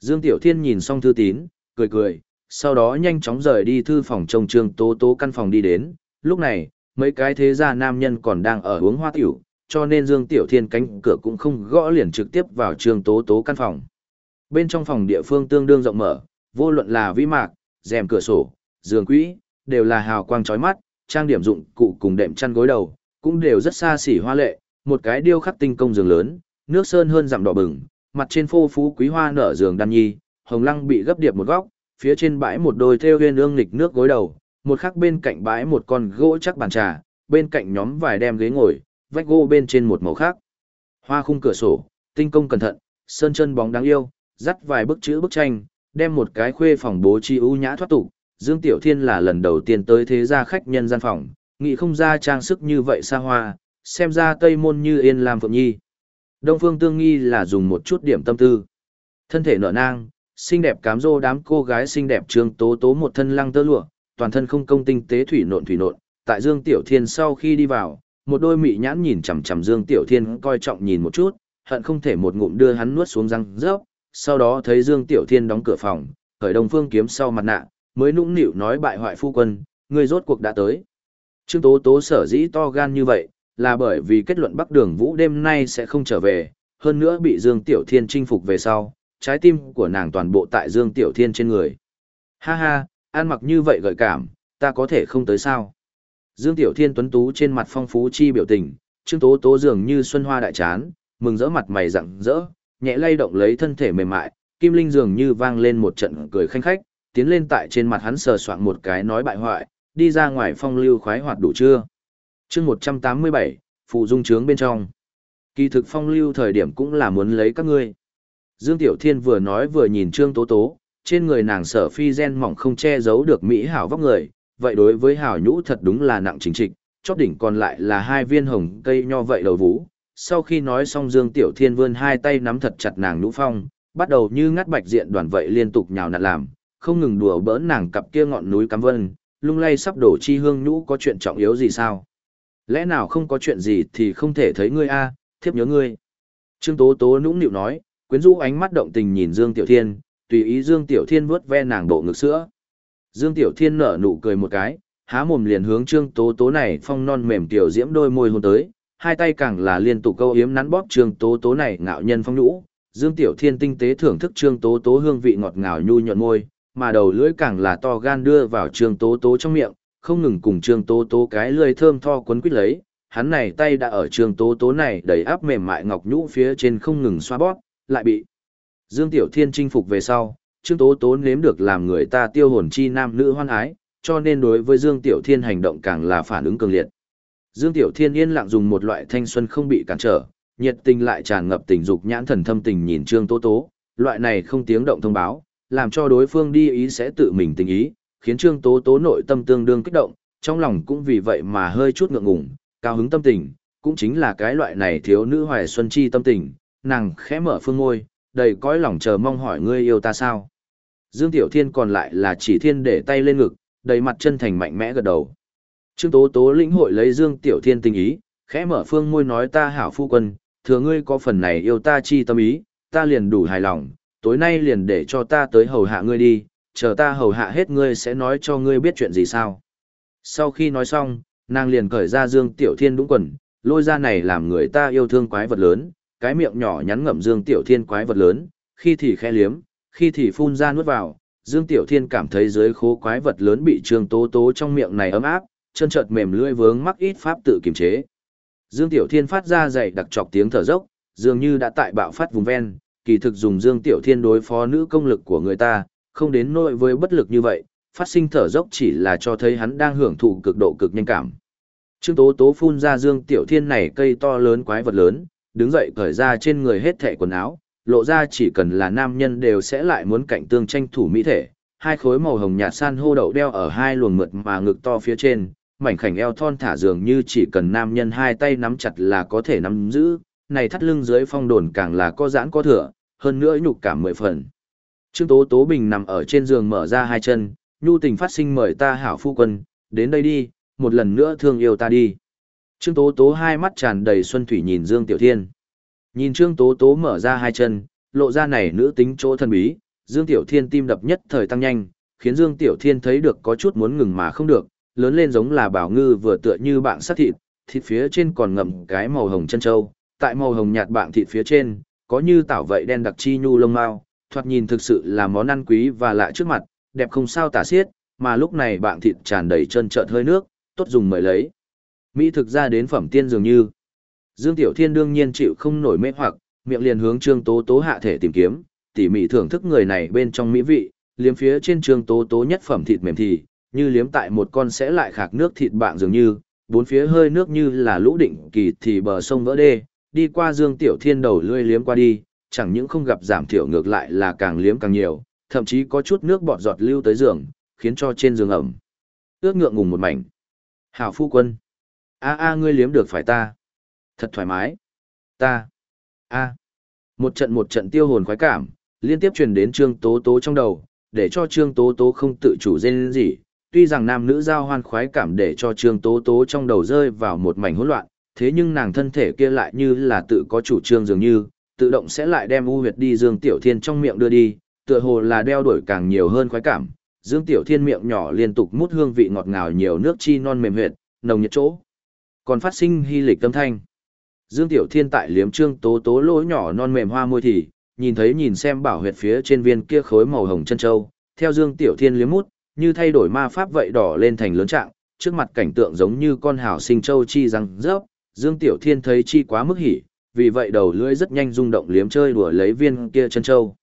Dương Tiểu Thiên nhìn xong thư tín, cười cười, sau đó nhanh chóng rời đi thư phòng trông trương tố tố căn phòng đi đến. Lúc này, mấy cái thế gia nam nhân còn đang ở uống hoa tiểu, cho nên Dương Tiểu Thiên cánh cửa cũng không gõ liền trực tiếp vào trương tố tố căn phòng. Bên trong phòng địa phương tương đương rộng mở, vô luận là vĩ mạc, rèm cửa sổ, giường quỹ, đều là hào quang chói mắt, trang điểm dụng cụ cùng đệm chăn gối đầu, cũng đều rất xa xỉ hoa lệ, một cái điêu khắc tinh công giường lớn, nước sơn hơn dặm đỏ bừng, mặt trên phô phú quý hoa nở giường đan nhi, hồng lăng bị gấp điệp một góc, phía trên bãi một đôi theo huyên ương nghịch nước gối đầu, một khắc bên cạnh bãi một con gỗ chắc bàn trà, bên cạnh nhóm vài đem ghế ngồi, vách gỗ bên trên một màu khác. Hoa khung cửa sổ, tinh công cẩn thận, sơn chân bóng đáng yêu, dắt vài bức chữ bức tranh, đem một cái khuê phòng bố trí ưu nhã thoát tục. Dương Tiểu Thiên là lần đầu tiên tới thế gia khách nhân gian phòng, nghĩ không ra trang sức như vậy xa hoa, xem ra tây môn như yên làm phượng nhi. Đông Phương Tương Nghi là dùng một chút điểm tâm tư. Thân thể nở nang, xinh đẹp cám dô đám cô gái xinh đẹp trương tố tố một thân lăng tơ lụa, toàn thân không công tinh tế thủy nộn thủy nộn. Tại Dương Tiểu Thiên sau khi đi vào, một đôi mị nhãn nhìn chằm chằm Dương Tiểu Thiên coi trọng nhìn một chút, hận không thể một ngụm đưa hắn nuốt xuống răng rớp. Sau đó thấy Dương Tiểu Thiên đóng cửa phòng, khởi Đông Phương kiếm sau mặt nạ, mới nũng nịu nói bại hoại phu quân, người rốt cuộc đã tới. Trương Tố Tố sở dĩ to gan như vậy, là bởi vì kết luận Bắc Đường Vũ đêm nay sẽ không trở về, hơn nữa bị Dương Tiểu Thiên chinh phục về sau, trái tim của nàng toàn bộ tại Dương Tiểu Thiên trên người. Ha ha, ăn mặc như vậy gợi cảm, ta có thể không tới sao. Dương Tiểu Thiên tuấn tú trên mặt phong phú chi biểu tình, Trương Tố Tố dường như xuân hoa đại chán, mừng rỡ mặt mày rạng rỡ, nhẹ lay động lấy thân thể mềm mại, Kim Linh dường như vang lên một trận cười khanh khách, tiến lên tại trên mặt hắn sờ soạn một cái nói bại hoại, đi ra ngoài phong lưu khoái hoạt đủ chưa chương một trăm tám mươi bảy phụ dung trướng bên trong. Kỳ thực phong lưu thời điểm cũng là muốn lấy các ngươi. Dương tiểu thiên vừa nói vừa nhìn trương tố tố, trên người nàng sở phi gen mỏng không che giấu được mỹ hảo vóc người, vậy đối với hảo nhũ thật đúng là nặng chính trịch, Chót đỉnh còn lại là hai viên hồng cây nho vậy đầu vũ sau khi nói xong dương tiểu thiên vươn hai tay nắm thật chặt nàng nhũ phong, bắt đầu như ngắt bạch diện đoàn vậy liên tục nhào nặn làm, không ngừng đùa bỡn nàng cặp kia ngọn núi cắm vân, lung lay sắp đổ chi hương nhũ có chuyện trọng yếu gì sao? Lẽ nào không có chuyện gì thì không thể thấy ngươi a, thiếp nhớ ngươi. Trương Tố Tố nũng nịu nói, quyến rũ ánh mắt động tình nhìn Dương Tiểu Thiên, tùy ý Dương Tiểu Thiên vuốt ve nàng bộ ngực sữa. Dương Tiểu Thiên nở nụ cười một cái, há mồm liền hướng Trương Tố Tố này phong non mềm tiểu diễm đôi môi hôn tới, hai tay càng là liên tục câu yếm nắn bóp Trương Tố Tố này ngạo nhân phong nhũ. Dương Tiểu Thiên tinh tế thưởng thức Trương Tố Tố hương vị ngọt ngào nhu nhuận môi, mà đầu lưỡi càng là to gan đưa vào Trương Tố Tố trong miệng, không ngừng cùng Trương Tố Tố cái lưỡi thơm tho quấn quýt lấy, hắn này tay đã ở Trương Tố Tố này đầy áp mềm mại ngọc nhũ phía trên không ngừng xoa bóp, lại bị Dương Tiểu Thiên chinh phục về sau, Trương Tố Tố nếm được làm người ta tiêu hồn chi nam nữ hoan ái, cho nên đối với Dương Tiểu Thiên hành động càng là phản ứng cường liệt. Dương Tiểu Thiên yên lặng dùng một loại thanh xuân không bị cản trở, nhiệt tình lại tràn ngập tình dục nhãn thần thâm tình nhìn Trương Tố Tố, loại này không tiếng động thông báo, làm cho đối phương đi ý sẽ tự mình tình ý, khiến Trương Tố Tố nội tâm tương đương kích động, trong lòng cũng vì vậy mà hơi chút ngượng ngùng, cao hứng tâm tình, cũng chính là cái loại này thiếu nữ hoài xuân chi tâm tình, nàng khẽ mở phương môi, đầy cõi lòng chờ mong hỏi ngươi yêu ta sao. Dương Tiểu Thiên còn lại là chỉ thiên để tay lên ngực, đầy mặt chân thành mạnh mẽ gật đầu. Trương Tố Tố lĩnh hội lấy Dương Tiểu Thiên tình ý, khẽ mở phương môi nói ta hảo phu quân, thừa ngươi có phần này yêu ta chi tâm ý, ta liền đủ hài lòng, tối nay liền để cho ta tới hầu hạ ngươi đi, chờ ta hầu hạ hết ngươi sẽ nói cho ngươi biết chuyện gì sao. Sau khi nói xong, nàng liền cởi ra Dương Tiểu Thiên đúng quần, lôi ra này làm người ta yêu thương quái vật lớn, cái miệng nhỏ nhắn ngậm Dương Tiểu Thiên quái vật lớn, khi thì khe liếm, khi thì phun ra nuốt vào, Dương Tiểu Thiên cảm thấy dưới khố quái vật lớn bị Trương Tố Tố trong miệng này ấm áp, chân chợt mềm lưỡi vướng mắc ít pháp tự kiềm chế. Dương Tiểu Thiên phát ra dày đặc chọc tiếng thở dốc, dường như đã tại bạo phát vùng ven, kỳ thực dùng Dương Tiểu Thiên đối phó nữ công lực của người ta, không đến nỗi với bất lực như vậy, phát sinh thở dốc chỉ là cho thấy hắn đang hưởng thụ cực độ cực nhanh cảm. Trương Tố Tố phun ra Dương Tiểu Thiên này cây to lớn quái vật lớn, đứng dậy cởi ra trên người hết thẻ quần áo, lộ ra chỉ cần là nam nhân đều sẽ lại muốn cạnh tương tranh thủ mỹ thể. Hai khối màu hồng nhạt san hô đậu đeo ở hai luồng mượt mà ngực to phía trên, mảnh khảnh eo thon thả dường như chỉ cần nam nhân hai tay nắm chặt là có thể nắm giữ, này thắt lưng dưới phong đồn càng là có giãn có thừa, hơn nữa nhục cảm mười phần. Trương Tố Tố Bình nằm ở trên giường mở ra hai chân, nhu tình phát sinh mời ta hảo phu quân, đến đây đi, một lần nữa thương yêu ta đi. Trương Tố Tố hai mắt tràn đầy xuân thủy nhìn Dương Tiểu Thiên. Nhìn Trương Tố Tố mở ra hai chân, lộ ra này nữ tính chỗ thân bí, Dương Tiểu Thiên tim đập nhất thời tăng nhanh, khiến Dương Tiểu Thiên thấy được có chút muốn ngừng mà không được, lớn lên giống là bảo ngư vừa tựa như bạn sát thịt, thịt phía trên còn ngậm cái màu hồng chân trâu, tại màu hồng nhạt bạn thịt phía trên, có như tảo vậy đen đặc chi nhu lông mao, thoạt nhìn thực sự là món ăn quý và lạ trước mặt, đẹp không sao tả xiết, mà lúc này bạn thịt tràn đầy chân trợn hơi nước, tốt dùng mời lấy. Mỹ thực ra đến phẩm tiên dường như. Dương Tiểu Thiên đương nhiên chịu không nổi mê hoặc, miệng liền hướng Trương Tố Tố hạ thể tìm kiếm, tỉ mỉ thưởng thức người này bên trong mỹ vị, liếm phía trên Trương Tố Tố nhất phẩm thịt mềm thì, như liếm tại một con sẽ lại khạc nước thịt bạn dường như, bốn phía hơi nước như là lũ định kỳ thì bờ sông vỡ đê, đi qua Dương Tiểu Thiên đầu lươi liếm qua đi, chẳng những không gặp giảm thiểu ngược lại là càng liếm càng nhiều, thậm chí có chút nước bọt giọt lưu tới giường, khiến cho trên giường ẩm. Ước ngượng ngùng một mảnh. Hảo phu quân. a a ngươi liếm được phải ta. Thật thoải mái. Ta. a Một trận một trận tiêu hồn khoái cảm, liên tiếp truyền đến Trương Tố Tố trong đầu, để cho Trương Tố Tố không tự chủ dên gì. Tuy rằng nam nữ giao hoan khoái cảm để cho Trương Tố Tố trong đầu rơi vào một mảnh hỗn loạn, thế nhưng nàng thân thể kia lại như là tự có chủ trương dường như, tự động sẽ lại đem u huyệt đi Dương Tiểu Thiên trong miệng đưa đi, tựa hồ là đeo đuổi càng nhiều hơn khoái cảm. Dương Tiểu Thiên miệng nhỏ liên tục mút hương vị ngọt ngào nhiều nước chi non mềm huyệt, nồng nhiệt chỗ. Còn phát sinh hy lịch tâm thanh. Dương Tiểu Thiên tại liếm trương tố tố lỗ nhỏ non mềm hoa môi thì, nhìn thấy nhìn xem bảo huyệt phía trên viên kia khối màu hồng chân châu, theo Dương Tiểu Thiên liếm mút, như thay đổi ma pháp vậy đỏ lên thành lớn trạng, trước mặt cảnh tượng giống như con hảo sinh châu chi răng rớp, Dương Tiểu Thiên thấy chi quá mức hỉ, vì vậy đầu lưỡi rất nhanh rung động liếm chơi đùa lấy viên kia chân châu.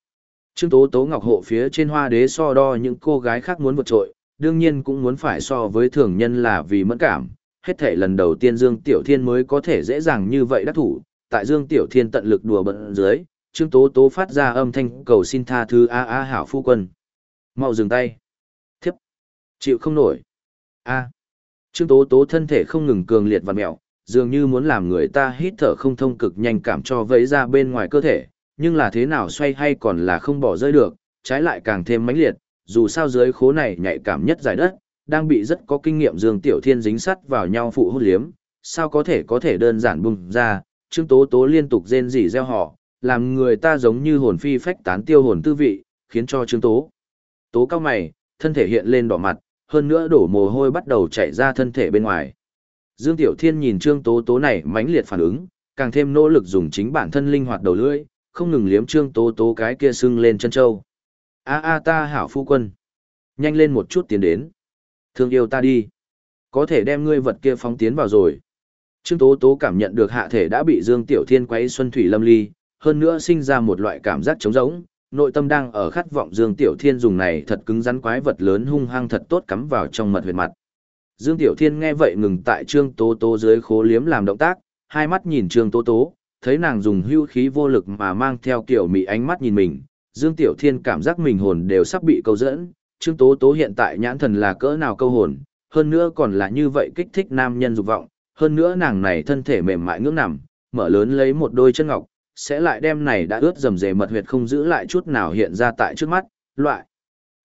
Trương Tố Tố Ngọc hộ phía trên hoa đế so đo những cô gái khác muốn vượt trội, đương nhiên cũng muốn phải so với thường nhân là vì mẫn cảm. Hết thể lần đầu tiên Dương Tiểu Thiên mới có thể dễ dàng như vậy đắc thủ, tại Dương Tiểu Thiên tận lực đùa bận dưới, Trương Tố Tố phát ra âm thanh cầu xin tha thứ a a hảo phu quân. Mau dừng tay. Thiếp. Chịu không nổi. a Trương Tố Tố thân thể không ngừng cường liệt và mẹo, dường như muốn làm người ta hít thở không thông cực nhanh cảm cho vẫy ra bên ngoài cơ thể, nhưng là thế nào xoay hay còn là không bỏ rơi được, trái lại càng thêm mãnh liệt, dù sao dưới khố này nhạy cảm nhất giải đất, đang bị rất có kinh nghiệm Dương Tiểu Thiên dính sắt vào nhau phụ hút liếm, sao có thể có thể đơn giản bùng ra, Trương Tố Tố liên tục rên rỉ reo họ, làm người ta giống như hồn phi phách tán tiêu hồn tư vị, khiến cho Trương Tố. Tố cao mày, thân thể hiện lên đỏ mặt, hơn nữa đổ mồ hôi bắt đầu chảy ra thân thể bên ngoài. Dương Tiểu Thiên nhìn Trương Tố Tố này mãnh liệt phản ứng, càng thêm nỗ lực dùng chính bản thân linh hoạt đầu lưỡi, không ngừng liếm Trương Tố Tố cái kia sưng lên chân châu. A a ta hảo phu quân, nhanh lên một chút tiến đến. Thương yêu ta đi. Có thể đem ngươi vật kia phóng tiến vào rồi. Trương Tố Tố cảm nhận được hạ thể đã bị Dương Tiểu Thiên quấy xuân thủy lâm ly, hơn nữa sinh ra một loại cảm giác trống rỗng, nội tâm đang ở khát vọng Dương Tiểu Thiên dùng này thật cứng rắn quái vật lớn hung hăng thật tốt cắm vào trong mật huyệt mặt. Dương Tiểu Thiên nghe vậy ngừng tại Trương Tố Tố dưới khố liếm làm động tác, hai mắt nhìn Trương Tố Tố, thấy nàng dùng hưu khí vô lực mà mang theo kiểu mị ánh mắt nhìn mình. Dương Tiểu Thiên cảm giác mình hồn đều sắp bị câu dẫn, Trương Tố Tố hiện tại nhãn thần là cỡ nào câu hồn, hơn nữa còn là như vậy kích thích nam nhân dục vọng, hơn nữa nàng này thân thể mềm mại ngưỡng nằm, mở lớn lấy một đôi chân ngọc, sẽ lại đem này đã ướt dầm dề mật huyệt không giữ lại chút nào hiện ra tại trước mắt, loại.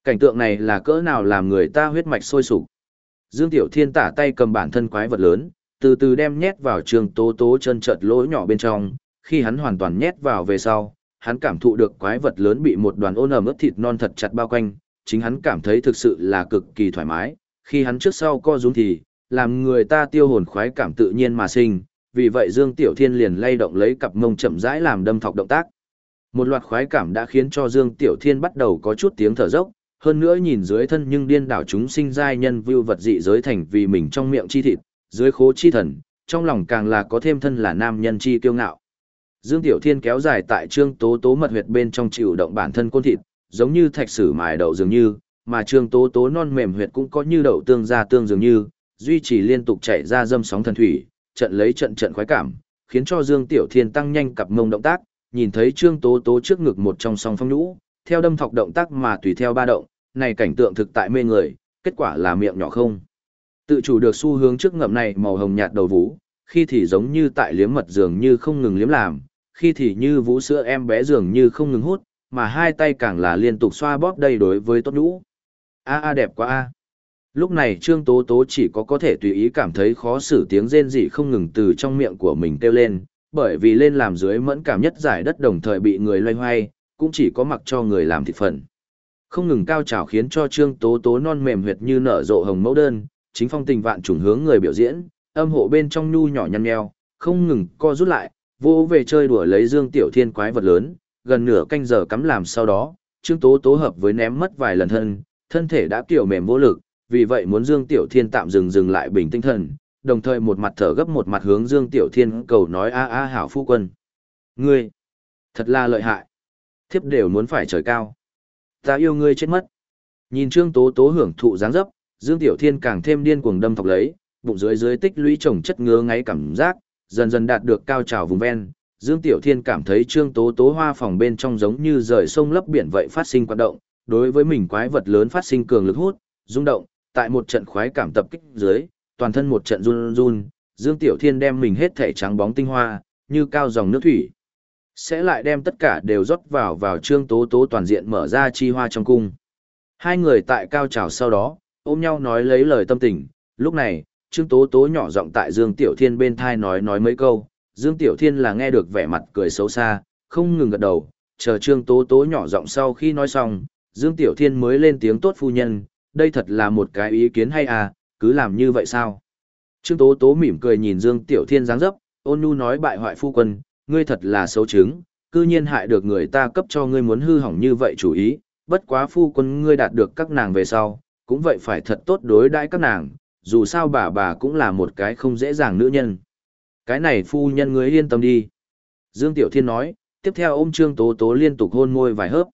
Cảnh tượng này là cỡ nào làm người ta huyết mạch sôi sục. Dương Tiểu Thiên tả tay cầm bản thân quái vật lớn, từ từ đem nhét vào trường tố tố chân chợt lỗ nhỏ bên trong, khi hắn hoàn toàn nhét vào về sau, hắn cảm thụ được quái vật lớn bị một đoàn ôn ẩm ướt thịt non thật chặt bao quanh, chính hắn cảm thấy thực sự là cực kỳ thoải mái, khi hắn trước sau co rúm thì, làm người ta tiêu hồn khoái cảm tự nhiên mà sinh, vì vậy Dương Tiểu Thiên liền lay động lấy cặp mông chậm rãi làm đâm thọc động tác. Một loạt khoái cảm đã khiến cho Dương Tiểu Thiên bắt đầu có chút tiếng thở dốc, hơn nữa nhìn dưới thân nhưng điên đảo chúng sinh giai nhân vưu vật dị giới thành vì mình trong miệng chi thịt, dưới khố chi thần, trong lòng càng là có thêm thân là nam nhân chi kiêu ngạo. Dương Tiểu Thiên kéo dài tại trương tố tố mật huyệt bên trong chịu động bản thân côn thịt, giống như thạch sử mài đậu dường như, mà trương tố tố non mềm huyệt cũng có như đậu tương ra tương dường như, duy trì liên tục chạy ra dâm sóng thần thủy, trận lấy trận trận khoái cảm, khiến cho Dương Tiểu Thiên tăng nhanh cặp mông động tác, nhìn thấy trương tố tố trước ngực một trong song phong nhũ, theo đâm thọc động tác mà tùy theo ba động, này cảnh tượng thực tại mê người, kết quả là miệng nhỏ không. Tự chủ được xu hướng trước ngậm này màu hồng nhạt đầu vũ, khi thì giống như tại liếm mật dường như không ngừng liếm làm, khi thì như vũ sữa em bé dường như không ngừng hút, mà hai tay càng là liên tục xoa bóp đây đối với tốt nhũ. A a đẹp quá a. Lúc này Trương Tố Tố chỉ có có thể tùy ý cảm thấy khó xử tiếng rên rỉ không ngừng từ trong miệng của mình kêu lên, bởi vì lên làm dưới mẫn cảm nhất giải đất đồng thời bị người loay hoay, cũng chỉ có mặc cho người làm thịt phần. Không ngừng cao trào khiến cho Trương Tố Tố non mềm huyệt như nở rộ hồng mẫu đơn, chính phong tình vạn trùng hướng người biểu diễn, âm hộ bên trong nhu nhỏ nhăn nheo, không ngừng co rút lại, vô về chơi đùa lấy Dương Tiểu Thiên quái vật lớn, gần nửa canh giờ cắm làm sau đó, Trương Tố Tố hợp với ném mất vài lần thân, thân thể đã kiểu mềm vô lực, vì vậy muốn Dương Tiểu Thiên tạm dừng dừng lại bình tinh thần, đồng thời một mặt thở gấp một mặt hướng Dương Tiểu Thiên cầu nói a a hảo phu quân. Ngươi, thật là lợi hại. Thiếp đều muốn phải trời cao. Ta yêu ngươi chết mất. Nhìn Trương Tố Tố hưởng thụ dáng dấp, Dương Tiểu Thiên càng thêm điên cuồng đâm thọc lấy, bụng dưới dưới tích lũy trồng chất ngứa ngáy cảm giác, dần dần đạt được cao trào vùng ven. Dương Tiểu Thiên cảm thấy Trương Tố Tố hoa phòng bên trong giống như rời sông lấp biển vậy phát sinh hoạt động, đối với mình quái vật lớn phát sinh cường lực hút, rung động, tại một trận khoái cảm tập kích dưới, toàn thân một trận run run, Dương Tiểu Thiên đem mình hết thể trắng bóng tinh hoa, như cao dòng nước thủy. Sẽ lại đem tất cả đều rót vào vào trương tố tố toàn diện mở ra chi hoa trong cung. Hai người tại cao trào sau đó, ôm nhau nói lấy lời tâm tình, lúc này, trương tố tố nhỏ giọng tại Dương Tiểu Thiên bên thai nói nói mấy câu, Dương Tiểu Thiên là nghe được vẻ mặt cười xấu xa, không ngừng gật đầu, chờ trương tố tố nhỏ giọng sau khi nói xong, Dương Tiểu Thiên mới lên tiếng tốt phu nhân, đây thật là một cái ý kiến hay à, cứ làm như vậy sao? Trương Tố Tố mỉm cười nhìn Dương Tiểu Thiên dáng dấp, ôn nhu nói bại hoại phu quân, ngươi thật là xấu chứng, cư nhiên hại được người ta cấp cho ngươi muốn hư hỏng như vậy chủ ý, bất quá phu quân ngươi đạt được các nàng về sau, cũng vậy phải thật tốt đối đãi các nàng, dù sao bà bà cũng là một cái không dễ dàng nữ nhân. Cái này phu nhân ngươi yên tâm đi. Dương Tiểu Thiên nói, tiếp theo ôm Trương Tố Tố liên tục hôn môi vài hớp.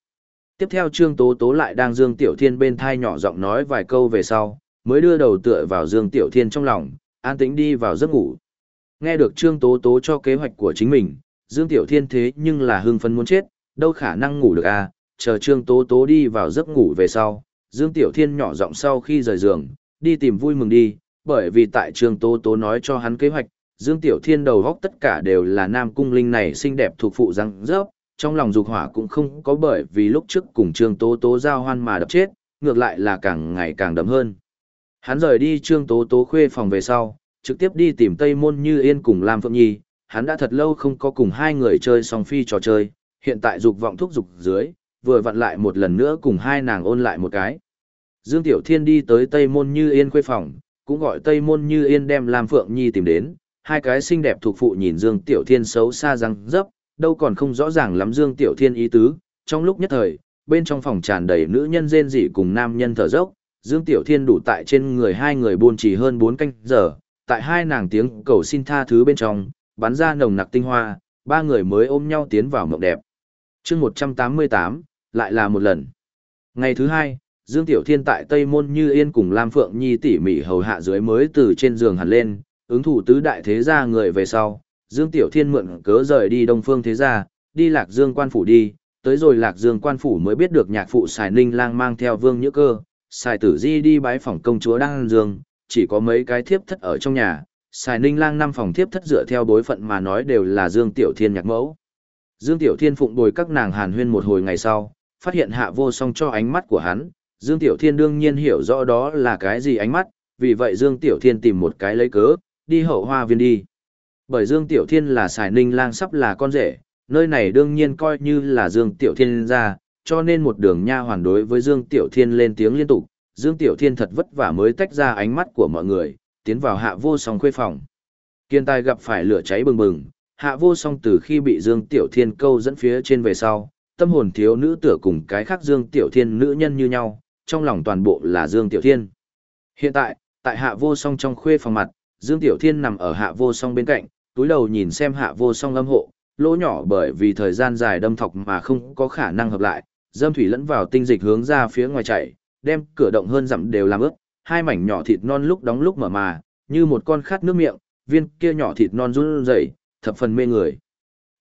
Tiếp theo Trương Tố Tố lại đang Dương Tiểu Thiên bên thai nhỏ giọng nói vài câu về sau, mới đưa đầu tựa vào Dương Tiểu Thiên trong lòng, an tĩnh đi vào giấc ngủ. Nghe được Trương Tố Tố cho kế hoạch của chính mình, Dương Tiểu Thiên thế nhưng là hưng phấn muốn chết, đâu khả năng ngủ được à, chờ Trương Tố Tố đi vào giấc ngủ về sau, Dương Tiểu Thiên nhỏ giọng sau khi rời giường, đi tìm vui mừng đi, bởi vì tại Trương Tố Tố nói cho hắn kế hoạch, Dương Tiểu Thiên đầu góc tất cả đều là nam cung linh này xinh đẹp thuộc phụ răng rớp, trong lòng dục hỏa cũng không có bởi vì lúc trước cùng Trương Tố Tố giao hoan mà đập chết, ngược lại là càng ngày càng đậm hơn. Hắn rời đi Trương Tố Tố khuê phòng về sau, trực tiếp đi tìm Tây Môn Như Yên cùng Lam Phượng Nhi, hắn đã thật lâu không có cùng hai người chơi song phi trò chơi, hiện tại dục vọng thúc dục dưới, vừa vặn lại một lần nữa cùng hai nàng ôn lại một cái. Dương Tiểu Thiên đi tới Tây Môn Như Yên khuê phòng, cũng gọi Tây Môn Như Yên đem Lam Phượng Nhi tìm đến, hai cái xinh đẹp thuộc phụ nhìn Dương Tiểu Thiên xấu xa răng dấp, đâu còn không rõ ràng lắm Dương Tiểu Thiên ý tứ, trong lúc nhất thời, bên trong phòng tràn đầy nữ nhân rên rỉ cùng nam nhân thở dốc, Dương Tiểu Thiên đủ tại trên người hai người buôn chỉ hơn 4 canh giờ, tại hai nàng tiếng cầu xin tha thứ bên trong, bắn ra nồng nặc tinh hoa, ba người mới ôm nhau tiến vào mộng đẹp. chương 188, lại là một lần. Ngày thứ hai, Dương Tiểu Thiên tại Tây Môn Như Yên cùng Lam Phượng Nhi tỉ mỉ hầu hạ dưới mới từ trên giường hẳn lên, ứng thủ tứ đại thế gia người về sau, Dương Tiểu Thiên mượn cớ rời đi Đông Phương Thế Gia, đi Lạc Dương quan phủ đi, tới rồi Lạc Dương quan phủ mới biết được nhạc phụ Sài Ninh lang mang theo Vương Nhữ Cơ, Sài Tử Di đi bái phòng công chúa Đăng Dương, chỉ có mấy cái thiếp thất ở trong nhà, Sài Ninh lang năm phòng thiếp thất dựa theo bối phận mà nói đều là Dương Tiểu Thiên nhạc mẫu. Dương Tiểu Thiên phụng bồi các nàng hàn huyên một hồi ngày sau, phát hiện hạ vô song cho ánh mắt của hắn, Dương Tiểu Thiên đương nhiên hiểu rõ đó là cái gì ánh mắt, vì vậy Dương Tiểu Thiên tìm một cái lấy cớ, đi hậu hoa viên đi. Bởi Dương Tiểu Thiên là xài ninh lang sắp là con rể, nơi này đương nhiên coi như là Dương Tiểu Thiên ra, cho nên một đường nha hoàn đối với Dương Tiểu Thiên lên tiếng liên tục, Dương Tiểu Thiên thật vất vả mới tách ra ánh mắt của mọi người, tiến vào hạ vô song khuê phòng. Kiên tài gặp phải lửa cháy bừng bừng, hạ vô song từ khi bị Dương Tiểu Thiên câu dẫn phía trên về sau, tâm hồn thiếu nữ tựa cùng cái khác Dương Tiểu Thiên nữ nhân như nhau, trong lòng toàn bộ là Dương Tiểu Thiên. Hiện tại, tại hạ vô song trong khuê phòng mặt, Dương Tiểu Thiên nằm ở hạ vô song bên cạnh, túi đầu nhìn xem hạ vô song âm hộ, lỗ nhỏ bởi vì thời gian dài đâm thọc mà không có khả năng hợp lại, dâm thủy lẫn vào tinh dịch hướng ra phía ngoài chảy, đem cửa động hơn dặm đều làm ướt, hai mảnh nhỏ thịt non lúc đóng lúc mở mà, như một con khát nước miệng, viên kia nhỏ thịt non run rẩy, thập phần mê người.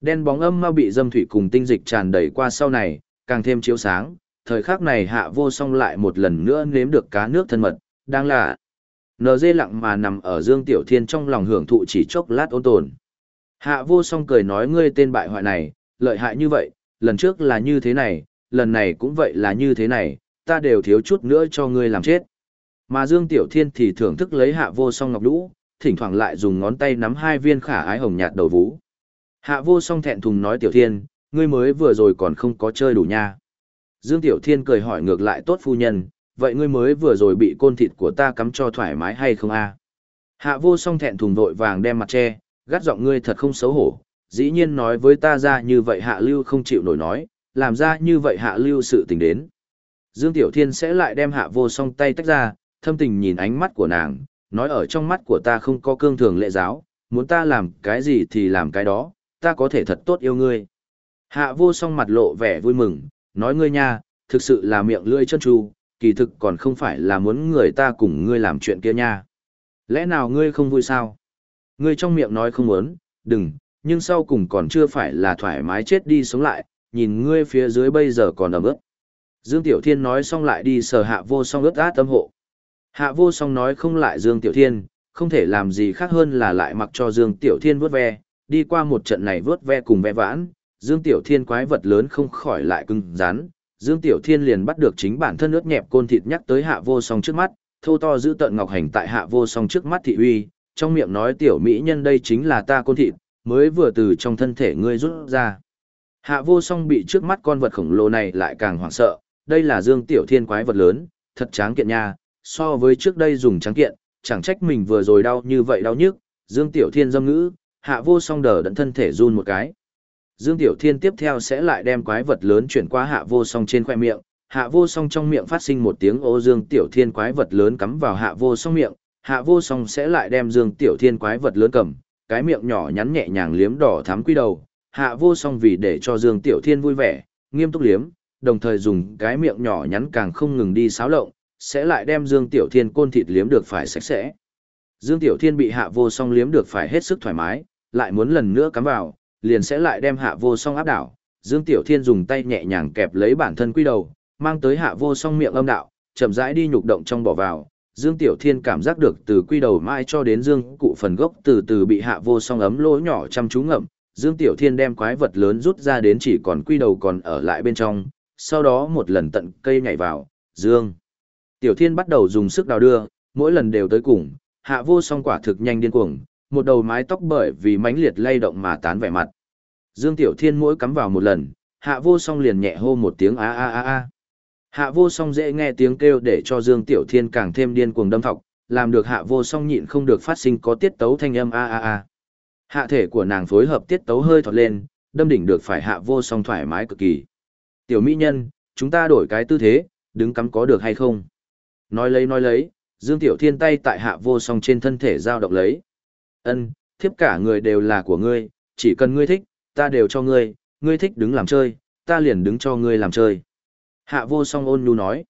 Đen bóng âm mau bị dâm thủy cùng tinh dịch tràn đầy qua sau này, càng thêm chiếu sáng, thời khắc này hạ vô song lại một lần nữa nếm được cá nước thân mật, đang là NG lặng mà nằm ở Dương Tiểu Thiên trong lòng hưởng thụ chỉ chốc lát ôn tồn. Hạ vô song cười nói ngươi tên bại hoại này, lợi hại như vậy, lần trước là như thế này, lần này cũng vậy là như thế này, ta đều thiếu chút nữa cho ngươi làm chết. Mà Dương Tiểu Thiên thì thưởng thức lấy hạ vô song ngọc lũ, thỉnh thoảng lại dùng ngón tay nắm hai viên khả ái hồng nhạt đầu vú. Hạ vô song thẹn thùng nói Tiểu Thiên, ngươi mới vừa rồi còn không có chơi đủ nha. Dương Tiểu Thiên cười hỏi ngược lại tốt phu nhân, vậy ngươi mới vừa rồi bị côn thịt của ta cắm cho thoải mái hay không a? Hạ vô song thẹn thùng vội vàng đem mặt che, gắt giọng ngươi thật không xấu hổ, dĩ nhiên nói với ta ra như vậy hạ lưu không chịu nổi nói, làm ra như vậy hạ lưu sự tình đến. Dương Tiểu Thiên sẽ lại đem hạ vô song tay tách ra, thâm tình nhìn ánh mắt của nàng, nói ở trong mắt của ta không có cương thường lệ giáo, muốn ta làm cái gì thì làm cái đó, ta có thể thật tốt yêu ngươi. Hạ vô song mặt lộ vẻ vui mừng, nói ngươi nha, thực sự là miệng lưỡi chân tru, kỳ thực còn không phải là muốn người ta cùng ngươi làm chuyện kia nha. Lẽ nào ngươi không vui sao? Ngươi trong miệng nói không muốn, đừng, nhưng sau cùng còn chưa phải là thoải mái chết đi sống lại, nhìn ngươi phía dưới bây giờ còn ẩm ướt. Dương Tiểu Thiên nói xong lại đi sờ hạ vô song ướt át tâm hộ. Hạ vô song nói không lại Dương Tiểu Thiên, không thể làm gì khác hơn là lại mặc cho Dương Tiểu Thiên vớt ve, đi qua một trận này vớt ve cùng ve vãn, Dương Tiểu Thiên quái vật lớn không khỏi lại cưng rán, Dương Tiểu Thiên liền bắt được chính bản thân ướt nhẹp côn thịt nhắc tới hạ vô song trước mắt, thô to giữ tận ngọc hành tại hạ vô song trước mắt thị uy, trong miệng nói tiểu mỹ nhân đây chính là ta côn thịt, mới vừa từ trong thân thể ngươi rút ra. Hạ vô song bị trước mắt con vật khổng lồ này lại càng hoảng sợ, đây là Dương Tiểu Thiên quái vật lớn, thật tráng kiện nha, so với trước đây dùng tráng kiện, chẳng trách mình vừa rồi đau như vậy đau nhức, Dương Tiểu Thiên dâm ngữ, hạ vô song đờ đẫn thân thể run một cái. Dương Tiểu Thiên tiếp theo sẽ lại đem quái vật lớn chuyển qua hạ vô song trên khoe miệng, hạ vô song trong miệng phát sinh một tiếng ô Dương Tiểu Thiên quái vật lớn cắm vào hạ vô song miệng, hạ vô song sẽ lại đem Dương Tiểu Thiên quái vật lớn cầm, cái miệng nhỏ nhắn nhẹ nhàng liếm đỏ thắm quy đầu, hạ vô song vì để cho Dương Tiểu Thiên vui vẻ, nghiêm túc liếm, đồng thời dùng cái miệng nhỏ nhắn càng không ngừng đi xáo lộng, sẽ lại đem Dương Tiểu Thiên côn thịt liếm được phải sạch sẽ. Dương Tiểu Thiên bị hạ vô song liếm được phải hết sức thoải mái, lại muốn lần nữa cắm vào, liền sẽ lại đem hạ vô song áp đảo. Dương Tiểu Thiên dùng tay nhẹ nhàng kẹp lấy bản thân quy đầu, mang tới hạ vô song miệng âm đạo, chậm rãi đi nhục động trong bỏ vào. Dương Tiểu Thiên cảm giác được từ quy đầu mãi cho đến dương cụ phần gốc từ từ bị hạ vô song ấm lỗ nhỏ chăm chú ngậm. Dương Tiểu Thiên đem quái vật lớn rút ra đến chỉ còn quy đầu còn ở lại bên trong, sau đó một lần tận cây nhảy vào, Dương. Tiểu Thiên bắt đầu dùng sức đào đưa, mỗi lần đều tới cùng, hạ vô song quả thực nhanh điên cuồng, một đầu mái tóc bởi vì mãnh liệt lay động mà tán vẻ mặt. Dương Tiểu Thiên mỗi cắm vào một lần, hạ vô song liền nhẹ hô một tiếng a a a a. Hạ vô song dễ nghe tiếng kêu để cho Dương Tiểu Thiên càng thêm điên cuồng đâm thọc, làm được hạ vô song nhịn không được phát sinh có tiết tấu thanh âm a a a. Hạ thể của nàng phối hợp tiết tấu hơi thọt lên, đâm đỉnh được phải hạ vô song thoải mái cực kỳ. Tiểu mỹ nhân, chúng ta đổi cái tư thế, đứng cắm có được hay không? Nói lấy nói lấy, Dương Tiểu Thiên tay tại hạ vô song trên thân thể giao động lấy. Ân, thiếp cả người đều là của ngươi, chỉ cần ngươi thích, ta đều cho ngươi, ngươi thích đứng làm chơi, ta liền đứng cho ngươi làm chơi. Hạ vô song ôn nhu nói.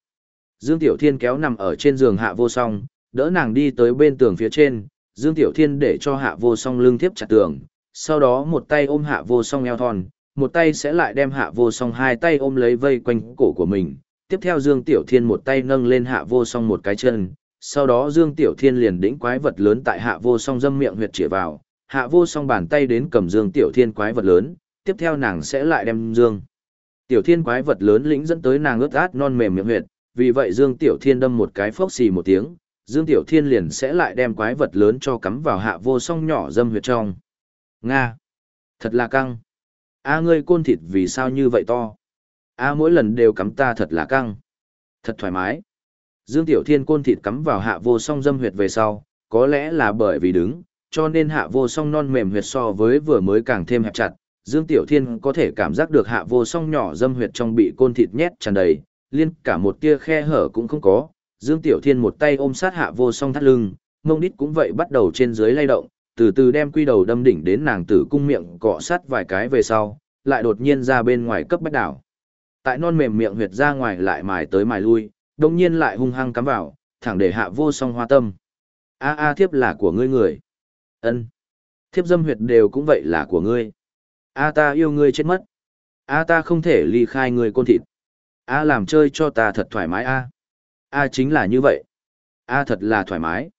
Dương Tiểu Thiên kéo nằm ở trên giường hạ vô song, đỡ nàng đi tới bên tường phía trên, Dương Tiểu Thiên để cho hạ vô song lưng thiếp chặt tường, sau đó một tay ôm hạ vô song eo thon, một tay sẽ lại đem hạ vô song hai tay ôm lấy vây quanh cổ của mình. Tiếp theo Dương Tiểu Thiên một tay nâng lên hạ vô song một cái chân, sau đó Dương Tiểu Thiên liền đĩnh quái vật lớn tại hạ vô song dâm miệng huyệt chĩa vào, hạ vô song bàn tay đến cầm Dương Tiểu Thiên quái vật lớn, tiếp theo nàng sẽ lại đem Dương. Tiểu Thiên quái vật lớn lĩnh dẫn tới nàng ướt át non mềm miệng huyệt, vì vậy Dương Tiểu Thiên đâm một cái phốc xì một tiếng, Dương Tiểu Thiên liền sẽ lại đem quái vật lớn cho cắm vào hạ vô song nhỏ dâm huyệt trong. Nga! Thật là căng! A ngươi côn thịt vì sao như vậy to? A mỗi lần đều cắm ta thật là căng. Thật thoải mái. Dương Tiểu Thiên côn thịt cắm vào hạ vô song dâm huyệt về sau, có lẽ là bởi vì đứng, cho nên hạ vô song non mềm huyệt so với vừa mới càng thêm hẹp chặt. Dương Tiểu Thiên có thể cảm giác được hạ vô song nhỏ dâm huyệt trong bị côn thịt nhét tràn đầy, liên cả một tia khe hở cũng không có. Dương Tiểu Thiên một tay ôm sát hạ vô song thắt lưng, mông đít cũng vậy bắt đầu trên dưới lay động, từ từ đem quy đầu đâm đỉnh đến nàng tử cung miệng cọ sát vài cái về sau, lại đột nhiên ra bên ngoài cấp bách đảo. Tại non mềm miệng huyệt ra ngoài lại mài tới mài lui, đồng nhiên lại hung hăng cắm vào, thẳng để hạ vô song hoa tâm. A a thiếp là của ngươi người. ân Thiếp dâm huyệt đều cũng vậy là của ngươi. A ta yêu ngươi chết mất. A ta không thể ly khai ngươi côn thịt. A làm chơi cho ta thật thoải mái a. A chính là như vậy. A thật là thoải mái.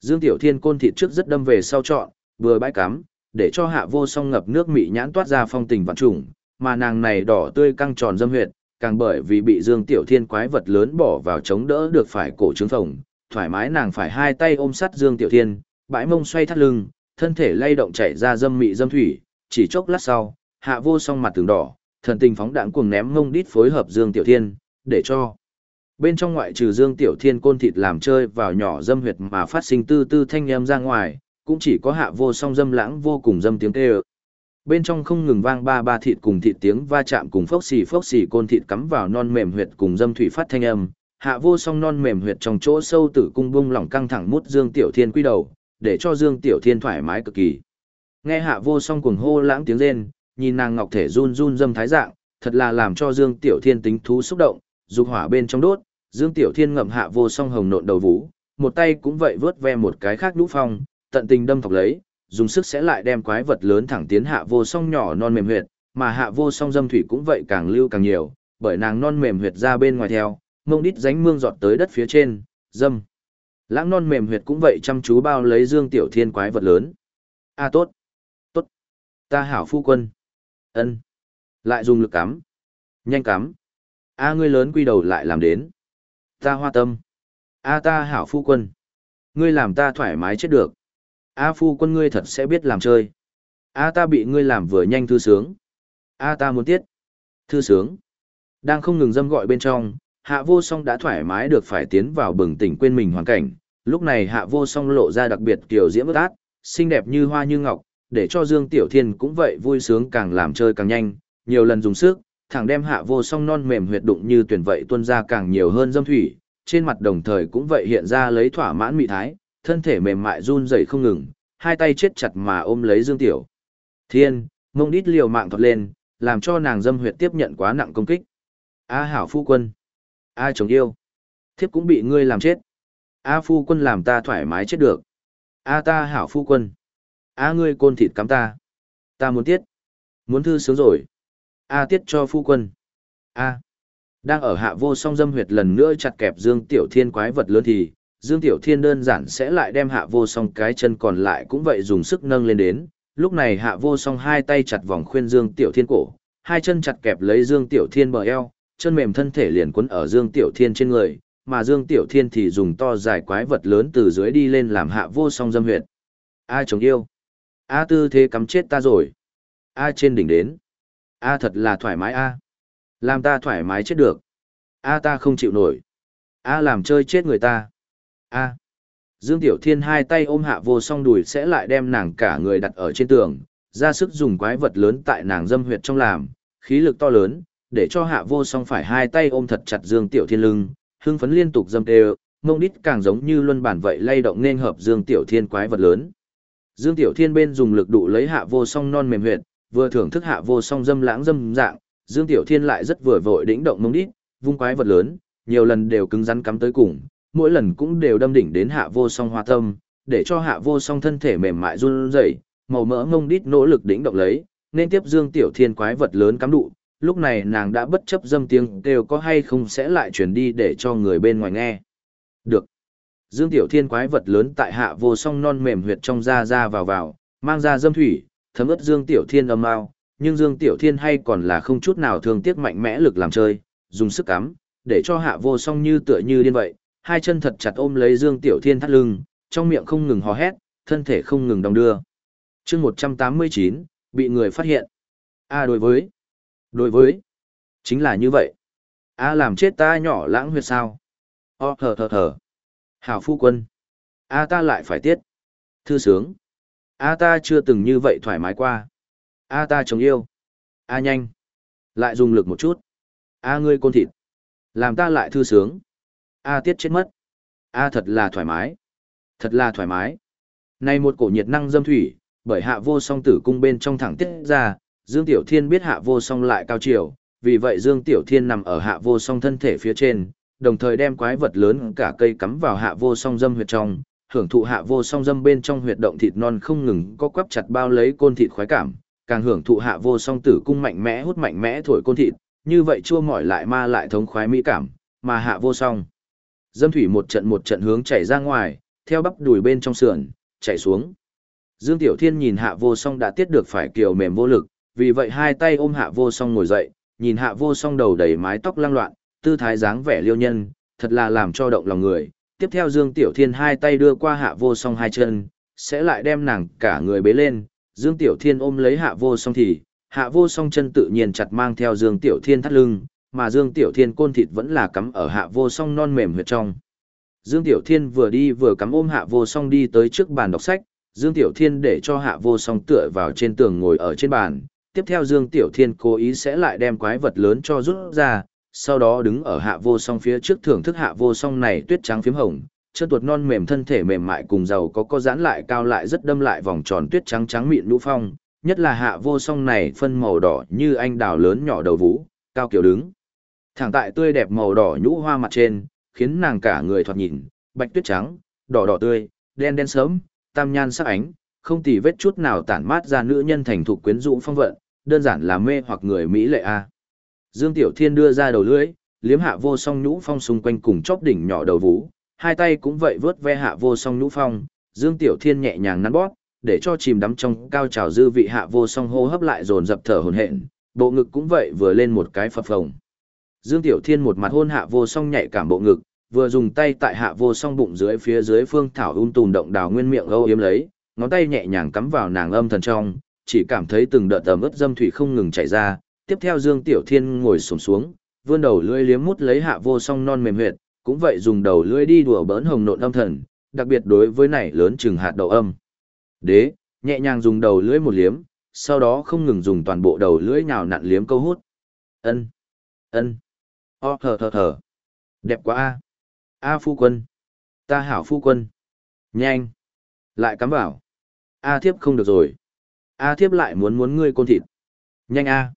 Dương Tiểu Thiên côn thịt trước rất đâm về sau chọn, vừa bãi cắm, để cho hạ vô song ngập nước mị nhãn toát ra phong tình vạn trùng, mà nàng này đỏ tươi căng tròn dâm huyệt, càng bởi vì bị Dương Tiểu Thiên quái vật lớn bỏ vào chống đỡ được phải cổ trứng phồng, thoải mái nàng phải hai tay ôm sát Dương Tiểu Thiên, bãi mông xoay thắt lưng, thân thể lay động chảy ra dâm mị dâm thủy, chỉ chốc lát sau, hạ vô song mặt tường đỏ, thần tình phóng đạn cuồng ném mông đít phối hợp Dương Tiểu Thiên, để cho bên trong ngoại trừ Dương Tiểu Thiên côn thịt làm chơi vào nhỏ dâm huyệt mà phát sinh tư tư thanh âm ra ngoài, cũng chỉ có hạ vô song dâm lãng vô cùng dâm tiếng kêu. Bên trong không ngừng vang ba ba thịt cùng thịt tiếng va chạm cùng phốc xì phốc xì côn thịt cắm vào non mềm huyệt cùng dâm thủy phát thanh âm, hạ vô song non mềm huyệt trong chỗ sâu tử cung bung lỏng căng thẳng mút Dương Tiểu Thiên quy đầu, để cho Dương Tiểu Thiên thoải mái cực kỳ. Nghe hạ vô song cuồng hô lãng tiếng rên, nhìn nàng ngọc thể run run dâm thái dạng, thật là làm cho Dương Tiểu Thiên tính thú xúc động, dục hỏa bên trong đốt, Dương Tiểu Thiên ngậm hạ vô song hồng nộn đầu vũ, một tay cũng vậy vớt ve một cái khác đũ phong, tận tình đâm thọc lấy, dùng sức sẽ lại đem quái vật lớn thẳng tiến hạ vô song nhỏ non mềm huyệt, mà hạ vô song dâm thủy cũng vậy càng lưu càng nhiều, bởi nàng non mềm huyệt ra bên ngoài theo, mông đít dánh mương giọt tới đất phía trên, dâm. Lãng non mềm huyệt cũng vậy chăm chú bao lấy Dương Tiểu Thiên quái vật lớn. A tốt, tốt, ta hảo phu quân. ân Lại dùng lực cắm. Nhanh cắm. A ngươi lớn quy đầu lại làm đến. Ta hoa tâm. A ta hảo phu quân. Ngươi làm ta thoải mái chết được. A phu quân ngươi thật sẽ biết làm chơi. A ta bị ngươi làm vừa nhanh thư sướng. A ta muốn tiết. Thư sướng. Đang không ngừng dâm gọi bên trong, hạ vô song đã thoải mái được phải tiến vào bừng tỉnh quên mình hoàn cảnh. Lúc này hạ vô song lộ ra đặc biệt kiểu diễm ước át, xinh đẹp như hoa như ngọc, để cho Dương Tiểu Thiên cũng vậy vui sướng càng làm chơi càng nhanh, nhiều lần dùng sức, thẳng đem hạ vô song non mềm huyệt đụng như tuyển vậy tuôn ra càng nhiều hơn dâm thủy, trên mặt đồng thời cũng vậy hiện ra lấy thỏa mãn mị thái, thân thể mềm mại run rẩy không ngừng, hai tay chết chặt mà ôm lấy Dương Tiểu. Thiên, mông đít liều mạng thuật lên, làm cho nàng dâm huyệt tiếp nhận quá nặng công kích. A hảo phu quân. A chồng yêu. Thiếp cũng bị ngươi làm chết. A phu quân làm ta thoải mái chết được. A ta hảo phu quân. A ngươi côn thịt cắm ta. Ta muốn tiết. Muốn thư sướng rồi. A tiết cho phu quân. A. Đang ở hạ vô song dâm huyệt lần nữa chặt kẹp Dương Tiểu Thiên quái vật lớn thì, Dương Tiểu Thiên đơn giản sẽ lại đem hạ vô song cái chân còn lại cũng vậy dùng sức nâng lên đến. Lúc này hạ vô song hai tay chặt vòng khuyên Dương Tiểu Thiên cổ, hai chân chặt kẹp lấy Dương Tiểu Thiên bờ eo, chân mềm thân thể liền quấn ở Dương Tiểu Thiên trên người, mà Dương Tiểu Thiên thì dùng to dài quái vật lớn từ dưới đi lên làm hạ vô song dâm huyệt. A chồng yêu. A tư thế cắm chết ta rồi. A trên đỉnh đến. A thật là thoải mái A. Làm ta thoải mái chết được. A ta không chịu nổi. A làm chơi chết người ta. A. Dương Tiểu Thiên hai tay ôm hạ vô song đùi sẽ lại đem nàng cả người đặt ở trên tường, ra sức dùng quái vật lớn tại nàng dâm huyệt trong làm, khí lực to lớn, để cho hạ vô song phải hai tay ôm thật chặt Dương Tiểu Thiên lưng, hưng phấn liên tục dâm đều, mông đít càng giống như luân bản vậy lay động nên hợp Dương Tiểu Thiên quái vật lớn. Dương Tiểu Thiên bên dùng lực đụ lấy hạ vô song non mềm huyệt, vừa thưởng thức hạ vô song dâm lãng dâm dạng, Dương Tiểu Thiên lại rất vừa vội đĩnh động mông đít, vung quái vật lớn, nhiều lần đều cứng rắn cắm tới cùng, mỗi lần cũng đều đâm đỉnh đến hạ vô song hoa tâm, để cho hạ vô song thân thể mềm mại run rẩy, màu mỡ ngông đít nỗ lực đỉnh động lấy, nên tiếp Dương Tiểu Thiên quái vật lớn cắm đụ, lúc này nàng đã bất chấp dâm tiếng đều có hay không sẽ lại truyền đi để cho người bên ngoài nghe. Được. Dương Tiểu Thiên quái vật lớn tại hạ vô song non mềm huyệt trong da ra vào vào, mang ra dâm thủy, thấm ướt Dương Tiểu Thiên âm ao, nhưng Dương Tiểu Thiên hay còn là không chút nào thương tiếc mạnh mẽ lực làm chơi, dùng sức cắm, để cho hạ vô song như tựa như điên vậy, hai chân thật chặt ôm lấy Dương Tiểu Thiên thắt lưng, trong miệng không ngừng hò hét, thân thể không ngừng đong đưa. chương 189, bị người phát hiện. A à, đối với, đối với, chính là như vậy. A à, làm chết ta nhỏ lãng huyệt sao. O thở thở thở. Hảo phu quân. A à, ta lại phải tiết. Thư sướng. A ta chưa từng như vậy thoải mái qua. A ta chống yêu. A nhanh. Lại dùng lực một chút. A ngươi côn thịt. Làm ta lại thư sướng. A tiết chết mất. A thật là thoải mái. Thật là thoải mái. Này một cổ nhiệt năng dâm thủy, bởi hạ vô song tử cung bên trong thẳng tiết ra, Dương Tiểu Thiên biết hạ vô song lại cao chiều, vì vậy Dương Tiểu Thiên nằm ở hạ vô song thân thể phía trên, đồng thời đem quái vật lớn cả cây cắm vào hạ vô song dâm huyệt trong, hưởng thụ hạ vô song dâm bên trong huyệt động thịt non không ngừng có quắp chặt bao lấy côn thịt khoái cảm, càng hưởng thụ hạ vô song tử cung mạnh mẽ hút mạnh mẽ thổi côn thịt, như vậy chua mỏi lại ma lại thống khoái mỹ cảm, mà hạ vô song. Dâm thủy một trận một trận hướng chảy ra ngoài, theo bắp đùi bên trong sườn, chảy xuống. Dương Tiểu Thiên nhìn hạ vô song đã tiết được phải kiều mềm vô lực, vì vậy hai tay ôm hạ vô song ngồi dậy, nhìn hạ vô song đầu đầy mái tóc lăng loạn, tư thái dáng vẻ liêu nhân, thật là làm cho động lòng người. Tiếp theo Dương Tiểu Thiên hai tay đưa qua hạ vô song hai chân, sẽ lại đem nàng cả người bế lên, Dương Tiểu Thiên ôm lấy hạ vô song thì, hạ vô song chân tự nhiên chặt mang theo Dương Tiểu Thiên thắt lưng, mà Dương Tiểu Thiên côn thịt vẫn là cắm ở hạ vô song non mềm huyệt trong. Dương Tiểu Thiên vừa đi vừa cắm ôm hạ vô song đi tới trước bàn đọc sách, Dương Tiểu Thiên để cho hạ vô song tựa vào trên tường ngồi ở trên bàn, tiếp theo Dương Tiểu Thiên cố ý sẽ lại đem quái vật lớn cho rút ra, sau đó đứng ở hạ vô song phía trước thưởng thức hạ vô song này tuyết trắng phím hồng, chân tuột non mềm thân thể mềm mại cùng giàu có có giãn lại cao lại rất đâm lại vòng tròn tuyết trắng trắng mịn lũ phong, nhất là hạ vô song này phân màu đỏ như anh đào lớn nhỏ đầu vũ, cao kiểu đứng. Thẳng tại tươi đẹp màu đỏ nhũ hoa mặt trên, khiến nàng cả người thoạt nhìn, bạch tuyết trắng, đỏ đỏ tươi, đen đen sớm, tam nhan sắc ánh, không tì vết chút nào tản mát ra nữ nhân thành thục quyến rũ phong vận, đơn giản là mê hoặc người Mỹ lệ a. Dương Tiểu Thiên đưa ra đầu lưỡi, liếm hạ vô song nhũ phong xung quanh cùng chóp đỉnh nhỏ đầu vũ hai tay cũng vậy vớt ve hạ vô song nhũ phong, Dương Tiểu Thiên nhẹ nhàng nắn bóp, để cho chìm đắm trong cao trào dư vị hạ vô song hô hấp lại dồn dập thở hổn hển, bộ ngực cũng vậy vừa lên một cái phập phồng. Dương Tiểu Thiên một mặt hôn hạ vô song nhạy cảm bộ ngực, vừa dùng tay tại hạ vô song bụng dưới phía dưới phương thảo un tùn động đào nguyên miệng âu yếm lấy, ngón tay nhẹ nhàng cắm vào nàng âm thần trong, chỉ cảm thấy từng đợt tầm ướt dâm thủy không ngừng chảy ra. Tiếp theo Dương Tiểu Thiên ngồi xổm xuống, xuống, vươn đầu lưỡi liếm mút lấy hạ vô song non mềm huyệt, cũng vậy dùng đầu lưỡi đi đùa bỡn hồng nộn âm thần, đặc biệt đối với này lớn chừng hạt đậu âm. Đế, nhẹ nhàng dùng đầu lưỡi một liếm, sau đó không ngừng dùng toàn bộ đầu lưỡi nhào nặn liếm câu hút. Ân, ân, o thở thở thở, đẹp quá a, a phu quân, ta hảo phu quân, nhanh, lại cắm vào, a thiếp không được rồi, a thiếp lại muốn muốn ngươi côn thịt, nhanh a.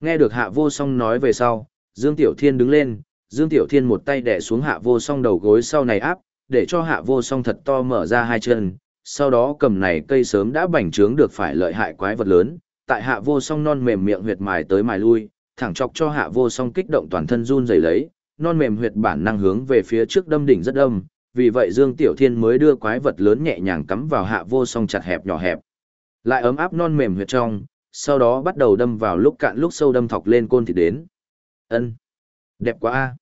Nghe được hạ vô song nói về sau, Dương Tiểu Thiên đứng lên, Dương Tiểu Thiên một tay đẻ xuống hạ vô song đầu gối sau này áp, để cho hạ vô song thật to mở ra hai chân, sau đó cầm này cây sớm đã bành trướng được phải lợi hại quái vật lớn, tại hạ vô song non mềm miệng huyệt mài tới mài lui, thẳng chọc cho hạ vô song kích động toàn thân run rẩy lấy, non mềm huyệt bản năng hướng về phía trước đâm đỉnh rất đâm, vì vậy Dương Tiểu Thiên mới đưa quái vật lớn nhẹ nhàng cắm vào hạ vô song chặt hẹp nhỏ hẹp. Lại ấm áp non mềm huyệt trong, sau đó bắt đầu đâm vào lúc cạn lúc sâu đâm thọc lên côn thịt đến. Ân, Đẹp quá a.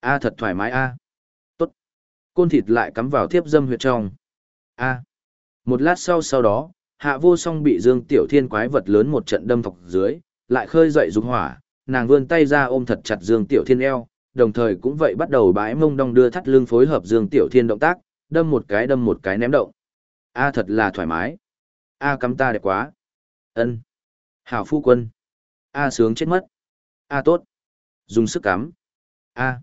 A thật thoải mái a. Tốt. Côn thịt lại cắm vào tiếp dâm huyệt trong. A. Một lát sau sau đó, hạ vô song bị Dương Tiểu Thiên quái vật lớn một trận đâm thọc dưới, lại khơi dậy dục hỏa, nàng vươn tay ra ôm thật chặt Dương Tiểu Thiên eo, đồng thời cũng vậy bắt đầu bãi mông đong đưa thắt lưng phối hợp Dương Tiểu Thiên động tác, đâm một cái đâm một cái ném động. A thật là thoải mái. A cắm ta đẹp quá. Ân. Hảo phu quân. A sướng chết mất. A tốt. Dùng sức cắm. A.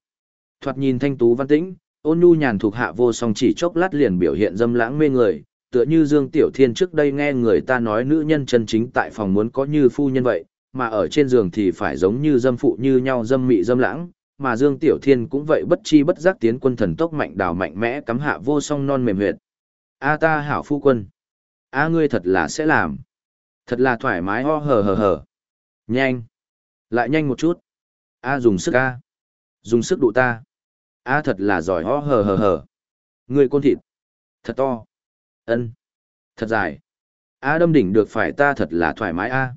Thoạt nhìn thanh tú văn tĩnh, ôn nhu nhàn thuộc hạ vô song chỉ chốc lát liền biểu hiện dâm lãng mê người, tựa như Dương Tiểu Thiên trước đây nghe người ta nói nữ nhân chân chính tại phòng muốn có như phu nhân vậy, mà ở trên giường thì phải giống như dâm phụ như nhau dâm mị dâm lãng, mà Dương Tiểu Thiên cũng vậy bất chi bất giác tiến quân thần tốc mạnh đào mạnh mẽ cắm hạ vô song non mềm huyệt. A ta hảo phu quân. A ngươi thật là sẽ làm. Thật là thoải mái ho hờ hờ hờ. Nhanh. Lại nhanh một chút. A dùng sức A. Dùng sức đụ ta. A thật là giỏi ho hờ hờ hờ. Ngươi con thịt. Thật to. ân Thật dài. A đâm đỉnh được phải ta thật là thoải mái A.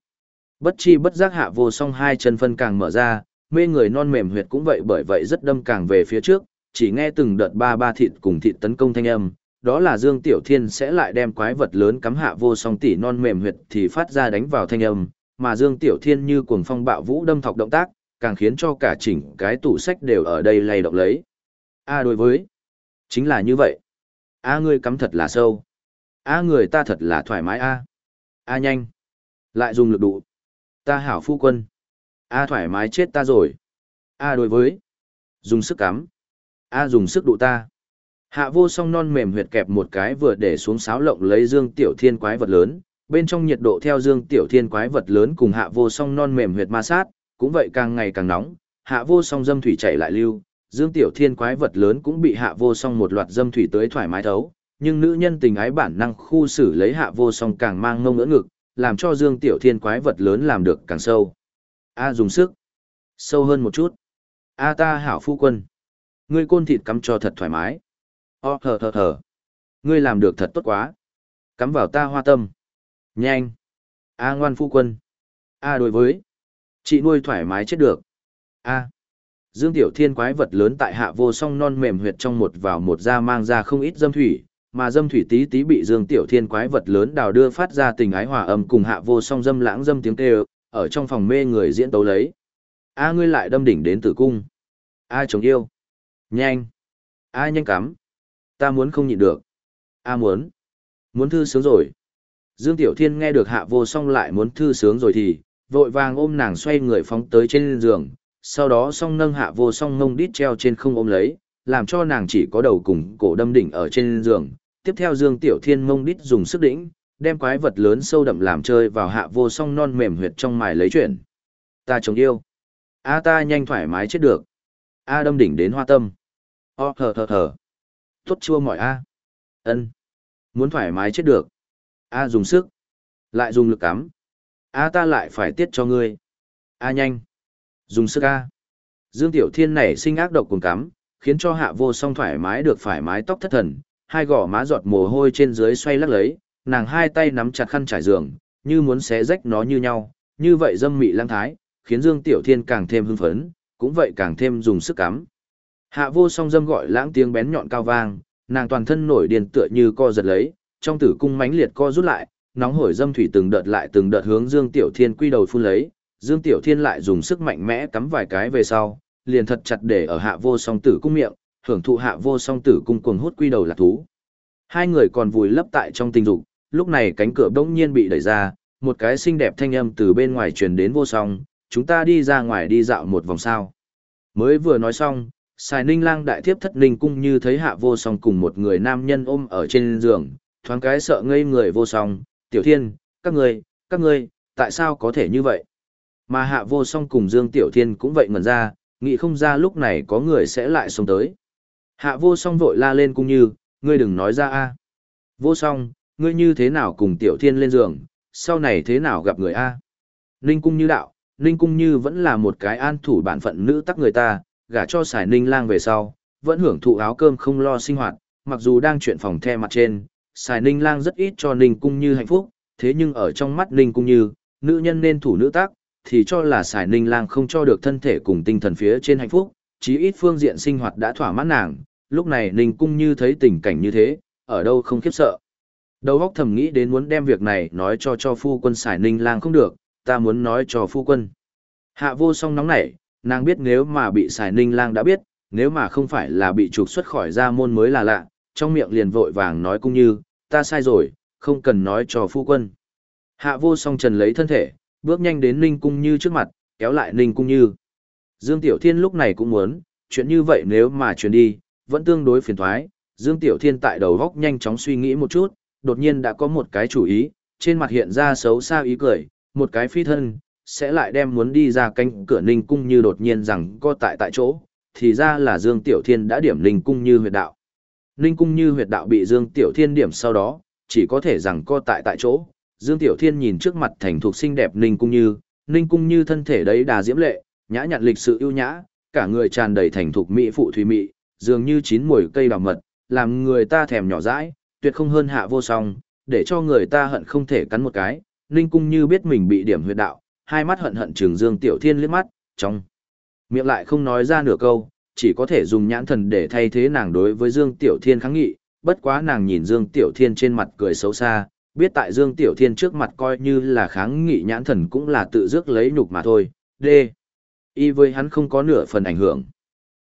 Bất chi bất giác hạ vô song hai chân phân càng mở ra, mê người non mềm huyệt cũng vậy bởi vậy rất đâm càng về phía trước, chỉ nghe từng đợt ba ba thịt cùng thịt tấn công thanh âm, đó là Dương Tiểu Thiên sẽ lại đem quái vật lớn cắm hạ vô song tỉ non mềm huyệt thì phát ra đánh vào thanh âm, mà Dương Tiểu Thiên như cuồng phong bạo vũ đâm thọc động tác, càng khiến cho cả chỉnh cái tủ sách đều ở đây lay động lấy. A đối với, chính là như vậy. A ngươi cắm thật là sâu. A người ta thật là thoải mái a. A nhanh. Lại dùng lực đủ. Ta hảo phu quân. A thoải mái chết ta rồi. A đối với. Dùng sức cắm. A dùng sức đụ ta. Hạ vô song non mềm huyệt kẹp một cái vừa để xuống sáo lộng lấy dương tiểu thiên quái vật lớn, bên trong nhiệt độ theo dương tiểu thiên quái vật lớn cùng hạ vô song non mềm huyệt ma sát, cũng vậy càng ngày càng nóng, hạ vô song dâm thủy chảy lại lưu, dương tiểu thiên quái vật lớn cũng bị hạ vô song một loạt dâm thủy tới thoải mái thấu, nhưng nữ nhân tình ái bản năng khu xử lấy hạ vô song càng mang ngông ngỡ ngực, làm cho dương tiểu thiên quái vật lớn làm được càng sâu. A dùng sức. Sâu hơn một chút. A ta hảo phu quân. Ngươi côn thịt cắm cho thật thoải mái. O thở thở thở. Ngươi làm được thật tốt quá. Cắm vào ta hoa tâm. Nhanh. A ngoan phu quân. A đối với. Chị nuôi thoải mái chết được. A. Dương Tiểu Thiên quái vật lớn tại hạ vô song non mềm huyệt trong một vào một ra mang ra không ít dâm thủy, mà dâm thủy tí tí bị Dương Tiểu Thiên quái vật lớn đào đưa phát ra tình ái hòa âm cùng hạ vô song dâm lãng dâm tiếng kêu, ở trong phòng mê người diễn tấu lấy. A ngươi lại đâm đỉnh đến tử cung. A chồng yêu. Nhanh. A nhanh cắm. Ta muốn không nhịn được. A muốn. Muốn thư sướng rồi. Dương Tiểu Thiên nghe được hạ vô song lại muốn thư sướng rồi thì, vội vàng ôm nàng xoay người phóng tới trên giường, sau đó song nâng hạ vô song ngông đít treo trên không ôm lấy, làm cho nàng chỉ có đầu cùng cổ đâm đỉnh ở trên giường. Tiếp theo Dương Tiểu Thiên mông đít dùng sức đỉnh, đem quái vật lớn sâu đậm làm chơi vào hạ vô song non mềm huyệt trong mài lấy chuyển. Ta chống yêu. A ta nhanh thoải mái chết được. A đâm đỉnh đến hoa tâm. O thở thở thở. Tốt chua mỏi A. ân Muốn thoải mái chết được. A dùng sức. Lại dùng lực cắm. A ta lại phải tiết cho ngươi. A nhanh. Dùng sức A. Dương Tiểu Thiên này sinh ác độc cùng cắm, khiến cho hạ vô song thoải mái được phải mái tóc thất thần, hai gò má giọt mồ hôi trên dưới xoay lắc lấy, nàng hai tay nắm chặt khăn trải giường, như muốn xé rách nó như nhau, như vậy dâm mị lang thái, khiến Dương Tiểu Thiên càng thêm hưng phấn, cũng vậy càng thêm dùng sức cắm. Hạ vô song dâm gọi lãng tiếng bén nhọn cao vang, nàng toàn thân nổi điên tựa như co giật lấy, trong tử cung mãnh liệt co rút lại, nóng hổi dâm thủy từng đợt lại từng đợt hướng Dương Tiểu Thiên quy đầu phun lấy, Dương Tiểu Thiên lại dùng sức mạnh mẽ cắm vài cái về sau, liền thật chặt để ở hạ vô song tử cung miệng, hưởng thụ hạ vô song tử cung cuồng hút quy đầu là thú. Hai người còn vùi lấp tại trong tình dục, lúc này cánh cửa bỗng nhiên bị đẩy ra, một cái xinh đẹp thanh âm từ bên ngoài truyền đến vô song, chúng ta đi ra ngoài đi dạo một vòng sao. Mới vừa nói xong, xài ninh lang đại thiếp thất ninh cung như thấy hạ vô song cùng một người nam nhân ôm ở trên giường, thoáng cái sợ ngây người vô song, tiểu thiên, các ngươi, các ngươi, tại sao có thể như vậy? Mà hạ vô song cùng Dương Tiểu Thiên cũng vậy ngẩn ra, nghĩ không ra lúc này có người sẽ lại xông tới. Hạ vô song vội la lên cung như, ngươi đừng nói ra a. Vô song, ngươi như thế nào cùng Tiểu Thiên lên giường, sau này thế nào gặp người a? Ninh cung như đạo, Ninh cung như vẫn là một cái an thủ bản phận nữ tắc người ta, gả cho xài Ninh lang về sau, vẫn hưởng thụ áo cơm không lo sinh hoạt, mặc dù đang chuyện phòng the mặt trên, xài Ninh lang rất ít cho Ninh cung như hạnh phúc, thế nhưng ở trong mắt Ninh cung như, nữ nhân nên thủ nữ tác, thì cho là xài Ninh lang không cho được thân thể cùng tinh thần phía trên hạnh phúc, chí ít phương diện sinh hoạt đã thỏa mãn nàng, lúc này Ninh cung như thấy tình cảnh như thế, ở đâu không khiếp sợ. Đầu óc thầm nghĩ đến muốn đem việc này nói cho cho phu quân xài ninh lang không được, ta muốn nói cho phu quân. Hạ vô song nóng nảy, nàng biết nếu mà bị xài ninh lang đã biết, nếu mà không phải là bị trục xuất khỏi gia môn mới là lạ, trong miệng liền vội vàng nói cũng như, ta sai rồi, không cần nói cho phu quân. Hạ vô song trần lấy thân thể, bước nhanh đến ninh cung như trước mặt, kéo lại ninh cung như. Dương Tiểu Thiên lúc này cũng muốn, chuyện như vậy nếu mà truyền đi, vẫn tương đối phiền thoái. Dương Tiểu Thiên tại đầu góc nhanh chóng suy nghĩ một chút, đột nhiên đã có một cái chủ ý, trên mặt hiện ra xấu xa ý cười, một cái phi thân, sẽ lại đem muốn đi ra cánh cửa ninh cung như đột nhiên rằng co tại tại chỗ, thì ra là Dương Tiểu Thiên đã điểm ninh cung như huyệt đạo. Ninh cung như huyệt đạo bị Dương Tiểu Thiên điểm sau đó, chỉ có thể rằng co tại tại chỗ. Dương Tiểu Thiên nhìn trước mặt thành thuộc xinh đẹp Ninh cung như, Ninh cung như thân thể đấy đà diễm lệ, nhã nhặn lịch sự ưu nhã, cả người tràn đầy thành thuộc mỹ phụ thủy mỹ, dường như chín mùi cây đào mật, làm người ta thèm nhỏ dãi, tuyệt không hơn hạ vô song, để cho người ta hận không thể cắn một cái. Ninh cung như biết mình bị điểm huyệt đạo, hai mắt hận hận trường Dương Tiểu Thiên liếc mắt, trong miệng lại không nói ra nửa câu, chỉ có thể dùng nhãn thần để thay thế nàng đối với Dương Tiểu Thiên kháng nghị, bất quá nàng nhìn Dương Tiểu Thiên trên mặt cười xấu xa, biết tại Dương Tiểu Thiên trước mặt coi như là kháng nghị nhãn thần cũng là tự dước lấy nhục mà thôi, D. Y với hắn không có nửa phần ảnh hưởng.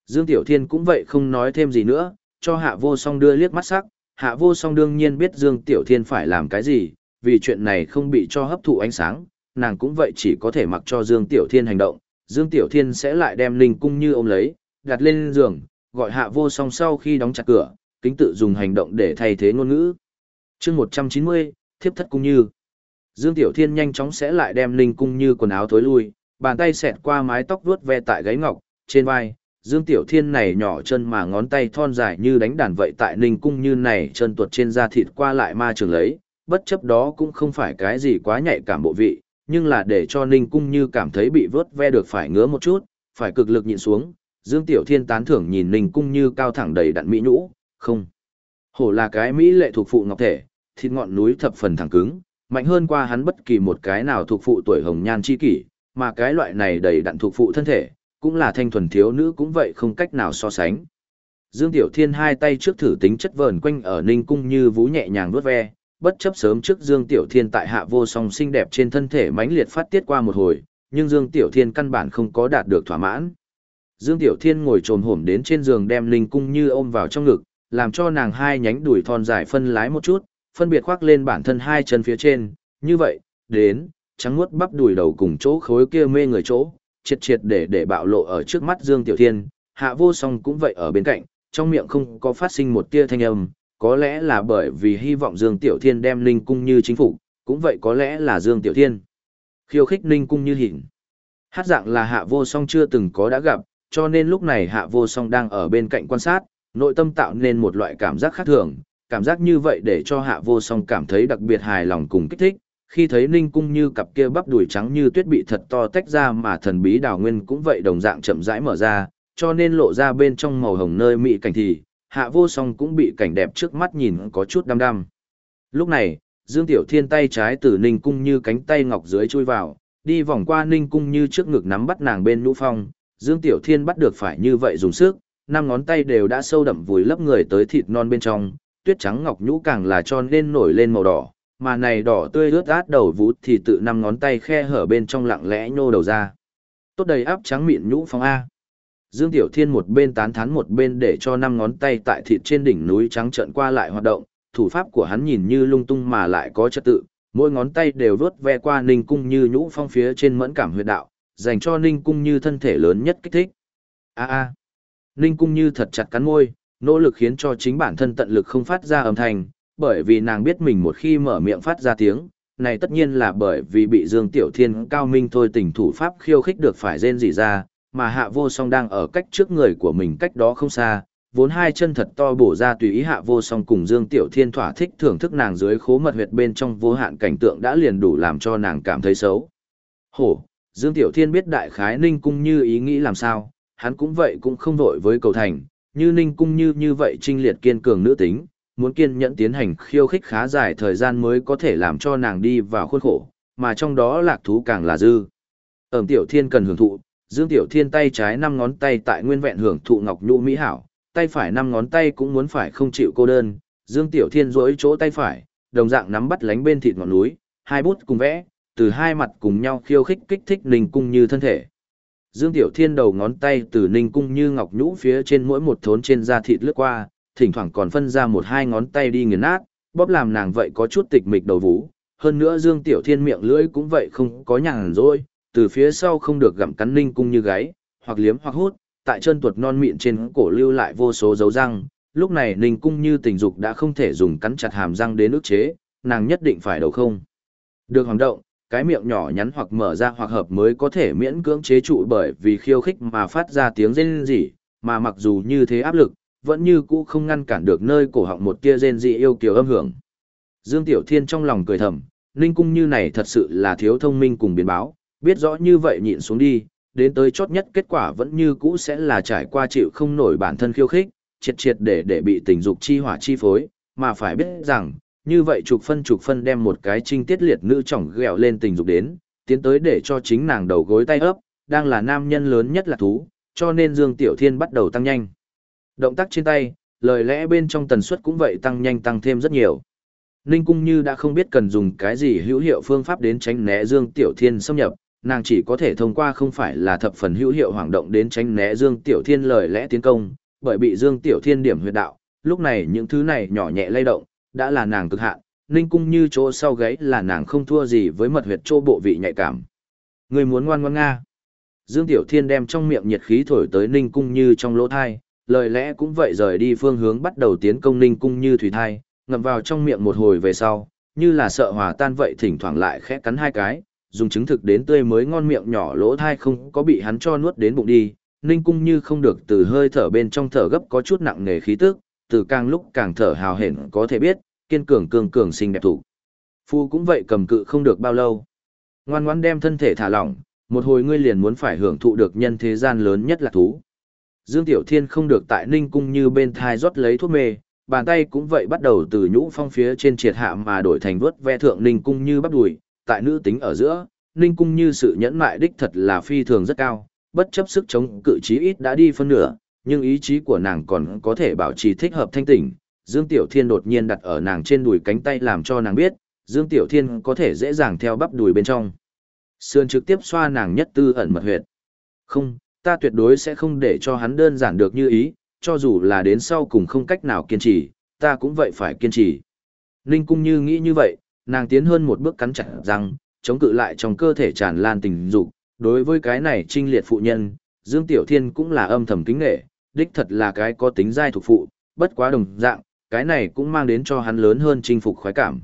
Dương Tiểu Thiên cũng vậy không nói thêm gì nữa, cho hạ vô song đưa liếc mắt sắc, hạ vô song đương nhiên biết Dương Tiểu Thiên phải làm cái gì, vì chuyện này không bị cho hấp thụ ánh sáng, nàng cũng vậy chỉ có thể mặc cho Dương Tiểu Thiên hành động, Dương Tiểu Thiên sẽ lại đem Linh Cung Như ôm lấy, đặt lên giường, gọi hạ vô song sau khi đóng chặt cửa, kính tự dùng hành động để thay thế ngôn ngữ. chương 190, thiếp thất Cung Như. Dương Tiểu Thiên nhanh chóng sẽ lại đem Linh Cung Như quần áo thối lui, bàn tay xẹt qua mái tóc vuốt ve tại gáy ngọc, trên vai. Dương Tiểu Thiên này nhỏ chân mà ngón tay thon dài như đánh đàn vậy tại Ninh Cung Như này chân tuột trên da thịt qua lại ma trường lấy, bất chấp đó cũng không phải cái gì quá nhạy cảm bộ vị, nhưng là để cho Ninh Cung Như cảm thấy bị vớt ve được phải ngứa một chút, phải cực lực nhịn xuống. Dương Tiểu Thiên tán thưởng nhìn Ninh Cung Như cao thẳng đầy đặn mỹ nhũ, không. Hổ là cái mỹ lệ thuộc phụ ngọc thể, thịt ngọn núi thập phần thẳng cứng, mạnh hơn qua hắn bất kỳ một cái nào thuộc phụ tuổi hồng nhan chi kỷ, mà cái loại này đầy đặn thuộc phụ thân thể, cũng là thanh thuần thiếu nữ cũng vậy không cách nào so sánh. Dương Tiểu Thiên hai tay trước thử tính chất vờn quanh ở Ninh Cung Như vũ nhẹ nhàng vuốt ve, bất chấp sớm trước Dương Tiểu Thiên tại hạ vô song xinh đẹp trên thân thể mãnh liệt phát tiết qua một hồi, nhưng Dương Tiểu Thiên căn bản không có đạt được thỏa mãn. Dương Tiểu Thiên ngồi trồm hổm đến trên giường đem Ninh Cung Như ôm vào trong ngực, làm cho nàng hai nhánh đùi thon dài phân lái một chút, phân biệt khoác lên bản thân hai chân phía trên, như vậy, đến, trắng muốt bắp đùi đầu cùng chỗ khối kia mê người chỗ, triệt triệt để để bạo lộ ở trước mắt Dương Tiểu Thiên, hạ vô song cũng vậy ở bên cạnh, trong miệng không có phát sinh một tia thanh âm, có lẽ là bởi vì hy vọng Dương Tiểu Thiên đem Ninh Cung như chính phủ, cũng vậy có lẽ là Dương Tiểu Thiên. Khiêu khích Ninh Cung như hình. Hát dạng là hạ vô song chưa từng có đã gặp, cho nên lúc này hạ vô song đang ở bên cạnh quan sát, nội tâm tạo nên một loại cảm giác khác thường, cảm giác như vậy để cho hạ vô song cảm thấy đặc biệt hài lòng cùng kích thích. Khi thấy Ninh Cung như cặp kia bắp đùi trắng như tuyết bị thật to tách ra mà thần bí đào nguyên cũng vậy đồng dạng chậm rãi mở ra, cho nên lộ ra bên trong màu hồng nơi mị cảnh thì, hạ vô song cũng bị cảnh đẹp trước mắt nhìn có chút đăm đăm. Lúc này, Dương Tiểu Thiên tay trái từ Ninh Cung như cánh tay ngọc dưới chui vào, đi vòng qua Ninh Cung như trước ngực nắm bắt nàng bên nhũ phong, Dương Tiểu Thiên bắt được phải như vậy dùng sức, năm ngón tay đều đã sâu đậm vùi lấp người tới thịt non bên trong, tuyết trắng ngọc nhũ càng là cho nên nổi lên màu đỏ, mà này đỏ tươi ướt át đầu vút thì tự năm ngón tay khe hở bên trong lặng lẽ nhô đầu ra. Tốt đầy áp trắng mịn nhũ phong A. Dương Tiểu Thiên một bên tán thán một bên để cho năm ngón tay tại thịt trên đỉnh núi trắng trợn qua lại hoạt động, thủ pháp của hắn nhìn như lung tung mà lại có trật tự, mỗi ngón tay đều vuốt ve qua Ninh Cung Như nhũ phong phía trên mẫn cảm huyệt đạo, dành cho Ninh Cung Như thân thể lớn nhất kích thích. A a. Ninh Cung Như thật chặt cắn môi, nỗ lực khiến cho chính bản thân tận lực không phát ra âm thanh, bởi vì nàng biết mình một khi mở miệng phát ra tiếng, này tất nhiên là bởi vì bị Dương Tiểu Thiên cao minh thôi tình thủ pháp khiêu khích được phải rên rỉ ra, mà hạ vô song đang ở cách trước người của mình cách đó không xa, vốn hai chân thật to bổ ra tùy ý hạ vô song cùng Dương Tiểu Thiên thỏa thích thưởng thức nàng dưới khố mật huyệt bên trong vô hạn cảnh tượng đã liền đủ làm cho nàng cảm thấy xấu. Hổ, Dương Tiểu Thiên biết đại khái Ninh Cung như ý nghĩ làm sao, hắn cũng vậy cũng không vội với cầu thành, như Ninh Cung như như vậy trinh liệt kiên cường nữ tính, muốn kiên nhẫn tiến hành khiêu khích khá dài thời gian mới có thể làm cho nàng đi vào khuôn khổ, mà trong đó lạc thú càng là dư. Ẩm Tiểu Thiên cần hưởng thụ, Dương Tiểu Thiên tay trái năm ngón tay tại nguyên vẹn hưởng thụ ngọc nhũ mỹ hảo, tay phải năm ngón tay cũng muốn phải không chịu cô đơn. Dương Tiểu Thiên duỗi chỗ tay phải, đồng dạng nắm bắt lánh bên thịt ngọn núi, hai bút cùng vẽ, từ hai mặt cùng nhau khiêu khích kích thích Ninh Cung như thân thể. Dương Tiểu Thiên đầu ngón tay từ Ninh Cung như ngọc nhũ phía trên mỗi một thốn trên da thịt lướt qua, thỉnh thoảng còn phân ra một hai ngón tay đi nghiền nát, bóp làm nàng vậy có chút tịch mịch đầu vũ. Hơn nữa Dương Tiểu Thiên miệng lưỡi cũng vậy không có nhàn rỗi, từ phía sau không được gặm cắn ninh cung như gáy, hoặc liếm hoặc hút, tại chân tuột non mịn trên cổ lưu lại vô số dấu răng, lúc này ninh cung như tình dục đã không thể dùng cắn chặt hàm răng đến ức chế, nàng nhất định phải đầu không. Được hoàng động, cái miệng nhỏ nhắn hoặc mở ra hoặc hợp mới có thể miễn cưỡng chế trụ bởi vì khiêu khích mà phát ra tiếng rên rỉ, mà mặc dù như thế áp lực, vẫn như cũ không ngăn cản được nơi cổ họng một kia rên dị yêu kiều âm hưởng. Dương Tiểu Thiên trong lòng cười thầm, Ninh cung như này thật sự là thiếu thông minh cùng biến báo, biết rõ như vậy nhịn xuống đi, đến tới chót nhất kết quả vẫn như cũ sẽ là trải qua chịu không nổi bản thân khiêu khích, triệt triệt để để bị tình dục chi hỏa chi phối, mà phải biết rằng, như vậy trục phân trục phân đem một cái trinh tiết liệt nữ trọng ghẹo lên tình dục đến, tiến tới để cho chính nàng đầu gối tay ấp, đang là nam nhân lớn nhất là thú, cho nên Dương Tiểu Thiên bắt đầu tăng nhanh. Động tác trên tay, lời lẽ bên trong tần suất cũng vậy tăng nhanh tăng thêm rất nhiều. Ninh Cung Như đã không biết cần dùng cái gì hữu hiệu phương pháp đến tránh né Dương Tiểu Thiên xâm nhập, nàng chỉ có thể thông qua không phải là thập phần hữu hiệu hoảng động đến tránh né Dương Tiểu Thiên lời lẽ tiến công, bởi bị Dương Tiểu Thiên điểm huyệt đạo, lúc này những thứ này nhỏ nhẹ lay động, đã là nàng cực hạn, Ninh Cung Như chỗ sau gáy là nàng không thua gì với mật huyệt chỗ bộ vị nhạy cảm. Người muốn ngoan ngoan nga. Dương Tiểu Thiên đem trong miệng nhiệt khí thổi tới Ninh Cung Như trong lỗ thai, lời lẽ cũng vậy rời đi phương hướng bắt đầu tiến công Ninh Cung Như thủy thai, ngậm vào trong miệng một hồi về sau, như là sợ hòa tan vậy thỉnh thoảng lại khẽ cắn hai cái, dùng chứng thực đến tươi mới ngon miệng nhỏ lỗ thai không có bị hắn cho nuốt đến bụng đi, Ninh Cung Như không được từ hơi thở bên trong thở gấp có chút nặng nề khí tức, từ càng lúc càng thở hào hển có thể biết, kiên cường cường cường xinh đẹp thủ. Phu cũng vậy cầm cự không được bao lâu. Ngoan ngoãn đem thân thể thả lỏng, một hồi ngươi liền muốn phải hưởng thụ được nhân thế gian lớn nhất là thú. Dương Tiểu Thiên không được tại Ninh Cung như bên thai rót lấy thuốc mê, bàn tay cũng vậy bắt đầu từ nhũ phong phía trên triệt hạ mà đổi thành vuốt ve thượng Ninh Cung như bắt đùi, tại nữ tính ở giữa, Ninh Cung như sự nhẫn mại đích thật là phi thường rất cao, bất chấp sức chống cự trí ít đã đi phân nửa, nhưng ý chí của nàng còn có thể bảo trì thích hợp thanh tỉnh. Dương Tiểu Thiên đột nhiên đặt ở nàng trên đùi cánh tay làm cho nàng biết, Dương Tiểu Thiên có thể dễ dàng theo bắp đùi bên trong. Sườn trực tiếp xoa nàng nhất tư ẩn mật huyệt. Không, ta tuyệt đối sẽ không để cho hắn đơn giản được như ý, cho dù là đến sau cùng không cách nào kiên trì, ta cũng vậy phải kiên trì. Ninh Cung Như nghĩ như vậy, nàng tiến hơn một bước cắn chặt răng, chống cự lại trong cơ thể tràn lan tình dục. Đối với cái này trinh liệt phụ nhân, Dương Tiểu Thiên cũng là âm thầm kính nghệ, đích thật là cái có tính giai thuộc phụ, bất quá đồng dạng, cái này cũng mang đến cho hắn lớn hơn chinh phục khoái cảm.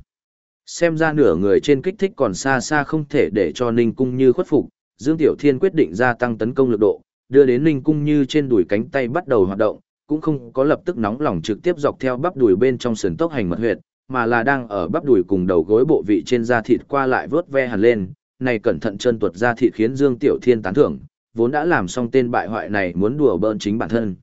Xem ra nửa người trên kích thích còn xa xa không thể để cho Ninh Cung Như khuất phục, Dương Tiểu Thiên quyết định gia tăng tấn công lực độ, đưa đến Ninh Cung Như trên đùi cánh tay bắt đầu hoạt động, cũng không có lập tức nóng lòng trực tiếp dọc theo bắp đùi bên trong sườn tốc hành mật huyệt, mà là đang ở bắp đùi cùng đầu gối bộ vị trên da thịt qua lại vớt ve hẳn lên, này cẩn thận chân tuột da thịt khiến Dương Tiểu Thiên tán thưởng, vốn đã làm xong tên bại hoại này muốn đùa bỡn chính bản thân.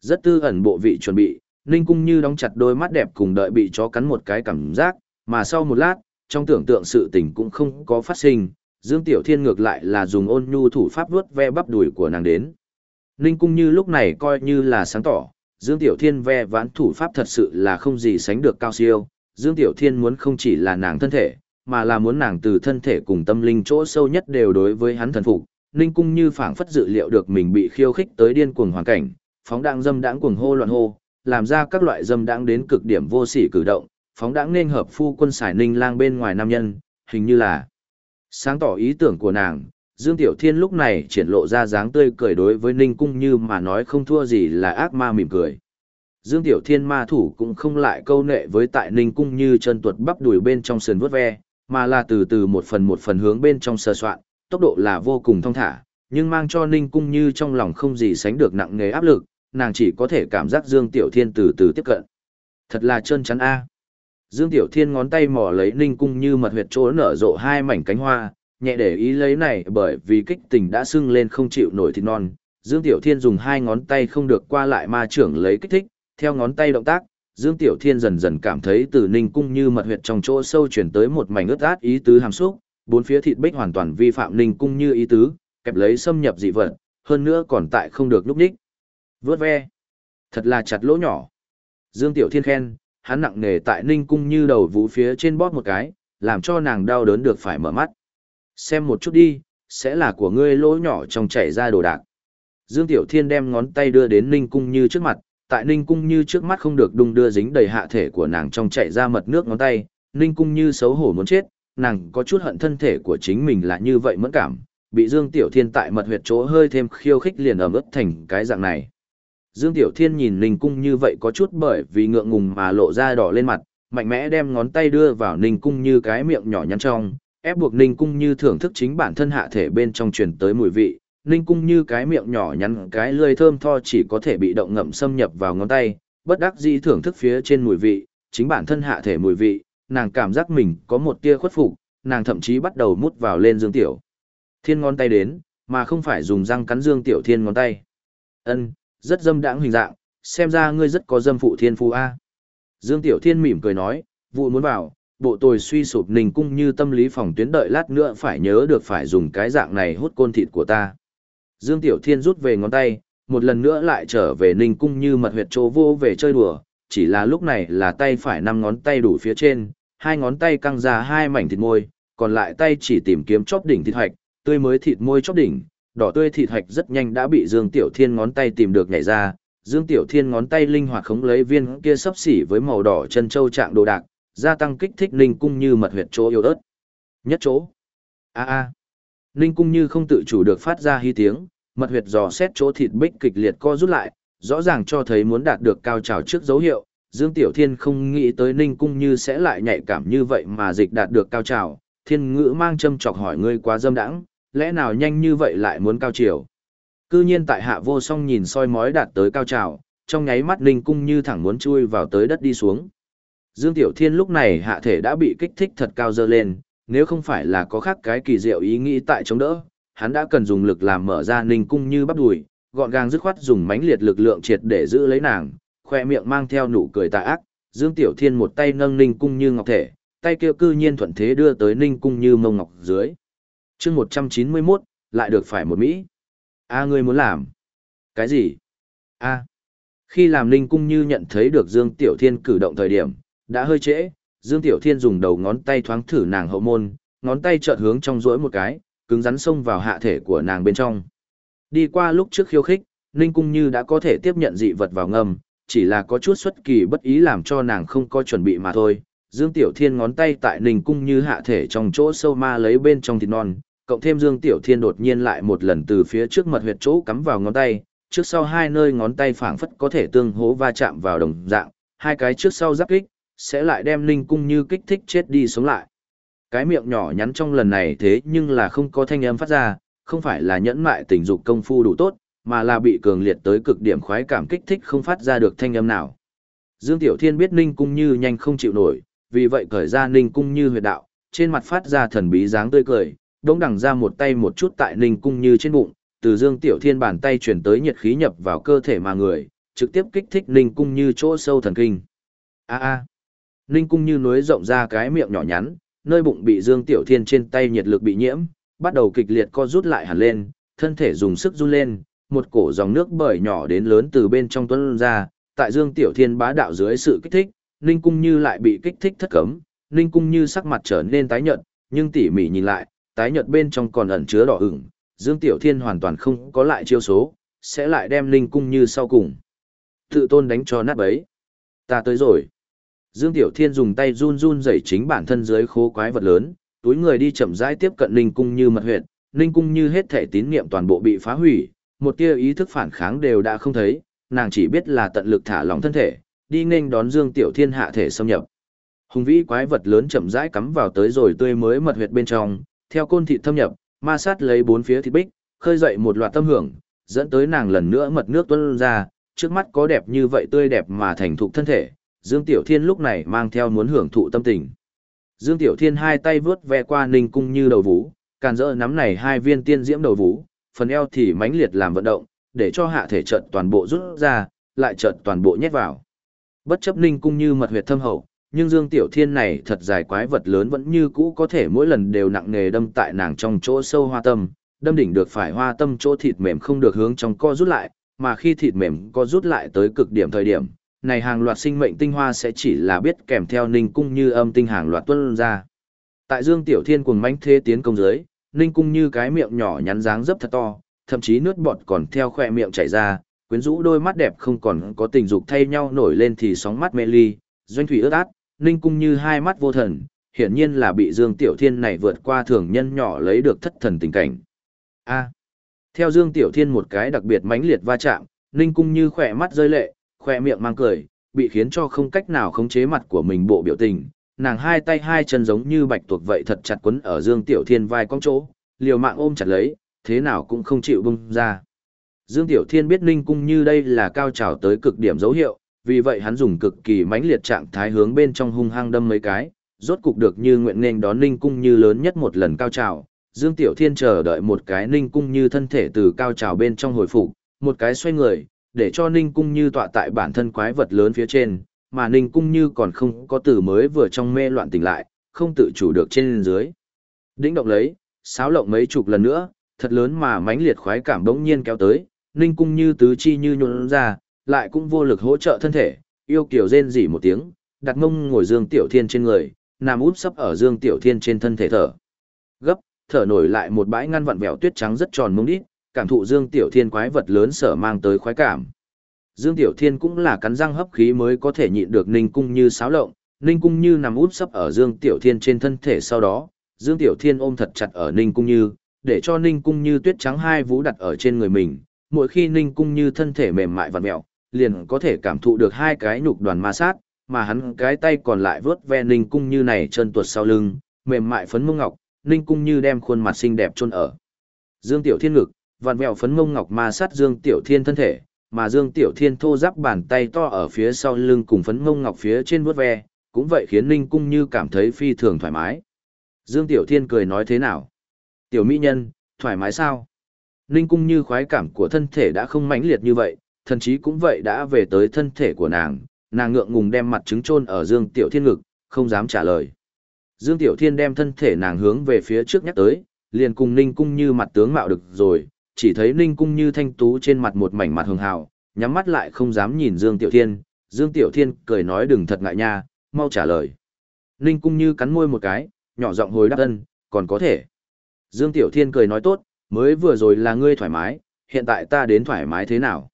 Rất tư ẩn bộ vị chuẩn bị, Ninh Cung Như đóng chặt đôi mắt đẹp cùng đợi bị chó cắn một cái cảm giác, mà sau một lát, trong tưởng tượng sự tình cũng không có phát sinh, Dương Tiểu Thiên ngược lại là dùng ôn nhu thủ pháp vuốt ve bắp đùi của nàng đến. Ninh Cung Như lúc này coi như là sáng tỏ, Dương Tiểu Thiên ve vãn thủ pháp thật sự là không gì sánh được cao siêu. Dương Tiểu Thiên muốn không chỉ là nàng thân thể, mà là muốn nàng từ thân thể cùng tâm linh chỗ sâu nhất đều đối với hắn thần phục. Ninh Cung Như phảng phất dự liệu được mình bị khiêu khích tới điên cuồng hoàn cảnh, phóng đãng dâm đãng cuồng hô loạn hô, làm ra các loại dâm đãng đến cực điểm vô sỉ cử động, phóng đãng nên hợp phu quân xài Ninh Lang bên ngoài nam nhân, hình như là sáng tỏ ý tưởng của nàng, Dương Tiểu Thiên lúc này triển lộ ra dáng tươi cười đối với Ninh Cung Như mà nói không thua gì là ác ma mỉm cười. Dương Tiểu Thiên ma thủ cũng không lại câu nệ với tại Ninh Cung Như chân tuột bắp đùi bên trong sườn vuốt ve, mà là từ từ một phần một phần hướng bên trong sơ soạn, tốc độ là vô cùng thông thả, nhưng mang cho Ninh Cung Như trong lòng không gì sánh được nặng nề áp lực, nàng chỉ có thể cảm giác Dương Tiểu Thiên từ từ tiếp cận. Thật là chân chắn a. Dương Tiểu Thiên ngón tay mò lấy Ninh Cung Như mật huyệt chỗ nở rộ hai mảnh cánh hoa, nhẹ để ý lấy này bởi vì kích tình đã sưng lên không chịu nổi thịt non. Dương Tiểu Thiên dùng hai ngón tay không được qua lại ma trưởng lấy kích thích, theo ngón tay động tác, Dương Tiểu Thiên dần dần cảm thấy từ ninh cung như mật huyệt trong chỗ sâu chuyển tới một mảnh ướt át ý tứ hàm xúc, bốn phía thịt bích hoàn toàn vi phạm ninh cung như ý tứ, kẹp lấy xâm nhập dị vật, hơn nữa còn tại không được núp đích. Vướt ve. Thật là chặt lỗ nhỏ. Dương Tiểu Thiên khen, hắn nặng nề tại ninh cung như đầu vũ phía trên bóp một cái, làm cho nàng đau đớn được phải mở mắt. Xem một chút đi, sẽ là của ngươi lỗ nhỏ trong chảy ra đồ đạc. Dương Tiểu Thiên đem ngón tay đưa đến Ninh Cung Như trước mặt, tại Ninh Cung Như trước mắt không được đung đưa dính đầy hạ thể của nàng trong chảy ra mật nước ngón tay, Ninh Cung Như xấu hổ muốn chết, nàng có chút hận thân thể của chính mình là như vậy mẫn cảm, bị Dương Tiểu Thiên tại mật huyệt chỗ hơi thêm khiêu khích liền ẩm ướt thành cái dạng này. Dương Tiểu Thiên nhìn Ninh Cung như vậy có chút bởi vì ngượng ngùng mà lộ ra đỏ lên mặt, mạnh mẽ đem ngón tay đưa vào Ninh Cung như cái miệng nhỏ nhắn trong, ép buộc Ninh Cung như thưởng thức chính bản thân hạ thể bên trong truyền tới mùi vị. Ninh Cung như cái miệng nhỏ nhắn cái lưỡi thơm tho chỉ có thể bị động ngậm xâm nhập vào ngón tay, bất đắc dĩ thưởng thức phía trên mùi vị, chính bản thân hạ thể mùi vị, nàng cảm giác mình có một tia khuất phục, nàng thậm chí bắt đầu mút vào lên Dương Tiểu. Thiên ngón tay đến, mà không phải dùng răng cắn Dương Tiểu Thiên ngón tay. Ân, rất dâm đãng hình dạng, xem ra ngươi rất có dâm phụ thiên phu a. Dương Tiểu Thiên mỉm cười nói, vụ muốn vào, bộ tồi suy sụp Ninh Cung Như tâm lý phòng tuyến đợi lát nữa phải nhớ được phải dùng cái dạng này hút côn thịt của ta. Dương Tiểu Thiên rút về ngón tay, một lần nữa lại trở về Ninh Cung Như mật huyệt chỗ vô về chơi đùa, chỉ là lúc này là tay phải năm ngón tay đủ phía trên, hai ngón tay căng ra hai mảnh thịt môi, còn lại tay chỉ tìm kiếm chóp đỉnh thịt hoạch, tươi mới thịt môi chóp đỉnh, đỏ tươi thịt hạch rất nhanh đã bị Dương Tiểu Thiên ngón tay tìm được nhảy ra, Dương Tiểu Thiên ngón tay linh hoạt khống lấy viên kia sấp xỉ với màu đỏ chân châu trạng đồ đạc, gia tăng kích thích Ninh Cung Như mật huyệt chỗ yếu ớt. Nhất chỗ. A a. Ninh Cung Như không tự chủ được phát ra hy tiếng, mật huyệt dò xét chỗ thịt bích kịch liệt co rút lại, rõ ràng cho thấy muốn đạt được cao trào trước dấu hiệu. Dương Tiểu Thiên không nghĩ tới Ninh Cung Như sẽ lại nhạy cảm như vậy mà dịch đạt được cao trào. Thiên ngữ mang châm chọc hỏi ngươi quá dâm đãng, lẽ nào nhanh như vậy lại muốn cao chiều. Cư nhiên tại hạ vô song nhìn soi mói đạt tới cao trào, trong nháy mắt Ninh Cung như thẳng muốn chui vào tới đất đi xuống. Dương Tiểu Thiên lúc này hạ thể đã bị kích thích thật cao dơ lên, nếu không phải là có khác cái kỳ diệu ý nghĩ tại chống đỡ, hắn đã cần dùng lực làm mở ra Ninh Cung như bắp đùi, gọn gàng dứt khoát dùng mãnh liệt lực lượng triệt để giữ lấy nàng, khoe miệng mang theo nụ cười tà ác, Dương Tiểu Thiên một tay nâng Ninh Cung như ngọc thể, tay kia cư nhiên thuận thế đưa tới Ninh Cung như mông ngọc dưới chương 191, lại được phải một Mỹ. A ngươi muốn làm? Cái gì? A. Khi làm Ninh Cung Như nhận thấy được Dương Tiểu Thiên cử động thời điểm, đã hơi trễ, Dương Tiểu Thiên dùng đầu ngón tay thoáng thử nàng hậu môn, ngón tay chợt hướng trong rỗi một cái, cứng rắn xông vào hạ thể của nàng bên trong. Đi qua lúc trước khiêu khích, Ninh Cung Như đã có thể tiếp nhận dị vật vào ngầm, chỉ là có chút xuất kỳ bất ý làm cho nàng không có chuẩn bị mà thôi. Dương Tiểu Thiên ngón tay tại Ninh Cung Như hạ thể trong chỗ sâu ma lấy bên trong thịt non, cộng thêm Dương Tiểu Thiên đột nhiên lại một lần từ phía trước mật huyệt chỗ cắm vào ngón tay, trước sau hai nơi ngón tay phảng phất có thể tương hố va chạm vào đồng dạng, hai cái trước sau giáp kích, sẽ lại đem linh cung như kích thích chết đi sống lại. Cái miệng nhỏ nhắn trong lần này thế nhưng là không có thanh âm phát ra, không phải là nhẫn mại tình dục công phu đủ tốt, mà là bị cường liệt tới cực điểm khoái cảm kích thích không phát ra được thanh âm nào. Dương Tiểu Thiên biết Ninh Cung Như nhanh không chịu nổi, vì vậy cởi ra Ninh Cung Như huyệt đạo, trên mặt phát ra thần bí dáng tươi cười, đống đằng ra một tay một chút tại Ninh Cung Như trên bụng, từ Dương Tiểu Thiên bàn tay chuyển tới nhiệt khí nhập vào cơ thể mà người, trực tiếp kích thích Ninh Cung Như chỗ sâu thần kinh. A a. Ninh Cung Như nối rộng ra cái miệng nhỏ nhắn, nơi bụng bị Dương Tiểu Thiên trên tay nhiệt lực bị nhiễm, bắt đầu kịch liệt co rút lại hẳn lên, thân thể dùng sức run lên, một cổ dòng nước bởi nhỏ đến lớn từ bên trong tuôn ra, tại Dương Tiểu Thiên bá đạo dưới sự kích thích, Ninh Cung Như lại bị kích thích thất cấm, Ninh Cung Như sắc mặt trở nên tái nhợt, nhưng tỉ mỉ nhìn lại, tái nhợt bên trong còn ẩn chứa đỏ ửng, Dương Tiểu Thiên hoàn toàn không có lại chiêu số, sẽ lại đem Ninh Cung như sau cùng. Tự tôn đánh cho nát bấy. Ta tới rồi. Dương Tiểu Thiên dùng tay run run dẩy chính bản thân dưới khố quái vật lớn, túi người đi chậm rãi tiếp cận Ninh Cung như mật huyệt, Ninh Cung như hết thể tín niệm toàn bộ bị phá hủy, một tia ý thức phản kháng đều đã không thấy, nàng chỉ biết là tận lực thả lỏng thân thể, đi nghênh đón Dương Tiểu Thiên hạ thể xâm nhập. Hùng vĩ quái vật lớn chậm rãi cắm vào tới rồi tươi mới mật huyệt bên trong, theo côn thịt thâm nhập, ma sát lấy bốn phía thịt bích, khơi dậy một loạt tâm hưởng, dẫn tới nàng lần nữa mật nước tuôn ra, trước mắt có đẹp như vậy tươi đẹp mà thành thục thân thể, Dương Tiểu Thiên lúc này mang theo muốn hưởng thụ tâm tình. Dương Tiểu Thiên hai tay vướt ve qua ninh cung như đầu vũ, càn rỡ nắm này hai viên tiên diễm đầu vũ, phần eo thì mãnh liệt làm vận động, để cho hạ thể trận toàn bộ rút ra, lại trận toàn bộ nhét vào. Bất chấp ninh cung như mật huyệt thâm hậu, nhưng Dương Tiểu Thiên này thật dài quái vật lớn vẫn như cũ có thể mỗi lần đều nặng nề đâm tại nàng trong chỗ sâu hoa tâm, đâm đỉnh được phải hoa tâm chỗ thịt mềm không được hướng trong co rút lại, mà khi thịt mềm co rút lại tới cực điểm thời điểm, này hàng loạt sinh mệnh tinh hoa sẽ chỉ là biết kèm theo ninh cung như âm tinh hàng loạt tuân ra. Tại Dương Tiểu Thiên cuồng mãnh thế tiến công dưới, ninh cung như cái miệng nhỏ nhắn dáng dấp thật to, thậm chí nước bọt còn theo khỏe miệng chảy ra, quyến rũ đôi mắt đẹp không còn có tình dục thay nhau nổi lên thì sóng mắt mê ly, doanh thủy ướt át, Ninh Cung như hai mắt vô thần, hiển nhiên là bị Dương Tiểu Thiên này vượt qua thường nhân nhỏ lấy được thất thần tình cảnh. A. theo Dương Tiểu Thiên một cái đặc biệt mãnh liệt va chạm, Ninh Cung như khỏe mắt rơi lệ, khỏe miệng mang cười, bị khiến cho không cách nào khống chế mặt của mình bộ biểu tình. Nàng hai tay hai chân giống như bạch tuộc vậy thật chặt quấn ở Dương Tiểu Thiên vai cong chỗ, liều mạng ôm chặt lấy, thế nào cũng không chịu bung ra. Dương Tiểu Thiên biết Ninh Cung như đây là cao trào tới cực điểm dấu hiệu, vì vậy hắn dùng cực kỳ mãnh liệt trạng thái hướng bên trong hung hăng đâm mấy cái, rốt cục được như nguyện nên đón Ninh Cung như lớn nhất một lần cao trào. Dương Tiểu Thiên chờ đợi một cái Ninh Cung như thân thể từ cao trào bên trong hồi phục, một cái xoay người, để cho Ninh Cung như tọa tại bản thân quái vật lớn phía trên, mà Ninh Cung như còn không có từ mới vừa trong mê loạn tỉnh lại, không tự chủ được trên dưới. Đĩnh động lấy, sáo lộng mấy chục lần nữa, thật lớn mà mãnh liệt khoái cảm bỗng nhiên kéo tới, Ninh Cung như tứ chi như nhuộn ra, lại cũng vô lực hỗ trợ thân thể, yêu kiểu rên rỉ một tiếng, đặt mông ngồi Dương Tiểu Thiên trên người, nằm úp sấp ở Dương Tiểu Thiên trên thân thể thở. Gấp, thở nổi lại một bãi ngăn vặn vẹo tuyết trắng rất tròn mông đít, cảm thụ Dương Tiểu Thiên quái vật lớn sở mang tới khoái cảm. Dương Tiểu Thiên cũng là cắn răng hấp khí mới có thể nhịn được Ninh Cung như sáo lộng, Ninh Cung như nằm úp sấp ở Dương Tiểu Thiên trên thân thể sau đó, Dương Tiểu Thiên ôm thật chặt ở Ninh Cung như, để cho Ninh Cung như tuyết trắng hai vú đặt ở trên người mình, mỗi khi Ninh Cung như thân thể mềm mại vặn mẹo, liền có thể cảm thụ được hai cái nhục đoàn ma sát, mà hắn cái tay còn lại vớt ve Ninh Cung như này chân tuột sau lưng, mềm mại phấn mông ngọc, Ninh Cung như đem khuôn mặt xinh đẹp chôn ở. Dương Tiểu Thiên ngực, vặn vẹo phấn mông ngọc ma sát Dương Tiểu Thiên thân thể, mà Dương Tiểu Thiên thô giáp bàn tay to ở phía sau lưng cùng phấn mông ngọc phía trên vớt ve, cũng vậy khiến Ninh Cung như cảm thấy phi thường thoải mái. Dương Tiểu Thiên cười nói thế nào? Tiểu mỹ nhân, thoải mái sao? Ninh Cung như khoái cảm của thân thể đã không mãnh liệt như vậy, thần chí cũng vậy đã về tới thân thể của nàng, nàng ngượng ngùng đem mặt trứng chôn ở Dương Tiểu Thiên ngực, không dám trả lời. Dương Tiểu Thiên đem thân thể nàng hướng về phía trước nhắc tới, liền cùng Ninh Cung như mặt tướng mạo được rồi, chỉ thấy Ninh Cung như thanh tú trên mặt một mảnh mặt hường hào, nhắm mắt lại không dám nhìn Dương Tiểu Thiên, Dương Tiểu Thiên cười nói đừng thật ngại nha, mau trả lời. Ninh Cung như cắn môi một cái, nhỏ giọng hồi đáp ân, còn có thể. Dương Tiểu Thiên cười nói tốt, mới vừa rồi là ngươi thoải mái, hiện tại ta đến thoải mái thế nào?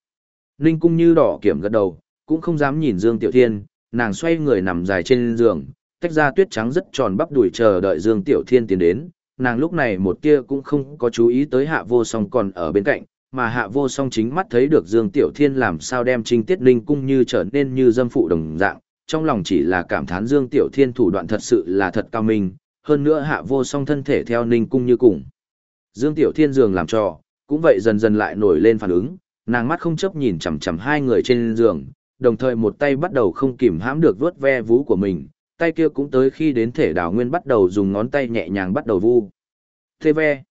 Ninh Cung như đỏ kiểm gật đầu, cũng không dám nhìn Dương Tiểu Thiên, nàng xoay người nằm dài trên giường, tách ra tuyết trắng rất tròn bắp đuổi chờ đợi Dương Tiểu Thiên tiến đến. Nàng lúc này một tia cũng không có chú ý tới hạ vô song còn ở bên cạnh, mà hạ vô song chính mắt thấy được Dương Tiểu Thiên làm sao đem trinh tiết ninh cung như trở nên như dâm phụ đồng dạng, trong lòng chỉ là cảm thán Dương Tiểu Thiên thủ đoạn thật sự là thật cao minh, hơn nữa hạ vô song thân thể theo ninh cung như cùng. Dương Tiểu Thiên giường làm trò, cũng vậy dần dần lại nổi lên phản ứng, nàng mắt không chấp nhìn chằm chằm hai người trên giường, đồng thời một tay bắt đầu không kìm hãm được vuốt ve vú của mình, tay kia cũng tới khi đến thể đảo nguyên bắt đầu dùng ngón tay nhẹ nhàng bắt đầu vu. Thế ve.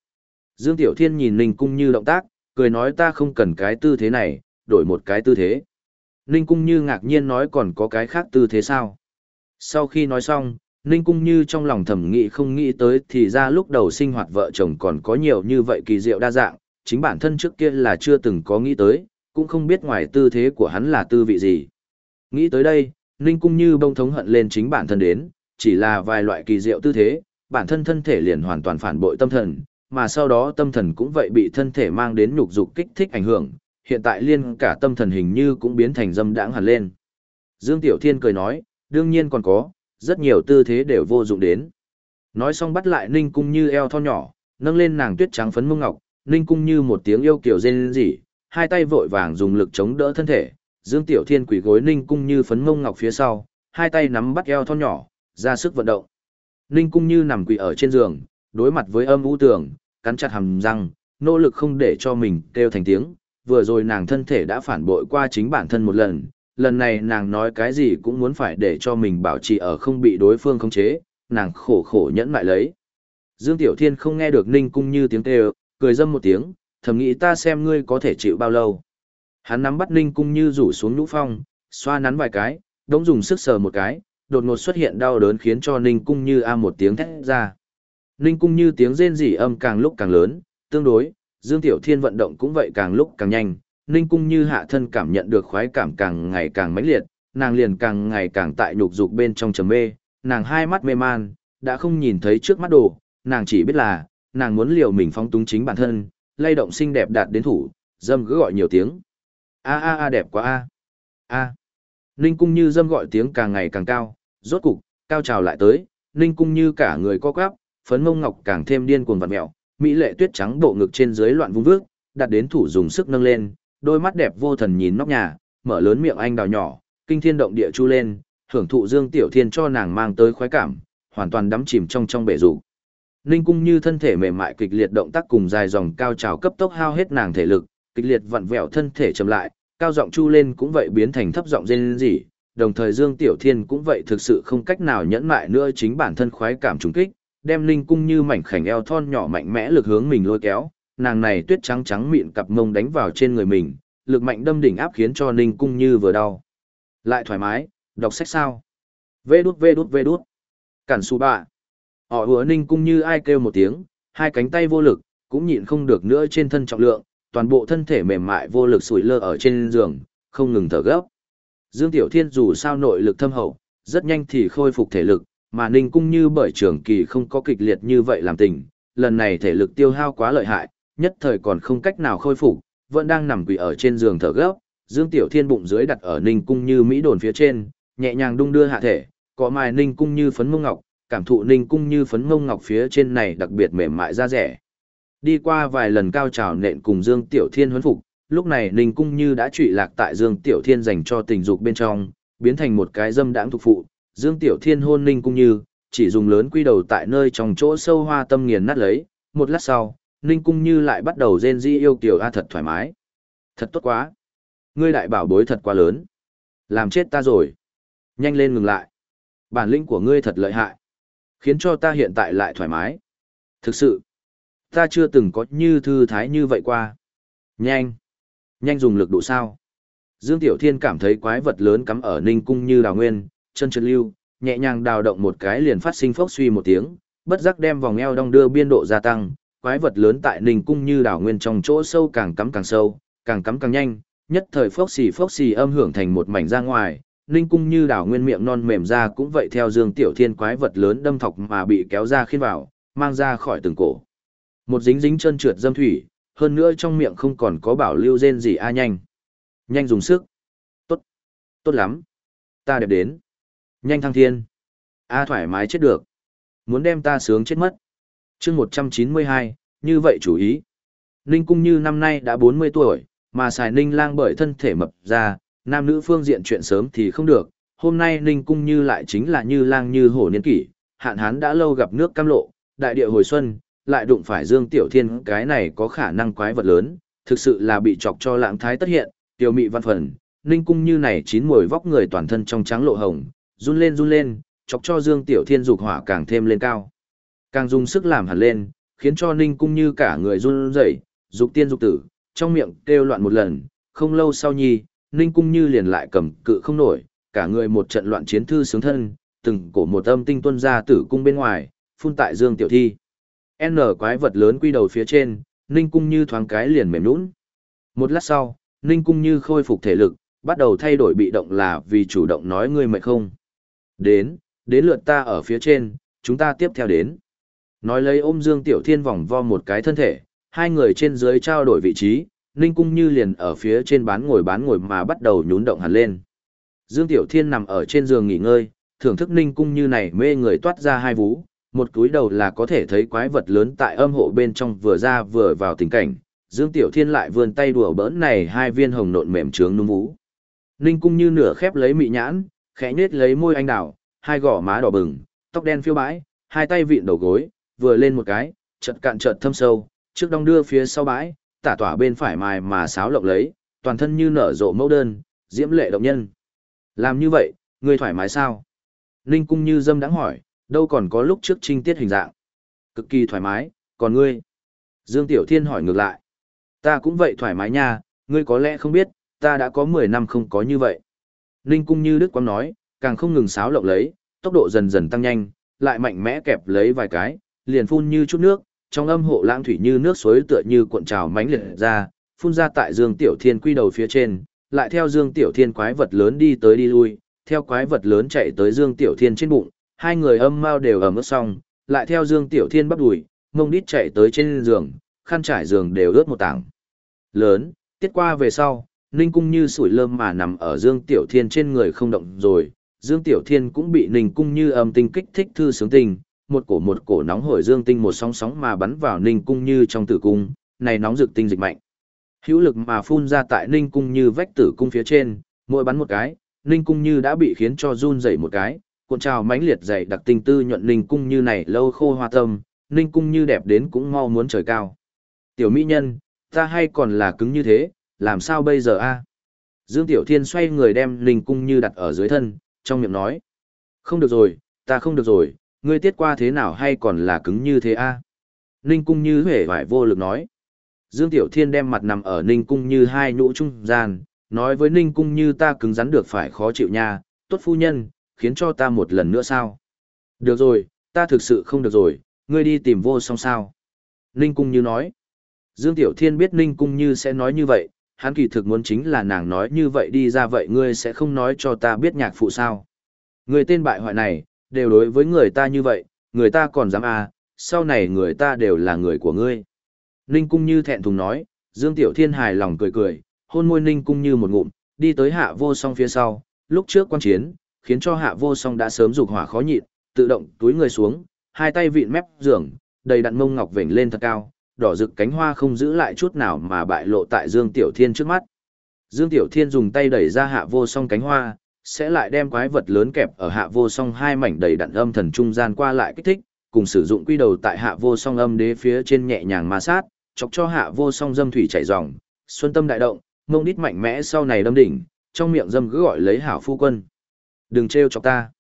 Dương Tiểu Thiên nhìn Ninh Cung Như động tác, cười nói ta không cần cái tư thế này, đổi một cái tư thế. Ninh Cung Như ngạc nhiên nói còn có cái khác tư thế sao? Sau khi nói xong, Ninh Cung Như trong lòng thầm nghĩ không nghĩ tới thì ra lúc đầu sinh hoạt vợ chồng còn có nhiều như vậy kỳ diệu đa dạng, chính bản thân trước kia là chưa từng có nghĩ tới, cũng không biết ngoài tư thế của hắn là tư vị gì. Nghĩ tới đây, Ninh Cung Như bông thống hận lên chính bản thân đến, chỉ là vài loại kỳ diệu tư thế, bản thân thân thể liền hoàn toàn phản bội tâm thần, mà sau đó tâm thần cũng vậy bị thân thể mang đến nhục dục kích thích ảnh hưởng, hiện tại liên cả tâm thần hình như cũng biến thành dâm đãng hẳn lên. Dương Tiểu Thiên cười nói, đương nhiên còn có, rất nhiều tư thế đều vô dụng đến. Nói xong bắt lại Ninh Cung Như eo thon nhỏ, nâng lên nàng tuyết trắng phấn mông ngọc, Ninh Cung Như một tiếng yêu kiểu rên rỉ, hai tay vội vàng dùng lực chống đỡ thân thể, Dương Tiểu Thiên quỳ gối Ninh Cung Như phấn mông ngọc phía sau, hai tay nắm bắt eo thon nhỏ, ra sức vận động. Ninh Cung Như nằm quỳ ở trên giường, đối mặt với âm u tường, cắn chặt hàm răng, nỗ lực không để cho mình kêu thành tiếng. Vừa rồi nàng thân thể đã phản bội qua chính bản thân một lần, lần này nàng nói cái gì cũng muốn phải để cho mình bảo trì ở không bị đối phương khống chế, nàng khổ khổ nhẫn lại lấy. Dương Tiểu Thiên không nghe được Ninh Cung Như tiếng kêu, cười dâm một tiếng, thầm nghĩ ta xem ngươi có thể chịu bao lâu. Hắn nắm bắt Ninh Cung Như rủ xuống nhũ phong, xoa nắn vài cái, đống dùng sức sờ một cái, đột ngột xuất hiện đau đớn khiến cho Ninh Cung Như a một tiếng thét ra. Ninh Cung Như tiếng rên rỉ âm càng lúc càng lớn, tương đối, Dương Tiểu Thiên vận động cũng vậy càng lúc càng nhanh, Ninh Cung Như hạ thân cảm nhận được khoái cảm càng ngày càng mãnh liệt, nàng liền càng ngày càng tại nhục dục bên trong trầm mê, nàng hai mắt mê man, đã không nhìn thấy trước mắt đồ, nàng chỉ biết là, nàng muốn liều mình phong túng chính bản thân, lay động xinh đẹp đạt đến thủ, dâm cứ gọi nhiều tiếng. A a a đẹp quá a. A. Ninh Cung Như dâm gọi tiếng càng ngày càng cao, rốt cục, cao trào lại tới, Ninh Cung Như cả người co quắp, phấn mông ngọc càng thêm điên cuồng vặn mèo, mỹ lệ tuyết trắng bộ ngực trên dưới loạn vung vước, đạt đến thủ dùng sức nâng lên, đôi mắt đẹp vô thần nhìn nóc nhà, mở lớn miệng anh đào nhỏ, kinh thiên động địa chu lên, hưởng thụ Dương Tiểu Thiên cho nàng mang tới khoái cảm, hoàn toàn đắm chìm trong trong bể rủ. Ninh cung như thân thể mềm mại kịch liệt động tác cùng dài dòng cao trào cấp tốc hao hết nàng thể lực, kịch liệt vặn vẹo thân thể chậm lại, cao giọng chu lên cũng vậy biến thành thấp giọng rên rỉ, đồng thời Dương Tiểu Thiên cũng vậy thực sự không cách nào nhẫn mại nữa chính bản thân khoái cảm trùng kích, đem Ninh cung như mảnh khảnh eo thon nhỏ mạnh mẽ lực hướng mình lôi kéo, nàng này tuyết trắng trắng mịn cặp mông đánh vào trên người mình, lực mạnh đâm đỉnh áp khiến cho Ninh cung như vừa đau. Lại thoải mái, đọc sách sao? Vê đút vê đút vê đút. Cản su bạ. Họ hứa ninh cung như ai kêu một tiếng, hai cánh tay vô lực, cũng nhịn không được nữa trên thân trọng lượng, toàn bộ thân thể mềm mại vô lực sủi lơ ở trên giường, không ngừng thở gấp. Dương Tiểu Thiên dù sao nội lực thâm hậu, rất nhanh thì khôi phục thể lực, mà Ninh Cung như bởi trường kỳ không có kịch liệt như vậy làm tình, lần này thể lực tiêu hao quá lợi hại, nhất thời còn không cách nào khôi phục, vẫn đang nằm quỳ ở trên giường thở gấp. Dương Tiểu Thiên bụng dưới đặt ở Ninh Cung như mỹ đồn phía trên, nhẹ nhàng đung đưa hạ thể, có mài Ninh Cung như phấn mông ngọc, cảm thụ Ninh Cung như phấn mông ngọc phía trên này đặc biệt mềm mại da rẻ. Đi qua vài lần cao trào nện cùng Dương Tiểu Thiên huấn phục, lúc này Ninh Cung như đã trụy lạc tại Dương Tiểu Thiên dành cho tình dục bên trong, biến thành một cái dâm đãng thuộc phụ. Dương Tiểu Thiên hôn Ninh Cung như, chỉ dùng lớn quy đầu tại nơi trong chỗ sâu hoa tâm nghiền nát lấy, một lát sau, Ninh Cung như lại bắt đầu rên di yêu kiều A thật thoải mái. Thật tốt quá. Ngươi đại bảo bối thật quá lớn. Làm chết ta rồi. Nhanh lên ngừng lại. Bản lĩnh của ngươi thật lợi hại. Khiến cho ta hiện tại lại thoải mái. Thực sự, ta chưa từng có như thư thái như vậy qua. Nhanh. Nhanh dùng lực độ sao. Dương Tiểu Thiên cảm thấy quái vật lớn cắm ở ninh cung như đào nguyên, chân chân lưu, nhẹ nhàng đào động một cái liền phát sinh phốc suy một tiếng, bất giác đem vòng eo đong đưa biên độ gia tăng, quái vật lớn tại ninh cung như đảo nguyên trong chỗ sâu càng cắm càng sâu, càng cắm càng nhanh, nhất thời phốc xì phốc xì âm hưởng thành một mảnh ra ngoài, ninh cung như đảo nguyên miệng non mềm ra cũng vậy theo Dương Tiểu Thiên quái vật lớn đâm thọc mà bị kéo ra khiên vào, mang ra khỏi từng cổ. Một dính dính chân trượt dâm thủy, hơn nữa trong miệng không còn có bảo lưu rên gì a nhanh. Nhanh dùng sức. Tốt. Tốt lắm. Ta đẹp đến. Nhanh thăng thiên. A thoải mái chết được. Muốn đem ta sướng chết mất chương 192, như vậy chủ ý. Ninh Cung Như năm nay đã 40 tuổi, mà xài Ninh lang bởi thân thể mập ra, nam nữ phương diện chuyện sớm thì không được. Hôm nay Ninh Cung Như lại chính là như lang như hổ niên kỷ, hạn hán đã lâu gặp nước cam lộ, đại địa hồi xuân, lại đụng phải Dương Tiểu Thiên cái này có khả năng quái vật lớn, thực sự là bị chọc cho lãng thái tất hiện, tiểu mị văn phần, ninh cung như này chín mồi vóc người toàn thân trong trắng lộ hồng, run lên run lên, chọc cho Dương Tiểu Thiên dục hỏa càng thêm lên cao. Càng dùng sức làm hẳn lên, khiến cho ninh cung như cả người run rẩy, dục tiên dục tử, trong miệng kêu loạn một lần, không lâu sau nhi, ninh cung như liền lại cầm cự không nổi, cả người một trận loạn chiến thư sướng thân, từng cổ một âm tinh tuân ra tử cung bên ngoài, phun tại Dương Tiểu Thi. N quái vật lớn quy đầu phía trên, Ninh Cung Như thoáng cái liền mềm nhũn. Một lát sau, Ninh Cung Như khôi phục thể lực, bắt đầu thay đổi bị động là vì chủ động nói ngươi mệt không. Đến, đến lượt ta ở phía trên, chúng ta tiếp theo đến. Nói lấy ôm Dương Tiểu Thiên vòng vo một cái thân thể, hai người trên dưới trao đổi vị trí, Ninh Cung Như liền ở phía trên bán ngồi bán ngồi mà bắt đầu nhún động hẳn lên. Dương Tiểu Thiên nằm ở trên giường nghỉ ngơi, thưởng thức Ninh Cung Như này mê người toát ra hai vú, một túi đầu là có thể thấy quái vật lớn tại âm hộ bên trong vừa ra vừa vào tình cảnh, Dương Tiểu Thiên lại vươn tay đùa bỡn này hai viên hồng nộn mềm trướng núm vú. Ninh cung như nửa khép lấy mị nhãn, khẽ nhếch lấy môi anh đào, hai gò má đỏ bừng, tóc đen phiêu bãi, hai tay vịn đầu gối, vừa lên một cái, chợt cạn chợt thâm sâu, trước đong đưa phía sau bãi, tả tỏa bên phải mài mà sáo lộng lấy, toàn thân như nở rộ mẫu đơn, diễm lệ động nhân. Làm như vậy, ngươi thoải mái sao? Ninh cung như dâm đáng hỏi, đâu còn có lúc trước trinh tiết hình dạng. Cực kỳ thoải mái, còn ngươi? Dương Tiểu Thiên hỏi ngược lại. Ta cũng vậy thoải mái nha, ngươi có lẽ không biết, ta đã có 10 năm không có như vậy. Ninh cung như Đức Quang nói, càng không ngừng sáo lộng lấy, tốc độ dần dần tăng nhanh, lại mạnh mẽ kẹp lấy vài cái, liền phun như chút nước, trong âm hộ lãng thủy như nước suối tựa như cuộn trào mãnh liệt ra, phun ra tại Dương Tiểu Thiên quy đầu phía trên, lại theo Dương Tiểu Thiên quái vật lớn đi tới đi lui, theo quái vật lớn chạy tới Dương Tiểu Thiên trên bụng, hai người âm mao đều ẩm ướt xong, lại theo Dương Tiểu Thiên bắt đùi, mông đít chạy tới trên giường, khăn trải giường đều ướt một tảng. Lớn, tiết qua về sau, Ninh Cung như sủi lơm mà nằm ở Dương Tiểu Thiên trên người không động rồi, Dương Tiểu Thiên cũng bị Ninh Cung như âm tinh kích thích thư sướng tình, một cổ một cổ nóng hổi dương tinh một sóng sóng mà bắn vào Ninh Cung như trong tử cung, này nóng rực tinh dịch mạnh. Hữu lực mà phun ra tại Ninh Cung như vách tử cung phía trên, mỗi bắn một cái, Ninh Cung như đã bị khiến cho run rẩy một cái, cuộn trào mãnh liệt dày đặc tinh tư nhuận Ninh Cung như này lâu khô hoa tâm, Ninh Cung như đẹp đến cũng mau muốn trời cao. Tiểu mỹ nhân, ta hay còn là cứng như thế, làm sao bây giờ a? Dương Tiểu Thiên xoay người đem Ninh Cung Như đặt ở dưới thân, trong miệng nói. Không được rồi, ta không được rồi, ngươi tiết qua thế nào hay còn là cứng như thế a? Ninh Cung Như hề vải vô lực nói. Dương Tiểu Thiên đem mặt nằm ở Ninh Cung Như hai nhũ trung gian, nói với Ninh Cung Như ta cứng rắn được phải khó chịu nha, tốt phu nhân, khiến cho ta một lần nữa sao? Được rồi, Ta thực sự không được rồi, ngươi đi tìm vô song sao. Ninh Cung Như nói. Dương Tiểu Thiên biết Ninh Cung Như sẽ nói như vậy, hắn kỳ thực muốn chính là nàng nói như vậy đi ra vậy ngươi sẽ không nói cho ta biết nhạc phụ sao. Người tên bại hoại này, đều đối với người ta như vậy, người ta còn dám à, sau này người ta đều là người của ngươi. Ninh Cung Như thẹn thùng nói, Dương Tiểu Thiên hài lòng cười cười, hôn môi Ninh Cung Như một ngụm, đi tới hạ vô song phía sau, lúc trước quan chiến, khiến cho hạ vô song đã sớm dục hỏa khó nhịn, tự động túi người xuống, hai tay vịn mép giường, đầy đặn mông ngọc vểnh lên thật cao, đỏ rực cánh hoa không giữ lại chút nào mà bại lộ tại Dương Tiểu Thiên trước mắt. Dương Tiểu Thiên dùng tay đẩy ra hạ vô song cánh hoa, sẽ lại đem quái vật lớn kẹp ở hạ vô song hai mảnh đầy đặn âm thần trung gian qua lại kích thích, cùng sử dụng quy đầu tại hạ vô song âm đế phía trên nhẹ nhàng ma sát, chọc cho hạ vô song dâm thủy chảy ròng, xuân tâm đại động, mông đít mạnh mẽ sau này đâm đỉnh, trong miệng dâm cứ gọi lấy hảo phu quân. Đừng trêu chọc ta.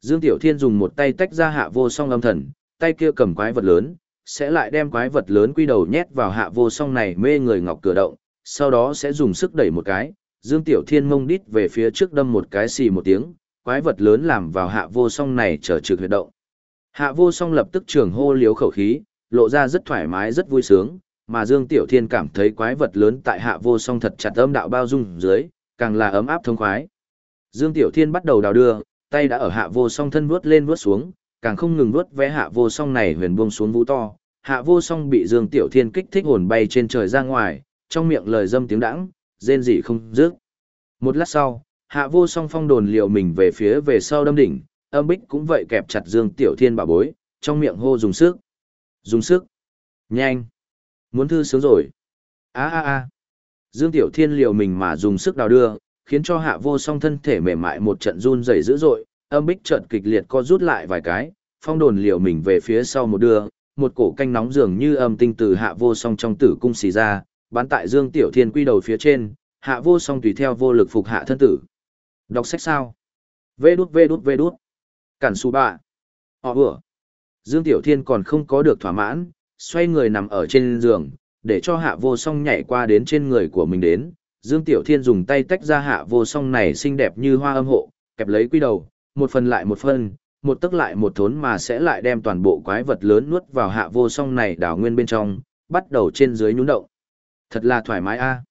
Dương Tiểu Thiên dùng một tay tách ra hạ vô song âm thần, tay kia cầm quái vật lớn, sẽ lại đem quái vật lớn quy đầu nhét vào hạ vô song này mê người ngọc cửa động, sau đó sẽ dùng sức đẩy một cái, Dương Tiểu Thiên mông đít về phía trước đâm một cái xì một tiếng, quái vật lớn làm vào hạ vô song này trở trực huyệt động. Hạ vô song lập tức trường hô liếu khẩu khí, lộ ra rất thoải mái rất vui sướng, mà Dương Tiểu Thiên cảm thấy quái vật lớn tại hạ vô song thật chặt âm đạo bao dung dưới, càng là ấm áp thông khoái. Dương Tiểu Thiên bắt đầu đào đưa, tay đã ở hạ vô song thân vuốt lên vuốt xuống, càng không ngừng vuốt vẽ hạ vô song này huyền buông xuống vũ to. Hạ vô song bị Dương Tiểu Thiên kích thích hồn bay trên trời ra ngoài, trong miệng lời dâm tiếng đãng, rên rỉ không dứt. Một lát sau, hạ vô song phong đồn liệu mình về phía về sau đâm đỉnh, âm bích cũng vậy kẹp chặt Dương Tiểu Thiên bảo bối, trong miệng hô dùng sức. Dùng sức. Nhanh. Muốn thư sướng rồi. a a a Dương Tiểu Thiên liều mình mà dùng sức đào đưa, khiến cho hạ vô song thân thể mềm mại một trận run rẩy dữ dội, âm bích trận kịch liệt co rút lại vài cái, phong đồn liều mình về phía sau một đưa, một cổ canh nóng dường như âm tinh từ hạ vô song trong tử cung xì ra, bắn tại Dương Tiểu Thiên quy đầu phía trên, hạ vô song tùy theo vô lực phục hạ thân tử. Đọc sách sao? Vê đút vê đút vê đút. Cản su bạ. Họ vừa. Dương Tiểu Thiên còn không có được thỏa mãn, xoay người nằm ở trên giường, để cho hạ vô song nhảy qua đến trên người của mình đến. Dương Tiểu Thiên dùng tay tách ra hạ vô song này xinh đẹp như hoa âm hộ, kẹp lấy quy đầu, một phần lại một phần, một tức lại một thốn mà sẽ lại đem toàn bộ quái vật lớn nuốt vào hạ vô song này đảo nguyên bên trong, bắt đầu trên dưới nhún động. Thật là thoải mái a.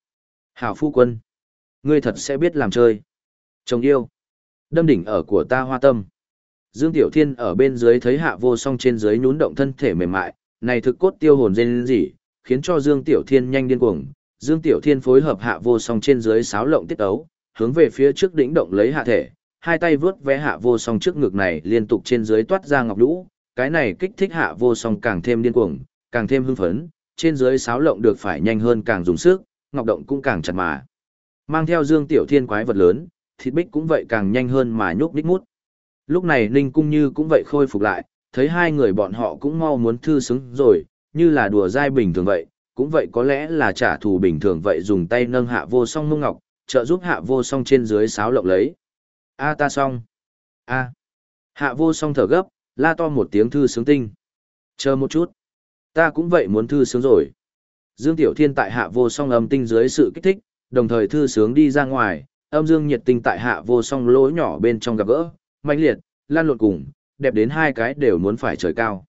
Hảo phu quân, ngươi thật sẽ biết làm chơi. Chồng yêu, đâm đỉnh ở của ta hoa tâm. Dương Tiểu Thiên ở bên dưới thấy hạ vô song trên dưới nhún động thân thể mềm mại, này thực cốt tiêu hồn dên gì, khiến cho Dương Tiểu Thiên nhanh điên cuồng. Dương Tiểu Thiên phối hợp hạ vô song trên dưới sáo lộng tiết ấu, hướng về phía trước đỉnh động lấy hạ thể, hai tay vướt vẽ hạ vô song trước ngực này liên tục trên dưới toát ra ngọc lũ, cái này kích thích hạ vô song càng thêm điên cuồng, càng thêm hưng phấn, trên dưới sáo lộng được phải nhanh hơn càng dùng sức, ngọc động cũng càng chặt mà. Mang theo Dương Tiểu Thiên quái vật lớn, thịt bích cũng vậy càng nhanh hơn mà nhúc nhích mút. Lúc này Ninh Cung Như cũng vậy khôi phục lại, thấy hai người bọn họ cũng mau muốn thư xứng rồi, như là đùa dai bình thường vậy, cũng vậy có lẽ là trả thù bình thường vậy dùng tay nâng hạ vô song mông ngọc, trợ giúp hạ vô song trên dưới sáo lộng lấy. A ta xong. A. Hạ vô song thở gấp, la to một tiếng thư sướng tinh. Chờ một chút. Ta cũng vậy muốn thư sướng rồi. Dương Tiểu Thiên tại hạ vô song âm tinh dưới sự kích thích, đồng thời thư sướng đi ra ngoài, âm dương nhiệt tinh tại hạ vô song lỗ nhỏ bên trong gặp gỡ, mạnh liệt, lan lộn cùng, đẹp đến hai cái đều muốn phải trời cao.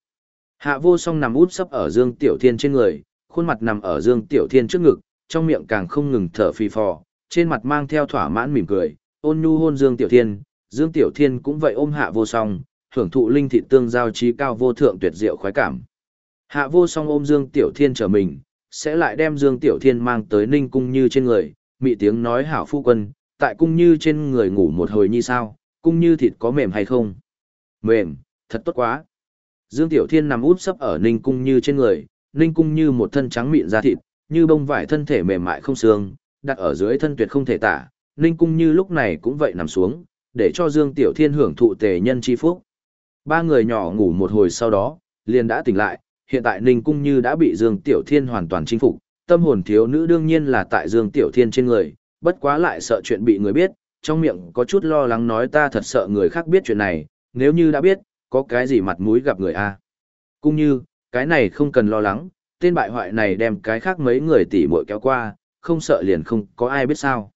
Hạ vô song nằm út sấp ở Dương Tiểu Thiên trên người, khuôn mặt nằm ở Dương Tiểu Thiên trước ngực, trong miệng càng không ngừng thở phì phò, trên mặt mang theo thỏa mãn mỉm cười, ôn nhu hôn Dương Tiểu Thiên, Dương Tiểu Thiên cũng vậy ôm hạ vô song, hưởng thụ linh thị tương giao trí cao vô thượng tuyệt diệu khoái cảm. Hạ vô song ôm Dương Tiểu Thiên trở mình, sẽ lại đem Dương Tiểu Thiên mang tới Ninh Cung Như trên người, mị tiếng nói hảo phu quân, tại Cung Như trên người ngủ một hồi như sao, Cung Như thịt có mềm hay không? Mềm, thật tốt quá. Dương Tiểu Thiên nằm út sấp ở Ninh Cung Như trên người, Ninh Cung Như một thân trắng mịn da thịt, như bông vải thân thể mềm mại không xương, đặt ở dưới thân tuyệt không thể tả, Ninh Cung Như lúc này cũng vậy nằm xuống, để cho Dương Tiểu Thiên hưởng thụ tề nhân chi phúc. Ba người nhỏ ngủ một hồi sau đó, liền đã tỉnh lại, hiện tại Ninh Cung Như đã bị Dương Tiểu Thiên hoàn toàn chinh phục, tâm hồn thiếu nữ đương nhiên là tại Dương Tiểu Thiên trên người, bất quá lại sợ chuyện bị người biết, trong miệng có chút lo lắng nói ta thật sợ người khác biết chuyện này, nếu như đã biết, có cái gì mặt mũi gặp người a. Cung Như, cái này không cần lo lắng, tên bại hoại này đem cái khác mấy người tỉ muội kéo qua, không sợ liền không có ai biết sao.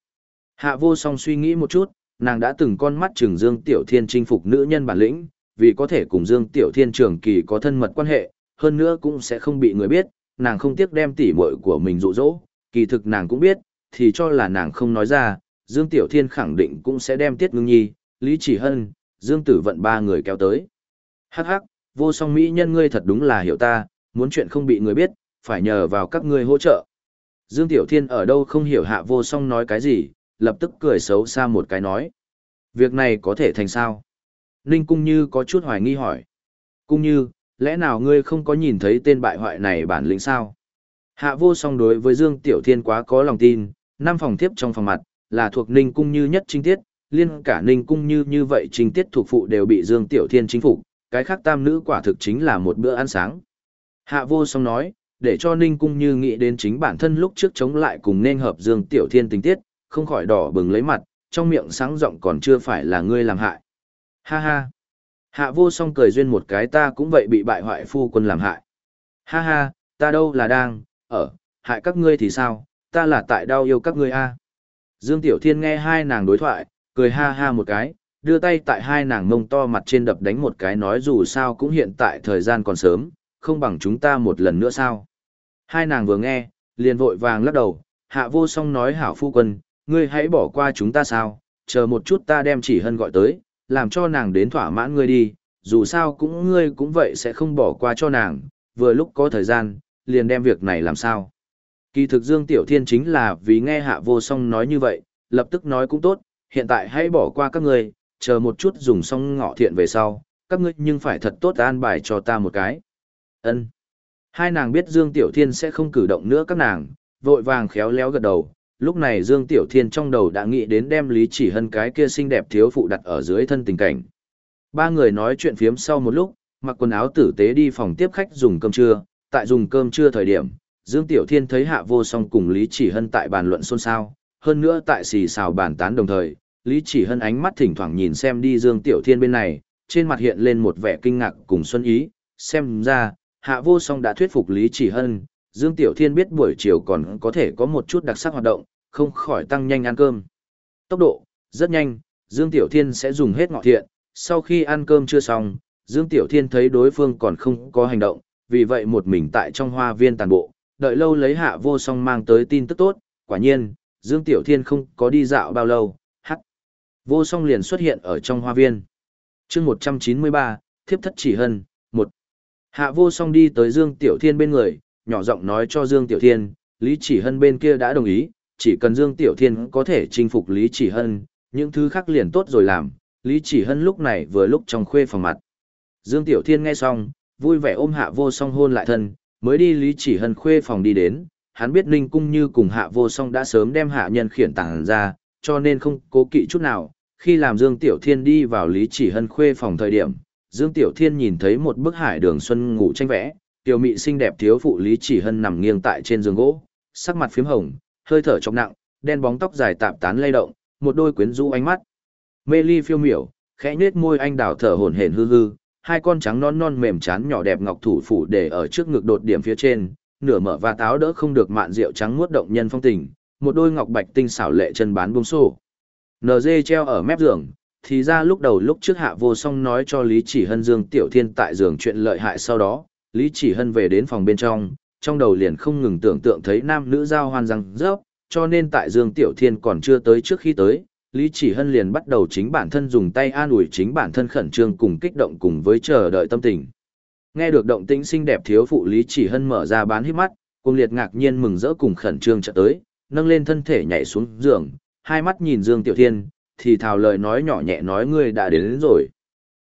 Hạ vô song suy nghĩ một chút, nàng đã từng con mắt trừng Dương Tiểu Thiên chinh phục nữ nhân bản lĩnh, vì có thể cùng Dương Tiểu Thiên trường kỳ có thân mật quan hệ, hơn nữa cũng sẽ không bị người biết, nàng không tiếc đem tỉ muội của mình dụ dỗ, kỳ thực nàng cũng biết, thì cho là nàng không nói ra, Dương Tiểu Thiên khẳng định cũng sẽ đem Tiết Ngưng Nhi, Lý Chỉ Hân, Dương Tử Vận ba người kéo tới. Hắc hắc, vô song mỹ nhân ngươi thật đúng là hiểu ta, muốn chuyện không bị người biết, phải nhờ vào các ngươi hỗ trợ. Dương Tiểu Thiên ở đâu không hiểu hạ vô song nói cái gì, lập tức cười xấu xa một cái nói. Việc này có thể thành sao? Ninh Cung Như có chút hoài nghi hỏi. Cung Như, lẽ nào ngươi không có nhìn thấy tên bại hoại này bản lĩnh sao? Hạ vô song đối với Dương Tiểu Thiên quá có lòng tin, năm phòng tiếp trong phòng mặt, là thuộc Ninh Cung Như nhất trinh tiết, liên cả Ninh Cung Như như vậy trinh tiết thuộc phụ đều bị Dương Tiểu Thiên chính phục, cái khác tam nữ quả thực chính là một bữa ăn sáng. Hạ vô song nói, để cho Ninh Cung Như nghĩ đến chính bản thân lúc trước chống lại cùng nên hợp Dương Tiểu Thiên tình tiết, không khỏi đỏ bừng lấy mặt, trong miệng sáng giọng còn chưa phải là ngươi làm hại. Ha ha. Hạ vô song cười duyên một cái ta cũng vậy bị bại hoại phu quân làm hại. Ha ha, ta đâu là đang, ở, hại các ngươi thì sao, ta là tại đau yêu các ngươi a. Dương Tiểu Thiên nghe hai nàng đối thoại, cười ha ha một cái, đưa tay tại hai nàng mông to mặt trên đập đánh một cái nói dù sao cũng hiện tại thời gian còn sớm, không bằng chúng ta một lần nữa sao. Hai nàng vừa nghe, liền vội vàng lắc đầu, hạ vô song nói hảo phu quân, ngươi hãy bỏ qua chúng ta sao, chờ một chút ta đem chỉ hân gọi tới, làm cho nàng đến thỏa mãn ngươi đi, dù sao cũng ngươi cũng vậy sẽ không bỏ qua cho nàng, vừa lúc có thời gian, liền đem việc này làm sao. Kỳ thực Dương Tiểu Thiên chính là vì nghe hạ vô song nói như vậy, lập tức nói cũng tốt, hiện tại hãy bỏ qua các ngươi, chờ một chút dùng xong ngọ thiện về sau, các ngươi nhưng phải thật tốt an bài cho ta một cái. Ân. Hai nàng biết Dương Tiểu Thiên sẽ không cử động nữa các nàng, vội vàng khéo léo gật đầu. Lúc này Dương Tiểu Thiên trong đầu đã nghĩ đến đem Lý Chỉ Hân cái kia xinh đẹp thiếu phụ đặt ở dưới thân tình cảnh. Ba người nói chuyện phiếm sau một lúc, mặc quần áo tử tế đi phòng tiếp khách dùng cơm trưa, tại dùng cơm trưa thời điểm, Dương Tiểu Thiên thấy Hạ Vô Song cùng Lý Chỉ Hân tại bàn luận xôn xao, hơn nữa tại xì xào bàn tán đồng thời, Lý Chỉ Hân ánh mắt thỉnh thoảng nhìn xem đi Dương Tiểu Thiên bên này, trên mặt hiện lên một vẻ kinh ngạc cùng xuân ý, xem ra, Hạ Vô Song đã thuyết phục Lý Chỉ Hân, Dương Tiểu Thiên biết buổi chiều còn có thể có một chút đặc sắc hoạt động, không khỏi tăng nhanh ăn cơm. Tốc độ, rất nhanh, Dương Tiểu Thiên sẽ dùng hết ngọ thiện, sau khi ăn cơm chưa xong, Dương Tiểu Thiên thấy đối phương còn không có hành động, vì vậy một mình tại trong hoa viên tàn bộ, đợi lâu lấy Hạ Vô Song mang tới tin tức tốt, quả nhiên, Dương Tiểu Thiên không có đi dạo bao lâu, hắc. Vô Song liền xuất hiện ở trong hoa viên. chương 193, Thiếp Thất Chỉ Hân, một Hạ Vô Song đi tới Dương Tiểu Thiên bên người, nhỏ giọng nói cho Dương Tiểu Thiên, Lý Chỉ Hân bên kia đã đồng ý, chỉ cần Dương Tiểu Thiên có thể chinh phục Lý Chỉ Hân, những thứ khác liền tốt rồi làm. Lý Chỉ Hân lúc này vừa lúc trong khuê phòng mặt. Dương Tiểu Thiên nghe xong, vui vẻ ôm Hạ Vô Song hôn lại thân, mới đi Lý Chỉ Hân khuê phòng đi đến, hắn biết Ninh Cung Như cùng Hạ Vô Song đã sớm đem hạ nhân khiển tàng ra, cho nên không cố kỵ chút nào. Khi làm Dương Tiểu Thiên đi vào Lý Chỉ Hân khuê phòng thời điểm, Dương Tiểu Thiên nhìn thấy một bức hải đường xuân ngủ tranh vẽ, tiểu mị xinh đẹp thiếu phụ Lý Chỉ Hân nằm nghiêng tại trên giường gỗ, sắc mặt phím hồng, hơi thở trong nặng, đen bóng tóc dài tạm tán lay động, một đôi quyến rũ ánh mắt. Mê ly phiêu miểu, khẽ nhếch môi anh đào thở hổn hển hư hư, hai con trắng non non mềm chán nhỏ đẹp ngọc thủ phủ để ở trước ngực đột điểm phía trên, nửa mở và táo đỡ không được mạn rượu trắng muốt động nhân phong tình, một đôi ngọc bạch tinh xảo lệ chân bán buông xô. NG treo ở mép giường, thì ra lúc đầu lúc trước hạ vô song nói cho Lý Chỉ Hân Dương Tiểu Thiên tại giường chuyện lợi hại sau đó, Lý Chỉ Hân về đến phòng bên trong, trong đầu liền không ngừng tưởng tượng thấy nam nữ giao hoan răng rớp, cho nên tại Dương Tiểu Thiên còn chưa tới trước khi tới, Lý Chỉ Hân liền bắt đầu chính bản thân dùng tay an ủi chính bản thân khẩn trương cùng kích động cùng với chờ đợi tâm tình. Nghe được động tĩnh xinh đẹp thiếu phụ Lý Chỉ Hân mở ra bán hít mắt, cùng liệt ngạc nhiên mừng rỡ cùng khẩn trương chạy tới, nâng lên thân thể nhảy xuống giường, hai mắt nhìn Dương Tiểu Thiên, thì thào lời nói nhỏ nhẹ nói ngươi đã đến, đến rồi.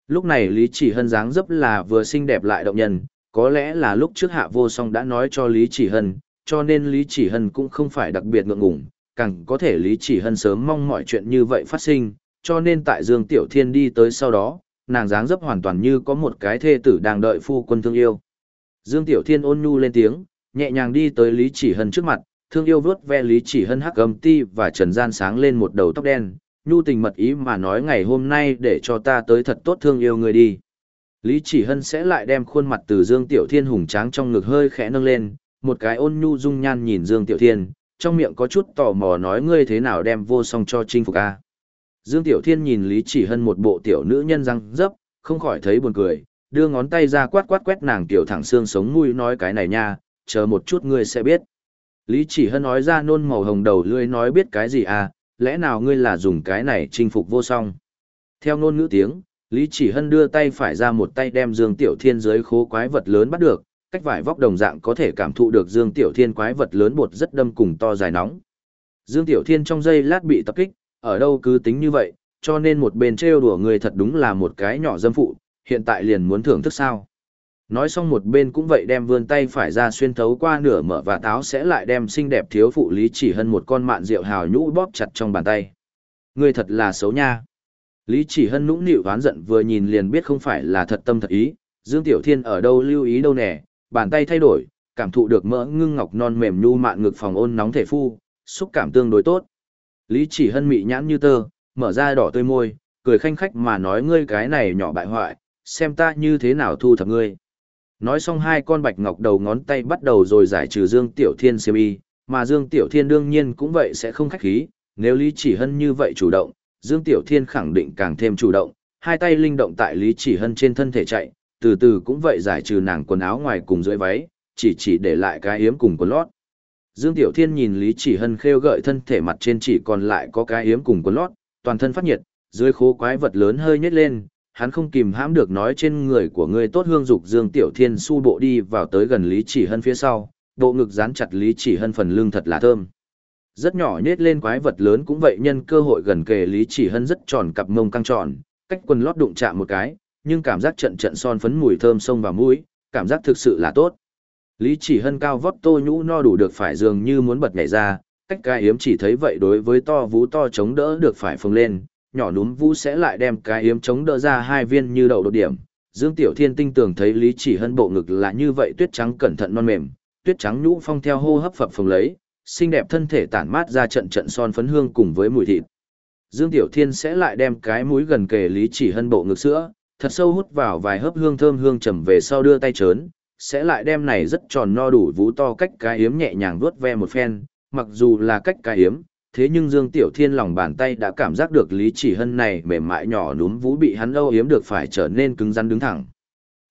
Lúc này Lý Chỉ Hân dáng dấp là vừa xinh đẹp lại động nhân, có lẽ là lúc trước Hạ Vô Song đã nói cho Lý Chỉ Hân, cho nên Lý Chỉ Hân cũng không phải đặc biệt ngượng ngùng, càng có thể Lý Chỉ Hân sớm mong mọi chuyện như vậy phát sinh, cho nên tại Dương Tiểu Thiên đi tới sau đó, nàng dáng dấp hoàn toàn như có một cái thê tử đang đợi phu quân thương yêu. Dương Tiểu Thiên ôn nhu lên tiếng, nhẹ nhàng đi tới Lý Chỉ Hân trước mặt, thương yêu vớt ve Lý Chỉ Hân hắc gầm ti và trần gian sáng lên một đầu tóc đen, nhu tình mật ý mà nói ngày hôm nay để cho ta tới thật tốt thương yêu người đi. Lý Chỉ Hân sẽ lại đem khuôn mặt từ Dương Tiểu Thiên hùng tráng trong ngực hơi khẽ nâng lên, một cái ôn nhu dung nhan nhìn Dương Tiểu Thiên, trong miệng có chút tò mò nói ngươi thế nào đem vô song cho chinh phục a. Dương Tiểu Thiên nhìn Lý Chỉ Hân một bộ tiểu nữ nhân răng dấp, không khỏi thấy buồn cười, đưa ngón tay ra quát quát quét nàng tiểu thẳng xương sống mũi nói cái này nha, chờ một chút ngươi sẽ biết. Lý chỉ hân nói ra nôn màu hồng đầu lưỡi nói biết cái gì à, lẽ nào ngươi là dùng cái này chinh phục vô song. Theo ngôn ngữ tiếng, Lý chỉ hân đưa tay phải ra một tay đem Dương Tiểu Thiên dưới khố quái vật lớn bắt được, cách vải vóc đồng dạng có thể cảm thụ được Dương Tiểu Thiên quái vật lớn bột rất đâm cùng to dài nóng. Dương Tiểu Thiên trong giây lát bị tập kích, ở đâu cứ tính như vậy, cho nên một bên trêu đùa người thật đúng là một cái nhỏ dâm phụ, hiện tại liền muốn thưởng thức sao. Nói xong một bên cũng vậy đem vươn tay phải ra xuyên thấu qua nửa mở và táo sẽ lại đem xinh đẹp thiếu phụ lý chỉ Hân một con mạn rượu hào nhũ bóp chặt trong bàn tay. Người thật là xấu nha. Lý chỉ hân nũng nịu ván giận vừa nhìn liền biết không phải là thật tâm thật ý, Dương Tiểu Thiên ở đâu lưu ý đâu nè, bàn tay thay đổi, cảm thụ được mỡ ngưng ngọc non mềm nhu mạn ngực phòng ôn nóng thể phu, xúc cảm tương đối tốt. Lý chỉ hân mị nhãn như tơ, mở ra đỏ tươi môi, cười khanh khách mà nói ngươi cái này nhỏ bại hoại, xem ta như thế nào thu thập ngươi. Nói xong hai con bạch ngọc đầu ngón tay bắt đầu rồi giải trừ Dương Tiểu Thiên siêu y, mà Dương Tiểu Thiên đương nhiên cũng vậy sẽ không khách khí, nếu Lý Chỉ Hân như vậy chủ động, Dương Tiểu Thiên khẳng định càng thêm chủ động, hai tay linh động tại Lý Chỉ Hân trên thân thể chạy, từ từ cũng vậy giải trừ nàng quần áo ngoài cùng dưới váy, chỉ chỉ để lại cái yếm cùng quần lót. Dương Tiểu Thiên nhìn Lý Chỉ Hân khêu gợi thân thể mặt trên chỉ còn lại có cái yếm cùng quần lót, toàn thân phát nhiệt, dưới khố quái vật lớn hơi nhếch lên, hắn không kìm hãm được nói trên người của ngươi tốt hương dục Dương Tiểu Thiên su bộ đi vào tới gần Lý Chỉ Hân phía sau, bộ ngực dán chặt Lý Chỉ Hân phần lưng thật là thơm. Rất nhỏ nhét lên quái vật lớn cũng vậy nhân cơ hội gần kề Lý Chỉ Hân rất tròn cặp mông căng tròn, cách quần lót đụng chạm một cái, nhưng cảm giác trận trận son phấn mùi thơm sông vào mũi, cảm giác thực sự là tốt. Lý Chỉ Hân cao vót tô nhũ no đủ được phải dường như muốn bật nhảy ra, cách cái hiếm chỉ thấy vậy đối với to vú to chống đỡ được phải phồng lên, nhỏ núm vú sẽ lại đem cái hiếm chống đỡ ra hai viên như đậu đột điểm. Dương Tiểu Thiên tinh tường thấy Lý Chỉ Hân bộ ngực là như vậy tuyết trắng cẩn thận non mềm, tuyết trắng nhũ phong theo hô hấp phập phồng lấy, xinh đẹp thân thể tản mát ra trận trận son phấn hương cùng với mùi thịt. Dương Tiểu Thiên sẽ lại đem cái mũi gần kề Lý Chỉ Hân bộ ngực sữa, thật sâu hút vào vài hớp hương thơm hương trầm về sau đưa tay trớn, sẽ lại đem này rất tròn no đủ vú to cách cái hiếm nhẹ nhàng vuốt ve một phen, mặc dù là cách cái hiếm, thế nhưng Dương Tiểu Thiên lòng bàn tay đã cảm giác được Lý Chỉ Hân này mềm mại nhỏ núm vú bị hắn âu hiếm được phải trở nên cứng rắn đứng thẳng.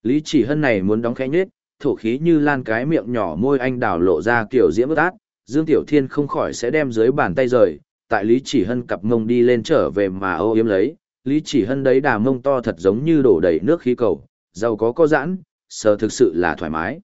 Lý Chỉ Hân này muốn đóng khẽ nhếch, thổ khí như lan cái miệng nhỏ môi anh đào lộ ra kiểu diễm ướt át, Dương Tiểu Thiên không khỏi sẽ đem dưới bàn tay rời, tại Lý Chỉ Hân cặp mông đi lên trở về mà ô yếm lấy, Lý Chỉ Hân đấy đà mông to thật giống như đổ đầy nước khí cầu, giàu có có giãn, sờ thực sự là thoải mái.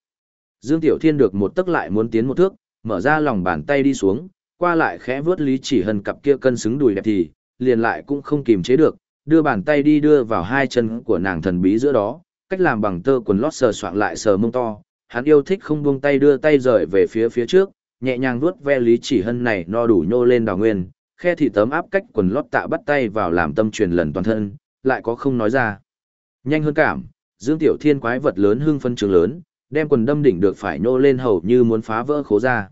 Dương Tiểu Thiên được một tức lại muốn tiến một thước, mở ra lòng bàn tay đi xuống, qua lại khẽ vướt Lý Chỉ Hân cặp kia cân xứng đùi đẹp thì, liền lại cũng không kìm chế được, đưa bàn tay đi đưa vào hai chân của nàng thần bí giữa đó, cách làm bằng tơ quần lót sờ soạng lại sờ mông to, hắn yêu thích không buông tay đưa tay rời về phía phía trước, nhẹ nhàng vuốt ve Lý Chỉ Hân này no đủ nhô lên đào nguyên, khe thì tấm áp cách quần lót tạ bắt tay vào làm tâm truyền lần toàn thân, lại có không nói ra. Nhanh hơn cảm, Dương Tiểu Thiên quái vật lớn hưng phân trường lớn, đem quần đâm đỉnh được phải nhô lên hầu như muốn phá vỡ khố ra.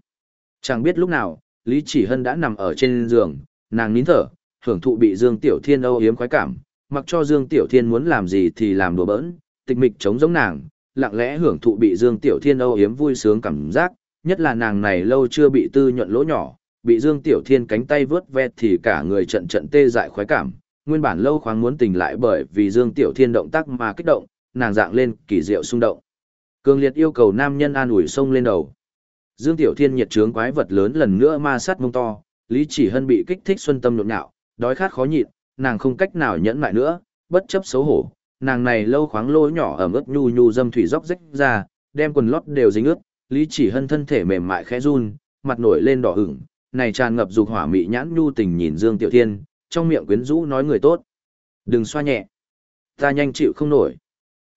Chẳng biết lúc nào, Lý Chỉ Hân đã nằm ở trên giường, nàng nín thở, hưởng thụ bị Dương Tiểu Thiên âu yếm khoái cảm, mặc cho Dương Tiểu Thiên muốn làm gì thì làm đùa bỡn, tịch mịch chống giống nàng, lặng lẽ hưởng thụ bị Dương Tiểu Thiên âu yếm vui sướng cảm giác, nhất là nàng này lâu chưa bị tư nhuận lỗ nhỏ, bị Dương Tiểu Thiên cánh tay vướt ve thì cả người trận trận tê dại khoái cảm, nguyên bản lâu khoáng muốn tỉnh lại bởi vì Dương Tiểu Thiên động tác mà kích động, nàng dạng lên kỳ diệu xung động. Cường liệt yêu cầu nam nhân an ủi sông lên đầu. Dương Tiểu Thiên nhiệt trướng quái vật lớn lần nữa ma sát mông to, Lý Chỉ Hân bị kích thích xuân tâm nhộn nhạo, đói khát khó nhịn, nàng không cách nào nhẫn lại nữa, bất chấp xấu hổ, nàng này lâu khoáng lỗ nhỏ ở ướt nhu nhu dâm thủy róc rách ra, đem quần lót đều dính ướt, Lý Chỉ Hân thân thể mềm mại khẽ run, mặt nổi lên đỏ ửng, này tràn ngập dục hỏa mị nhãn nhu tình nhìn Dương Tiểu Thiên, trong miệng quyến rũ nói người tốt. Đừng xoa nhẹ. Ta nhanh chịu không nổi.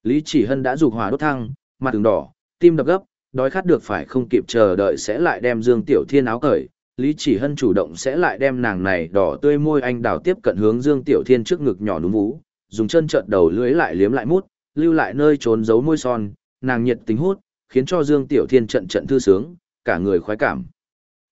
Lý Chỉ Hân đã dục hỏa đốt thăng, mặt ửng đỏ, tim đập gấp, đói khát được phải không kịp chờ đợi sẽ lại đem Dương Tiểu Thiên áo cởi. Lý Chỉ Hân chủ động sẽ lại đem nàng này đỏ tươi môi anh đào tiếp cận hướng Dương Tiểu Thiên trước ngực nhỏ núm vú, dùng chân trợn đầu lưới lại liếm lại mút, lưu lại nơi trốn giấu môi son, nàng nhiệt tính hút, khiến cho Dương Tiểu Thiên trận trận thư sướng, cả người khoái cảm.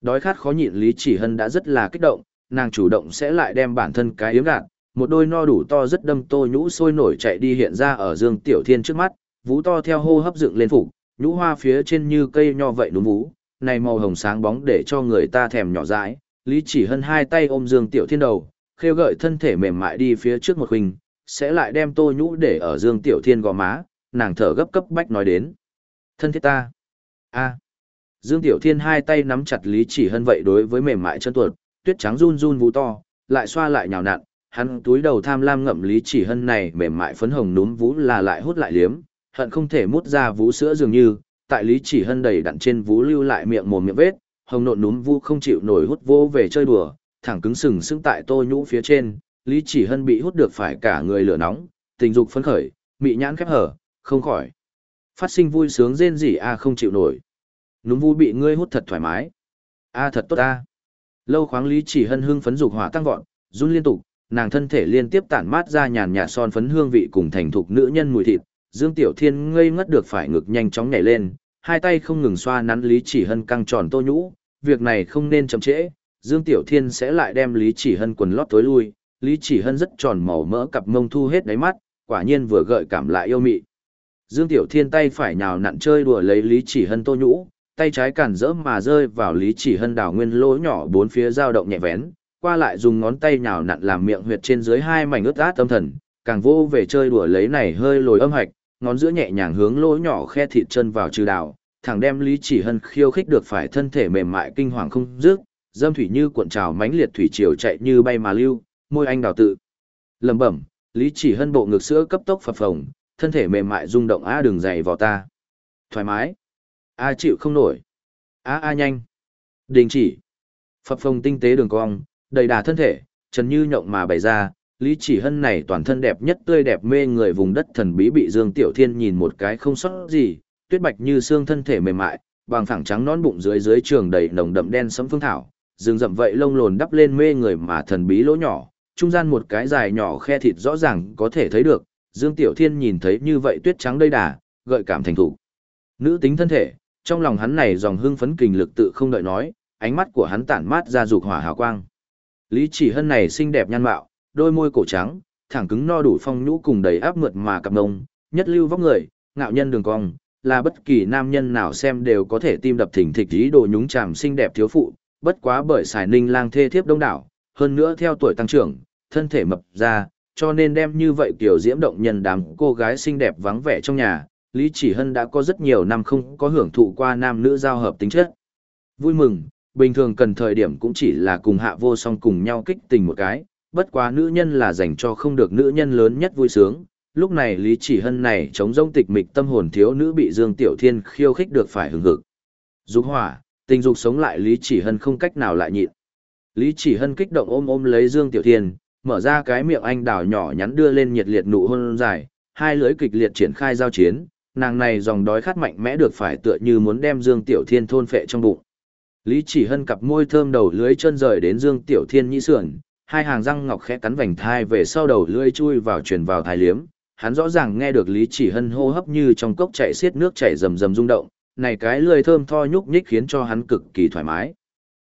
Đói khát khó nhịn Lý Chỉ Hân đã rất là kích động, nàng chủ động sẽ lại đem bản thân cái yếm gạt, một đôi no đủ to rất đâm tô nhũ sôi nổi chạy đi hiện ra ở Dương Tiểu Thiên trước mắt, vú to theo hô hấp dựng lên phục, nhũ hoa phía trên như cây nho vậy núm vú, này màu hồng sáng bóng để cho người ta thèm nhỏ dãi. Lý Chỉ Hân hai tay ôm Dương Tiểu Thiên đầu, khêu gợi thân thể mềm mại đi phía trước một huynh, sẽ lại đem Tô Nhũ để ở Dương Tiểu Thiên gò má, nàng thở gấp cấp bách nói đến. Thân thiết ta. a Dương Tiểu Thiên hai tay nắm chặt Lý Chỉ Hân vậy đối với mềm mại chân tuột, tuyết trắng run run vũ to, lại xoa lại nhào nặn, hắn túi đầu tham lam ngậm Lý Chỉ Hân này mềm mại phấn hồng núm vú là lại hút lại liếm, hận không thể mút ra vú sữa dường như, tại Lý Chỉ Hân đầy đặn trên vú lưu lại miệng mồm miệng vết, hồng nộn núm vú không chịu nổi hút vô về chơi đùa, thẳng cứng sừng sững tại tô nhũ phía trên, Lý Chỉ Hân bị hút được phải cả người lửa nóng, tình dục phấn khởi, mị nhãn khép hở, không khỏi. Phát sinh vui sướng rên rỉ a không chịu nổi. Núm vu bị ngươi hút thật thoải mái. A thật tốt a. Lâu khoáng Lý Chỉ Hân hưng phấn dục hỏa tăng vọt, run liên tục, nàng thân thể liên tiếp tản mát ra nhàn nhạt son phấn hương vị cùng thành thục nữ nhân mùi thịt, Dương Tiểu Thiên ngây ngất được phải ngực nhanh chóng nhảy lên, hai tay không ngừng xoa nắn Lý Chỉ Hân căng tròn tô nhũ, việc này không nên chậm trễ, Dương Tiểu Thiên sẽ lại đem Lý Chỉ Hân quần lót tối lui, Lý Chỉ Hân rất tròn màu mỡ cặp mông thu hết đáy mắt, quả nhiên vừa gợi cảm lại yêu mị. Dương Tiểu Thiên tay phải nhào nặn chơi đùa lấy Lý Chỉ Hân tô nhũ, tay trái cản rỡ mà rơi vào Lý Chỉ Hân đảo nguyên lỗ nhỏ bốn phía dao động nhẹ vén, qua lại dùng ngón tay nhào nặn làm miệng huyệt trên dưới hai mảnh ướt át tâm thần, càng vô về chơi đùa lấy này hơi lồi âm hạch, ngón giữa nhẹ nhàng hướng lỗ nhỏ khe thịt chân vào trừ đảo, thẳng đem Lý Chỉ Hân khiêu khích được phải thân thể mềm mại kinh hoàng không dứt, dâm thủy như cuộn trào mãnh liệt thủy triều chạy như bay mà lưu, môi anh đào tự. Lẩm bẩm, Lý Chỉ Hân bộ ngực sữa cấp tốc phập phồng, thân thể mềm mại rung động a đường dày vào ta. Thoải mái. A chịu không nổi. A a nhanh. Đình chỉ. Phập phồng tinh tế đường cong, đầy đà thân thể, trần như nhộng mà bày ra, Lý Chỉ Hân này toàn thân đẹp nhất tươi đẹp mê người vùng đất thần bí bị Dương Tiểu Thiên nhìn một cái không sót gì, tuyết bạch như xương thân thể mềm mại, bằng phẳng trắng nón bụng dưới dưới trường đầy nồng đậm đen sẫm phương thảo, rừng rậm vậy lông lồn đắp lên mê người mà thần bí lỗ nhỏ, trung gian một cái dài nhỏ khe thịt rõ ràng có thể thấy được, Dương Tiểu Thiên nhìn thấy như vậy tuyết trắng đây đà, gợi cảm thành thủ. Nữ tính thân thể, trong lòng hắn này dòng hưng phấn kình lực tự không đợi nói, ánh mắt của hắn tản mát ra dục hỏa hào quang. Lý Chỉ Hân này xinh đẹp nhan mạo, đôi môi cổ trắng, thẳng cứng no đủ phong nhũ cùng đầy áp mượt mà cặp ngông, nhất lưu vóc người, ngạo nhân đường cong, là bất kỳ nam nhân nào xem đều có thể tim đập thỉnh thịch ý đồ nhúng chàm xinh đẹp thiếu phụ, bất quá bởi xài ninh lang thê thiếp đông đảo, hơn nữa theo tuổi tăng trưởng, thân thể mập ra, cho nên đem như vậy kiểu diễm động nhân đám cô gái xinh đẹp vắng vẻ trong nhà, Lý Chỉ Hân đã có rất nhiều năm không có hưởng thụ qua nam nữ giao hợp tính chất. Vui mừng, bình thường cần thời điểm cũng chỉ là cùng hạ vô song cùng nhau kích tình một cái, bất quá nữ nhân là dành cho không được nữ nhân lớn nhất vui sướng. Lúc này Lý Chỉ Hân này chống rông tịch mịch tâm hồn thiếu nữ bị Dương Tiểu Thiên khiêu khích được phải hứng hực. Dục hỏa, tình dục sống lại Lý Chỉ Hân không cách nào lại nhịn. Lý Chỉ Hân kích động ôm ôm lấy Dương Tiểu Thiên, mở ra cái miệng anh đào nhỏ nhắn đưa lên nhiệt liệt nụ hôn dài, hai lưỡi kịch liệt triển khai giao chiến, nàng này dòng đói khát mạnh mẽ được phải tựa như muốn đem Dương Tiểu Thiên thôn phệ trong bụng. Lý Chỉ Hân cặp môi thơm đầu lưỡi chân rời đến Dương Tiểu Thiên nhĩ sườn, hai hàng răng ngọc khẽ cắn vành thai về sau đầu lưỡi chui vào truyền vào thái liếm. Hắn rõ ràng nghe được Lý Chỉ Hân hô hấp như trong cốc chảy xiết nước chảy rầm rầm rung động, này cái lưỡi thơm tho nhúc nhích khiến cho hắn cực kỳ thoải mái.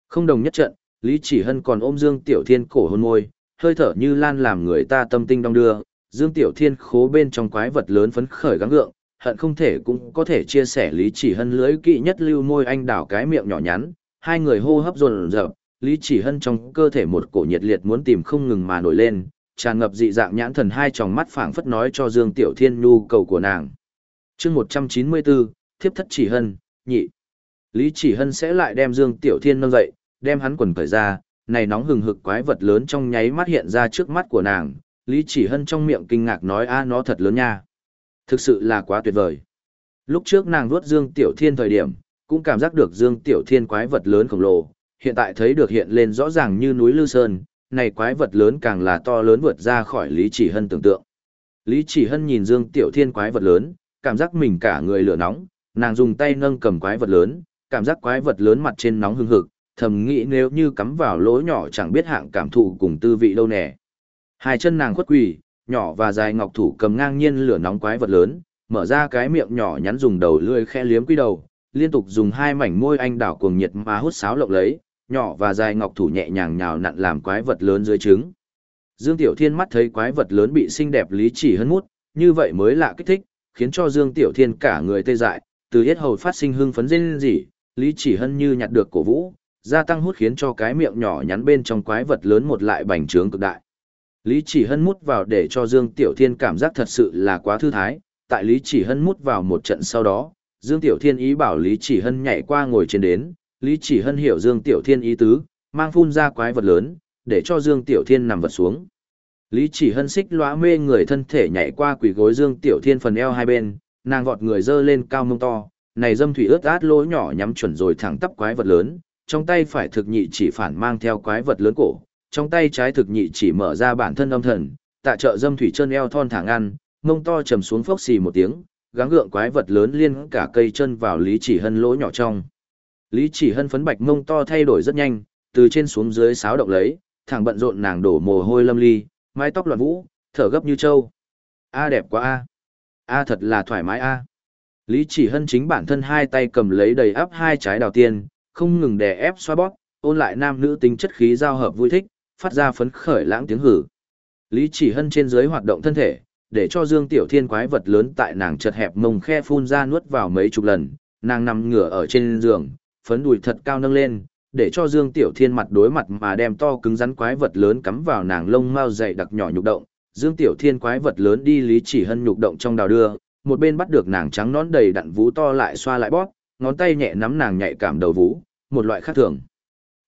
Không đồng nhất trận, Lý Chỉ Hân còn ôm Dương Tiểu Thiên cổ hôn môi, hơi thở như lan làm người ta tâm tinh đong đưa. Dương Tiểu Thiên khố bên trong quái vật lớn phấn khởi gắng gượng, hận không thể cũng có thể chia sẻ Lý Chỉ Hân lưỡi kỵ nhất lưu môi anh đảo cái miệng nhỏ nhắn, hai người hô hấp dồn dập, Lý Chỉ Hân trong cơ thể một cổ nhiệt liệt muốn tìm không ngừng mà nổi lên, tràn ngập dị dạng nhãn thần hai tròng mắt phảng phất nói cho Dương Tiểu Thiên nhu cầu của nàng. Chương 194, Thiếp thất Chỉ Hân, nhị. Lý Chỉ Hân sẽ lại đem Dương Tiểu Thiên nâng dậy, đem hắn quần cởi ra, này nóng hừng hực quái vật lớn trong nháy mắt hiện ra trước mắt của nàng, Lý Chỉ Hân trong miệng kinh ngạc nói a nó thật lớn nha. Thực sự là quá tuyệt vời. Lúc trước nàng vuốt Dương Tiểu Thiên thời điểm, cũng cảm giác được Dương Tiểu Thiên quái vật lớn khổng lồ, hiện tại thấy được hiện lên rõ ràng như núi Lư Sơn, này quái vật lớn càng là to lớn vượt ra khỏi Lý Chỉ Hân tưởng tượng. Lý Chỉ Hân nhìn Dương Tiểu Thiên quái vật lớn, cảm giác mình cả người lửa nóng, nàng dùng tay nâng cầm quái vật lớn, cảm giác quái vật lớn mặt trên nóng hừng hực, thầm nghĩ nếu như cắm vào lỗ nhỏ chẳng biết hạng cảm thụ cùng tư vị đâu nè. Hai chân nàng khuất quỳ, nhỏ và dài ngọc thủ cầm ngang nhiên lửa nóng quái vật lớn, mở ra cái miệng nhỏ nhắn dùng đầu lưỡi khe liếm quy đầu, liên tục dùng hai mảnh môi anh đảo cuồng nhiệt mà hút sáo lộng lấy, nhỏ và dài ngọc thủ nhẹ nhàng nhào nặn làm quái vật lớn dưới trứng. Dương Tiểu Thiên mắt thấy quái vật lớn bị xinh đẹp lý chỉ hân mút, như vậy mới lạ kích thích, khiến cho Dương Tiểu Thiên cả người tê dại, từ hết hầu phát sinh hưng phấn rên rỉ, lý chỉ hân như nhặt được cổ vũ, gia tăng hút khiến cho cái miệng nhỏ nhắn bên trong quái vật lớn một lại bành trướng cực đại. Lý Chỉ Hân mút vào để cho Dương Tiểu Thiên cảm giác thật sự là quá thư thái, tại Lý Chỉ Hân mút vào một trận sau đó, Dương Tiểu Thiên ý bảo Lý Chỉ Hân nhảy qua ngồi trên đến, Lý Chỉ Hân hiểu Dương Tiểu Thiên ý tứ, mang phun ra quái vật lớn, để cho Dương Tiểu Thiên nằm vật xuống. Lý Chỉ Hân xích lóa mê người thân thể nhảy qua quỷ gối Dương Tiểu Thiên phần eo hai bên, nàng vọt người dơ lên cao mông to, này dâm thủy ướt át lỗ nhỏ nhắm chuẩn rồi thẳng tắp quái vật lớn, trong tay phải thực nhị chỉ phản mang theo quái vật lớn cổ, trong tay trái thực nhị chỉ mở ra bản thân âm thần, tạ trợ dâm thủy chân eo thon thẳng ăn, mông to trầm xuống phốc xì một tiếng, gắng gượng quái vật lớn liên cả cây chân vào Lý Chỉ Hân lỗ nhỏ trong. Lý Chỉ Hân phấn bạch mông to thay đổi rất nhanh, từ trên xuống dưới sáo động lấy, thẳng bận rộn nàng đổ mồ hôi lâm ly, mái tóc loạn vũ, thở gấp như trâu. A đẹp quá a. A thật là thoải mái a. Lý Chỉ Hân chính bản thân hai tay cầm lấy đầy áp hai trái đào tiên, không ngừng đè ép xoa bóp, ôn lại nam nữ tính chất khí giao hợp vui thích, phát ra phấn khởi lãng tiếng hử. Lý Chỉ Hân trên dưới hoạt động thân thể, để cho Dương Tiểu Thiên quái vật lớn tại nàng chật hẹp mông khe phun ra nuốt vào mấy chục lần, nàng nằm ngửa ở trên giường, phấn đùi thật cao nâng lên, để cho Dương Tiểu Thiên mặt đối mặt mà đem to cứng rắn quái vật lớn cắm vào nàng lông mao dày đặc nhỏ nhục động. Dương Tiểu Thiên quái vật lớn đi Lý Chỉ Hân nhục động trong đào đưa, một bên bắt được nàng trắng nón đầy đặn vú to lại xoa lại bóp, ngón tay nhẹ nắm nàng nhạy cảm đầu vú, một loại khác thường.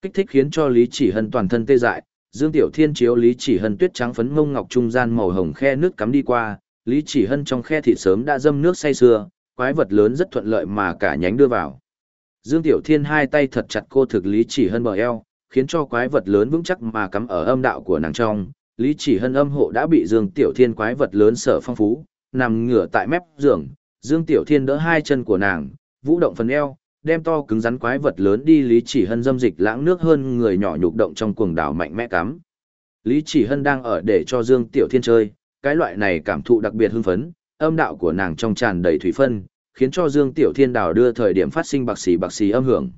Kích thích khiến cho Lý Chỉ Hân toàn thân tê dại, Dương Tiểu Thiên chiếu Lý Chỉ Hân tuyết trắng phấn mông ngọc trung gian màu hồng khe nước cắm đi qua, Lý Chỉ Hân trong khe thịt sớm đã dâm nước say sưa, quái vật lớn rất thuận lợi mà cả nhánh đưa vào. Dương Tiểu Thiên hai tay thật chặt cô thực Lý Chỉ Hân bờ eo, khiến cho quái vật lớn vững chắc mà cắm ở âm đạo của nàng trong. Lý Chỉ Hân âm hộ đã bị Dương Tiểu Thiên quái vật lớn sở phong phú, nằm ngửa tại mép giường, Dương Tiểu Thiên đỡ hai chân của nàng, vũ động phần eo, đem to cứng rắn quái vật lớn đi Lý Chỉ Hân dâm dịch lãng nước hơn người nhỏ nhục động trong cuồng đảo mạnh mẽ cắm. Lý Chỉ Hân đang ở để cho Dương Tiểu Thiên chơi, cái loại này cảm thụ đặc biệt hưng phấn, âm đạo của nàng trong tràn đầy thủy phân, khiến cho Dương Tiểu Thiên đảo đưa thời điểm phát sinh bạc xì bạc xì âm hưởng.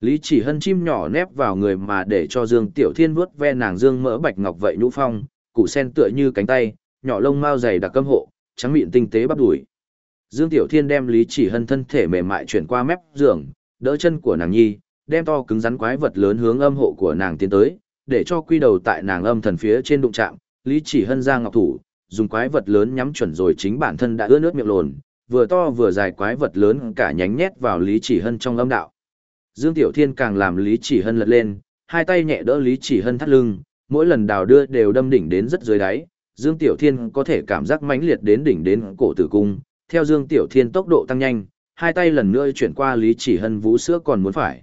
Lý Chỉ Hân chim nhỏ nép vào người mà để cho Dương Tiểu Thiên vuốt ve nàng dương mỡ bạch ngọc vậy nhũ phong, củ sen tựa như cánh tay, nhỏ lông mao dày đặc câm hộ, trắng miệng tinh tế bắp đùi. Dương Tiểu Thiên đem Lý Chỉ Hân thân thể mềm mại chuyển qua mép giường, đỡ chân của nàng nhi, đem to cứng rắn quái vật lớn hướng âm hộ của nàng tiến tới, để cho quy đầu tại nàng âm thần phía trên đụng chạm, Lý Chỉ Hân ra ngọc thủ, dùng quái vật lớn nhắm chuẩn rồi chính bản thân đã ướt nước miệng lồn, vừa to vừa dài quái vật lớn cả nhánh nhét vào Lý Chỉ Hân trong âm đạo. Dương Tiểu Thiên càng làm Lý Chỉ Hân lật lên, hai tay nhẹ đỡ Lý Chỉ Hân thắt lưng, mỗi lần đào đưa đều đâm đỉnh đến rất dưới đáy, Dương Tiểu Thiên có thể cảm giác mãnh liệt đến đỉnh đến cổ tử cung, theo Dương Tiểu Thiên tốc độ tăng nhanh, hai tay lần nữa chuyển qua Lý Chỉ Hân vú sữa còn muốn phải.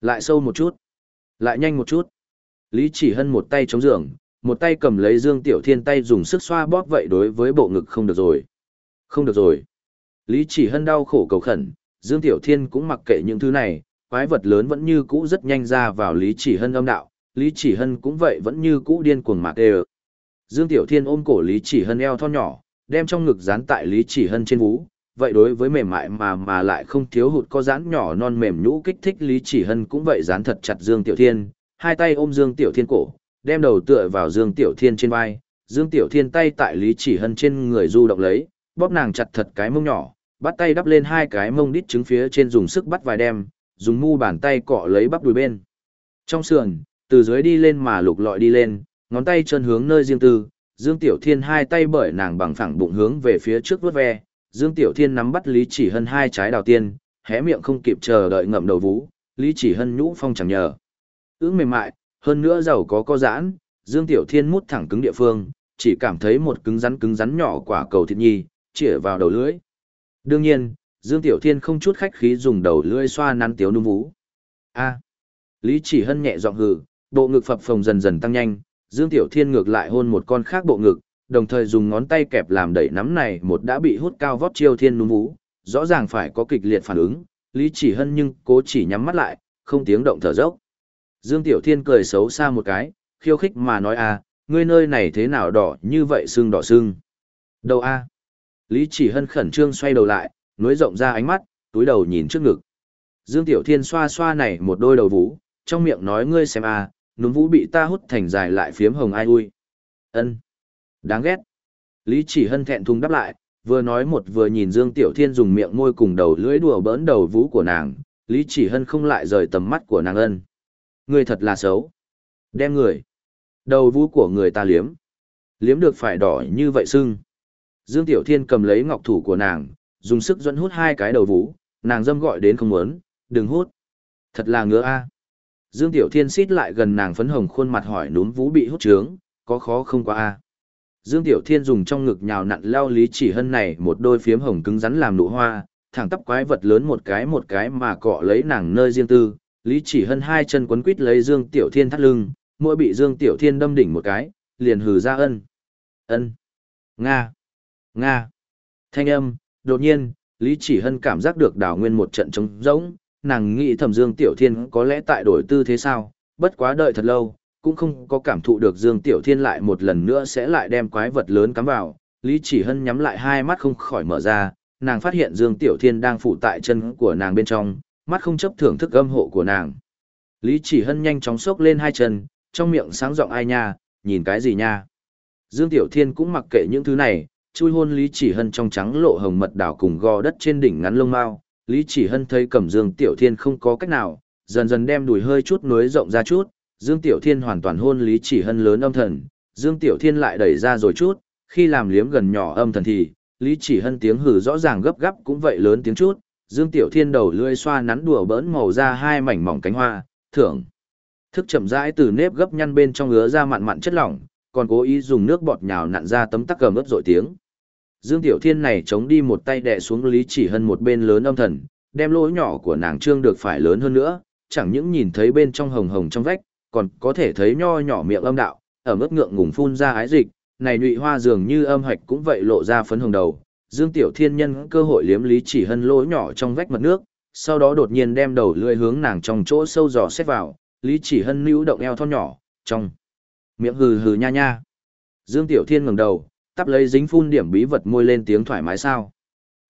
Lại sâu một chút, lại nhanh một chút. Lý Chỉ Hân một tay chống giường, một tay cầm lấy Dương Tiểu Thiên tay dùng sức xoa bóp vậy đối với bộ ngực không được rồi. Không được rồi. Lý Chỉ Hân đau khổ cầu khẩn, Dương Tiểu Thiên cũng mặc kệ những thứ này, quái vật lớn vẫn như cũ rất nhanh ra vào Lý Chỉ Hân âm đạo, Lý Chỉ Hân cũng vậy vẫn như cũ điên cuồng mạc đều. Dương Tiểu Thiên ôm cổ Lý Chỉ Hân eo thon nhỏ, đem trong ngực dán tại Lý Chỉ Hân trên vú, vậy đối với mềm mại mà mà lại không thiếu hụt có dán nhỏ non mềm nhũ kích thích Lý Chỉ Hân cũng vậy dán thật chặt Dương Tiểu Thiên, hai tay ôm Dương Tiểu Thiên cổ, đem đầu tựa vào Dương Tiểu Thiên trên vai, Dương Tiểu Thiên tay tại Lý Chỉ Hân trên người du động lấy, bóp nàng chặt thật cái mông nhỏ, bắt tay đắp lên hai cái mông đít trứng phía trên dùng sức bắt vài đem, dùng mu bàn tay cọ lấy bắp đùi bên. Trong sườn, từ dưới đi lên mà lục lọi đi lên, ngón tay chân hướng nơi riêng tư, Dương Tiểu Thiên hai tay bởi nàng bằng phẳng bụng hướng về phía trước vút ve, Dương Tiểu Thiên nắm bắt Lý Chỉ Hân hai trái đào tiên, hé miệng không kịp chờ đợi ngậm đầu vú, Lý Chỉ Hân nhũ phong chẳng nhờ. Ưỡng mềm mại, hơn nữa giàu có co giãn, Dương Tiểu Thiên mút thẳng cứng địa phương, chỉ cảm thấy một cứng rắn cứng rắn nhỏ quả cầu thịt nhi, chĩa vào đầu lưỡi. Đương nhiên, Dương Tiểu Thiên không chút khách khí dùng đầu lưỡi xoa nắn tiếu núm vú. A. Lý Chỉ Hân nhẹ giọng hừ, bộ ngực phập phồng dần dần tăng nhanh, Dương Tiểu Thiên ngược lại hôn một con khác bộ ngực, đồng thời dùng ngón tay kẹp làm đẩy nắm này một đã bị hút cao vót chiêu thiên núm vú, rõ ràng phải có kịch liệt phản ứng, Lý Chỉ Hân nhưng cố chỉ nhắm mắt lại, không tiếng động thở dốc. Dương Tiểu Thiên cười xấu xa một cái, khiêu khích mà nói a, ngươi nơi này thế nào đỏ như vậy sưng đỏ sưng. Đầu a. Lý Chỉ Hân khẩn trương xoay đầu lại, nối rộng ra ánh mắt, túi đầu nhìn trước ngực. Dương Tiểu Thiên xoa xoa này một đôi đầu vú, trong miệng nói ngươi xem a, núm vũ bị ta hút thành dài lại phiếm hồng ai ui. Ân, Đáng ghét. Lý chỉ hân thẹn thùng đáp lại, vừa nói một vừa nhìn Dương Tiểu Thiên dùng miệng môi cùng đầu lưỡi đùa bỡn đầu vũ của nàng, Lý chỉ hân không lại rời tầm mắt của nàng ân. Người thật là xấu. Đem người. Đầu vũ của người ta liếm. Liếm được phải đỏ như vậy sưng. Dương Tiểu Thiên cầm lấy ngọc thủ của nàng, dùng sức dẫn hút hai cái đầu vũ, nàng dâm gọi đến không muốn, đừng hút. Thật là ngứa a. Dương Tiểu Thiên xít lại gần nàng phấn hồng khuôn mặt hỏi núm vú bị hút trướng, có khó không qua a. Dương Tiểu Thiên dùng trong ngực nhào nặn leo Lý Chỉ Hân này một đôi phiếm hồng cứng rắn làm nụ hoa, thẳng tắp quái vật lớn một cái một cái mà cọ lấy nàng nơi riêng tư. Lý Chỉ Hân hai chân quấn quít lấy Dương Tiểu Thiên thắt lưng, mỗi bị Dương Tiểu Thiên đâm đỉnh một cái, liền hừ ra ân. Ân. Nga. Nga. Thanh âm, đột nhiên, Lý Chỉ Hân cảm giác được đảo nguyên một trận trống rỗng, nàng nghĩ thầm Dương Tiểu Thiên có lẽ tại đổi tư thế sao, bất quá đợi thật lâu, cũng không có cảm thụ được Dương Tiểu Thiên lại một lần nữa sẽ lại đem quái vật lớn cắm vào. Lý Chỉ Hân nhắm lại hai mắt không khỏi mở ra, nàng phát hiện Dương Tiểu Thiên đang phụ tại chân của nàng bên trong, mắt không chấp thưởng thức âm hộ của nàng. Lý Chỉ Hân nhanh chóng sốc lên hai chân, trong miệng sáng giọng ai nha, nhìn cái gì nha. Dương Tiểu Thiên cũng mặc kệ những thứ này, chui hôn Lý Chỉ Hân trong trắng lộ hồng mật đảo cùng gò đất trên đỉnh ngắn lông mao. Lý Chỉ Hân thấy Cẩm Dương Tiểu Thiên không có cách nào, dần dần đem đùi hơi chút nối rộng ra chút, Dương Tiểu Thiên hoàn toàn hôn Lý Chỉ Hân lớn âm thần, Dương Tiểu Thiên lại đẩy ra rồi chút, khi làm liếm gần nhỏ âm thần thì, Lý Chỉ Hân tiếng hừ rõ ràng gấp gáp cũng vậy lớn tiếng chút, Dương Tiểu Thiên đầu lưỡi xoa nắn đùa bỡn màu ra hai mảnh mỏng cánh hoa, thưởng. Thức chậm rãi từ nếp gấp nhăn bên trong ứa ra mặn mặn chất lỏng, còn cố ý dùng nước bọt nhào nặn ra tấm tắc gầm ướt rội tiếng. Dương Tiểu Thiên này chống đi một tay đè xuống Lý Chỉ Hân một bên lớn âm thần, đem lỗ nhỏ của nàng trương được phải lớn hơn nữa, chẳng những nhìn thấy bên trong hồng hồng trong vách, còn có thể thấy nho nhỏ miệng âm đạo, ở mức ngượng ngùng phun ra ái dịch, này nhụy hoa dường như âm hạch cũng vậy lộ ra phấn hồng đầu. Dương Tiểu Thiên nhân cơ hội liếm Lý Chỉ Hân lỗ nhỏ trong vách mật nước, sau đó đột nhiên đem đầu lưỡi hướng nàng trong chỗ sâu dò xét vào, Lý Chỉ Hân níu động eo thon nhỏ, trong miệng hừ hừ nha nha. Dương Tiểu Thiên ngẩng đầu, tắp lấy dính phun điểm bí vật môi lên tiếng thoải mái sao.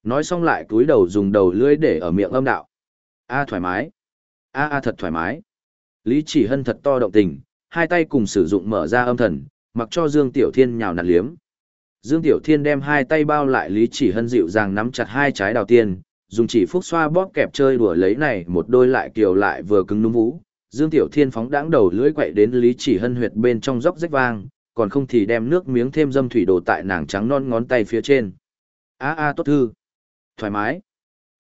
Nói xong lại cúi đầu dùng đầu lưỡi để ở miệng âm đạo. A thoải mái. A a thật thoải mái. Lý Chỉ Hân thật to động tình, hai tay cùng sử dụng mở ra âm thần, mặc cho Dương Tiểu Thiên nhào nặn liếm. Dương Tiểu Thiên đem hai tay bao lại Lý Chỉ Hân dịu dàng nắm chặt hai trái đào tiên, dùng chỉ phúc xoa bóp kẹp chơi đùa lấy này một đôi lại kiều lại vừa cứng núm vũ. Dương Tiểu Thiên phóng đãng đầu lưỡi quậy đến Lý Chỉ Hân huyệt bên trong dốc rách vang, còn không thì đem nước miếng thêm dâm thủy đổ tại nàng trắng non ngón tay phía trên. A a tốt thư. Thoải mái.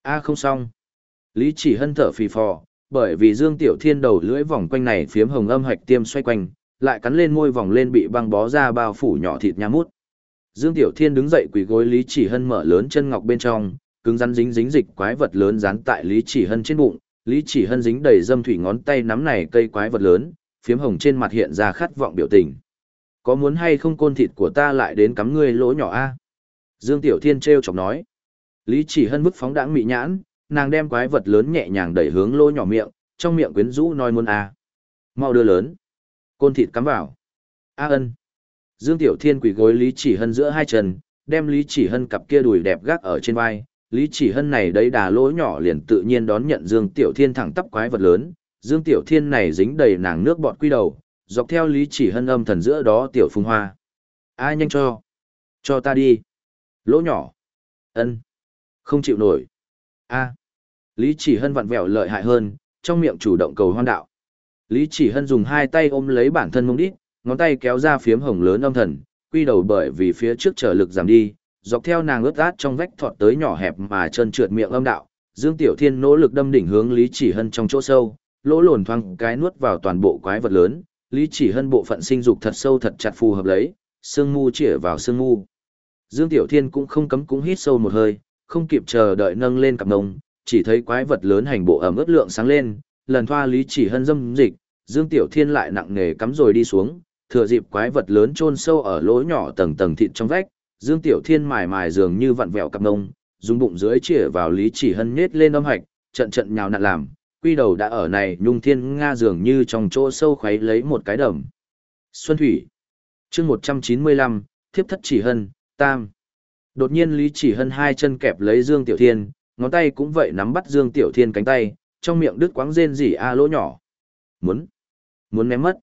A không xong. Lý Chỉ Hân thở phì phò, bởi vì Dương Tiểu Thiên đầu lưỡi vòng quanh này phiếm hồng âm hạch tiêm xoay quanh, lại cắn lên môi vòng lên bị băng bó ra bao phủ nhỏ thịt nha mút. Dương Tiểu Thiên đứng dậy quỳ gối Lý Chỉ Hân mở lớn chân ngọc bên trong, cứng rắn dính dính dịch quái vật lớn dán tại Lý Chỉ Hân trên bụng, Lý Chỉ Hân dính đầy dâm thủy ngón tay nắm này cây quái vật lớn, phiếm hồng trên mặt hiện ra khát vọng biểu tình. Có muốn hay không côn thịt của ta lại đến cắm ngươi lỗ nhỏ a? Dương Tiểu Thiên treo chọc nói. Lý Chỉ Hân bức phóng đãng mị nhãn, nàng đem quái vật lớn nhẹ nhàng đẩy hướng lỗ nhỏ miệng, trong miệng quyến rũ nói muốn a. Mau đưa lớn. Côn thịt cắm vào. A ân. Dương Tiểu Thiên quỳ gối Lý Chỉ Hân giữa hai chân, đem Lý Chỉ Hân cặp kia đùi đẹp gác ở trên vai. Lý Chỉ Hân này đấy đà lỗ nhỏ liền tự nhiên đón nhận Dương Tiểu Thiên thẳng tắp quái vật lớn. Dương Tiểu Thiên này dính đầy nàng nước bọt quy đầu, dọc theo Lý Chỉ Hân âm thần giữa đó Tiểu Phùng Hoa. Ai nhanh cho. Cho ta đi. Lỗ nhỏ. ân Không chịu nổi. a Lý Chỉ Hân vặn vẹo lợi hại hơn, trong miệng chủ động cầu hoan đạo. Lý Chỉ Hân dùng hai tay ôm lấy bản thân mông đít, ngón tay kéo ra phiếm hồng lớn âm thần, quy đầu bởi vì phía trước trở lực giảm đi, dọc theo nàng ướt át trong vách thọt tới nhỏ hẹp mà chân trượt miệng âm đạo. Dương Tiểu Thiên nỗ lực đâm đỉnh hướng Lý Chỉ Hân trong chỗ sâu, lỗ lồn thoáng cái nuốt vào toàn bộ quái vật lớn, Lý Chỉ Hân bộ phận sinh dục thật sâu thật chặt phù hợp lấy, sương mu chĩa vào sương mu. Dương Tiểu Thiên cũng không cấm cũng hít sâu một hơi, không kịp chờ đợi nâng lên cặp nông, chỉ thấy quái vật lớn hành bộ ẩm ướt lượng sáng lên, lần thoa Lý Chỉ Hân dâm dịch, Dương Tiểu Thiên lại nặng nề cắm rồi đi xuống, thừa dịp quái vật lớn chôn sâu ở lỗ nhỏ tầng tầng thịt trong vách, Dương Tiểu Thiên mài mài dường như vặn vẹo cặp nông, dùng bụng dưới chĩa vào Lý Chỉ Hân nhét lên âm hạch, trận trận nhào nặn làm, quy đầu đã ở này nhung thiên nga dường như trong chỗ sâu khuấy lấy một cái đầm. Xuân Thủy chương 195, thiếp thất chỉ hân, tam. Đột nhiên Lý Chỉ Hân hai chân kẹp lấy Dương Tiểu Thiên, ngón tay cũng vậy nắm bắt Dương Tiểu Thiên cánh tay, trong miệng đứt quáng rên rỉ a lỗ nhỏ. Muốn, muốn ném mất.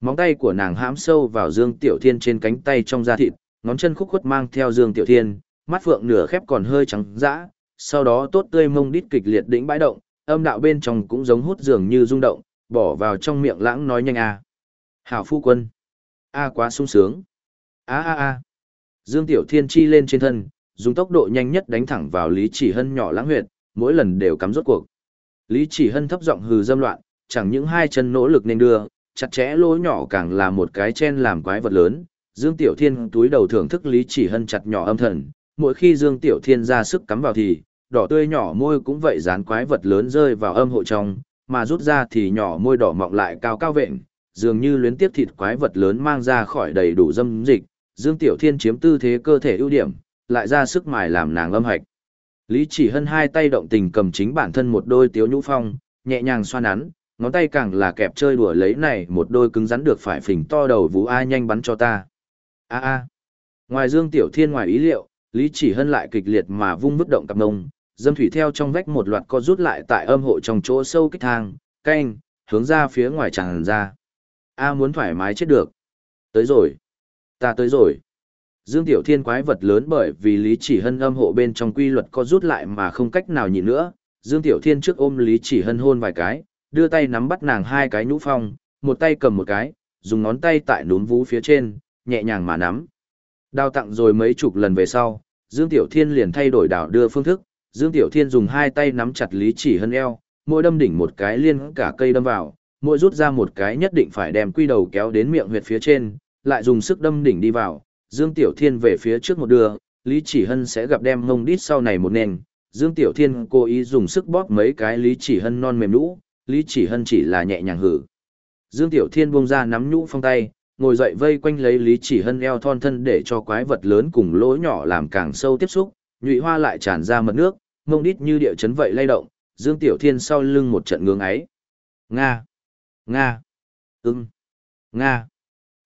Móng tay của nàng hãm sâu vào Dương Tiểu Thiên trên cánh tay trong da thịt, ngón chân khúc khuất mang theo Dương Tiểu Thiên, mắt phượng nửa khép còn hơi trắng dã, sau đó tốt tươi mông đít kịch liệt đỉnh bãi động, âm đạo bên trong cũng giống hút dường như rung động, bỏ vào trong miệng lãng nói nhanh a. À. Hảo phu quân. A quá sung sướng. A a a. Dương Tiểu Thiên chi lên trên thân, dùng tốc độ nhanh nhất đánh thẳng vào Lý Chỉ Hân nhỏ lãng huyệt, mỗi lần đều cắm rốt cuộc. Lý Chỉ Hân thấp giọng hừ dâm loạn, chẳng những hai chân nỗ lực nên đưa, chặt chẽ lỗ nhỏ càng là một cái chen làm quái vật lớn. Dương Tiểu Thiên túi đầu thưởng thức Lý Chỉ Hân chặt nhỏ âm thần, mỗi khi Dương Tiểu Thiên ra sức cắm vào thì, đỏ tươi nhỏ môi cũng vậy dán quái vật lớn rơi vào âm hộ trong, mà rút ra thì nhỏ môi đỏ mọng lại cao cao vện, dường như luyến tiếp thịt quái vật lớn mang ra khỏi đầy đủ dâm dịch, Dương Tiểu Thiên chiếm tư thế cơ thể ưu điểm, lại ra sức mài làm nàng âm hạch. Lý Chỉ Hân hai tay động tình cầm chính bản thân một đôi tiếu nhũ phong, nhẹ nhàng xoa nắn, ngón tay càng là kẹp chơi đùa lấy này một đôi cứng rắn được phải phình to đầu vũ ai nhanh bắn cho ta. A a. Ngoài Dương Tiểu Thiên ngoài ý liệu, Lý Chỉ Hân lại kịch liệt mà vung vứt động cặp ngông, dâm thủy theo trong vách một loạt co rút lại tại âm hộ trong chỗ sâu kích thang, canh, hướng ra phía ngoài tràn ra. A muốn thoải mái chết được. Tới rồi. Ta tới rồi. Dương Tiểu Thiên quái vật lớn bởi vì Lý Chỉ Hân âm hộ bên trong quy luật co rút lại mà không cách nào nhịn nữa. Dương Tiểu Thiên trước ôm Lý Chỉ Hân hôn vài cái, đưa tay nắm bắt nàng hai cái nhũ phong, một tay cầm một cái, dùng ngón tay tại núm vú phía trên, nhẹ nhàng mà nắm. Đào tặng rồi mấy chục lần về sau, Dương Tiểu Thiên liền thay đổi đảo đưa phương thức, Dương Tiểu Thiên dùng hai tay nắm chặt Lý Chỉ Hân eo, mỗi đâm đỉnh một cái liên cả cây đâm vào, mỗi rút ra một cái nhất định phải đem quy đầu kéo đến miệng huyệt phía trên, lại dùng sức đâm đỉnh đi vào, Dương Tiểu Thiên về phía trước một đường, Lý Chỉ Hân sẽ gặp đem ngông đít sau này một nền, Dương Tiểu Thiên cố ý dùng sức bóp mấy cái Lý Chỉ Hân non mềm nhũ, Lý Chỉ Hân chỉ là nhẹ nhàng hử. Dương Tiểu Thiên buông ra nắm nhũ phong tay, ngồi dậy vây quanh lấy Lý Chỉ Hân eo thon thân để cho quái vật lớn cùng lỗ nhỏ làm càng sâu tiếp xúc, nhụy hoa lại tràn ra mật nước, mông đít như địa chấn vậy lay động, Dương Tiểu Thiên sau lưng một trận ngưỡng ấy. Nga! Nga! Ưng! Nga!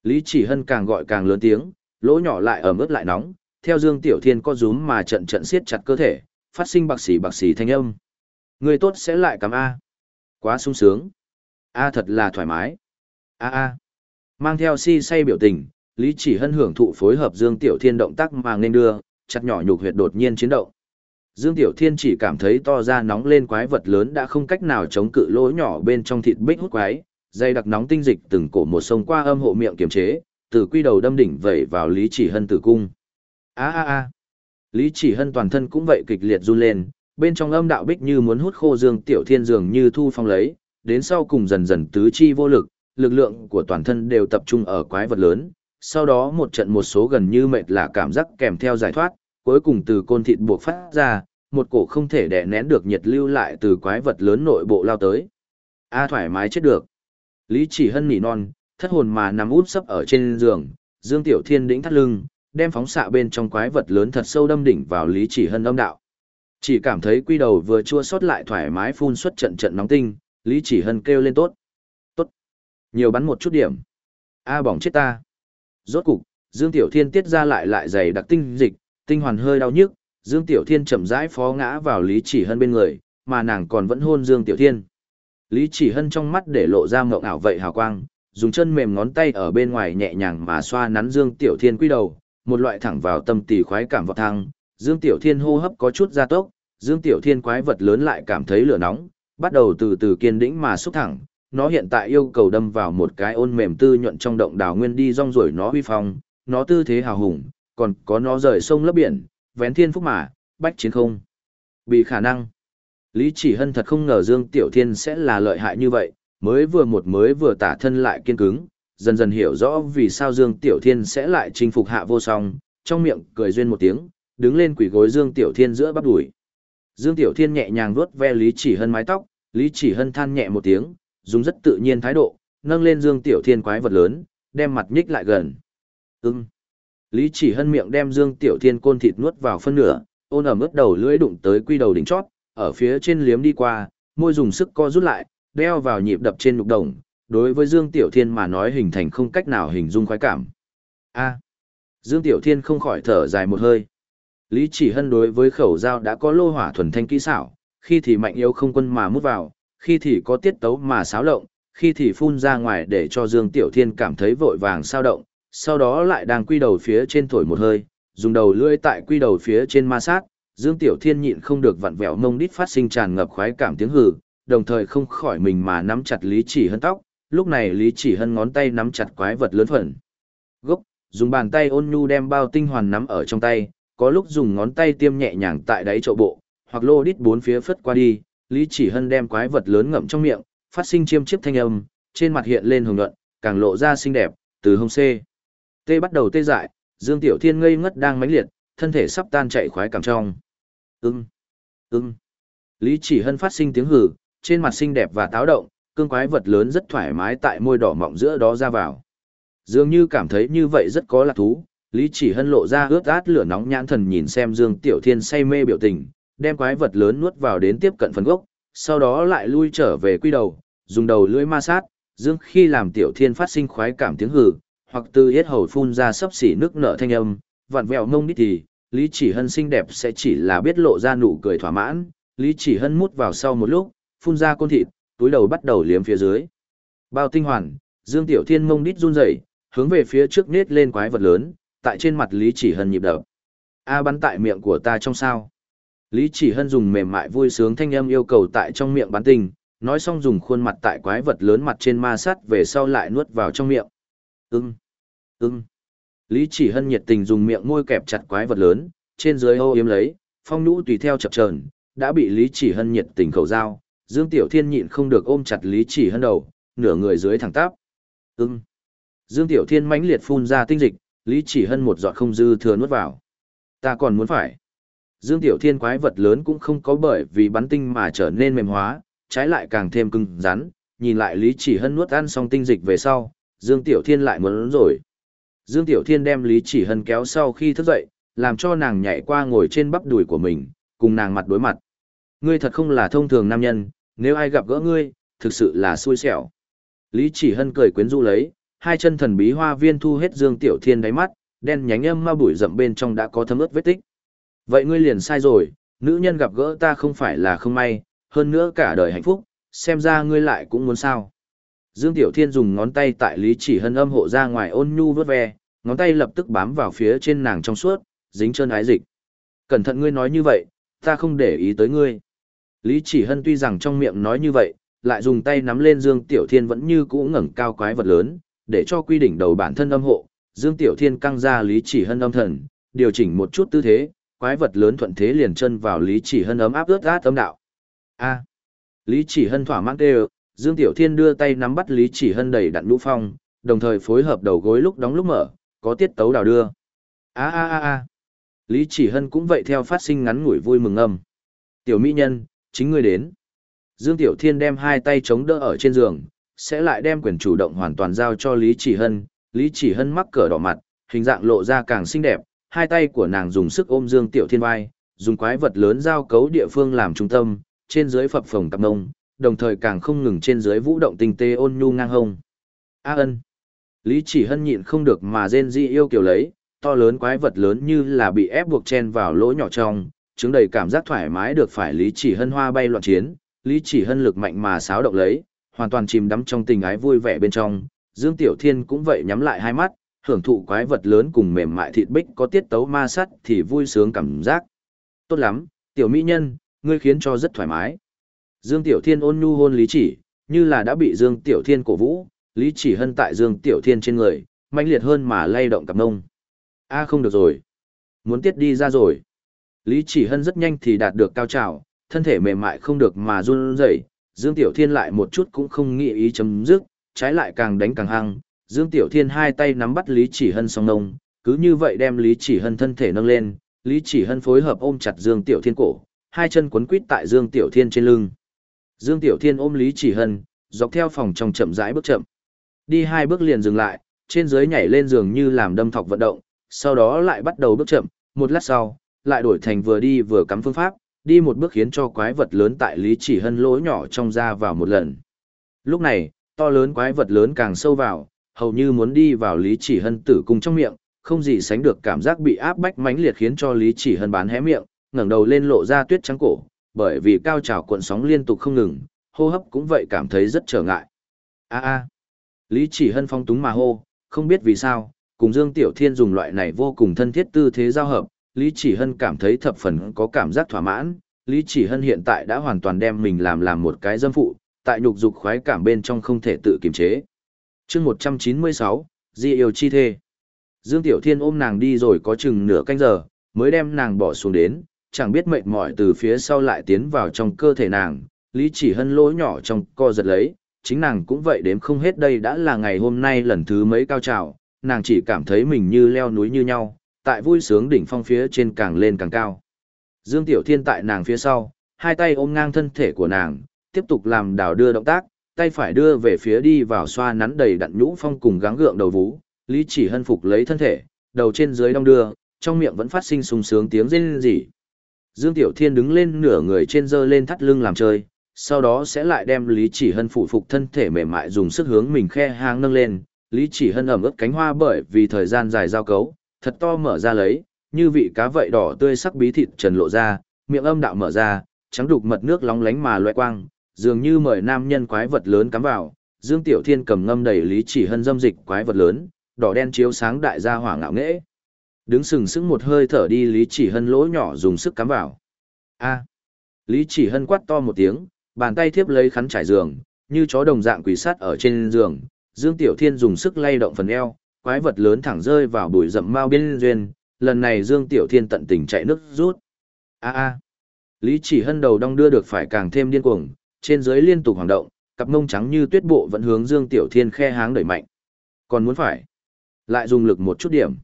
Lý Chỉ Hân càng gọi càng lớn tiếng, lỗ nhỏ lại ẩm ướt lại nóng, theo Dương Tiểu Thiên có rúm mà trận trận siết chặt cơ thể, phát sinh bạc xỉ bạc xỉ thanh âm. Người tốt sẽ lại cắm A. Quá sung sướng. A thật là thoải mái. A A. Mang theo si say biểu tình, Lý Chỉ Hân hưởng thụ phối hợp Dương Tiểu Thiên động tác mà nên đưa, chặt nhỏ nhục huyệt đột nhiên chiến động. Dương Tiểu Thiên chỉ cảm thấy to ra nóng lên quái vật lớn đã không cách nào chống cự lỗ nhỏ bên trong thịt bích hút quái, dây đặc nóng tinh dịch từng cổ một sông qua âm hộ miệng kiềm chế, từ quy đầu đâm đỉnh vẩy vào Lý Chỉ Hân tử cung. A a a. Lý Chỉ Hân toàn thân cũng vậy kịch liệt run lên, bên trong âm đạo bích như muốn hút khô Dương Tiểu Thiên dường như thu phong lấy, đến sau cùng dần dần tứ chi vô lực, lực lượng của toàn thân đều tập trung ở quái vật lớn, sau đó một trận một số gần như mệt là cảm giác kèm theo giải thoát, cuối cùng từ côn thịt buộc phát ra, một cổ không thể đè nén được nhiệt lưu lại từ quái vật lớn nội bộ lao tới. A thoải mái chết được. Lý Chỉ Hân nỉ non, thất hồn mà nằm út sấp ở trên giường, Dương Tiểu Thiên đĩnh thắt lưng, đem phóng xạ bên trong quái vật lớn thật sâu đâm đỉnh vào Lý Chỉ Hân âm đạo. Chỉ cảm thấy quy đầu vừa chua xót lại thoải mái phun xuất trận trận nóng tinh, Lý Chỉ Hân kêu lên tốt. Tốt. Nhiều bắn một chút điểm. A bỏng chết ta. Rốt cục, Dương Tiểu Thiên tiết ra lại lại dày đặc tinh dịch, tinh hoàn hơi đau nhức, Dương Tiểu Thiên chậm rãi phó ngã vào Lý Chỉ Hân bên người, mà nàng còn vẫn hôn Dương Tiểu Thiên. Lý Chỉ Hân trong mắt để lộ ra mộng ảo vậy hào quang, dùng chân mềm ngón tay ở bên ngoài nhẹ nhàng mà xoa nắn Dương Tiểu Thiên quy đầu, một loại thẳng vào tâm tỳ khoái cảm vọt thăng, Dương Tiểu Thiên hô hấp có chút gia tốc, Dương Tiểu Thiên quái vật lớn lại cảm thấy lửa nóng, bắt đầu từ từ kiên đĩnh mà xúc thẳng, nó hiện tại yêu cầu đâm vào một cái ôn mềm tư nhuận trong động đào nguyên đi rong ruổi nó huy phong, nó tư thế hào hùng, còn có nó rời sông lấp biển, vén thiên phúc mà, bách chiến không. Bị khả năng. Lý Chỉ Hân thật không ngờ Dương Tiểu Thiên sẽ là lợi hại như vậy, mới vừa một mới vừa tả thân lại kiên cứng, dần dần hiểu rõ vì sao Dương Tiểu Thiên sẽ lại chinh phục hạ vô song, trong miệng cười duyên một tiếng, đứng lên quỷ gối Dương Tiểu Thiên giữa bắp đùi. Dương Tiểu Thiên nhẹ nhàng vuốt ve Lý Chỉ Hân mái tóc, Lý Chỉ Hân than nhẹ một tiếng, dùng rất tự nhiên thái độ, nâng lên Dương Tiểu Thiên quái vật lớn, đem mặt nhích lại gần. Ừm. Lý Chỉ Hân miệng đem Dương Tiểu Thiên côn thịt nuốt vào phân nửa, ôn ẩm ướt đầu lưỡi đụng tới quy đầu đỉnh chót, ở phía trên liếm đi qua, môi dùng sức co rút lại, đeo vào nhịp đập trên lục đồng, đối với Dương Tiểu Thiên mà nói hình thành không cách nào hình dung khoái cảm. A. Dương Tiểu Thiên không khỏi thở dài một hơi. Lý Chỉ Hân đối với khẩu dao đã có lô hỏa thuần thanh kỹ xảo, khi thì mạnh yếu không quân mà mút vào, khi thì có tiết tấu mà xáo lộng, khi thì phun ra ngoài để cho Dương Tiểu Thiên cảm thấy vội vàng sao động, sau đó lại đang quy đầu phía trên thổi một hơi, dùng đầu lưỡi tại quy đầu phía trên ma sát, Dương Tiểu Thiên nhịn không được vặn vẹo mông đít phát sinh tràn ngập khoái cảm tiếng hừ, đồng thời không khỏi mình mà nắm chặt Lý Chỉ Hân tóc, lúc này Lý Chỉ Hân ngón tay nắm chặt quái vật lớn phần. Gốc, dùng bàn tay ôn nhu đem bao tinh hoàn nắm ở trong tay, có lúc dùng ngón tay tiêm nhẹ nhàng tại đáy chậu bộ, hoặc lô đít bốn phía phất qua đi, Lý Chỉ Hân đem quái vật lớn ngậm trong miệng, phát sinh chiêm chiếp thanh âm, trên mặt hiện lên hồng nhuận, càng lộ ra xinh đẹp, từ hông xê. Tê bắt đầu tê dại, Dương Tiểu Thiên ngây ngất đang mãnh liệt, thân thể sắp tan chạy khoái cảm trong. Ưng, ưng. Lý Chỉ Hân phát sinh tiếng hừ, trên mặt xinh đẹp và táo động, cương quái vật lớn rất thoải mái tại môi đỏ mọng giữa đó ra vào. Dường như cảm thấy như vậy rất có lạc thú, Lý Chỉ Hân lộ ra ướt át lửa nóng nhãn thần nhìn xem Dương Tiểu Thiên say mê biểu tình, đem quái vật lớn nuốt vào đến tiếp cận phần gốc, sau đó lại lui trở về quy đầu, dùng đầu lưỡi ma sát, Dương khi làm Tiểu Thiên phát sinh khoái cảm tiếng hừ, hoặc từ yết hầu phun ra sấp xỉ nước nở thanh âm, vặn vẹo ngông đít thì, Lý Chỉ Hân xinh đẹp sẽ chỉ là biết lộ ra nụ cười thỏa mãn, Lý Chỉ Hân mút vào sau một lúc, phun ra côn thịt, túi đầu bắt đầu liếm phía dưới. Bao tinh hoàn, Dương Tiểu Thiên mông đít run rẩy, hướng về phía trước nết lên quái vật lớn, tại trên mặt Lý Chỉ Hân nhịp đập. A bắn tại miệng của ta trong sao. Lý Chỉ Hân dùng mềm mại vui sướng thanh âm yêu cầu tại trong miệng bắn tinh, nói xong dùng khuôn mặt tại quái vật lớn mặt trên ma sát về sau lại nuốt vào trong miệng. Ừm. Ừm. Lý Chỉ Hân nhiệt tình dùng miệng môi kẹp chặt quái vật lớn, trên dưới ô yếm lấy, phong nhũ tùy theo chập chờn, đã bị Lý Chỉ Hân nhiệt tình khẩu dao, Dương Tiểu Thiên nhịn không được ôm chặt Lý Chỉ Hân đầu, nửa người dưới thẳng tắp. Ừm. Dương Tiểu Thiên mãnh liệt phun ra tinh dịch, Lý Chỉ Hân một giọt không dư thừa nuốt vào. Ta còn muốn phải. Dương Tiểu Thiên quái vật lớn cũng không có bởi vì bắn tinh mà trở nên mềm hóa, trái lại càng thêm cứng rắn, nhìn lại Lý Chỉ Hân nuốt ăn xong tinh dịch về sau, Dương Tiểu Thiên lại muốn rồi. Dương Tiểu Thiên đem Lý Chỉ Hân kéo sau khi thức dậy, làm cho nàng nhảy qua ngồi trên bắp đùi của mình, cùng nàng mặt đối mặt. Ngươi thật không là thông thường nam nhân, nếu ai gặp gỡ ngươi, thực sự là xui xẻo. Lý Chỉ Hân cười quyến rũ lấy, hai chân thần bí hoa viên thu hết Dương Tiểu Thiên đáy mắt, đen nhánh âm ma bụi rậm bên trong đã có thấm ướt vết tích. Vậy ngươi liền sai rồi, nữ nhân gặp gỡ ta không phải là không may, hơn nữa cả đời hạnh phúc, xem ra ngươi lại cũng muốn sao. Dương Tiểu Thiên dùng ngón tay tại Lý Chỉ Hân âm hộ ra ngoài ôn nhu vớt ve, ngón tay lập tức bám vào phía trên nàng trong suốt, dính chân ái dịch. Cẩn thận ngươi nói như vậy, ta không để ý tới ngươi. Lý Chỉ Hân tuy rằng trong miệng nói như vậy, lại dùng tay nắm lên Dương Tiểu Thiên vẫn như cũ ngẩng cao quái vật lớn, để cho quy đỉnh đầu bản thân âm hộ, Dương Tiểu Thiên căng ra Lý Chỉ Hân âm thần, điều chỉnh một chút tư thế, quái vật lớn thuận thế liền chân vào Lý Chỉ Hân ấm áp ướt át âm đạo. A. Lý Chỉ Hân thỏa mãn kêu, Dương Tiểu Thiên đưa tay nắm bắt Lý Chỉ Hân đẩy đặn lũ phong, đồng thời phối hợp đầu gối lúc đóng lúc mở, có tiết tấu đào đưa. A a a a. Lý Chỉ Hân cũng vậy theo phát sinh ngắn ngủi vui mừng âm. Tiểu mỹ nhân, chính ngươi đến. Dương Tiểu Thiên đem hai tay chống đỡ ở trên giường, sẽ lại đem quyền chủ động hoàn toàn giao cho Lý Chỉ Hân. Lý Chỉ Hân mắc cỡ đỏ mặt, hình dạng lộ ra càng xinh đẹp, hai tay của nàng dùng sức ôm Dương Tiểu Thiên vai, dùng quái vật lớn giao cấu địa phương làm trung tâm, trên dưới phập phồng tập nông, đồng thời càng không ngừng trên dưới vũ động tinh tế ôn nhu ngang hông. A ân. Lý Chỉ Hân nhịn không được mà rên rỉ yêu kiều lấy, to lớn quái vật lớn như là bị ép buộc chen vào lỗ nhỏ trong, chứng đầy cảm giác thoải mái được phải Lý Chỉ Hân hoa bay loạn chiến, Lý Chỉ Hân lực mạnh mà xáo động lấy, hoàn toàn chìm đắm trong tình ái vui vẻ bên trong, Dương Tiểu Thiên cũng vậy nhắm lại hai mắt, hưởng thụ quái vật lớn cùng mềm mại thịt bích có tiết tấu ma sắt thì vui sướng cảm giác. Tốt lắm, tiểu mỹ nhân, ngươi khiến cho rất thoải mái. Dương Tiểu Thiên ôn nhu hôn Lý Chỉ, như là đã bị Dương Tiểu Thiên cổ vũ, Lý Chỉ hân tại Dương Tiểu Thiên trên người, mạnh liệt hơn mà lay động cặp nông. A không được rồi. Muốn tiết đi ra rồi. Lý Chỉ hân rất nhanh thì đạt được cao trào, thân thể mềm mại không được mà run rẩy. Dương Tiểu Thiên lại một chút cũng không nghĩ ý chấm dứt, trái lại càng đánh càng hăng. Dương Tiểu Thiên hai tay nắm bắt Lý Chỉ hân song nông, cứ như vậy đem Lý Chỉ hân thân thể nâng lên, Lý Chỉ hân phối hợp ôm chặt Dương Tiểu Thiên cổ, hai chân quấn quít tại Dương Tiểu Thiên trên lưng. Dương Tiểu Thiên ôm Lý Chỉ Hân, dọc theo phòng trong chậm rãi bước chậm. Đi hai bước liền dừng lại, trên dưới nhảy lên giường như làm đâm thọc vận động, sau đó lại bắt đầu bước chậm, một lát sau, lại đổi thành vừa đi vừa cắm phương pháp, đi một bước khiến cho quái vật lớn tại Lý Chỉ Hân lỗ nhỏ trong ra vào một lần. Lúc này, to lớn quái vật lớn càng sâu vào, hầu như muốn đi vào Lý Chỉ Hân tử cung trong miệng, không gì sánh được cảm giác bị áp bách mãnh liệt khiến cho Lý Chỉ Hân bán hé miệng, ngẩng đầu lên lộ ra tuyết trắng cổ, bởi vì cao trào cuộn sóng liên tục không ngừng, hô hấp cũng vậy cảm thấy rất trở ngại. A a. Lý Chỉ Hân phong túng mà hô, không biết vì sao, cùng Dương Tiểu Thiên dùng loại này vô cùng thân thiết tư thế giao hợp, Lý Chỉ Hân cảm thấy thập phần có cảm giác thỏa mãn. Lý Chỉ Hân hiện tại đã hoàn toàn đem mình làm làm một cái dâm phụ, tại nhục dục khoái cảm bên trong không thể tự kiềm chế. chương 196, Di yêu chi thê. Dương Tiểu Thiên ôm nàng đi rồi có chừng nửa canh giờ, mới đem nàng bỏ xuống đến, chẳng biết mệt mỏi từ phía sau lại tiến vào trong cơ thể nàng, Lý chỉ hân lỗ nhỏ trong co giật lấy, chính nàng cũng vậy đếm không hết đây đã là ngày hôm nay lần thứ mấy cao trào, nàng chỉ cảm thấy mình như leo núi như nhau, tại vui sướng đỉnh phong phía trên càng lên càng cao. Dương Tiểu Thiên tại nàng phía sau, hai tay ôm ngang thân thể của nàng, tiếp tục làm đảo đưa động tác, tay phải đưa về phía đi vào xoa nắn đầy đặn nhũ phong cùng gắng gượng đầu vú, Lý Chỉ Hân phục lấy thân thể, đầu trên dưới đong đưa, trong miệng vẫn phát sinh sung sướng tiếng rên rỉ. Dương Tiểu Thiên đứng lên nửa người trên dơ lên thắt lưng làm chơi, sau đó sẽ lại đem Lý Chỉ Hân phụ phục thân thể mềm mại dùng sức hướng mình khe hang nâng lên, Lý Chỉ Hân ẩm ướt cánh hoa bởi vì thời gian dài giao cấu, thật to mở ra lấy, như vị cá vậy đỏ tươi sắc bí thịt trần lộ ra, miệng âm đạo mở ra, trắng đục mật nước lóng lánh mà loe quang, dường như mời nam nhân quái vật lớn cắm vào. Dương Tiểu Thiên cầm ngâm đầy Lý Chỉ Hân dâm dịch quái vật lớn, đỏ đen chiếu sáng đại gia hỏa ngạo nghễ. Đứng sừng sững một hơi thở đi Lý Chỉ Hân lỗ nhỏ dùng sức cắm vào. A. Lý Chỉ Hân quát to một tiếng, bàn tay thiếp lấy khắn trải giường, như chó đồng dạng quỳ sát ở trên giường, Dương Tiểu Thiên dùng sức lay động phần eo, quái vật lớn thẳng rơi vào bụi rậm mau bên duyên, lần này Dương Tiểu Thiên tận tình chạy nước rút. A a. Lý Chỉ Hân đầu đong đưa được phải càng thêm điên cuồng, trên dưới liên tục hoạt động, cặp mông trắng như tuyết bộ vẫn hướng Dương Tiểu Thiên khe háng đẩy mạnh. Còn muốn phải, lại dùng lực một chút điểm.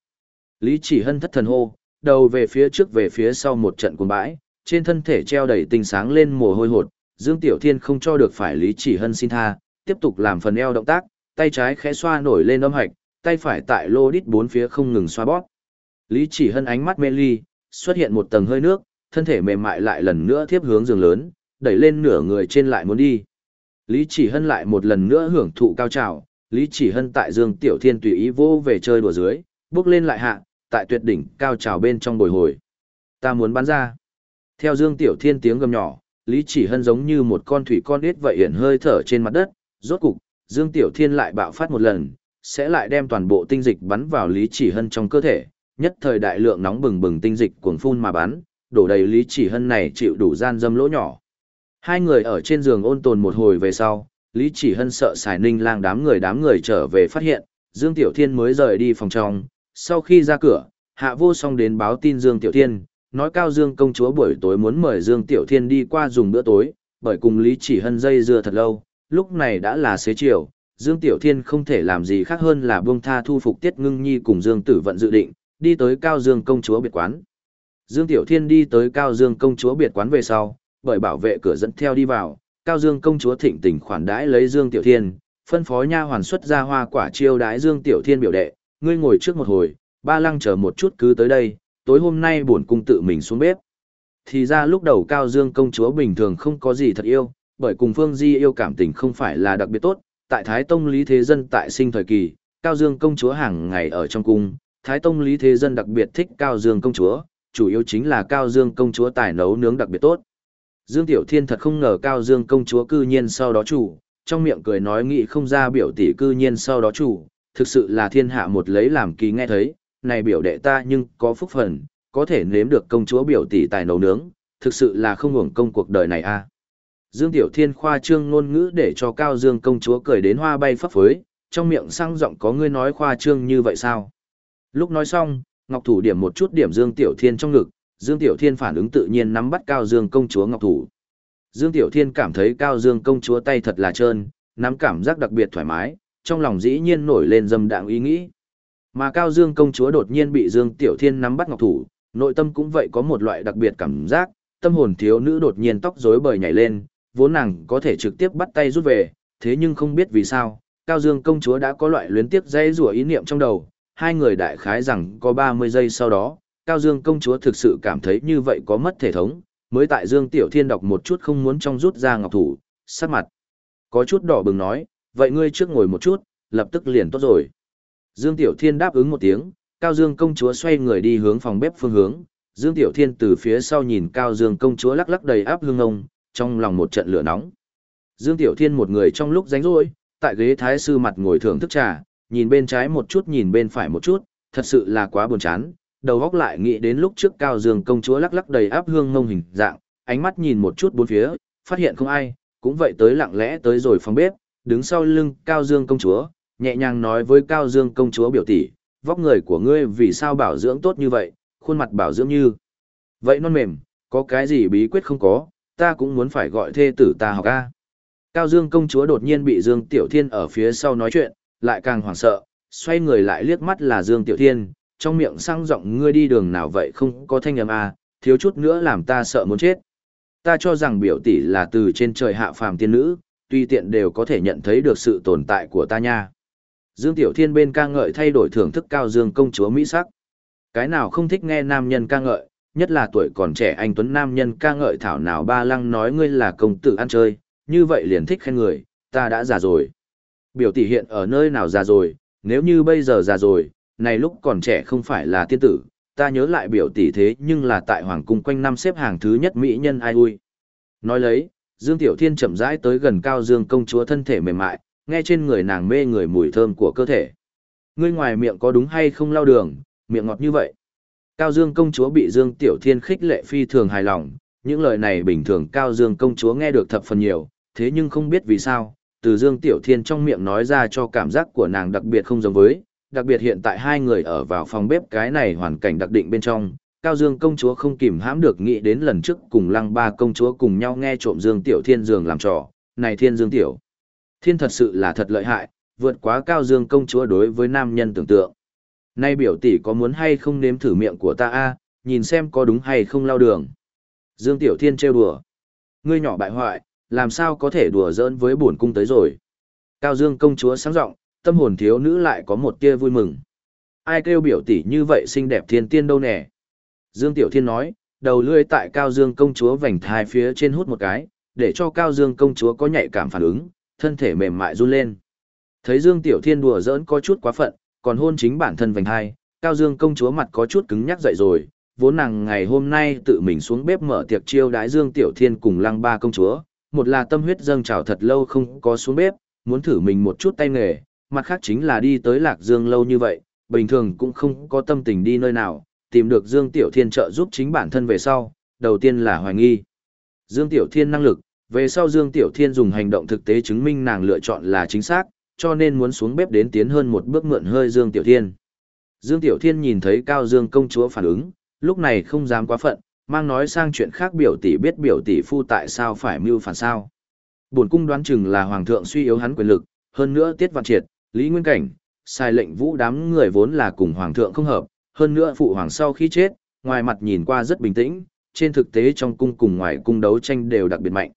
Lý Chỉ Hân thất thần hô, đầu về phía trước về phía sau một trận cuồng bãi, trên thân thể treo đầy tinh sáng lên mồ hôi hột, Dương Tiểu Thiên không cho được phải Lý Chỉ Hân xin tha, tiếp tục làm phần eo động tác, tay trái khẽ xoa nổi lên âm hạch, tay phải tại lô đít bốn phía không ngừng xoa bóp. Lý Chỉ Hân ánh mắt mê ly, xuất hiện một tầng hơi nước, thân thể mềm mại lại lần nữa tiếp hướng giường lớn, đẩy lên nửa người trên lại muốn đi. Lý Chỉ Hân lại một lần nữa hưởng thụ cao trào, Lý Chỉ Hân tại Dương Tiểu Thiên tùy ý vô về chơi đùa dưới, bước lên lại hạ, tại tuyệt đỉnh cao trào bên trong bồi hồi. Ta muốn bắn ra. Theo Dương Tiểu Thiên tiếng gầm nhỏ, Lý Chỉ Hân giống như một con thủy con ít vậy hiện hơi thở trên mặt đất, rốt cục, Dương Tiểu Thiên lại bạo phát một lần, sẽ lại đem toàn bộ tinh dịch bắn vào Lý Chỉ Hân trong cơ thể, nhất thời đại lượng nóng bừng bừng tinh dịch cuồng phun mà bắn, đổ đầy Lý Chỉ Hân này chịu đủ gian dâm lỗ nhỏ. Hai người ở trên giường ôn tồn một hồi về sau, Lý Chỉ Hân sợ xài ninh lang đám người đám người trở về phát hiện, Dương Tiểu Thiên mới rời đi phòng trong, sau khi ra cửa, Hạ Vô Song đến báo tin Dương Tiểu Thiên, nói Cao Dương công chúa buổi tối muốn mời Dương Tiểu Thiên đi qua dùng bữa tối, bởi cùng Lý Chỉ Hân dây dưa thật lâu, lúc này đã là xế chiều, Dương Tiểu Thiên không thể làm gì khác hơn là buông tha thu phục Tiết Ngưng Nhi cùng Dương Tử Vận dự định, đi tới Cao Dương công chúa biệt quán. Dương Tiểu Thiên đi tới Cao Dương công chúa biệt quán về sau, bởi bảo vệ cửa dẫn theo đi vào, Cao Dương công chúa thịnh tình khoản đãi lấy Dương Tiểu Thiên, phân phó nha hoàn xuất ra hoa quả chiêu đãi Dương Tiểu Thiên biểu đệ, ngươi ngồi trước một hồi, ba lăng chờ một chút cứ tới đây, tối hôm nay bổn cung tự mình xuống bếp. Thì ra lúc đầu Cao Dương công chúa bình thường không có gì thật yêu, bởi cùng Phương Di yêu cảm tình không phải là đặc biệt tốt, tại Thái Tông Lý Thế Dân tại sinh thời kỳ, Cao Dương công chúa hàng ngày ở trong cung, Thái Tông Lý Thế Dân đặc biệt thích Cao Dương công chúa, chủ yếu chính là Cao Dương công chúa tài nấu nướng đặc biệt tốt. Dương Tiểu Thiên thật không ngờ Cao Dương công chúa cư nhiên sau đó chủ, trong miệng cười nói nghị không ra biểu tỷ cư nhiên sau đó chủ, thực sự là thiên hạ một lấy làm kỳ nghe thấy, này biểu đệ ta nhưng có phúc phần, có thể nếm được công chúa biểu tỷ tài nấu nướng, thực sự là không hưởng công cuộc đời này a. Dương Tiểu Thiên khoa trương ngôn ngữ để cho Cao Dương công chúa cười đến hoa bay phấp phới, trong miệng sang giọng có ngươi nói khoa trương như vậy sao? Lúc nói xong, Ngọc Thủ điểm một chút điểm Dương Tiểu Thiên trong ngực, Dương Tiểu Thiên phản ứng tự nhiên nắm bắt Cao Dương công chúa Ngọc Thủ. Dương Tiểu Thiên cảm thấy Cao Dương công chúa tay thật là trơn, nắm cảm giác đặc biệt thoải mái, trong lòng dĩ nhiên nổi lên dâm đạng ý nghĩ. Mà Cao Dương công chúa đột nhiên bị Dương Tiểu Thiên nắm bắt Ngọc Thủ, nội tâm cũng vậy có một loại đặc biệt cảm giác, tâm hồn thiếu nữ đột nhiên tóc rối bời nhảy lên, vốn nàng có thể trực tiếp bắt tay rút về, thế nhưng không biết vì sao, Cao Dương công chúa đã có loại luyến tiếc dây rủa ý niệm trong đầu, hai người đại khái rằng có 30 giây sau đó, Cao Dương công chúa thực sự cảm thấy như vậy có mất thể thống, mới tại Dương Tiểu Thiên đọc một chút không muốn trong rút ra ngọc thủ, sắc mặt. Có chút đỏ bừng nói, vậy ngươi trước ngồi một chút, lập tức liền tốt rồi. Dương Tiểu Thiên đáp ứng một tiếng, Cao Dương công chúa xoay người đi hướng phòng bếp phương hướng, Dương Tiểu Thiên từ phía sau nhìn Cao Dương công chúa lắc lắc đầy áp hương ông, trong lòng một trận lửa nóng. Dương Tiểu Thiên một người trong lúc rảnh rỗi, tại ghế thái sư mặt ngồi thưởng thức trà, nhìn bên trái một chút nhìn bên phải một chút, thật sự là quá buồn chán. Đầu góc lại nghĩ đến lúc trước Cao Dương công chúa lắc lắc đầy áp hương ngông hình dạng, ánh mắt nhìn một chút bốn phía, phát hiện không ai, cũng vậy tới lặng lẽ tới rồi phòng bếp, đứng sau lưng Cao Dương công chúa, nhẹ nhàng nói với Cao Dương công chúa biểu tỷ, vóc người của ngươi vì sao bảo dưỡng tốt như vậy, khuôn mặt bảo dưỡng như. Vậy non mềm, có cái gì bí quyết không có, ta cũng muốn phải gọi thê tử ta học a. Cao Dương công chúa đột nhiên bị Dương Tiểu Thiên ở phía sau nói chuyện, lại càng hoảng sợ, xoay người lại liếc mắt là Dương Tiểu Thiên, trong miệng sang giọng ngươi đi đường nào vậy không có thanh âm à thiếu chút nữa làm ta sợ muốn chết. Ta cho rằng biểu tỷ là từ trên trời hạ phàm tiên nữ, tuy tiện đều có thể nhận thấy được sự tồn tại của ta nha. Dương Tiểu Thiên bên ca ngợi thay đổi thưởng thức cao Dương công chúa Mỹ sắc. Cái nào không thích nghe nam nhân ca ngợi, nhất là tuổi còn trẻ anh Tuấn nam nhân ca ngợi thảo nào ba lăng nói ngươi là công tử ăn chơi, như vậy liền thích khen người, ta đã già rồi. Biểu tỷ hiện ở nơi nào già rồi, nếu như bây giờ già rồi, này lúc còn trẻ không phải là tiên tử, ta nhớ lại biểu tỷ thế nhưng là tại hoàng cung quanh năm xếp hàng thứ nhất mỹ nhân ai ui. Nói lấy, Dương Tiểu Thiên chậm rãi tới gần Cao Dương công chúa thân thể mềm mại, nghe trên người nàng mê người mùi thơm của cơ thể. Ngươi ngoài miệng có đúng hay không lau đường, miệng ngọt như vậy. Cao Dương công chúa bị Dương Tiểu Thiên khích lệ phi thường hài lòng, những lời này bình thường Cao Dương công chúa nghe được thập phần nhiều, thế nhưng không biết vì sao, từ Dương Tiểu Thiên trong miệng nói ra cho cảm giác của nàng đặc biệt không giống với, đặc biệt hiện tại hai người ở vào phòng bếp cái này hoàn cảnh đặc định bên trong, Cao Dương công chúa không kìm hãm được nghĩ đến lần trước cùng lăng ba công chúa cùng nhau nghe trộm Dương Tiểu Thiên giường làm trò, này Thiên Dương Tiểu. Thiên thật sự là thật lợi hại, vượt quá Cao Dương công chúa đối với nam nhân tưởng tượng. Nay biểu tỷ có muốn hay không nếm thử miệng của ta a, nhìn xem có đúng hay không lao đường. Dương Tiểu Thiên trêu đùa. Ngươi nhỏ bại hoại, làm sao có thể đùa giỡn với bổn cung tới rồi. Cao Dương công chúa sáng giọng, tâm hồn thiếu nữ lại có một tia vui mừng. Ai kêu biểu tỷ như vậy xinh đẹp thiên tiên đâu nè. Dương Tiểu Thiên nói, đầu lưỡi tại Cao Dương công chúa vành thai phía trên hút một cái, để cho Cao Dương công chúa có nhạy cảm phản ứng, thân thể mềm mại run lên. Thấy Dương Tiểu Thiên đùa giỡn có chút quá phận, còn hôn chính bản thân vành thai, Cao Dương công chúa mặt có chút cứng nhắc dậy rồi, vốn nàng ngày hôm nay tự mình xuống bếp mở tiệc chiêu đái Dương Tiểu Thiên cùng Lăng Ba công chúa, một là tâm huyết dâng trào thật lâu không có xuống bếp, muốn thử mình một chút tay nghề, mặt khác chính là đi tới Lạc Dương lâu như vậy, bình thường cũng không có tâm tình đi nơi nào, tìm được Dương Tiểu Thiên trợ giúp chính bản thân về sau, đầu tiên là hoài nghi. Dương Tiểu Thiên năng lực, về sau Dương Tiểu Thiên dùng hành động thực tế chứng minh nàng lựa chọn là chính xác, cho nên muốn xuống bếp đến tiến hơn một bước mượn hơi Dương Tiểu Thiên. Dương Tiểu Thiên nhìn thấy Cao Dương công chúa phản ứng, lúc này không dám quá phận, mang nói sang chuyện khác biểu tỷ biết biểu tỷ phu tại sao phải mưu phản sao. Bổn cung đoán chừng là hoàng thượng suy yếu hắn quyền lực, hơn nữa tiết vạn triệt, Lý Nguyên Cảnh, sai lệnh vũ đám người vốn là cùng hoàng thượng không hợp, hơn nữa phụ hoàng sau khi chết, ngoài mặt nhìn qua rất bình tĩnh, trên thực tế trong cung cùng ngoài cung đấu tranh đều đặc biệt mạnh.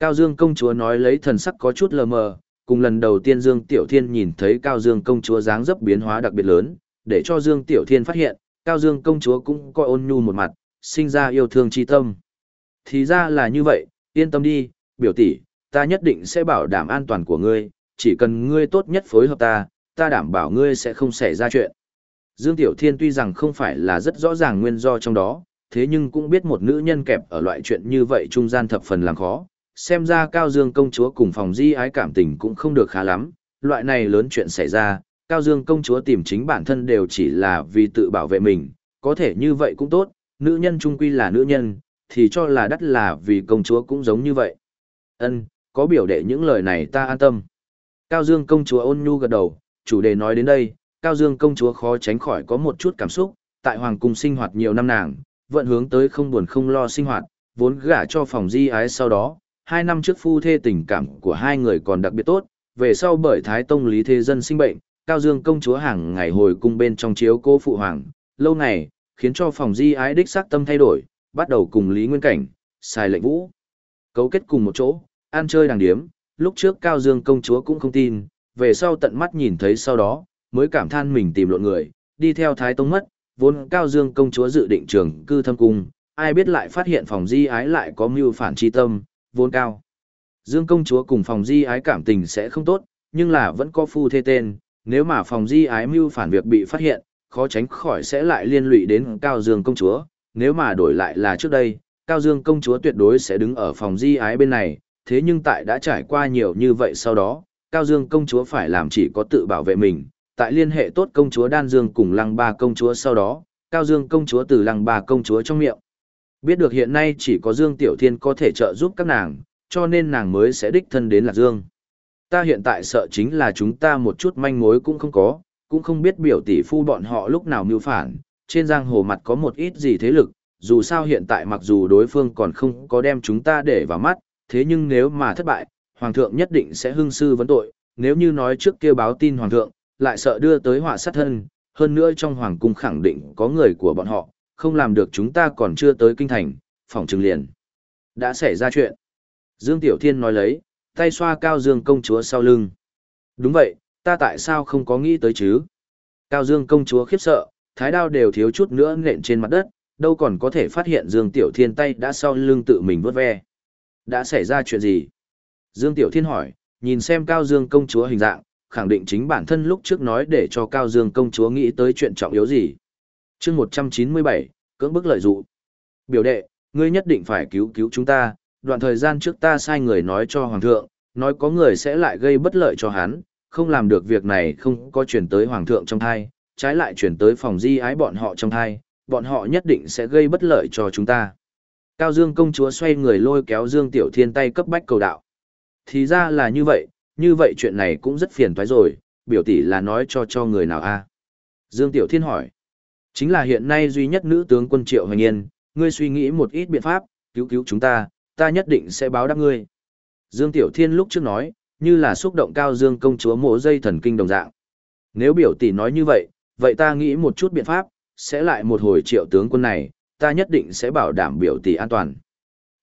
Cao Dương công chúa nói lấy thần sắc có chút lờ mờ, cùng lần đầu tiên Dương Tiểu Thiên nhìn thấy Cao Dương công chúa dáng dấp biến hóa đặc biệt lớn, để cho Dương Tiểu Thiên phát hiện, Cao Dương công chúa cũng coi ôn nhu một mặt, sinh ra yêu thương chi tâm. Thì ra là như vậy, yên tâm đi, biểu tỷ, ta nhất định sẽ bảo đảm an toàn của ngươi, chỉ cần ngươi tốt nhất phối hợp ta, ta đảm bảo ngươi sẽ không xảy ra chuyện. Dương Tiểu Thiên tuy rằng không phải là rất rõ ràng nguyên do trong đó, thế nhưng cũng biết một nữ nhân kẹp ở loại chuyện như vậy trung gian thập phần làm khó. Xem ra Cao Dương công chúa cùng phòng di ái cảm tình cũng không được khá lắm, loại này lớn chuyện xảy ra, Cao Dương công chúa tìm chính bản thân đều chỉ là vì tự bảo vệ mình, có thể như vậy cũng tốt, nữ nhân trung quy là nữ nhân, thì cho là đắt là vì công chúa cũng giống như vậy. Ân, có biểu đệ những lời này ta an tâm. Cao Dương công chúa ôn nhu gật đầu, chủ đề nói đến đây, Cao Dương công chúa khó tránh khỏi có một chút cảm xúc, tại hoàng cung sinh hoạt nhiều năm nàng, vận hướng tới không buồn không lo sinh hoạt, vốn gả cho phòng di ái sau đó, hai năm trước phu thê tình cảm của hai người còn đặc biệt tốt, về sau bởi Thái Tông Lý Thế Dân sinh bệnh, Cao Dương công chúa hàng ngày hồi cung bên trong chiếu cô phụ hoàng, lâu ngày, khiến cho phòng di ái đích xác tâm thay đổi, bắt đầu cùng Lý Nguyên Cảnh, xài lệnh vũ. Cấu kết cùng một chỗ, ăn chơi đàng điếm, lúc trước Cao Dương công chúa cũng không tin, về sau tận mắt nhìn thấy sau đó, mới cảm than mình tìm lộn người, đi theo Thái Tông mất, vốn Cao Dương công chúa dự định trường cư thâm cung, ai biết lại phát hiện phòng di ái lại có mưu phản chi tâm, vốn cao. Dương công chúa cùng phòng di ái cảm tình sẽ không tốt, nhưng là vẫn có phu thê tên, nếu mà phòng di ái mưu phản việc bị phát hiện, khó tránh khỏi sẽ lại liên lụy đến Cao Dương công chúa, nếu mà đổi lại là trước đây, Cao Dương công chúa tuyệt đối sẽ đứng ở phòng di ái bên này, thế nhưng tại đã trải qua nhiều như vậy sau đó, Cao Dương công chúa phải làm chỉ có tự bảo vệ mình, tại liên hệ tốt công chúa Đan Dương cùng Lăng Ba công chúa sau đó, Cao Dương công chúa từ Lăng Ba công chúa trong miệng. Biết được hiện nay chỉ có Dương Tiểu Thiên có thể trợ giúp các nàng, cho nên nàng mới sẽ đích thân đến Lạc Dương. Ta hiện tại sợ chính là chúng ta một chút manh mối cũng không có, cũng không biết biểu tỷ phu bọn họ lúc nào mưu phản, trên giang hồ mặt có một ít gì thế lực, dù sao hiện tại mặc dù đối phương còn không có đem chúng ta để vào mắt, thế nhưng nếu mà thất bại, hoàng thượng nhất định sẽ hưng sư vấn tội, nếu như nói trước kia báo tin hoàng thượng, lại sợ đưa tới họa sát thân, hơn nữa trong hoàng cung khẳng định có người của bọn họ, không làm được chúng ta còn chưa tới kinh thành, phòng trừng liền. Đã xảy ra chuyện. Dương Tiểu Thiên nói lấy, tay xoa Cao Dương công chúa sau lưng. Đúng vậy, ta tại sao không có nghĩ tới chứ? Cao Dương công chúa khiếp sợ, thái đao đều thiếu chút nữa nện trên mặt đất, đâu còn có thể phát hiện Dương Tiểu Thiên tay đã sau lưng tự mình vớt ve. Đã xảy ra chuyện gì? Dương Tiểu Thiên hỏi, nhìn xem Cao Dương công chúa hình dạng, khẳng định chính bản thân lúc trước nói để cho Cao Dương công chúa nghĩ tới chuyện trọng yếu gì. chương 197, cưỡng bức lợi dụ. Biểu đệ, ngươi nhất định phải cứu cứu chúng ta, đoạn thời gian trước ta sai người nói cho Hoàng thượng, nói có người sẽ lại gây bất lợi cho hắn, không làm được việc này không có chuyển tới Hoàng thượng trong thai, trái lại chuyển tới phòng di ái bọn họ trong thai, bọn họ nhất định sẽ gây bất lợi cho chúng ta. Cao Dương công chúa xoay người lôi kéo Dương Tiểu Thiên tay cấp bách cầu đạo. Thì ra là như vậy, như vậy chuyện này cũng rất phiền toái rồi, biểu tỷ là nói cho cho người nào a? Dương Tiểu Thiên hỏi. Chính là hiện nay duy nhất nữ tướng quân Triệu Hoành Yên, ngươi suy nghĩ một ít biện pháp, cứu cứu chúng ta, ta nhất định sẽ báo đáp ngươi. Dương Tiểu Thiên lúc trước nói, như là xúc động cao Dương công chúa mộ dây thần kinh đồng dạng. Nếu biểu tỷ nói như vậy, vậy ta nghĩ một chút biện pháp, sẽ lại một hồi triệu tướng quân này, ta nhất định sẽ bảo đảm biểu tỷ an toàn.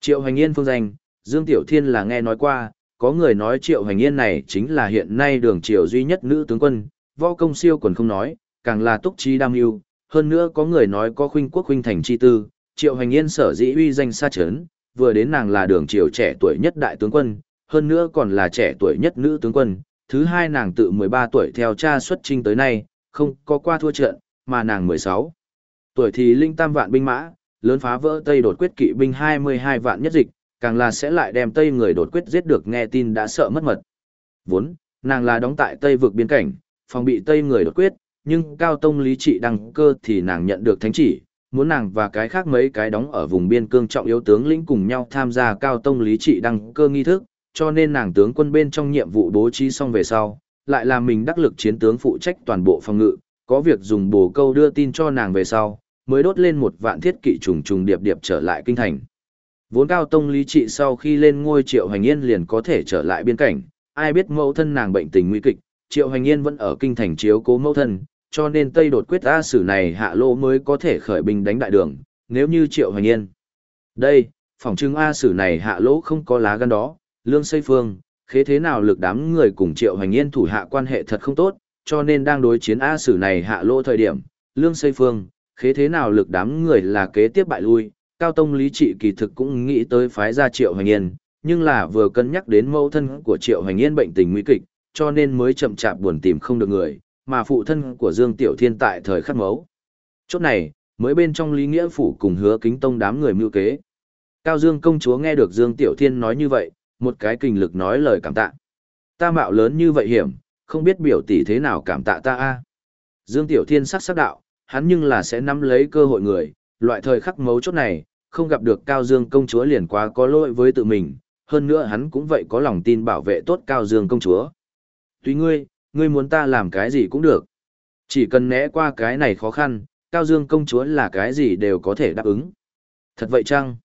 Triệu Hoành Yên phương danh, Dương Tiểu Thiên là nghe nói qua, có người nói Triệu Hoành Yên này chính là hiện nay đường triều duy nhất nữ tướng quân, võ công siêu quần không nói, càng là túc trí đam yêu, hơn nữa có người nói có khuynh quốc khuynh thành chi tư, Triệu Hoành Yên sở dĩ uy danh xa chấn, vừa đến nàng là đường triều trẻ tuổi nhất đại tướng quân, hơn nữa còn là trẻ tuổi nhất nữ tướng quân, thứ hai nàng tự 13 tuổi theo cha xuất trinh tới nay, không có qua thua trận, mà nàng 16 tuổi thì linh tam vạn binh mã, lớn phá vỡ Tây đột quyết kỵ binh 22 vạn nhất dịch, càng là sẽ lại đem Tây người đột quyết giết được nghe tin đã sợ mất mật. Vốn, nàng là đóng tại Tây vực biên cảnh, phòng bị Tây người đột quyết, nhưng Cao Tông Lý Trị đăng cơ thì nàng nhận được thánh chỉ, muốn nàng và cái khác mấy cái đóng ở vùng biên cương trọng yếu tướng lĩnh cùng nhau tham gia Cao Tông Lý Trị đăng cơ nghi thức, cho nên nàng tướng quân bên trong nhiệm vụ bố trí xong về sau, lại là mình đắc lực chiến tướng phụ trách toàn bộ phòng ngự, có việc dùng bổ câu đưa tin cho nàng về sau, mới đốt lên một vạn thiết kỵ trùng trùng điệp điệp trở lại kinh thành. Vốn cao tông lý trị sau khi lên ngôi triệu hoành yên liền có thể trở lại biên cảnh, ai biết mẫu thân nàng bệnh tình nguy kịch, triệu hoành yên vẫn ở kinh thành chiếu cố mẫu thân, cho nên Tây đột quyết A sử này hạ lô mới có thể khởi binh đánh đại đường, nếu như triệu hoành yên. Đây, phòng trưng A sử này hạ lỗ không có lá gan đó, lương xây phương, khế thế nào lực đám người cùng triệu hoành yên thủ hạ quan hệ thật không tốt, cho nên đang đối chiến A sử này hạ lỗ thời điểm, lương xây phương, khế thế nào lực đám người là kế tiếp bại lui, cao tông lý trị kỳ thực cũng nghĩ tới phái ra triệu Hoành yên, nhưng là vừa cân nhắc đến mẫu thân của triệu Hoành yên bệnh tình nguy kịch, cho nên mới chậm chạp buồn tìm không được người, mà phụ thân của Dương Tiểu Thiên tại thời khắc mấu. Chốt này, mới bên trong lý nghĩa phủ cùng hứa kính tông đám người mưu kế. Cao Dương công chúa nghe được Dương Tiểu Thiên nói như vậy, một cái kình lực nói lời cảm tạ. Ta mạo lớn như vậy hiểm, không biết biểu tỷ thế nào cảm tạ ta a. Dương Tiểu Thiên sắc sắc đạo, hắn nhưng là sẽ nắm lấy cơ hội người, loại thời khắc mấu chốt này, không gặp được Cao Dương công chúa liền quá có lỗi với tự mình, hơn nữa hắn cũng vậy có lòng tin bảo vệ tốt Cao Dương công chúa. tuy ngươi, ngươi muốn ta làm cái gì cũng được. Chỉ cần né qua cái này khó khăn, Cao Dương công chúa là cái gì đều có thể đáp ứng. Thật vậy chăng?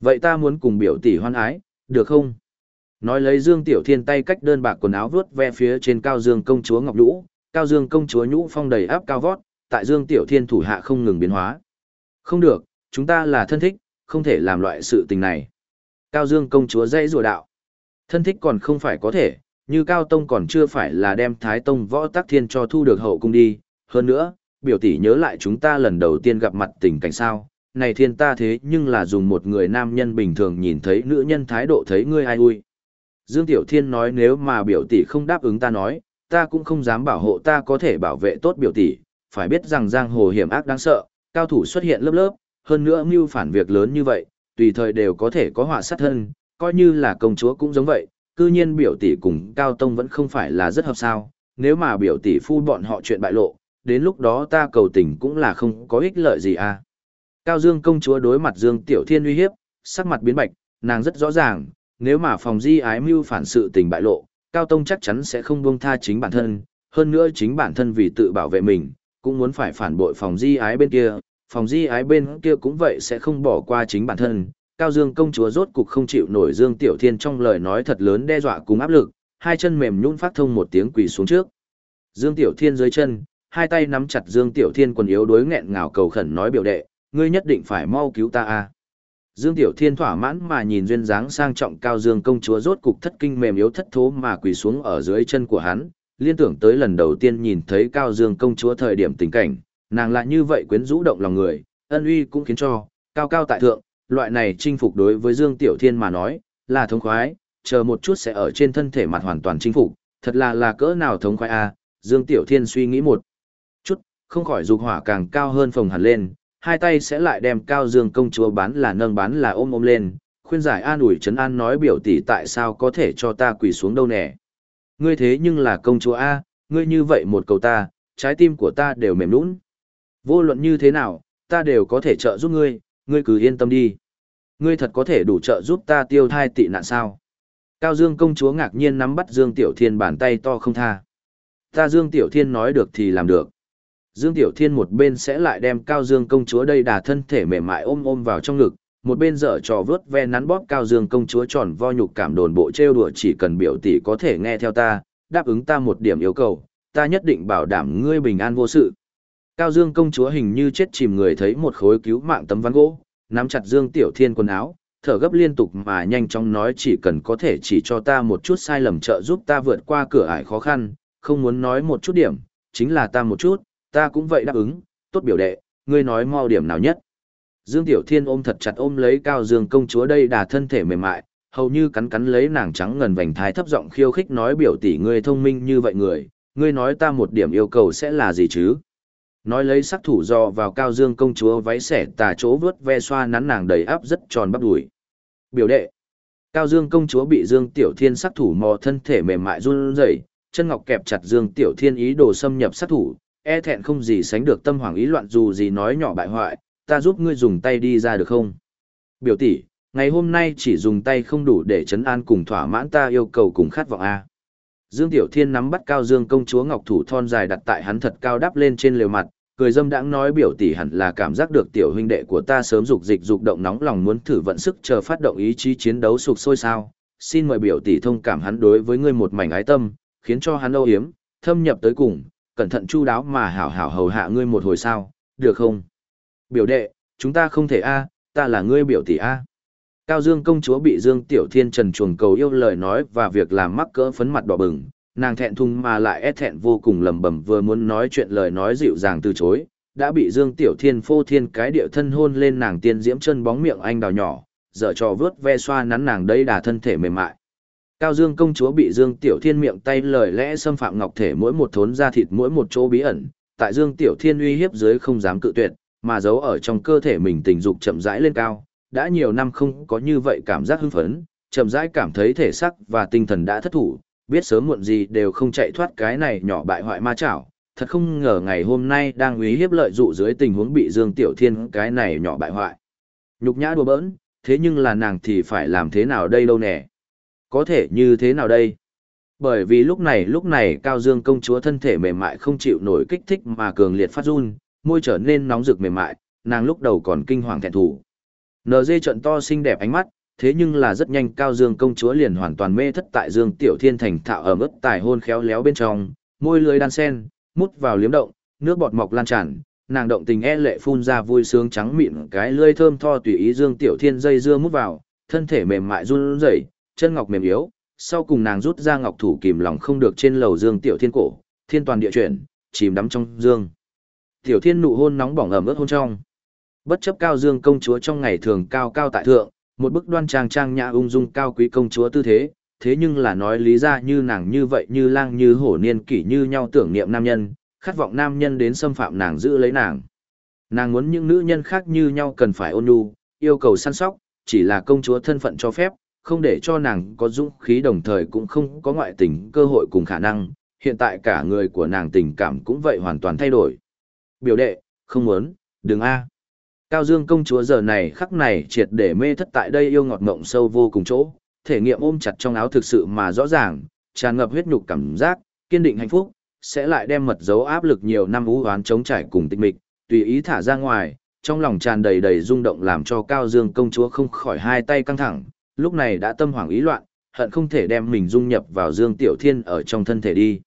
Vậy ta muốn cùng biểu tỷ hoan ái, được không? Nói lấy Dương Tiểu Thiên tay cách đơn bạc quần áo vướt ve phía trên Cao Dương công chúa ngọc nhũ, Cao Dương công chúa nhũ phong đầy áp cao vót, tại Dương Tiểu Thiên thủ hạ không ngừng biến hóa. Không được, chúng ta là thân thích, không thể làm loại sự tình này. Cao Dương công chúa dây rùa đạo. Thân thích còn không phải có thể, như Cao Tông còn chưa phải là đem Thái Tông võ tắc thiên cho thu được hậu cung đi. Hơn nữa, biểu tỷ nhớ lại chúng ta lần đầu tiên gặp mặt tình cảnh sao. Này thiên ta thế nhưng là dùng một người nam nhân bình thường nhìn thấy nữ nhân thái độ thấy ngươi ai ui. Dương Tiểu Thiên nói nếu mà biểu tỷ không đáp ứng ta nói, ta cũng không dám bảo hộ ta có thể bảo vệ tốt biểu tỷ, phải biết rằng giang hồ hiểm ác đáng sợ, cao thủ xuất hiện lớp lớp, hơn nữa mưu phản việc lớn như vậy, tùy thời đều có thể có họa sát thân, coi như là công chúa cũng giống vậy, cư nhiên biểu tỷ cùng Cao Tông vẫn không phải là rất hợp sao, nếu mà biểu tỷ phu bọn họ chuyện bại lộ, đến lúc đó ta cầu tình cũng là không có ích lợi gì à. Cao Dương công chúa đối mặt Dương Tiểu Thiên uy hiếp, sắc mặt biến bạch, nàng rất rõ ràng, nếu mà phòng di ái mưu phản sự tình bại lộ, Cao Tông chắc chắn sẽ không buông tha chính bản thân, hơn nữa chính bản thân vì tự bảo vệ mình, cũng muốn phải phản bội phòng di ái bên kia, phòng di ái bên kia cũng vậy sẽ không bỏ qua chính bản thân. Cao Dương công chúa rốt cục không chịu nổi Dương Tiểu Thiên trong lời nói thật lớn đe dọa cùng áp lực, hai chân mềm nhũn phát thông một tiếng quỳ xuống trước. Dương Tiểu Thiên dưới chân, hai tay nắm chặt Dương Tiểu Thiên quần yếu đối nghẹn ngào cầu khẩn nói biểu đệ, ngươi nhất định phải mau cứu ta a. Dương Tiểu Thiên thỏa mãn mà nhìn duyên dáng sang trọng cao Dương công chúa rốt cục thất kinh mềm yếu thất thố mà quỳ xuống ở dưới chân của hắn, liên tưởng tới lần đầu tiên nhìn thấy cao Dương công chúa thời điểm tình cảnh, nàng lại như vậy quyến rũ động lòng người, ân uy cũng khiến cho, cao cao tại thượng, loại này chinh phục đối với Dương Tiểu Thiên mà nói, là thống khoái, chờ một chút sẽ ở trên thân thể mặt hoàn toàn chinh phục, thật là là cỡ nào thống khoái a Dương Tiểu Thiên suy nghĩ một chút, không khỏi dục hỏa càng cao hơn phồng hẳn lên, hai tay sẽ lại đem cao dương công chúa bán là nâng bán là ôm ôm lên, khuyên giải an ủi trấn an nói biểu tỷ tại sao có thể cho ta quỳ xuống đâu nè. Ngươi thế nhưng là công chúa A, ngươi như vậy một cầu ta, trái tim của ta đều mềm nũng. Vô luận như thế nào, ta đều có thể trợ giúp ngươi, ngươi cứ yên tâm đi. Ngươi thật có thể đủ trợ giúp ta tiêu thai tị nạn sao. Cao Dương công chúa ngạc nhiên nắm bắt Dương Tiểu Thiên bàn tay to không tha. Ta Dương Tiểu Thiên nói được thì làm được. Dương Tiểu Thiên một bên sẽ lại đem Cao Dương công chúa đây đà thân thể mềm mại ôm ôm vào trong ngực, một bên dở trò vớt ve nắn bóp Cao Dương công chúa tròn vo nhục cảm đồn bộ trêu đùa chỉ cần biểu tỷ có thể nghe theo ta, đáp ứng ta một điểm yêu cầu, ta nhất định bảo đảm ngươi bình an vô sự. Cao Dương công chúa hình như chết chìm người thấy một khối cứu mạng tấm ván gỗ, nắm chặt Dương Tiểu Thiên quần áo, thở gấp liên tục mà nhanh chóng nói chỉ cần có thể chỉ cho ta một chút sai lầm trợ giúp ta vượt qua cửa ải khó khăn, không muốn nói một chút điểm, chính là ta một chút, ta cũng vậy đáp ứng, tốt biểu đệ, ngươi nói mau điểm nào nhất. Dương Tiểu Thiên ôm thật chặt ôm lấy Cao Dương công chúa đây đà thân thể mềm mại, hầu như cắn cắn lấy nàng trắng ngần vành thái thấp giọng khiêu khích nói biểu tỷ ngươi thông minh như vậy người, ngươi nói ta một điểm yêu cầu sẽ là gì chứ? Nói lấy sắc thủ dò vào Cao Dương công chúa váy xẻ tà chỗ vớt ve xoa nắn nàng đầy áp rất tròn bắp đùi. Biểu đệ. Cao Dương công chúa bị Dương Tiểu Thiên sắc thủ mò thân thể mềm mại run rẩy, chân ngọc kẹp chặt Dương Tiểu Thiên ý đồ xâm nhập sát thủ, e thẹn không gì sánh được tâm hoàng ý loạn dù gì nói nhỏ bại hoại, ta giúp ngươi dùng tay đi ra được không? Biểu tỷ, ngày hôm nay chỉ dùng tay không đủ để chấn an cùng thỏa mãn ta yêu cầu cùng khát vọng A. Dương Tiểu Thiên nắm bắt cao Dương công chúa ngọc thủ thon dài đặt tại hắn thật cao đắp lên trên lều mặt, cười dâm đãng nói biểu tỷ hẳn là cảm giác được tiểu huynh đệ của ta sớm dục dịch dục động nóng lòng muốn thử vận sức chờ phát động ý chí chiến đấu sục sôi sao. Xin mời biểu tỷ thông cảm hắn đối với ngươi một mảnh ái tâm, khiến cho hắn âu hiếm, thâm nhập tới cùng, cẩn thận chu đáo mà hảo hảo hầu hạ ngươi một hồi sao, được không? Biểu đệ, chúng ta không thể a, ta là ngươi biểu tỷ a. Cao Dương công chúa bị Dương Tiểu Thiên trần chuồng cầu yêu lời nói và việc làm mắc cỡ phấn mặt đỏ bừng, nàng thẹn thùng mà lại e thẹn vô cùng lầm bầm vừa muốn nói chuyện lời nói dịu dàng từ chối, đã bị Dương Tiểu Thiên phô thiên cái điệu thân hôn lên nàng tiên diễm chân bóng miệng anh đào nhỏ, dở trò vướt ve xoa nắn nàng đây đà thân thể mềm mại. Cao Dương công chúa bị Dương Tiểu Thiên miệng tay lời lẽ xâm phạm ngọc thể mỗi một thốn da thịt mỗi một chỗ bí ẩn, tại Dương Tiểu Thiên uy hiếp dưới không dám cự tuyệt, mà giấu ở trong cơ thể mình tình dục chậm rãi lên cao, đã nhiều năm không có như vậy cảm giác hưng phấn, chậm rãi cảm thấy thể xác và tinh thần đã thất thủ, biết sớm muộn gì đều không chạy thoát cái này nhỏ bại hoại ma chảo, thật không ngờ ngày hôm nay đang uy hiếp lợi dụ dưới tình huống bị Dương Tiểu Thiên cái này nhỏ bại hoại. Nhục nhã đùa bỡn, thế nhưng là nàng thì phải làm thế nào đây đâu nè. Có thể như thế nào đây? Bởi vì lúc này lúc này Cao Dương công chúa thân thể mềm mại không chịu nổi kích thích mà cường liệt phát run, môi trở nên nóng rực mềm mại, nàng lúc đầu còn kinh hoàng thẹn thù. NG trận to xinh đẹp ánh mắt, thế nhưng là rất nhanh Cao Dương công chúa liền hoàn toàn mê thất tại Dương Tiểu Thiên thành thạo ở mức tài hôn khéo léo bên trong, môi lưới đan sen, mút vào liếm động, nước bọt mọc lan tràn, nàng động tình e lệ phun ra vui sướng trắng mịn cái lưỡi thơm tho tùy ý Dương Tiểu Thiên dây dưa mút vào, thân thể mềm mại run rẩy, chân ngọc mềm yếu, sau cùng nàng rút ra ngọc thủ kìm lòng không được trên lầu dương tiểu thiên cổ, thiên toàn địa chuyển, chìm đắm trong dương. Tiểu thiên nụ hôn nóng bỏng ẩm ướt hôn trong. Bất chấp cao dương công chúa trong ngày thường cao cao tại thượng, một bức đoan trang trang nhã ung dung cao quý công chúa tư thế, thế nhưng là nói lý ra như nàng như vậy như lang như hổ niên kỷ như nhau tưởng niệm nam nhân, khát vọng nam nhân đến xâm phạm nàng giữ lấy nàng. Nàng muốn những nữ nhân khác như nhau cần phải ôn nhu, yêu cầu săn sóc, chỉ là công chúa thân phận cho phép, không để cho nàng có dũng khí đồng thời cũng không có ngoại tình cơ hội cùng khả năng, hiện tại cả người của nàng tình cảm cũng vậy hoàn toàn thay đổi. Biểu đệ, không muốn, đừng a. Cao Dương công chúa giờ này khắc này triệt để mê thất tại đây yêu ngọt ngộng sâu vô cùng chỗ, thể nghiệm ôm chặt trong áo thực sự mà rõ ràng, tràn ngập huyết nhục cảm giác, kiên định hạnh phúc, sẽ lại đem mật dấu áp lực nhiều năm u oán chống trải cùng tịch mịch, tùy ý thả ra ngoài, trong lòng tràn đầy đầy rung động làm cho Cao Dương công chúa không khỏi hai tay căng thẳng, lúc này đã tâm hoảng ý loạn, hận không thể đem mình dung nhập vào Dương Tiểu Thiên ở trong thân thể đi.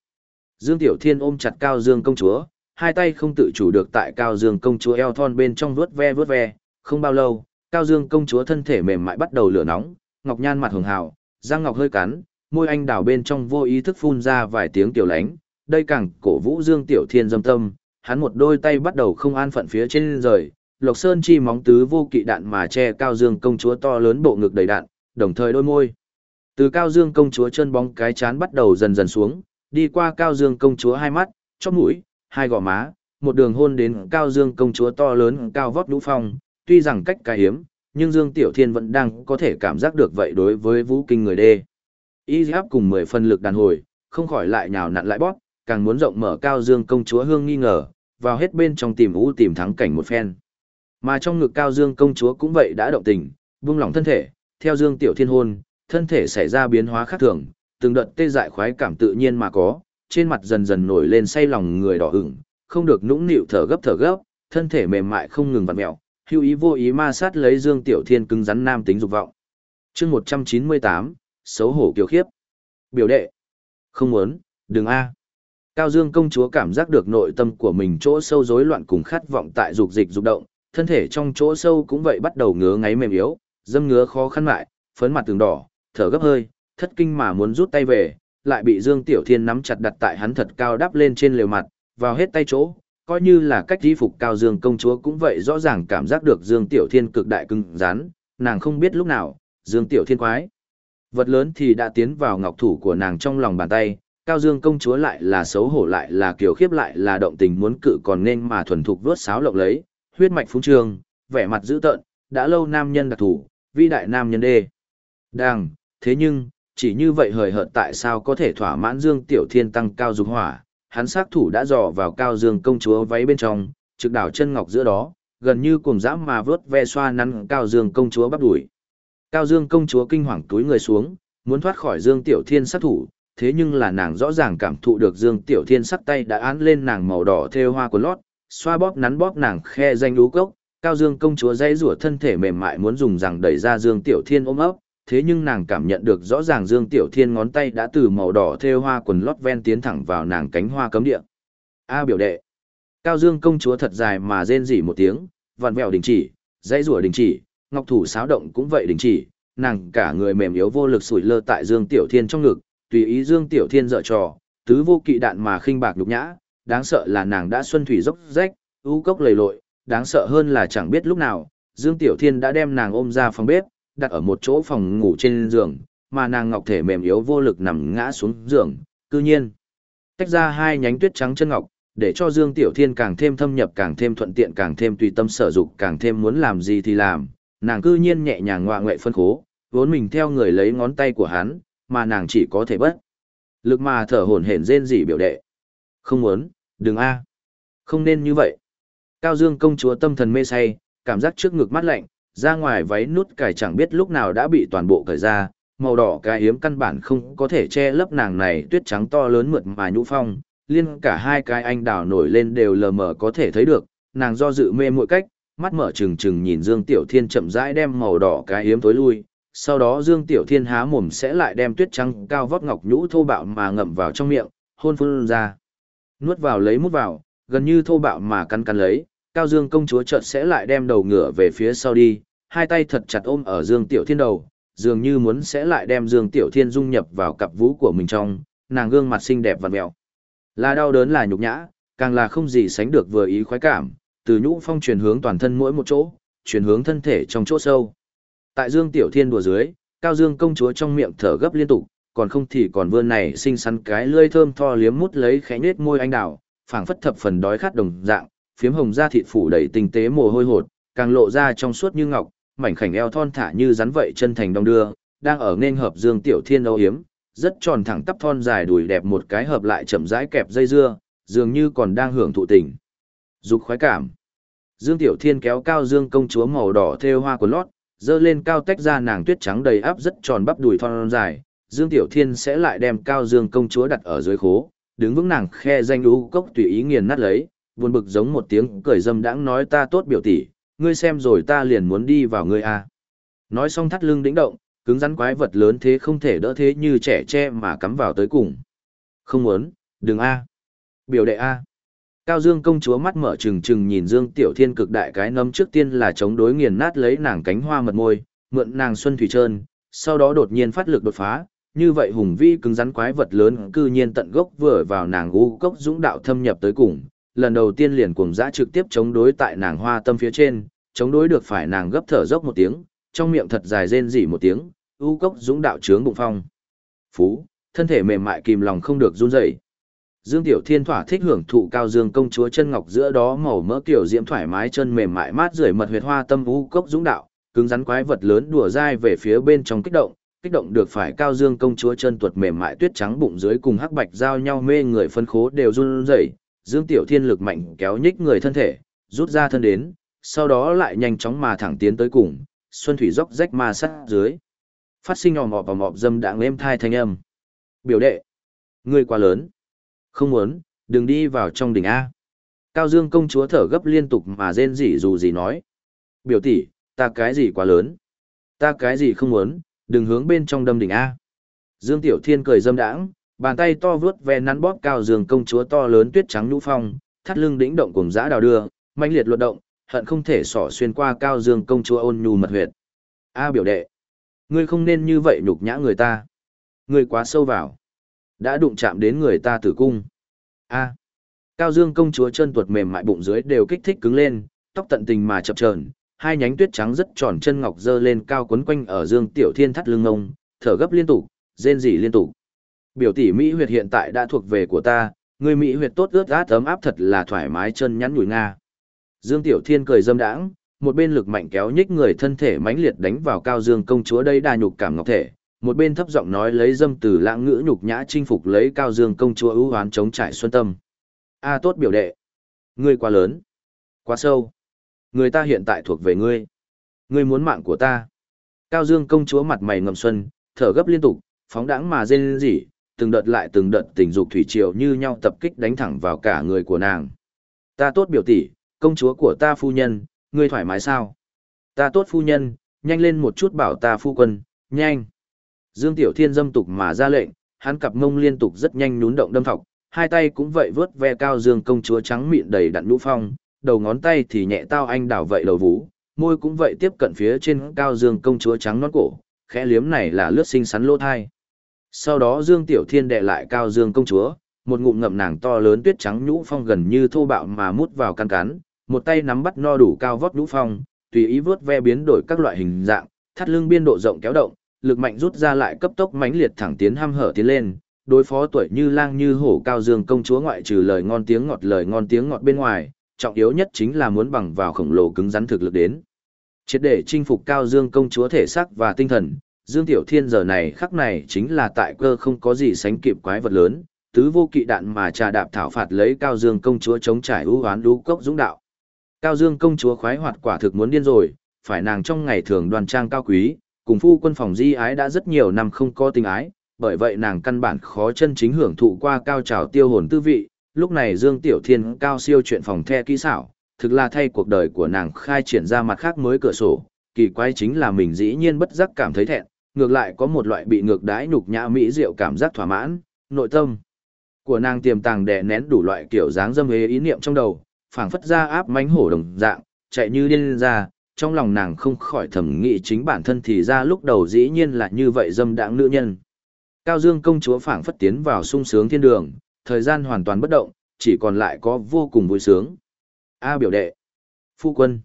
Dương Tiểu Thiên ôm chặt Cao Dương công chúa, hai tay không tự chủ được tại Cao Dương công chúa eo thon bên trong vuốt ve vuốt ve, không bao lâu, Cao Dương công chúa thân thể mềm mại bắt đầu lửa nóng, ngọc nhan mặt hường hào, răng ngọc hơi cắn, môi anh đào bên trong vô ý thức phun ra vài tiếng tiểu lánh, đây càng cổ vũ Dương Tiểu Thiên dâm tâm, hắn một đôi tay bắt đầu không an phận phía trên rời, Lộc Sơn chi móng tứ vô kỵ đạn mà che Cao Dương công chúa to lớn bộ ngực đầy đạn, đồng thời đôi môi. Từ Cao Dương công chúa chân bóng cái chán bắt đầu dần dần xuống, đi qua Cao Dương công chúa hai mắt, chóp mũi, hai gò má, một đường hôn đến Cao Dương công chúa to lớn cao vót lũ phong, tuy rằng cách cái hiếm, nhưng Dương Tiểu Thiên vẫn đang có thể cảm giác được vậy đối với vũ kinh người đê. Y giáp cùng mười phân lực đàn hồi, không khỏi lại nhào nặn lại bóp, càng muốn rộng mở Cao Dương công chúa hương nghi ngờ, vào hết bên trong tìm ú tìm thắng cảnh một phen. Mà trong ngực Cao Dương công chúa cũng vậy đã động tình, buông lỏng thân thể, theo Dương Tiểu Thiên hôn, thân thể xảy ra biến hóa khác thường, từng đợt tê dại khoái cảm tự nhiên mà có, trên mặt dần dần nổi lên say lòng người đỏ ửng, không được nũng nịu thở gấp thở gấp, thân thể mềm mại không ngừng vặn mèo, hữu ý vô ý ma sát lấy Dương Tiểu Thiên cứng rắn nam tính dục vọng. Chương 198, xấu hổ kiều khiếp. Biểu đệ. Không muốn, đừng a. Cao Dương công chúa cảm giác được nội tâm của mình chỗ sâu rối loạn cùng khát vọng tại dục dịch dục động, thân thể trong chỗ sâu cũng vậy bắt đầu ngứa ngáy mềm yếu, dâm ngứa khó khăn lại, phấn mặt từng đỏ, thở gấp hơi, thất kinh mà muốn rút tay về, lại bị Dương Tiểu Thiên nắm chặt đặt tại hắn thật cao đắp lên trên lều mặt, vào hết tay chỗ, coi như là cách di phục cao Dương công chúa cũng vậy rõ ràng cảm giác được Dương Tiểu Thiên cực đại cứng rắn, nàng không biết lúc nào, Dương Tiểu Thiên quái. Vật lớn thì đã tiến vào ngọc thủ của nàng trong lòng bàn tay, Cao Dương công chúa lại là xấu hổ lại là kiểu khiếp lại là động tình muốn cự còn nên mà thuần thục vớt sáo lộng lấy, huyết mạch phúng trường, vẻ mặt dữ tợn, đã lâu nam nhân đặc thủ, vi đại nam nhân đê. Đang, thế nhưng, chỉ như vậy hời hợt tại sao có thể thỏa mãn Dương Tiểu Thiên tăng cao dục hỏa, hắn sát thủ đã dò vào cao Dương công chúa váy bên trong, trực đảo chân ngọc giữa đó, gần như cùng dã mà vớt ve xoa nắn cao Dương công chúa bắt đuổi. Cao Dương công chúa kinh hoàng túi người xuống, muốn thoát khỏi Dương Tiểu Thiên sát thủ, thế nhưng là nàng rõ ràng cảm thụ được Dương Tiểu Thiên sắc tay đã án lên nàng màu đỏ thêu hoa của lót, xoa bóp nắn bóp nàng khe danh đú cốc, Cao Dương công chúa dây rủa thân thể mềm mại muốn dùng rằng đẩy ra Dương Tiểu Thiên ôm ấp, thế nhưng nàng cảm nhận được rõ ràng Dương Tiểu Thiên ngón tay đã từ màu đỏ thêu hoa quần lót ven tiến thẳng vào nàng cánh hoa cấm địa. A biểu đệ. Cao Dương công chúa thật dài mà rên rỉ một tiếng, vặn vẹo đình chỉ, dãy rủa đình chỉ, ngọc thủ xáo động cũng vậy đình chỉ, nàng cả người mềm yếu vô lực sủi lơ tại Dương Tiểu Thiên trong ngực, tùy ý Dương Tiểu Thiên dở trò, tứ vô kỵ đạn mà khinh bạc nhục nhã, đáng sợ là nàng đã xuân thủy dốc rách, u cốc lầy lội, đáng sợ hơn là chẳng biết lúc nào, Dương Tiểu Thiên đã đem nàng ôm ra phòng bếp, đặt ở một chỗ phòng ngủ trên giường, mà nàng ngọc thể mềm yếu vô lực nằm ngã xuống giường, cư nhiên. Tách ra hai nhánh tuyết trắng chân ngọc, để cho Dương Tiểu Thiên càng thêm thâm nhập càng thêm thuận tiện càng thêm tùy tâm sở dục càng thêm muốn làm gì thì làm, nàng cư nhiên nhẹ nhàng ngoạ ngoại phân khố, vốn mình theo người lấy ngón tay của hắn, mà nàng chỉ có thể bất. Lực mà thở hổn hển rên rỉ biểu đệ. Không muốn, đừng a. Không nên như vậy. Cao Dương công chúa tâm thần mê say, cảm giác trước ngực mát lạnh, ra ngoài váy nút cài chẳng biết lúc nào đã bị toàn bộ cởi ra, màu đỏ cái hiếm căn bản không có thể che lấp nàng này tuyết trắng to lớn mượt mà nhũ phong, liên cả hai cái anh đào nổi lên đều lờ mờ có thể thấy được, nàng do dự mê muội cách, mắt mở trừng trừng nhìn Dương Tiểu Thiên chậm rãi đem màu đỏ cái hiếm tối lui, sau đó Dương Tiểu Thiên há mồm sẽ lại đem tuyết trắng cao vóc ngọc nhũ thô bạo mà ngậm vào trong miệng, hôn phun ra. Nuốt vào lấy mút vào, gần như thô bạo mà cắn cắn lấy, Cao Dương công chúa chợt sẽ lại đem đầu ngửa về phía sau đi, hai tay thật chặt ôm ở Dương Tiểu Thiên đầu, dường như muốn sẽ lại đem Dương Tiểu Thiên dung nhập vào cặp vũ của mình trong, nàng gương mặt xinh đẹp và mẹo. Là đau đớn là nhục nhã, càng là không gì sánh được vừa ý khoái cảm, từ nhũ phong truyền hướng toàn thân mỗi một chỗ, truyền hướng thân thể trong chỗ sâu. Tại Dương Tiểu Thiên đùa dưới, Cao Dương công chúa trong miệng thở gấp liên tục, còn không thì còn vươn này xinh xắn cái lưỡi thơm tho liếm mút lấy khẽ nết môi anh đào, phảng phất thập phần đói khát đồng dạng, phiếm hồng da thịt phủ đầy tinh tế mồ hôi hột, càng lộ ra trong suốt như ngọc, mảnh khảnh eo thon thả như rắn vậy chân thành đông đưa, đang ở nên hợp Dương Tiểu Thiên âu hiếm, rất tròn thẳng tắp thon dài đùi đẹp một cái hợp lại chậm rãi kẹp dây dưa, dường như còn đang hưởng thụ tình. Dục khoái cảm. Dương Tiểu Thiên kéo cao Dương công chúa màu đỏ thêu hoa của lót, dơ lên cao tách ra nàng tuyết trắng đầy áp rất tròn bắp đùi thon dài, Dương Tiểu Thiên sẽ lại đem cao Dương công chúa đặt ở dưới khố, đứng vững nàng khe danh u cốc tùy ý nghiền nát lấy, buồn bực giống một tiếng cười dâm đãng nói ta tốt biểu tỷ, ngươi xem rồi ta liền muốn đi vào ngươi a. Nói xong thắt lưng đĩnh động, cứng rắn quái vật lớn thế không thể đỡ thế như trẻ tre mà cắm vào tới cùng. Không muốn, đừng a. Biểu đệ a. Cao Dương công chúa mắt mở trừng trừng nhìn Dương Tiểu Thiên cực đại cái nấm trước tiên là chống đối nghiền nát lấy nàng cánh hoa mật môi, mượn nàng xuân thủy trơn, sau đó đột nhiên phát lực đột phá, như vậy hùng vĩ cứng rắn quái vật lớn cư nhiên tận gốc vừa vào nàng u cốc dũng đạo thâm nhập tới cùng, lần đầu tiên liền cuồng dã trực tiếp chống đối tại nàng hoa tâm phía trên, chống đối được phải nàng gấp thở dốc một tiếng, trong miệng thật dài rên rỉ một tiếng, u cốc dũng đạo trướng bụng phong. Phú, thân thể mềm mại kìm lòng không được run rẩy. Dương Tiểu Thiên thỏa thích hưởng thụ cao dương công chúa chân ngọc giữa đó màu mỡ kiểu diễm thoải mái chân mềm mại mát rượi mật huyệt hoa tâm u cốc dũng đạo, cứng rắn quái vật lớn đùa dai về phía bên trong kích động, kích động được phải cao dương công chúa chân tuột mềm mại tuyết trắng bụng dưới cùng hắc bạch giao nhau mê người phân khố đều run rẩy, Dương Tiểu Thiên lực mạnh kéo nhích người thân thể, rút ra thân đến, sau đó lại nhanh chóng mà thẳng tiến tới cùng, xuân thủy dốc rách ma sát dưới. Phát sinh nhỏ mọp và mọp dâm đạng êm thai thanh âm. Biểu đệ, ngươi quá lớn. Không muốn, đừng đi vào trong đỉnh A. Cao Dương công chúa thở gấp liên tục mà rên rỉ dù gì nói. Biểu tỷ, ta cái gì quá lớn. Ta cái gì không muốn, đừng hướng bên trong đâm đỉnh A. Dương Tiểu Thiên cười dâm đãng, bàn tay to vướt ve nắn bóp cao Dương công chúa to lớn tuyết trắng nhũ phong, thắt lưng đĩnh động cùng dã đào đưa, mãnh liệt luật động, hận không thể xỏ xuyên qua cao Dương công chúa ôn nhu mật huyệt. A biểu đệ, ngươi không nên như vậy nhục nhã người ta. Ngươi quá sâu vào đã đụng chạm đến người ta tử cung. A. Cao Dương công chúa chân tuột mềm mại bụng dưới đều kích thích cứng lên, tóc tận tình mà chập chờn, hai nhánh tuyết trắng rất tròn chân ngọc dơ lên cao quấn quanh ở Dương Tiểu Thiên thắt lưng ông, thở gấp liên tục, rên rỉ liên tục. Biểu tỷ Mỹ huyệt hiện tại đã thuộc về của ta, người Mỹ huyệt tốt ướt át ấm áp thật là thoải mái chân nhắn nhủi nga. Dương Tiểu Thiên cười dâm đãng, một bên lực mạnh kéo nhích người thân thể mãnh liệt đánh vào Cao Dương công chúa đây đa nhục cảm ngọc thể, một bên thấp giọng nói lấy dâm từ lãng ngữ nhục nhã chinh phục lấy cao dương công chúa ưu hoán chống trải xuân tâm a tốt biểu đệ ngươi quá lớn quá sâu người ta hiện tại thuộc về ngươi ngươi muốn mạng của ta cao dương công chúa mặt mày ngầm xuân thở gấp liên tục phóng đãng mà rên rỉ từng đợt lại từng đợt tình dục thủy triều như nhau tập kích đánh thẳng vào cả người của nàng. Ta tốt biểu tỷ công chúa của ta phu nhân ngươi thoải mái sao? Ta tốt phu nhân nhanh lên một chút bảo ta phu quân nhanh. Dương Tiểu Thiên dâm tục mà ra lệnh, hắn cặp mông liên tục rất nhanh nhún động đâm thọc, hai tay cũng vậy vớt ve cao dương công chúa trắng mịn đầy đặn nhũ phong, đầu ngón tay thì nhẹ tao anh đảo vậy đầu vú, môi cũng vậy tiếp cận phía trên cao dương công chúa trắng nón cổ, khẽ liếm này là lướt sinh sắn lỗ thai. Sau đó Dương Tiểu Thiên đệ lại cao dương công chúa, một ngụm ngậm nàng to lớn tuyết trắng nhũ phong gần như thô bạo mà mút vào căn cắn, một tay nắm bắt no đủ cao vót nhũ phong, tùy ý vớt ve biến đổi các loại hình dạng, thắt lưng biên độ rộng kéo động, lực mạnh rút ra lại cấp tốc mãnh liệt thẳng tiến ham hở tiến lên, đối phó tuổi như lang như hổ cao dương công chúa ngoại trừ lời ngon tiếng ngọt lời ngon tiếng ngọt bên ngoài, trọng yếu nhất chính là muốn bằng vào khổng lồ cứng rắn thực lực đến. Triệt để chinh phục cao dương công chúa thể xác và tinh thần, Dương Tiểu Thiên giờ này khắc này chính là tại cơ không có gì sánh kịp quái vật lớn, tứ vô kỵ đạn mà trà đạp thảo phạt lấy cao dương công chúa chống trải ưu hoán đu cốc dũng đạo. Cao dương công chúa khoái hoạt quả thực muốn điên rồi, phải nàng trong ngày thường đoàn trang cao quý, cùng phu quân phòng di ái đã rất nhiều năm không có tình ái, bởi vậy nàng căn bản khó chân chính hưởng thụ qua cao trào tiêu hồn tư vị, lúc này Dương Tiểu Thiên cao siêu chuyện phòng the kỹ xảo, thực là thay cuộc đời của nàng khai triển ra mặt khác mới cửa sổ, kỳ quái chính là mình dĩ nhiên bất giác cảm thấy thẹn, ngược lại có một loại bị ngược đãi nhục nhã mỹ diệu cảm giác thỏa mãn, nội tâm của nàng tiềm tàng đè nén đủ loại kiểu dáng dâm hế ý niệm trong đầu, phảng phất ra áp mánh hổ đồng dạng, chạy như điên ra, trong lòng nàng không khỏi thầm nghĩ chính bản thân thì ra lúc đầu dĩ nhiên là như vậy dâm đãng nữ nhân. Cao Dương công chúa phảng phất tiến vào sung sướng thiên đường, thời gian hoàn toàn bất động, chỉ còn lại có vô cùng vui sướng. A biểu đệ. Phu quân.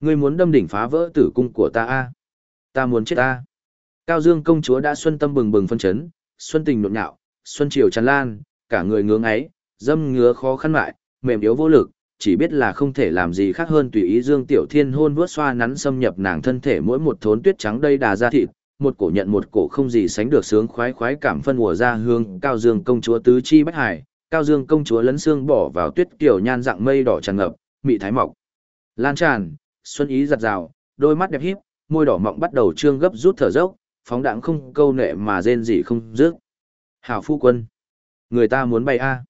Ngươi muốn đâm đỉnh phá vỡ tử cung của ta a Ta muốn chết a Cao Dương công chúa đã xuân tâm bừng bừng phân chấn, xuân tình nộn nhạo, xuân chiều tràn lan, cả người ngưỡng ấy, dâm ngứa khó khăn mại, mềm yếu vô lực, chỉ biết là không thể làm gì khác hơn tùy ý Dương Tiểu Thiên hôn vuốt xoa nắn xâm nhập nàng thân thể mỗi một thốn tuyết trắng đây đà ra thịt, một cổ nhận một cổ không gì sánh được sướng khoái khoái cảm phân ùa ra hương, Cao Dương công chúa tứ chi bách hải, Cao Dương công chúa lấn xương bỏ vào tuyết kiểu nhan dạng mây đỏ tràn ngập, mị thái mọc. Lan tràn, xuân ý giật rào, đôi mắt đẹp híp, môi đỏ mọng bắt đầu trương gấp rút thở dốc, phóng đãng không câu nệ mà rên rỉ không dứt. Hảo phu quân, Người ta muốn bay a.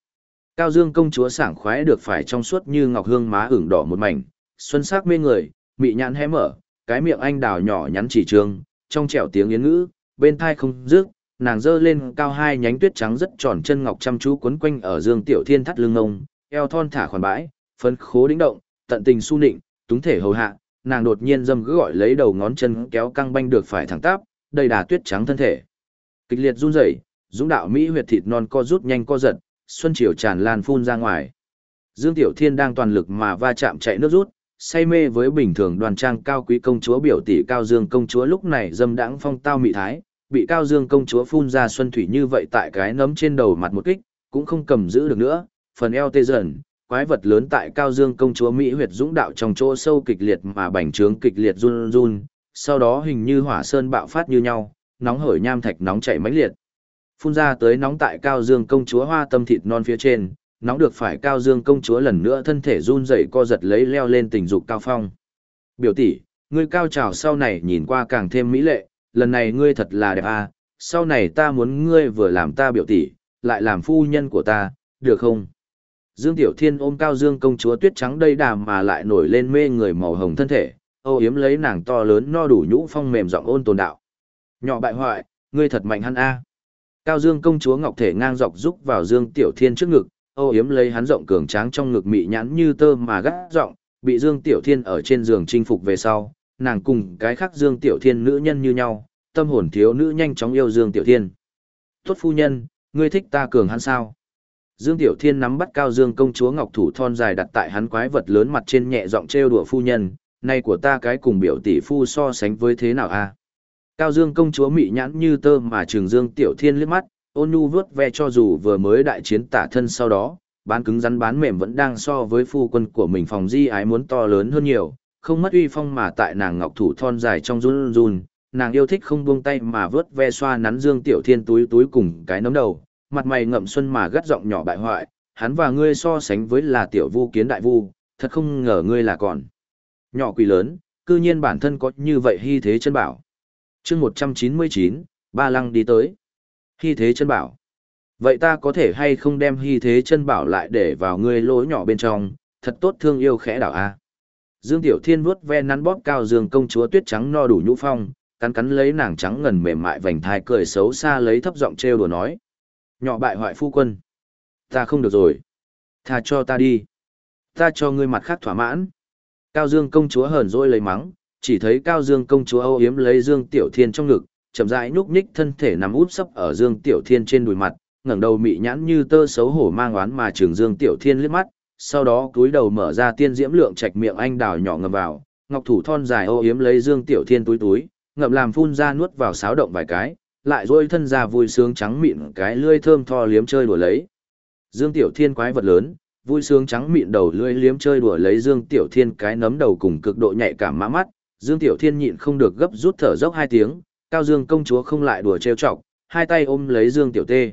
Cao Dương công chúa sảng khoái được phải trong suốt như ngọc hương má ửng đỏ một mảnh, xuân sắc mê người, mị nhãn hé mở, cái miệng anh đào nhỏ nhắn chỉ trường, trong trẻo tiếng yến ngữ, bên thai không dứt, nàng giơ lên cao hai nhánh tuyết trắng rất tròn chân ngọc chăm chú quấn quanh ở Dương Tiểu Thiên thắt lưng ngông, eo thon thả khoản bãi, phấn khố đĩnh động, tận tình su nịnh, túng thể hầu hạ, nàng đột nhiên dâm cứ gọi lấy đầu ngón chân kéo căng banh được phải thẳng tắp, đầy đà tuyết trắng thân thể. Kịch liệt run rẩy, dũng đạo mỹ huyệt thịt non co rút nhanh co giật, xuân chiều tràn lan phun ra ngoài. Dương Tiểu Thiên đang toàn lực mà va chạm chạy nước rút, say mê với bình thường đoàn trang cao quý công chúa biểu tỷ Cao Dương công chúa lúc này dâm đãng phong tao mị thái, bị Cao Dương công chúa phun ra xuân thủy như vậy tại cái nấm trên đầu mặt một kích, cũng không cầm giữ được nữa, phần eo tê dần, quái vật lớn tại Cao Dương công chúa Mỹ huyệt dũng đạo trong chỗ sâu kịch liệt mà bành trướng kịch liệt run run, sau đó hình như hỏa sơn bạo phát như nhau, nóng hổi nham thạch nóng chảy mãnh liệt. Phun ra tới nóng tại Cao Dương công chúa hoa tâm thịt non phía trên, nóng được phải Cao Dương công chúa lần nữa thân thể run rẩy co giật lấy leo lên tình dục cao phong. Biểu tỷ, ngươi cao trào sau này nhìn qua càng thêm mỹ lệ, lần này ngươi thật là đẹp à, sau này ta muốn ngươi vừa làm ta biểu tỷ, lại làm phu nhân của ta, được không? Dương Tiểu Thiên ôm Cao Dương công chúa tuyết trắng đầy đàm mà lại nổi lên mê người màu hồng thân thể, âu yếm lấy nàng to lớn no đủ nhũ phong mềm giọng ôn tồn đạo. Nhỏ bại hoại, ngươi thật mạnh hắn a. Cao Dương công chúa ngọc thể ngang dọc giúp vào Dương Tiểu Thiên trước ngực, âu yếm lấy hắn rộng cường tráng trong ngực mị nhãn như tơ mà gắt giọng, bị Dương Tiểu Thiên ở trên giường chinh phục về sau, nàng cùng cái khác Dương Tiểu Thiên nữ nhân như nhau, tâm hồn thiếu nữ nhanh chóng yêu Dương Tiểu Thiên. Tốt phu nhân, ngươi thích ta cường hắn sao? Dương Tiểu Thiên nắm bắt Cao Dương công chúa ngọc thủ thon dài đặt tại hắn quái vật lớn mặt trên nhẹ giọng trêu đùa phu nhân, nay của ta cái cùng biểu tỷ phu so sánh với thế nào a? Cao Dương công chúa mị nhãn như tơ mà trường Dương Tiểu Thiên liếc mắt, ôn nhu vớt ve cho dù vừa mới đại chiến tả thân sau đó, bán cứng rắn bán mềm vẫn đang so với phu quân của mình phòng di ái muốn to lớn hơn nhiều, không mất uy phong mà tại nàng ngọc thủ thon dài trong run run, nàng yêu thích không buông tay mà vớt ve xoa nắn Dương Tiểu Thiên túi túi cùng cái nấm đầu, mặt mày ngậm xuân mà gắt giọng nhỏ bại hoại, hắn và ngươi so sánh với là tiểu vu kiến đại vu, thật không ngờ ngươi là còn nhỏ quỷ lớn, cư nhiên bản thân có như vậy hy thế chân bảo. chương 199, ba lăng đi tới. Hy thế chân bảo. Vậy ta có thể hay không đem hy thế chân bảo lại để vào ngươi lỗ nhỏ bên trong, thật tốt thương yêu khẽ đảo a. Dương Tiểu Thiên vuốt ve nắn bóp cao dương công chúa tuyết trắng no đủ nhũ phong, cắn cắn lấy nàng trắng ngần mềm mại vành thai cười xấu xa lấy thấp giọng trêu đùa nói. Nhỏ bại hoại phu quân. Ta không được rồi. Tha cho ta đi. Ta cho ngươi mặt khác thỏa mãn. Cao Dương công chúa hờn dỗi lấy mắng, chỉ thấy Cao Dương công chúa âu yếm lấy Dương Tiểu Thiên trong ngực, chậm rãi nhúc nhích thân thể nằm úp sấp ở Dương Tiểu Thiên trên đùi mặt, ngẩng đầu mị nhãn như tơ xấu hổ mang oán mà trường Dương Tiểu Thiên liếc mắt, sau đó cúi đầu mở ra tiên diễm lượng trạch miệng anh đào nhỏ ngầm vào, ngọc thủ thon dài âu yếm lấy Dương Tiểu Thiên túi túi, ngậm làm phun ra nuốt vào sáo động vài cái, lại rôi thân ra vui sướng trắng mịn cái lưỡi thơm tho liếm chơi đùa lấy. Dương Tiểu Thiên quái vật lớn, vui sướng trắng mịn đầu lưỡi liếm chơi đùa lấy Dương Tiểu Thiên cái nấm đầu cùng cực độ nhạy cảm mã mắt, Dương Tiểu Thiên nhịn không được gấp rút thở dốc hai tiếng, Cao Dương công chúa không lại đùa trêu chọc, hai tay ôm lấy Dương Tiểu Tê.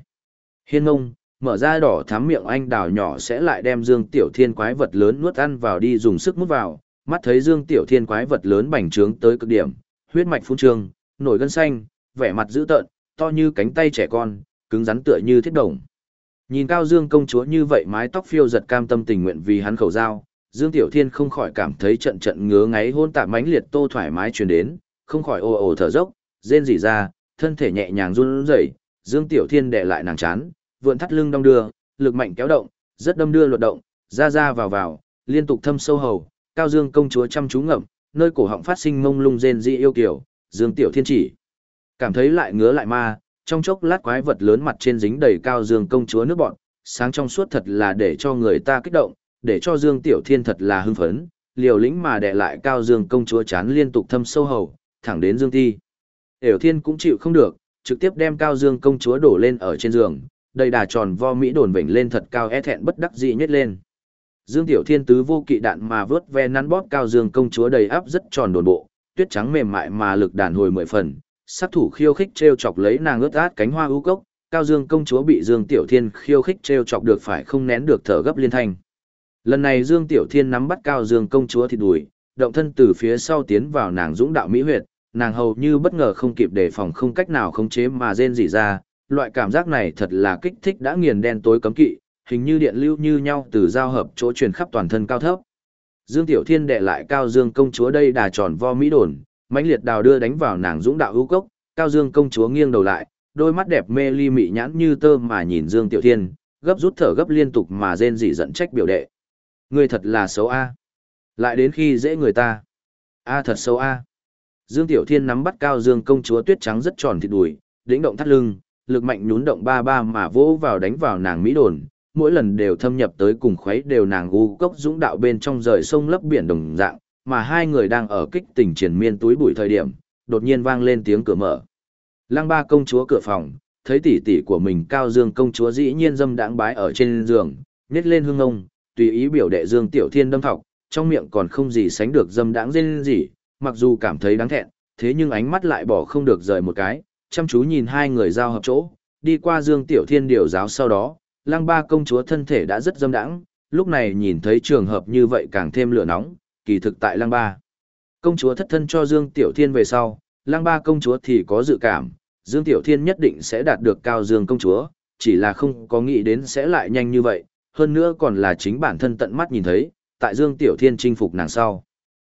Hiên mông, mở ra đỏ thắm miệng anh đào nhỏ sẽ lại đem Dương Tiểu Thiên quái vật lớn nuốt ăn vào đi dùng sức mút vào, mắt thấy Dương Tiểu Thiên quái vật lớn bành trướng tới cực điểm, huyết mạch phun trương, nổi gân xanh, vẻ mặt dữ tợn, to như cánh tay trẻ con, cứng rắn tựa như thiết đồng. Nhìn Cao Dương công chúa như vậy mái tóc phiêu giật cam tâm tình nguyện vì hắn khẩu giao, Dương Tiểu Thiên không khỏi cảm thấy trận trận ngứa ngáy hôn tạp mãnh liệt tô thoải mái truyền đến, không khỏi ồ ồ thở dốc, rên rỉ ra, thân thể nhẹ nhàng run rẩy, Dương Tiểu Thiên đè lại nàng chán, vượn thắt lưng đong đưa, lực mạnh kéo động, rất đâm đưa luật động, ra ra vào vào, liên tục thâm sâu hầu, Cao Dương công chúa chăm chú ngậm, nơi cổ họng phát sinh mông lung rên rỉ yêu kiều, Dương Tiểu Thiên chỉ. Cảm thấy lại ngứa lại ma, trong chốc lát quái vật lớn mặt trên dính đầy cao dương công chúa nước bọn, sáng trong suốt thật là để cho người ta kích động, để cho Dương Tiểu Thiên thật là hưng phấn, liều lĩnh mà đè lại cao dương công chúa chán liên tục thâm sâu hầu, thẳng đến Dương Ti. Tiểu Thiên cũng chịu không được, trực tiếp đem cao dương công chúa đổ lên ở trên giường, đầy đà tròn vo mỹ đồn vểnh lên thật cao e thẹn bất đắc dĩ nhất lên. Dương Tiểu Thiên tứ vô kỵ đạn mà vớt ve nắn bóp cao dương công chúa đầy áp rất tròn đồn bộ, tuyết trắng mềm mại mà lực đàn hồi mười phần, sát thủ khiêu khích treo chọc lấy nàng ướt át cánh hoa ưu cốc, Cao Dương công chúa bị Dương Tiểu Thiên khiêu khích treo chọc được phải không nén được thở gấp liên thanh. Lần này Dương Tiểu Thiên nắm bắt Cao Dương công chúa thì đuổi, động thân từ phía sau tiến vào nàng dũng đạo mỹ huyệt, nàng hầu như bất ngờ không kịp đề phòng không cách nào khống chế mà rên rỉ ra, Loại cảm giác này thật là kích thích đã nghiền đen tối cấm kỵ, hình như điện lưu như nhau từ giao hợp chỗ truyền khắp toàn thân cao thấp. Dương Tiểu Thiên đệ lại Cao Dương công chúa đây đà tròn vo mỹ đồn, mãnh liệt đào đưa đánh vào nàng dũng đạo hữu cốc, Cao Dương công chúa nghiêng đầu lại, đôi mắt đẹp mê ly mị nhãn như tơ mà nhìn Dương Tiểu Thiên, gấp rút thở gấp liên tục mà rên rỉ giận trách biểu đệ. Người thật là xấu a. Lại đến khi dễ người ta. A thật xấu a. Dương Tiểu Thiên nắm bắt Cao Dương công chúa tuyết trắng rất tròn thịt đùi, đĩnh động thắt lưng, lực mạnh nhún động ba ba mà vỗ vào đánh vào nàng mỹ đồn, mỗi lần đều thâm nhập tới cùng khuấy đều nàng u cốc dũng đạo bên trong rời sông lấp biển đồng dạng, mà hai người đang ở kích tình triển miên túi bụi thời điểm, đột nhiên vang lên tiếng cửa mở. Lăng ba công chúa cửa phòng, thấy tỷ tỷ của mình cao dương công chúa dĩ nhiên dâm đãng bái ở trên giường, nhét lên hương ngông, tùy ý biểu đệ dương tiểu thiên đâm thọc, trong miệng còn không gì sánh được dâm đãng rên gì, mặc dù cảm thấy đáng thẹn, thế nhưng ánh mắt lại bỏ không được rời một cái, chăm chú nhìn hai người giao hợp chỗ, đi qua dương tiểu thiên điều giáo sau đó, lăng ba công chúa thân thể đã rất dâm đãng, lúc này nhìn thấy trường hợp như vậy càng thêm lửa nóng, kỳ thực tại lăng ba. Công chúa thất thân cho Dương Tiểu Thiên về sau, lăng ba công chúa thì có dự cảm, Dương Tiểu Thiên nhất định sẽ đạt được cao Dương công chúa, chỉ là không có nghĩ đến sẽ lại nhanh như vậy, hơn nữa còn là chính bản thân tận mắt nhìn thấy, tại Dương Tiểu Thiên chinh phục nàng sau.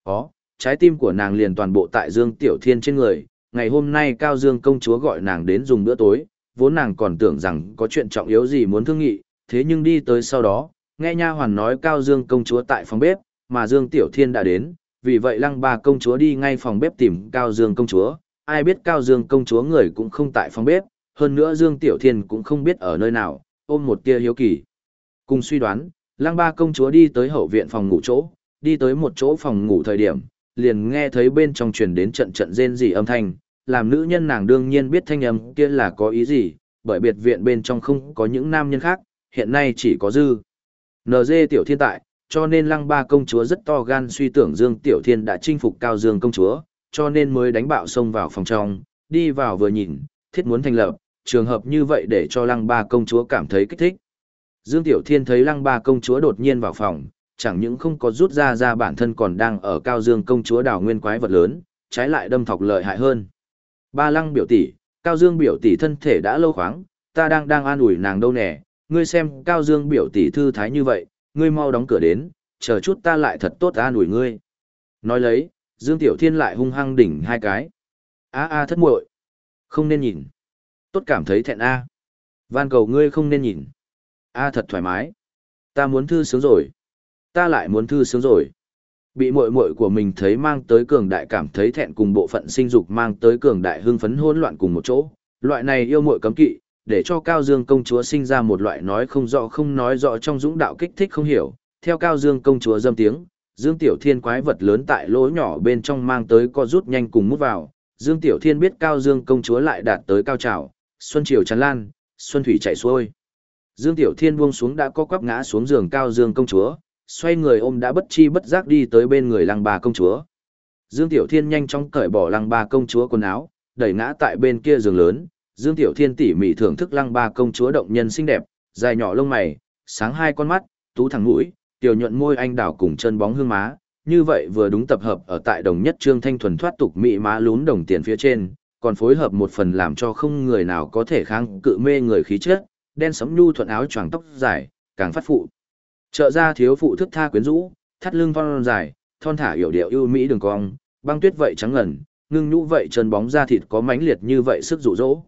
Có, trái tim của nàng liền toàn bộ tại Dương Tiểu Thiên trên người, ngày hôm nay Cao Dương công chúa gọi nàng đến dùng bữa tối, vốn nàng còn tưởng rằng có chuyện trọng yếu gì muốn thương nghị, thế nhưng đi tới sau đó, nghe nha hoàn nói Cao Dương công chúa tại phòng bếp, mà Dương Tiểu Thiên đã đến, vì vậy lăng ba công chúa đi ngay phòng bếp tìm Cao Dương công chúa, ai biết Cao Dương công chúa người cũng không tại phòng bếp, hơn nữa Dương Tiểu Thiên cũng không biết ở nơi nào, ôm một tia hiếu kỳ. Cùng suy đoán, lăng ba công chúa đi tới hậu viện phòng ngủ chỗ, đi tới một chỗ phòng ngủ thời điểm, liền nghe thấy bên trong truyền đến trận trận rên rỉ âm thanh, làm nữ nhân nàng đương nhiên biết thanh âm kia là có ý gì, bởi biệt viện bên trong không có những nam nhân khác, hiện nay chỉ có dư. NG tiểu thiên tại, cho nên lăng ba công chúa rất to gan suy tưởng Dương Tiểu Thiên đã chinh phục Cao Dương công chúa, cho nên mới đánh bạo xông vào phòng trong, đi vào vừa nhìn, thiết muốn thành lập, trường hợp như vậy để cho lăng ba công chúa cảm thấy kích thích. Dương Tiểu Thiên thấy lăng ba công chúa đột nhiên vào phòng, chẳng những không có rút ra ra bản thân còn đang ở Cao Dương công chúa đảo nguyên quái vật lớn, trái lại đâm thọc lợi hại hơn. Ba lăng biểu tỷ, Cao Dương biểu tỷ thân thể đã lâu khoáng, ta đang đang an ủi nàng đâu nè, ngươi xem Cao Dương biểu tỷ thư thái như vậy, ngươi mau đóng cửa đến, chờ chút ta lại thật tốt an ủi ngươi. Nói lấy, Dương Tiểu Thiên lại hung hăng đỉnh hai cái. A a thất muội, không nên nhìn. Tốt cảm thấy thẹn a. Van cầu ngươi không nên nhìn. A thật thoải mái. Ta muốn thư sướng rồi. Ta lại muốn thư sướng rồi. Bị muội muội của mình thấy mang tới cường đại cảm thấy thẹn cùng bộ phận sinh dục mang tới cường đại hưng phấn hỗn loạn cùng một chỗ. Loại này yêu muội cấm kỵ, để cho Cao Dương công chúa sinh ra một loại nói không rõ không nói rõ trong dũng đạo kích thích không hiểu. Theo Cao Dương công chúa dâm tiếng, Dương Tiểu Thiên quái vật lớn tại lỗ nhỏ bên trong mang tới co rút nhanh cùng mút vào. Dương Tiểu Thiên biết Cao Dương công chúa lại đạt tới cao trào, xuân triều tràn lan, xuân thủy chảy xuôi. Dương Tiểu Thiên buông xuống đã có quắp ngã xuống giường Cao Dương công chúa, xoay người ôm đã bất chi bất giác đi tới bên người lăng bà công chúa. Dương Tiểu Thiên nhanh chóng cởi bỏ lăng bà công chúa quần áo, đẩy ngã tại bên kia giường lớn. Dương Tiểu Thiên tỉ mỉ thưởng thức lăng ba công chúa động nhân xinh đẹp, dài nhỏ lông mày, sáng hai con mắt, tú thẳng mũi, tiểu nhuận môi anh đào cùng chân bóng hương má. Như vậy vừa đúng tập hợp ở tại đồng nhất trương thanh thuần thoát tục mỹ má lún đồng tiền phía trên, còn phối hợp một phần làm cho không người nào có thể kháng cự mê người khí chất, đen sẫm nhu thuận áo choàng tóc dài, càng phát phụ. Trợ ra thiếu phụ thức tha quyến rũ, thắt lưng thon dài, thon thả hiểu điệu ưu mỹ đường cong, băng tuyết vậy trắng ngần, ngưng nhũ vậy chân bóng da thịt có mãnh liệt như vậy sức dụ dỗ.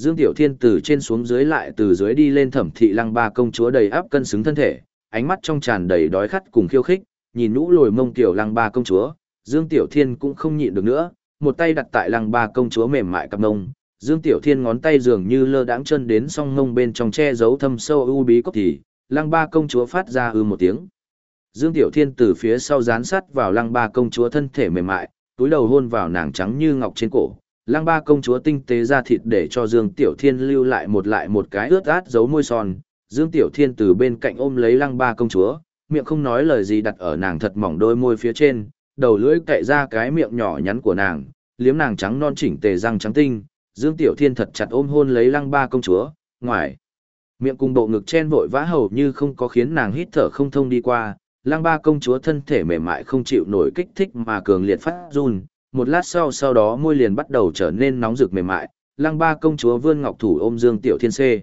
Dương Tiểu Thiên từ trên xuống dưới lại từ dưới đi lên thẩm thị lăng ba công chúa đầy áp cân xứng thân thể, ánh mắt trong tràn đầy đói khát cùng khiêu khích, nhìn nũ lồi mông tiểu lăng ba công chúa, Dương Tiểu Thiên cũng không nhịn được nữa, một tay đặt tại lăng ba công chúa mềm mại cặp mông, Dương Tiểu Thiên ngón tay dường như lơ đãng chân đến song mông bên trong che giấu thâm sâu u bí cốc thì, lăng ba công chúa phát ra ư một tiếng. Dương Tiểu Thiên từ phía sau dán sát vào lăng ba công chúa thân thể mềm mại, túi đầu hôn vào nàng trắng như ngọc trên cổ. Lăng ba công chúa tinh tế ra thịt để cho Dương Tiểu Thiên lưu lại một lại một cái ướt át giấu môi son. Dương Tiểu Thiên từ bên cạnh ôm lấy lăng ba công chúa, miệng không nói lời gì đặt ở nàng thật mỏng đôi môi phía trên, đầu lưỡi cậy ra cái miệng nhỏ nhắn của nàng, liếm nàng trắng non chỉnh tề răng trắng tinh. Dương Tiểu Thiên thật chặt ôm hôn lấy lăng ba công chúa, ngoài. Miệng cùng bộ ngực chen vội vã hầu như không có khiến nàng hít thở không thông đi qua, lang ba công chúa thân thể mềm mại không chịu nổi kích thích mà cường liệt phát run, một lát sau sau đó môi liền bắt đầu trở nên nóng rực mềm mại, lăng ba công chúa vươn ngọc thủ ôm Dương Tiểu Thiên xê.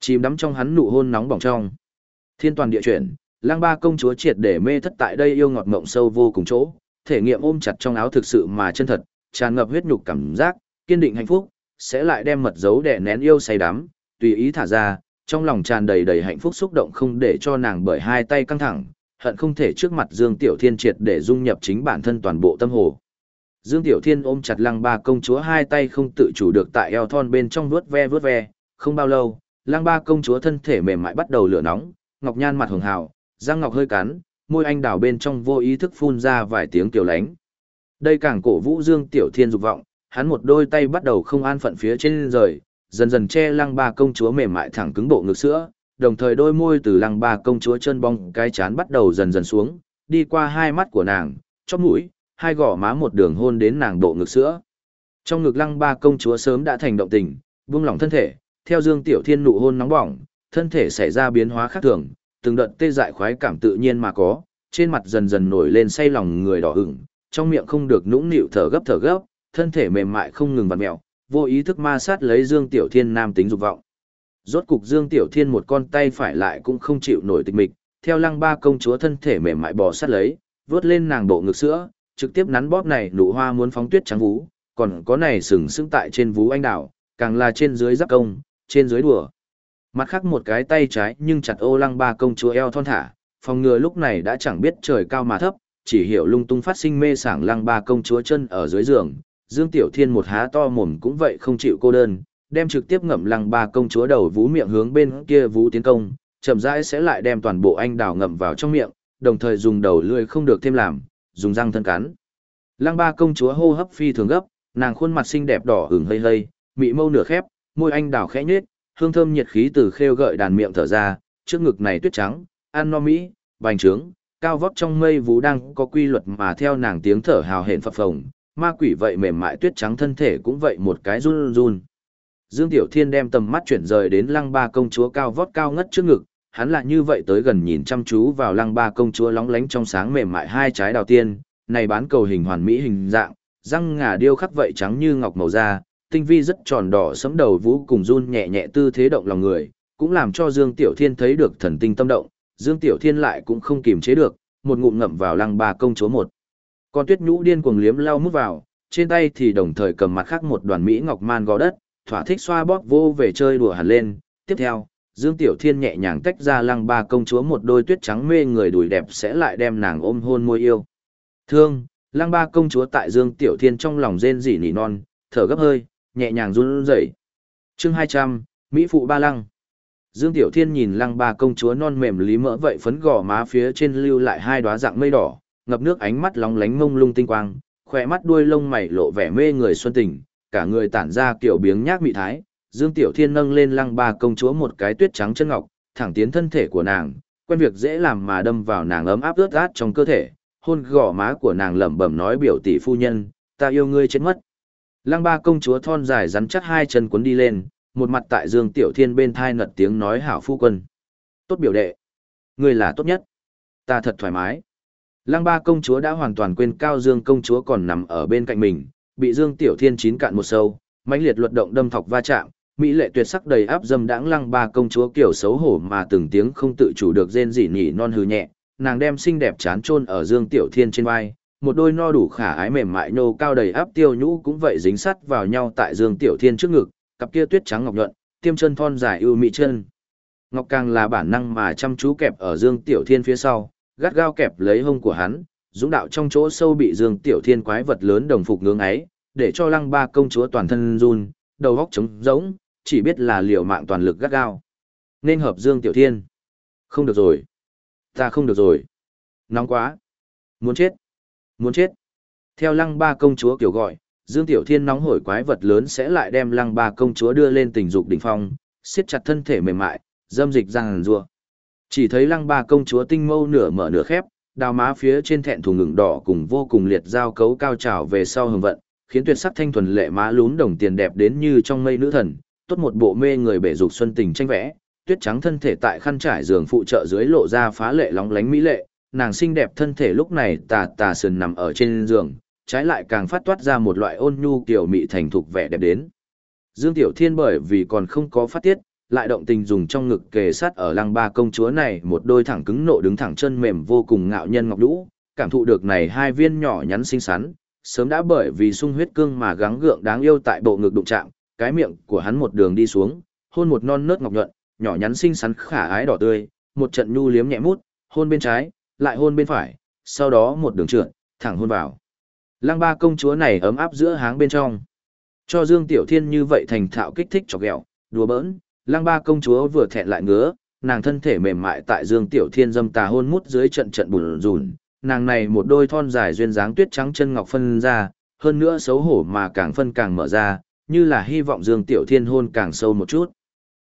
Chìm đắm trong hắn nụ hôn nóng bỏng trong. Thiên toàn địa chuyển, lăng ba công chúa triệt để mê thất tại đây yêu ngọt mộng sâu vô cùng chỗ, thể nghiệm ôm chặt trong áo thực sự mà chân thật, tràn ngập huyết nhục cảm giác, kiên định hạnh phúc, sẽ lại đem mật dấu đè nén yêu say đắm, tùy ý thả ra, trong lòng tràn đầy đầy hạnh phúc xúc động không để cho nàng bởi hai tay căng thẳng, hận không thể trước mặt Dương Tiểu Thiên triệt để dung nhập chính bản thân toàn bộ tâm hồ. Dương Tiểu Thiên ôm chặt lăng ba công chúa hai tay không tự chủ được tại eo thon bên trong vuốt ve vuốt ve, không bao lâu, lăng ba công chúa thân thể mềm mại bắt đầu lửa nóng, ngọc nhan mặt hường hào, răng ngọc hơi cắn, môi anh đào bên trong vô ý thức phun ra vài tiếng kiều lánh. Đây càng cổ vũ Dương Tiểu Thiên dục vọng, hắn một đôi tay bắt đầu không an phận phía trên rời, dần dần che lăng ba công chúa mềm mại thẳng cứng bộ ngực sữa, đồng thời đôi môi từ lăng ba công chúa chân bong cái chán bắt đầu dần dần xuống, đi qua hai mắt của nàng, chóp mũi, hai gò má một đường hôn đến nàng độ ngực sữa. Trong ngực lăng ba công chúa sớm đã thành động tình, buông lỏng thân thể, theo Dương Tiểu Thiên nụ hôn nóng bỏng, thân thể xảy ra biến hóa khác thường, từng đợt tê dại khoái cảm tự nhiên mà có, trên mặt dần dần nổi lên say lòng người đỏ ửng, trong miệng không được nũng nịu thở gấp thở gấp, thân thể mềm mại không ngừng vặn mèo, vô ý thức ma sát lấy Dương Tiểu Thiên nam tính dục vọng. Rốt cục Dương Tiểu Thiên một con tay phải lại cũng không chịu nổi tịch mịch, theo lăng ba công chúa thân thể mềm mại bò sát lấy, vớt lên nàng bộ ngực sữa, trực tiếp nắn bóp này nụ hoa muốn phóng tuyết trắng vú, còn có này sừng sững tại trên vú anh đảo, càng là trên dưới giáp công, trên dưới đùa. Mặt khác một cái tay trái nhưng chặt ô lăng ba công chúa eo thon thả, phòng ngừa lúc này đã chẳng biết trời cao mà thấp, chỉ hiểu lung tung phát sinh mê sảng lăng ba công chúa chân ở dưới giường, Dương Tiểu Thiên một há to mồm cũng vậy không chịu cô đơn, đem trực tiếp ngậm lăng ba công chúa đầu vú miệng hướng bên kia vú tiến công, chậm rãi sẽ lại đem toàn bộ anh đào ngậm vào trong miệng, đồng thời dùng đầu lưỡi không được thêm làm, dùng răng thân cắn. Lăng ba công chúa hô hấp phi thường gấp, nàng khuôn mặt xinh đẹp đỏ ửng hơi hơi, mị mâu nửa khép, môi anh đào khẽ nhếch, hương thơm nhiệt khí từ khêu gợi đàn miệng thở ra, trước ngực này tuyết trắng, an no mỹ, bành trướng, cao vóc trong mây vú đang có quy luật mà theo nàng tiếng thở hào hển phập phồng, ma quỷ vậy mềm mại tuyết trắng thân thể cũng vậy một cái run run. Dương Tiểu Thiên đem tầm mắt chuyển rời đến lăng ba công chúa cao vót cao ngất trước ngực, hắn lại như vậy tới gần nhìn chăm chú vào lăng ba công chúa lóng lánh trong sáng mềm mại hai trái đào tiên, này bán cầu hình hoàn mỹ hình dạng, răng ngà điêu khắc vậy trắng như ngọc màu da, tinh vi rất tròn đỏ sẫm đầu vũ cùng run nhẹ nhẹ tư thế động lòng người, cũng làm cho Dương Tiểu Thiên thấy được thần tinh tâm động, Dương Tiểu Thiên lại cũng không kiềm chế được, một ngụm ngậm vào lăng ba công chúa một. Con tuyết nhũ điên cuồng liếm lau mút vào, trên tay thì đồng thời cầm mặt khác một đoàn mỹ ngọc man gò đất, thỏa thích xoa bóp vô về chơi đùa hẳn lên. Tiếp theo, Dương Tiểu Thiên nhẹ nhàng tách ra lăng ba công chúa một đôi tuyết trắng mê người đùi đẹp sẽ lại đem nàng ôm hôn môi yêu. Thương, lăng ba công chúa tại Dương Tiểu Thiên trong lòng rên rỉ nỉ non, thở gấp hơi, nhẹ nhàng run rẩy. Chương 200, Mỹ phụ ba lăng. Dương Tiểu Thiên nhìn lăng ba công chúa non mềm lý mỡ vậy phấn gò má phía trên lưu lại hai đóa dạng mây đỏ, ngập nước ánh mắt lóng lánh mông lung tinh quang, khỏe mắt đuôi lông mày lộ vẻ mê người xuân tình, cả người tản ra kiểu biếng nhác mị thái. Dương Tiểu Thiên nâng lên lăng ba công chúa một cái tuyết trắng chân ngọc, thẳng tiến thân thể của nàng, quen việc dễ làm mà đâm vào nàng ấm áp ướt át trong cơ thể, hôn gò má của nàng lẩm bẩm nói biểu tỷ phu nhân, ta yêu ngươi chết mất. Lăng ba công chúa thon dài rắn chắc hai chân cuốn đi lên, một mặt tại Dương Tiểu Thiên bên thai nật tiếng nói hảo phu quân. Tốt biểu đệ. Ngươi là tốt nhất. Ta thật thoải mái. Lăng ba công chúa đã hoàn toàn quên Cao Dương công chúa còn nằm ở bên cạnh mình, bị Dương Tiểu Thiên chín cạn một sâu, mãnh liệt luật động đâm thọc va chạm, mỹ lệ tuyệt sắc đầy áp dâm đãng lăng ba công chúa kiểu xấu hổ mà từng tiếng không tự chủ được rên rỉ nhỉ non hừ nhẹ, nàng đem xinh đẹp chán chôn ở Dương Tiểu Thiên trên vai, một đôi no đủ khả ái mềm mại nô cao đầy áp tiêu nhũ cũng vậy dính sắt vào nhau tại Dương Tiểu Thiên trước ngực, cặp kia tuyết trắng ngọc nhuận, tiêm chân thon dài ưu mỹ chân. Ngọc càng là bản năng mà chăm chú kẹp ở Dương Tiểu Thiên phía sau, gắt gao kẹp lấy hông của hắn, dũng đạo trong chỗ sâu bị Dương Tiểu Thiên quái vật lớn đồng phục ngưỡng ấy, để cho lăng ba công chúa toàn thân run, đầu góc trống rỗng, chỉ biết là liều mạng toàn lực gắt gao. Nên hợp Dương Tiểu Thiên. Không được rồi. Ta không được rồi. Nóng quá. Muốn chết. Muốn chết. Theo lăng ba công chúa kiểu gọi, Dương Tiểu Thiên nóng hổi quái vật lớn sẽ lại đem lăng ba công chúa đưa lên tình dục đỉnh phong, siết chặt thân thể mềm mại, dâm dịch răng rùa. Chỉ thấy lăng ba công chúa tinh mâu nửa mở nửa khép, đào má phía trên thẹn thùng ngừng đỏ cùng vô cùng liệt giao cấu cao trào về sau hừng vận, khiến tuyệt sắc thanh thuần lệ má lún đồng tiền đẹp đến như trong mây nữ thần, tốt một bộ mê người bể dục xuân tình tranh vẽ, tuyết trắng thân thể tại khăn trải giường phụ trợ dưới lộ ra phá lệ lóng lánh mỹ lệ, nàng xinh đẹp thân thể lúc này tà tà sườn nằm ở trên giường, trái lại càng phát toát ra một loại ôn nhu kiểu mị thành thục vẻ đẹp đến. Dương Tiểu Thiên bởi vì còn không có phát tiết, lại động tình dùng trong ngực kề sát ở lăng ba công chúa này một đôi thẳng cứng nộ đứng thẳng chân mềm vô cùng ngạo nhân ngọc lũ, cảm thụ được này hai viên nhỏ nhắn xinh xắn, sớm đã bởi vì sung huyết cương mà gắng gượng đáng yêu tại bộ ngực đụng chạm, cái miệng của hắn một đường đi xuống, hôn một non nớt ngọc nhuận, nhỏ nhắn xinh xắn khả ái đỏ tươi, một trận nhu liếm nhẹ mút, hôn bên trái, lại hôn bên phải, sau đó một đường trượt, thẳng hôn vào. Lăng ba công chúa này ấm áp giữa háng bên trong. Cho Dương Tiểu Thiên như vậy thành thạo kích thích chọc ghẹo, đùa bỡn, lăng ba công chúa vừa thẹn lại ngứa, nàng thân thể mềm mại tại Dương Tiểu Thiên dâm tà hôn mút dưới trận trận bùn rùn, nàng này một đôi thon dài duyên dáng tuyết trắng chân ngọc phân ra, hơn nữa xấu hổ mà càng phân càng mở ra, như là hy vọng Dương Tiểu Thiên hôn càng sâu một chút.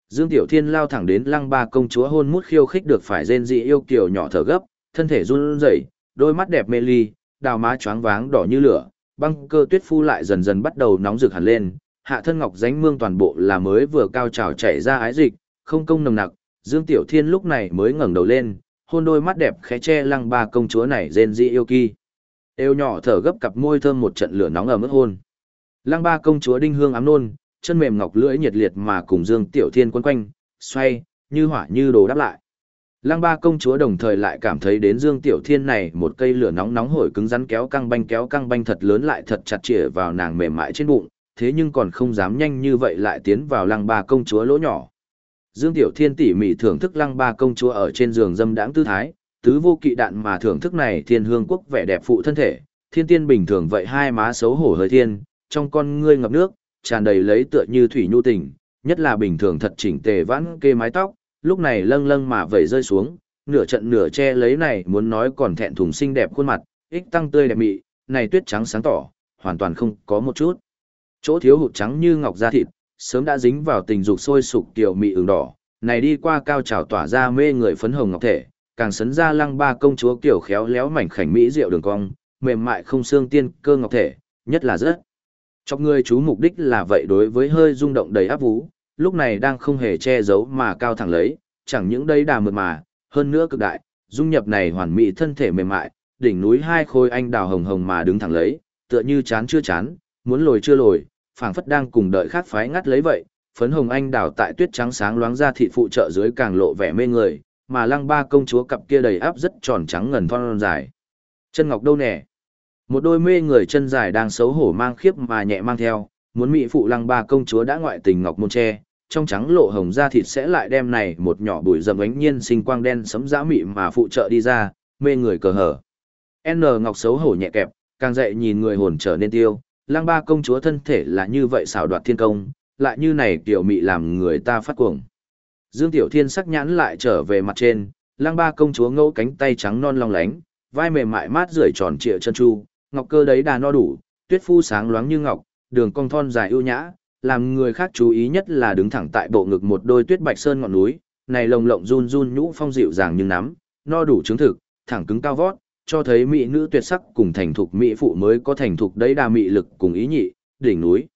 Dương Tiểu Thiên lao thẳng đến lăng ba công chúa hôn mút khiêu khích được phải rên dị yêu kiều nhỏ thở gấp, thân thể run rẩy, đôi mắt đẹp mê ly, đào má choáng váng đỏ như lửa, băng cơ tuyết phu lại dần dần bắt đầu nóng rực hẳn lên, hạ thân ngọc dánh mương toàn bộ là mới vừa cao trào chảy ra ái dịch, không công nồng nặc, Dương Tiểu Thiên lúc này mới ngẩng đầu lên, hôn đôi mắt đẹp khẽ che lăng ba công chúa này rên dị yêu kỳ. yêu nhỏ thở gấp cặp môi thơm một trận lửa nóng ở mức hôn. Lăng ba công chúa đinh hương ám nôn, chân mềm ngọc lưỡi nhiệt liệt mà cùng Dương Tiểu Thiên quấn quanh, xoay, như hỏa như đồ đáp lại. Lăng ba công chúa đồng thời lại cảm thấy đến Dương Tiểu Thiên này một cây lửa nóng nóng hổi cứng rắn kéo căng banh kéo căng banh thật lớn lại thật chặt chĩa vào nàng mềm mại trên bụng, thế nhưng còn không dám nhanh như vậy lại tiến vào lăng ba công chúa lỗ nhỏ. Dương Tiểu Thiên tỉ mỉ thưởng thức lăng ba công chúa ở trên giường dâm đãng tư thái, tứ vô kỵ đạn mà thưởng thức này thiên hương quốc vẻ đẹp phụ thân thể, thiên tiên bình thường vậy hai má xấu hổ hơi thiên, trong con ngươi ngập nước, tràn đầy lấy tựa như thủy nhu tình, nhất là bình thường thật chỉnh tề vãn kê mái tóc, lúc này lâng lâng mà vẩy rơi xuống, nửa trận nửa che lấy này muốn nói còn thẹn thùng xinh đẹp khuôn mặt, ích tăng tươi đẹp mị, này tuyết trắng sáng tỏ, hoàn toàn không có một chút. Chỗ thiếu hụt trắng như ngọc da thịt, sớm đã dính vào tình dục sôi sục tiểu mị ửng đỏ, này đi qua cao trào tỏa ra mê người phấn hồng ngọc thể, càng sấn ra lăng ba công chúa kiểu khéo léo mảnh khảnh mỹ diệu đường cong, mềm mại không xương tiên cơ ngọc thể, nhất là rất. Chọc người chú mục đích là vậy đối với hơi rung động đầy áp vú, lúc này đang không hề che giấu mà cao thẳng lấy, chẳng những đây đà mượt mà, hơn nữa cực đại, dung nhập này hoàn mỹ thân thể mềm mại, đỉnh núi hai khôi anh đào hồng hồng mà đứng thẳng lấy, tựa như chán chưa chán, muốn lồi chưa lồi, phảng phất đang cùng đợi khác phái ngắt lấy vậy, phấn hồng anh đào tại tuyết trắng sáng loáng ra thị phụ trợ dưới càng lộ vẻ mê người, mà lăng ba công chúa cặp kia đầy áp rất tròn trắng ngần thon dài. Chân ngọc đâu nè? Một đôi mê người chân dài đang xấu hổ mang khiếp mà nhẹ mang theo, muốn mỹ phụ lăng ba công chúa đã ngoại tình ngọc môn tre, trong trắng lộ hồng da thịt sẽ lại đem này một nhỏ bụi rậm ánh nhiên sinh quang đen sấm dã mị mà phụ trợ đi ra, mê người cờ hở. N ngọc xấu hổ nhẹ kẹp, càng dậy nhìn người hồn trở nên tiêu, lăng ba công chúa thân thể là như vậy xảo đoạt thiên công, lại như này tiểu mị làm người ta phát cuồng. Dương Tiểu Thiên sắc nhãn lại trở về mặt trên, lăng ba công chúa ngẫu cánh tay trắng non long lánh, vai mềm mại mát rượi tròn trịa chân chu, ngọc cơ đấy đà no đủ, tuyết phu sáng loáng như ngọc, đường cong thon dài ưu nhã, làm người khác chú ý nhất là đứng thẳng tại bộ ngực một đôi tuyết bạch sơn ngọn núi, này lồng lộng run run nhũ phong dịu dàng như nắm, no đủ chứng thực, thẳng cứng cao vót, cho thấy mỹ nữ tuyệt sắc cùng thành thục mỹ phụ mới có thành thục đấy đà mỹ lực cùng ý nhị, đỉnh núi.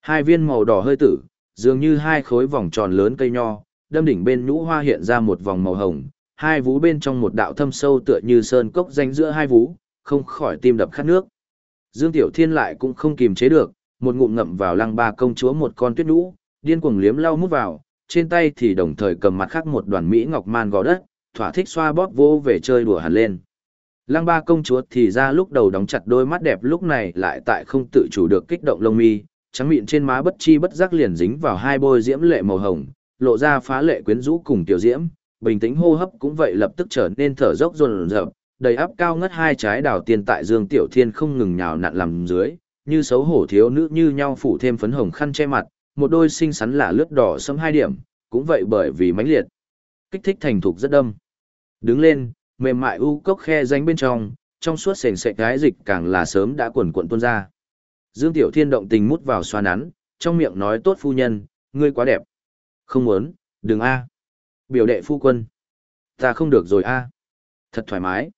Hai viên màu đỏ hơi tử, dường như hai khối vòng tròn lớn cây nho, đâm đỉnh bên nhũ hoa hiện ra một vòng màu hồng, hai vú bên trong một đạo thâm sâu tựa như sơn cốc danh giữa hai vú, không khỏi tim đập khát nước. Dương Tiểu Thiên lại cũng không kìm chế được, một ngụm ngậm vào lăng ba công chúa một con tuyết nhũ, điên cuồng liếm lau mút vào, trên tay thì đồng thời cầm mặt khác một đoàn mỹ ngọc man gò đất, thỏa thích xoa bóp vô về chơi đùa hẳn lên. Lăng ba công chúa thì ra lúc đầu đóng chặt đôi mắt đẹp lúc này lại tại không tự chủ được kích động lông mi, trắng miệng trên má bất chi bất giác liền dính vào hai bôi diễm lệ màu hồng, lộ ra phá lệ quyến rũ cùng tiểu diễm, bình tĩnh hô hấp cũng vậy lập tức trở nên thở dốc dồn dập, đầy áp cao ngất hai trái đào tiền tại Dương Tiểu Thiên không ngừng nhào nặn làm dưới, như xấu hổ thiếu nữ như nhau phủ thêm phấn hồng khăn che mặt, một đôi xinh xắn là lướt đỏ sẫm hai điểm, cũng vậy bởi vì mãnh liệt. Kích thích thành thục rất đâm. Đứng lên, mềm mại u cốc khe ránh bên trong, trong suốt sền sệt gái dịch càng là sớm đã quần cuộn tuôn ra. Dương Tiểu Thiên động tình mút vào xoa nắn, trong miệng nói tốt phu nhân, ngươi quá đẹp. Không muốn, đừng a. Biểu đệ phu quân. Ta không được rồi a. Thật thoải mái.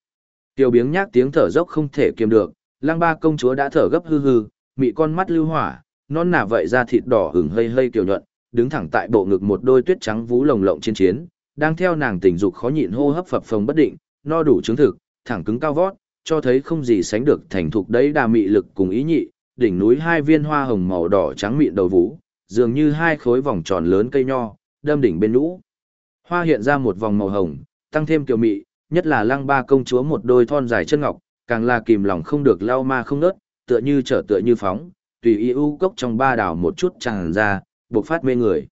Tiểu biếng nhác tiếng thở dốc không thể kiềm được, Lang ba công chúa đã thở gấp hư hư, mị con mắt lưu hỏa, non nà vậy ra thịt đỏ hửng hơi hơi kiều nhuận, đứng thẳng tại bộ ngực một đôi tuyết trắng vú lồng lộng chiến chiến, đang theo nàng tình dục khó nhịn hô hấp phập phồng bất định, no đủ chứng thực, thẳng cứng cao vót, cho thấy không gì sánh được thành thục đấy đà mị lực cùng ý nhị, đỉnh núi hai viên hoa hồng màu đỏ trắng mịn đầu vú, dường như hai khối vòng tròn lớn cây nho, đâm đỉnh bên lũ, Hoa hiện ra một vòng màu hồng, tăng thêm kiều mị, nhất là lăng ba công chúa một đôi thon dài chân ngọc, càng là kìm lòng không được lao ma không nớt, tựa như trở tựa như phóng, tùy y u cốc trong ba đảo một chút tràn ra, bộc phát mê người.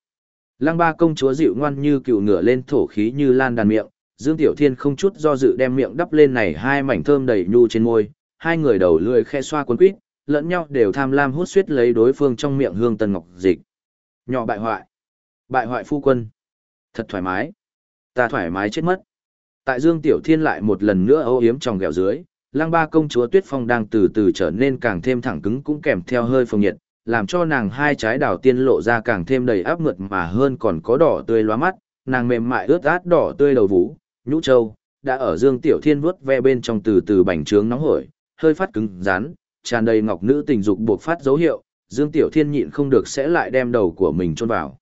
Lăng ba công chúa dịu ngoan như cựu ngựa lên thổ khí như lan đàn miệng, Dương Tiểu Thiên không chút do dự đem miệng đắp lên này hai mảnh thơm đầy nhu trên môi, hai người đầu lưỡi khe xoa cuốn quýt, lẫn nhau đều tham lam hút suýt lấy đối phương trong miệng hương tân ngọc dịch. Nhỏ bại hoại. Bại hoại phu quân. Thật thoải mái. Ta thoải mái chết mất. Tại Dương Tiểu Thiên lại một lần nữa âu yếm trong ghẹo dưới, lăng ba công chúa Tuyết Phong đang từ từ trở nên càng thêm thẳng cứng cũng kèm theo hơi phồng nhiệt, làm cho nàng hai trái đào tiên lộ ra càng thêm đầy áp mượt mà hơn còn có đỏ tươi lóa mắt, nàng mềm mại ướt át đỏ tươi đầu vũ, nhũ châu, đã ở Dương Tiểu Thiên vuốt ve bên trong từ từ bành trướng nóng hổi, hơi phát cứng rắn, tràn đầy ngọc nữ tình dục buộc phát dấu hiệu, Dương Tiểu Thiên nhịn không được sẽ lại đem đầu của mình chôn vào.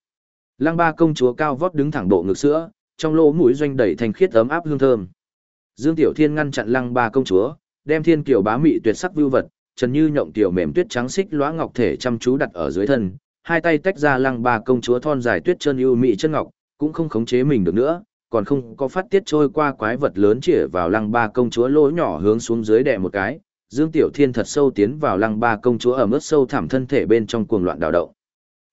Lăng ba công chúa cao vót đứng thẳng độ ngực sữa, trong lỗ mũi doanh đầy thành khiết ấm áp hương thơm. Dương Tiểu Thiên ngăn chặn lăng ba công chúa, đem thiên kiều bá mị tuyệt sắc vưu vật, trần như nhộng tiểu mềm tuyết trắng xích lóa ngọc thể chăm chú đặt ở dưới thân, hai tay tách ra lăng ba công chúa thon dài tuyết chân ưu mị chân ngọc, cũng không khống chế mình được nữa, còn không có phát tiết trôi qua quái vật lớn chĩa vào lăng ba công chúa lỗ nhỏ hướng xuống dưới đè một cái, Dương Tiểu Thiên thật sâu tiến vào lăng ba công chúa ở mức sâu thẳm thân thể bên trong cuồng loạn đảo động.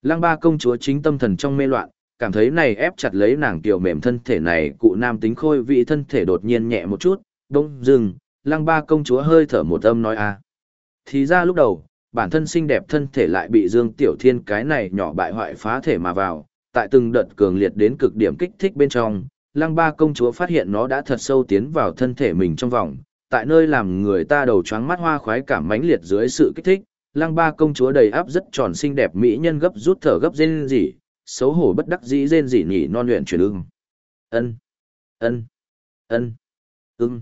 Lăng ba công chúa chính tâm thần trong mê loạn, cảm thấy này ép chặt lấy nàng tiểu mềm thân thể này cụ nam tính khôi vị thân thể đột nhiên nhẹ một chút, đông dừng, lăng ba công chúa hơi thở một âm nói a Thì ra lúc đầu, bản thân xinh đẹp thân thể lại bị Dương Tiểu Thiên cái này nhỏ bại hoại phá thể mà vào, tại từng đợt cường liệt đến cực điểm kích thích bên trong, lăng ba công chúa phát hiện nó đã thật sâu tiến vào thân thể mình trong vòng, tại nơi làm người ta đầu choáng mắt hoa khoái cảm mãnh liệt dưới sự kích thích, lăng ba công chúa đầy áp rất tròn xinh đẹp mỹ nhân gấp rút thở gấp rên rỉ, xấu hổ bất đắc dĩ rên rỉ nhỉ non luyện chuyển ưng. Ân, ân, ân, ưng.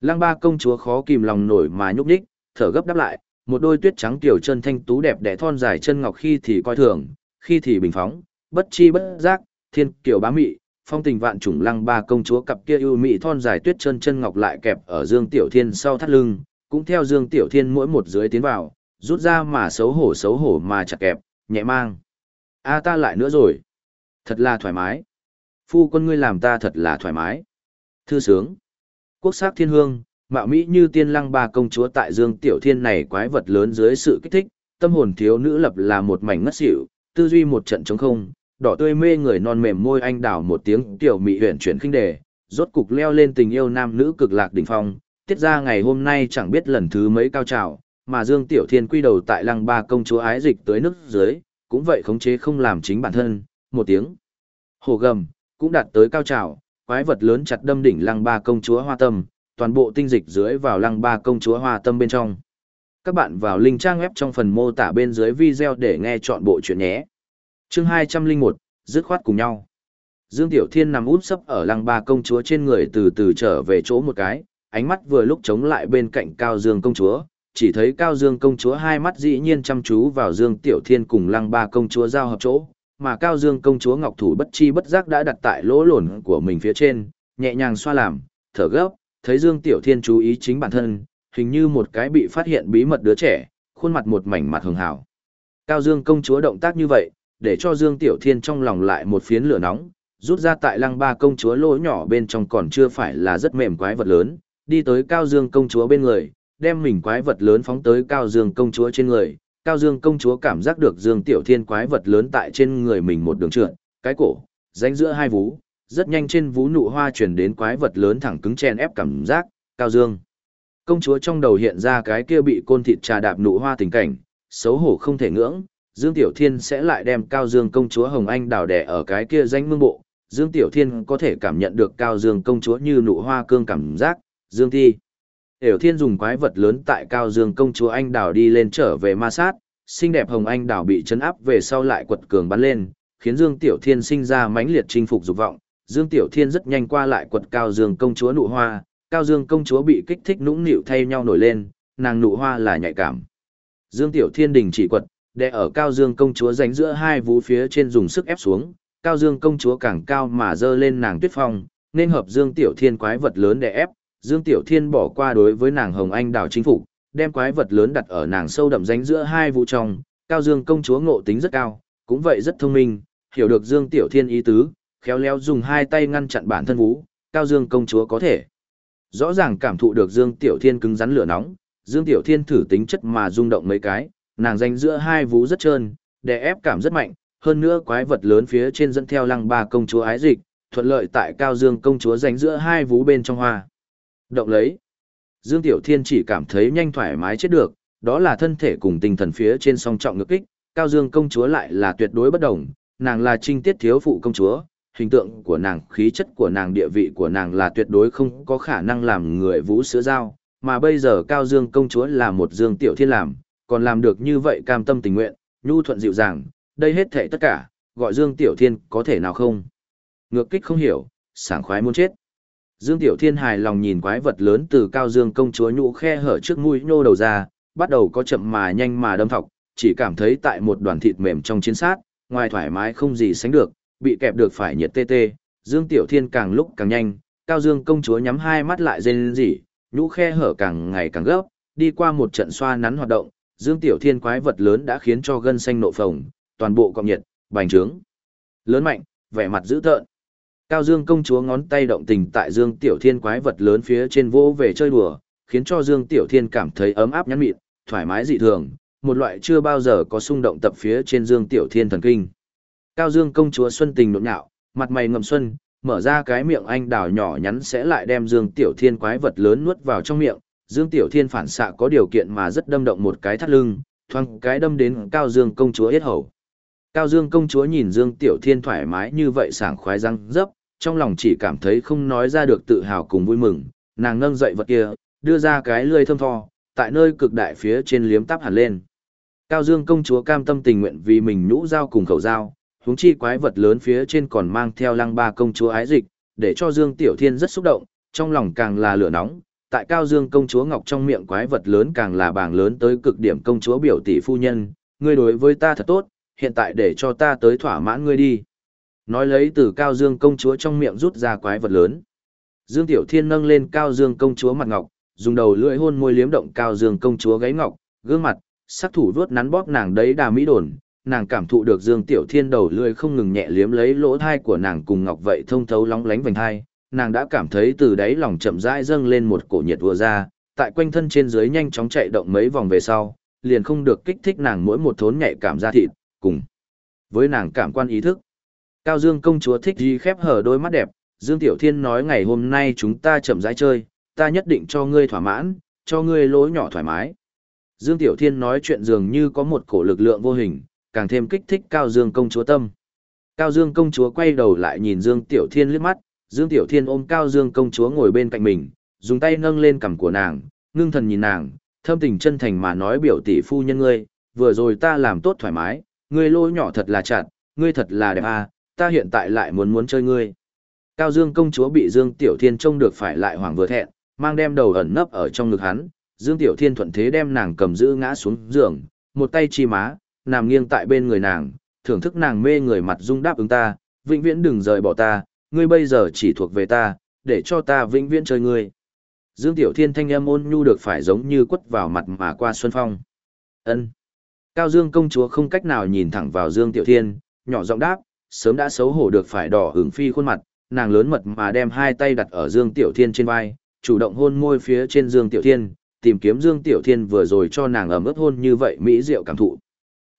Lăng ba công chúa khó kìm lòng nổi mà nhúc nhích, thở gấp đáp lại, một đôi tuyết trắng tiểu chân thanh tú đẹp đẽ thon dài chân ngọc khi thì coi thường, khi thì bình phóng, bất chi bất giác, thiên kiều bá mị, phong tình vạn trùng lăng ba công chúa cặp kia ưu mị thon dài tuyết chân chân ngọc lại kẹp ở Dương Tiểu Thiên sau thắt lưng, cũng theo Dương Tiểu Thiên mỗi một dưới tiến vào, rút ra mà xấu hổ xấu hổ mà chặt kẹp, nhẹ mang. A ta lại nữa rồi. Thật là thoải mái. Phu quân ngươi làm ta thật là thoải mái. Thư sướng. Quốc sắc thiên hương, mạo mỹ như tiên lăng ba công chúa tại Dương Tiểu Thiên này quái vật lớn dưới sự kích thích, tâm hồn thiếu nữ lập là một mảnh ngất xỉu, tư duy một trận trống không, đỏ tươi mê người non mềm môi anh đào một tiếng tiểu mị huyền chuyển khinh đề, rốt cục leo lên tình yêu nam nữ cực lạc đỉnh phong, tiết ra ngày hôm nay chẳng biết lần thứ mấy cao trào, mà Dương Tiểu Thiên quy đầu tại lăng ba công chúa ái dịch tới nước dưới, cũng vậy khống chế không làm chính bản thân, một tiếng. Hồ gầm, cũng đạt tới cao trào, quái vật lớn chặt đâm đỉnh lăng ba công chúa hoa tâm, toàn bộ tinh dịch dưới vào lăng ba công chúa hoa tâm bên trong. Các bạn vào link trang web trong phần mô tả bên dưới video để nghe chọn bộ chuyện nhé chương hai trăm linh một dứt khoát cùng nhau dương tiểu thiên nằm út sấp ở lăng ba công chúa trên người từ từ trở về chỗ một cái ánh mắt vừa lúc chống lại bên cạnh cao dương công chúa chỉ thấy cao dương công chúa hai mắt dĩ nhiên chăm chú vào dương tiểu thiên cùng lăng ba công chúa giao hợp chỗ mà cao dương công chúa ngọc thủ bất chi bất giác đã đặt tại lỗ lổn của mình phía trên nhẹ nhàng xoa làm thở gấp thấy dương tiểu thiên chú ý chính bản thân hình như một cái bị phát hiện bí mật đứa trẻ khuôn mặt một mảnh mặt hường hảo. Cao dương công chúa động tác như vậy để cho Dương Tiểu Thiên trong lòng lại một phiến lửa nóng, rút ra tại lăng ba công chúa lỗ nhỏ bên trong còn chưa phải là rất mềm quái vật lớn, đi tới Cao Dương công chúa bên người, đem mình quái vật lớn phóng tới Cao Dương công chúa trên người. Cao Dương công chúa cảm giác được Dương Tiểu Thiên quái vật lớn tại trên người mình một đường trượt, cái cổ, rãnh giữa hai vú, rất nhanh trên vú nụ hoa chuyển đến quái vật lớn thẳng cứng chen ép cảm giác, Cao Dương. Công chúa trong đầu hiện ra cái kia bị côn thịt trà đạp nụ hoa tình cảnh, xấu hổ không thể ngưỡng, Dương Tiểu Thiên sẽ lại đem Cao Dương công chúa Hồng Anh đào đẻ ở cái kia danh mương bộ. Dương Tiểu Thiên có thể cảm nhận được Cao Dương công chúa như nụ hoa cương cảm giác, Dương Thi. Tiểu Thiên dùng quái vật lớn tại Cao Dương công chúa Anh đào đi lên trở về ma sát, xinh đẹp Hồng Anh đào bị chấn áp về sau lại quật cường bắn lên, khiến Dương Tiểu Thiên sinh ra mãnh liệt chinh phục dục vọng. Dương Tiểu Thiên rất nhanh qua lại quật Cao Dương công chúa nụ hoa, Cao Dương công chúa bị kích thích nũng nịu thay nhau nổi lên, nàng nụ hoa là nhạy cảm. Dương Tiểu Thiên đình chỉ quật, để ở Cao Dương công chúa dánh giữa hai vú phía trên dùng sức ép xuống, Cao Dương công chúa càng cao mà dơ lên nàng tuyết phong, nên hợp Dương Tiểu Thiên quái vật lớn để ép, Dương Tiểu Thiên bỏ qua đối với nàng Hồng Anh đảo chính phủ, đem quái vật lớn đặt ở nàng sâu đậm ránh giữa hai vú trong, Cao Dương công chúa ngộ tính rất cao, cũng vậy rất thông minh, hiểu được Dương Tiểu Thiên ý tứ, khéo léo dùng hai tay ngăn chặn bản thân vũ, Cao Dương công chúa có thể. Rõ ràng cảm thụ được Dương Tiểu Thiên cứng rắn lửa nóng, Dương Tiểu Thiên thử tính chất mà rung động mấy cái, nàng ránh giữa hai vú rất trơn, đè ép cảm rất mạnh, hơn nữa quái vật lớn phía trên dẫn theo lăng ba công chúa ái dịch, thuận lợi tại Cao Dương công chúa ránh giữa hai vú bên trong hoa. Động lấy. Dương Tiểu Thiên chỉ cảm thấy nhanh thoải mái chết được, đó là thân thể cùng tinh thần phía trên song trọng ngược kích, Cao Dương công chúa lại là tuyệt đối bất đồng, nàng là trinh tiết thiếu phụ công chúa, hình tượng của nàng, khí chất của nàng, địa vị của nàng là tuyệt đối không có khả năng làm người vũ sữa dao, mà bây giờ Cao Dương công chúa là một Dương Tiểu Thiên làm, còn làm được như vậy cam tâm tình nguyện, nhu thuận dịu dàng, đây hết thảy tất cả, gọi Dương Tiểu Thiên có thể nào không? Ngược kích không hiểu, sảng khoái muốn chết. Dương Tiểu Thiên hài lòng nhìn quái vật lớn từ Cao Dương công chúa nhũ khe hở trước mũi nhô đầu ra, bắt đầu có chậm mà nhanh mà đâm thọc, chỉ cảm thấy tại một đoàn thịt mềm trong chiến sát, ngoài thoải mái không gì sánh được, bị kẹp được phải nhiệt tê tê, Dương Tiểu Thiên càng lúc càng nhanh, Cao Dương công chúa nhắm hai mắt lại rên rỉ, nhũ khe hở càng ngày càng gấp, đi qua một trận xoa nắn hoạt động, Dương Tiểu Thiên quái vật lớn đã khiến cho gân xanh nộ phồng, toàn bộ cọng nhiệt, bành trướng. Lớn mạnh, vẻ mặt dữ tợn. Cao Dương công chúa ngón tay động tình tại Dương Tiểu Thiên quái vật lớn phía trên vỗ về chơi đùa, khiến cho Dương Tiểu Thiên cảm thấy ấm áp nhắn mịn, thoải mái dị thường, một loại chưa bao giờ có xung động tập phía trên Dương Tiểu Thiên thần kinh. Cao Dương công chúa xuân tình nộn nhạo, mặt mày ngậm xuân, mở ra cái miệng anh đào nhỏ nhắn sẽ lại đem Dương Tiểu Thiên quái vật lớn nuốt vào trong miệng. Dương Tiểu Thiên phản xạ có điều kiện mà rất đâm động một cái thắt lưng, thoang cái đâm đến Cao Dương công chúa yết hầu. Cao Dương công chúa nhìn Dương Tiểu Thiên thoải mái như vậy sảng khoái răng dấp, trong lòng chỉ cảm thấy không nói ra được tự hào cùng vui mừng, nàng nâng dậy vật kia, đưa ra cái lươi thơm tho, tại nơi cực đại phía trên liếm tắp hẳn lên. Cao Dương công chúa cam tâm tình nguyện vì mình nhũ dao cùng khẩu dao, huống chi quái vật lớn phía trên còn mang theo lăng ba công chúa ái dịch, để cho Dương Tiểu Thiên rất xúc động, trong lòng càng là lửa nóng. Tại Cao Dương công chúa ngọc trong miệng quái vật lớn càng là bảng lớn tới cực điểm công chúa biểu tỷ phu nhân, ngươi đối với ta thật tốt, hiện tại để cho ta tới thỏa mãn ngươi đi. Nói lấy từ Cao Dương công chúa trong miệng rút ra quái vật lớn. Dương Tiểu Thiên nâng lên Cao Dương công chúa mặt ngọc, dùng đầu lưỡi hôn môi liếm động Cao Dương công chúa gáy ngọc, gương mặt, sắc thủ vuốt nắn bóp nàng đấy đà mỹ đồn, nàng cảm thụ được Dương Tiểu Thiên đầu lưỡi không ngừng nhẹ liếm lấy lỗ thai của nàng cùng ngọc vậy thông thấu lóng lánh vành thai, nàng đã cảm thấy từ đáy lòng chậm rãi dâng lên một cổ nhiệt vừa ra, tại quanh thân trên dưới nhanh chóng chạy động mấy vòng về sau, liền không được kích thích nàng mỗi một thốn nhạy cảm ra thịt, cùng với nàng cảm quan ý thức. Cao Dương công chúa thích gì khép hở đôi mắt đẹp, Dương Tiểu Thiên nói ngày hôm nay chúng ta chậm rãi chơi, ta nhất định cho ngươi thỏa mãn, cho ngươi lối nhỏ thoải mái. Dương Tiểu Thiên nói chuyện dường như có một cổ lực lượng vô hình, càng thêm kích thích Cao Dương công chúa tâm. Cao Dương công chúa quay đầu lại nhìn Dương Tiểu Thiên liếc mắt, Dương Tiểu Thiên ôm Cao Dương công chúa ngồi bên cạnh mình, dùng tay nâng lên cằm của nàng, ngưng thần nhìn nàng, thâm tình chân thành mà nói biểu tỷ phu nhân ngươi, vừa rồi ta làm tốt thoải mái, ngươi lôi nhỏ thật là chặt, ngươi thật là đẹp à, ta hiện tại lại muốn muốn chơi ngươi. Cao Dương công chúa bị Dương Tiểu Thiên trông được phải lại hoàng vừa thẹn, mang đem đầu ẩn nấp ở trong ngực hắn, Dương Tiểu Thiên thuận thế đem nàng cầm giữ ngã xuống giường, một tay chi má, nằm nghiêng tại bên người nàng, thưởng thức nàng mê người mặt dung đáp ứng ta, vĩnh viễn đừng rời bỏ ta, ngươi bây giờ chỉ thuộc về ta, để cho ta vĩnh viễn chơi ngươi. Dương Tiểu Thiên thanh âm ôn nhu được phải giống như quất vào mặt mà qua xuân phong. Ân. Cao Dương công chúa không cách nào nhìn thẳng vào Dương Tiểu Thiên, nhỏ giọng đáp, sớm đã xấu hổ được phải đỏ hưởng phi khuôn mặt, nàng lớn mật mà đem hai tay đặt ở Dương Tiểu Thiên trên vai, chủ động hôn môi phía trên Dương Tiểu Thiên, tìm kiếm Dương Tiểu Thiên vừa rồi cho nàng ấm ướt hôn như vậy mỹ diệu cảm thụ.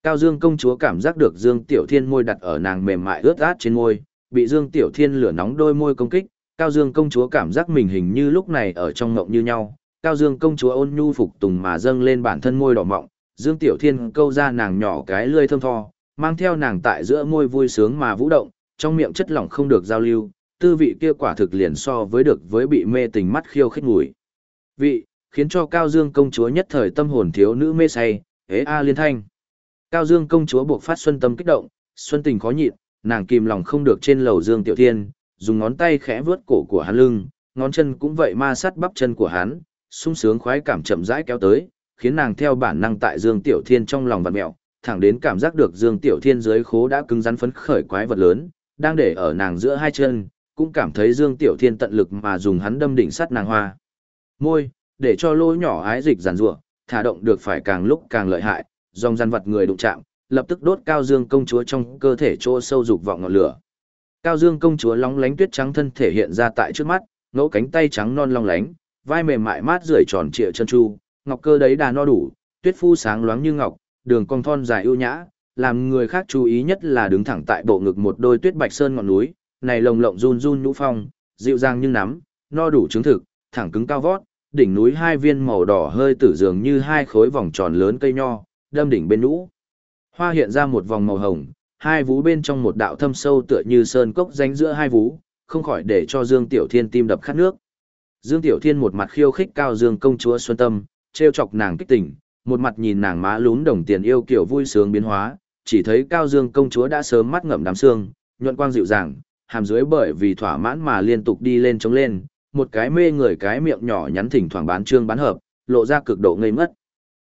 Cao Dương công chúa cảm giác được Dương Tiểu Thiên môi đặt ở nàng mềm mại ướt át trên môi, bị Dương Tiểu Thiên lửa nóng đôi môi công kích, Cao Dương công chúa cảm giác mình hình như lúc này ở trong ngộng như nhau. Cao Dương công chúa ôn nhu phục tùng mà dâng lên bản thân môi đỏ mọng, Dương Tiểu Thiên câu ra nàng nhỏ cái lươi thơm tho, mang theo nàng tại giữa môi vui sướng mà vũ động, trong miệng chất lỏng không được giao lưu, tư vị kia quả thực liền so với được với bị mê tình mắt khiêu khích ngủi. Vị, khiến cho Cao Dương công chúa nhất thời tâm hồn thiếu nữ mê say, hế a liên thanh. Cao Dương công chúa buộc phát xuân tâm kích động, xuân tình khó nhịn, nàng kìm lòng không được trên lầu Dương Tiểu Thiên, dùng ngón tay khẽ vướt cổ của hắn lưng, ngón chân cũng vậy ma sát bắp chân của hắn, sung sướng khoái cảm chậm rãi kéo tới, khiến nàng theo bản năng tại Dương Tiểu Thiên trong lòng vặn mẹo, thẳng đến cảm giác được Dương Tiểu Thiên dưới khố đã cứng rắn phấn khởi quái vật lớn, đang để ở nàng giữa hai chân, cũng cảm thấy Dương Tiểu Thiên tận lực mà dùng hắn đâm đỉnh sắt nàng hoa. Môi, để cho lỗ nhỏ ái dịch giàn rủa, thả động được phải càng lúc càng lợi hại, dòng gian vật người đụng chạm, lập tức đốt Cao Dương công chúa trong cơ thể chỗ sâu dục vọng ngọn lửa. Cao Dương công chúa lóng lánh tuyết trắng thân thể hiện ra tại trước mắt, ngẫu cánh tay trắng non long lánh, vai mềm mại mát rượi tròn trịa chân chu, ngọc cơ đấy đà no đủ, tuyết phu sáng loáng như ngọc, đường cong thon dài ưu nhã, làm người khác chú ý nhất là đứng thẳng tại bộ ngực một đôi tuyết bạch sơn ngọn núi, này lồng lộng run run nhũ phong, dịu dàng như nắm, no đủ chứng thực, thẳng cứng cao vót, đỉnh núi hai viên màu đỏ hơi tử dường như hai khối vòng tròn lớn cây nho, đâm đỉnh bên nhũ. Hoa hiện ra một vòng màu hồng, hai vú bên trong một đạo thâm sâu tựa như sơn cốc ránh giữa hai vú, không khỏi để cho Dương Tiểu Thiên tim đập khát nước. Dương Tiểu Thiên một mặt khiêu khích cao Dương công chúa Xuân Tâm, trêu chọc nàng kích tỉnh, một mặt nhìn nàng má lún đồng tiền yêu kiểu vui sướng biến hóa, chỉ thấy cao Dương công chúa đã sớm mắt ngậm đám xương, nhuận quang dịu dàng, hàm dưới bởi vì thỏa mãn mà liên tục đi lên chống lên, một cái mê người cái miệng nhỏ nhắn thỉnh thoảng bán trương bán hợp, lộ ra cực độ ngây mất.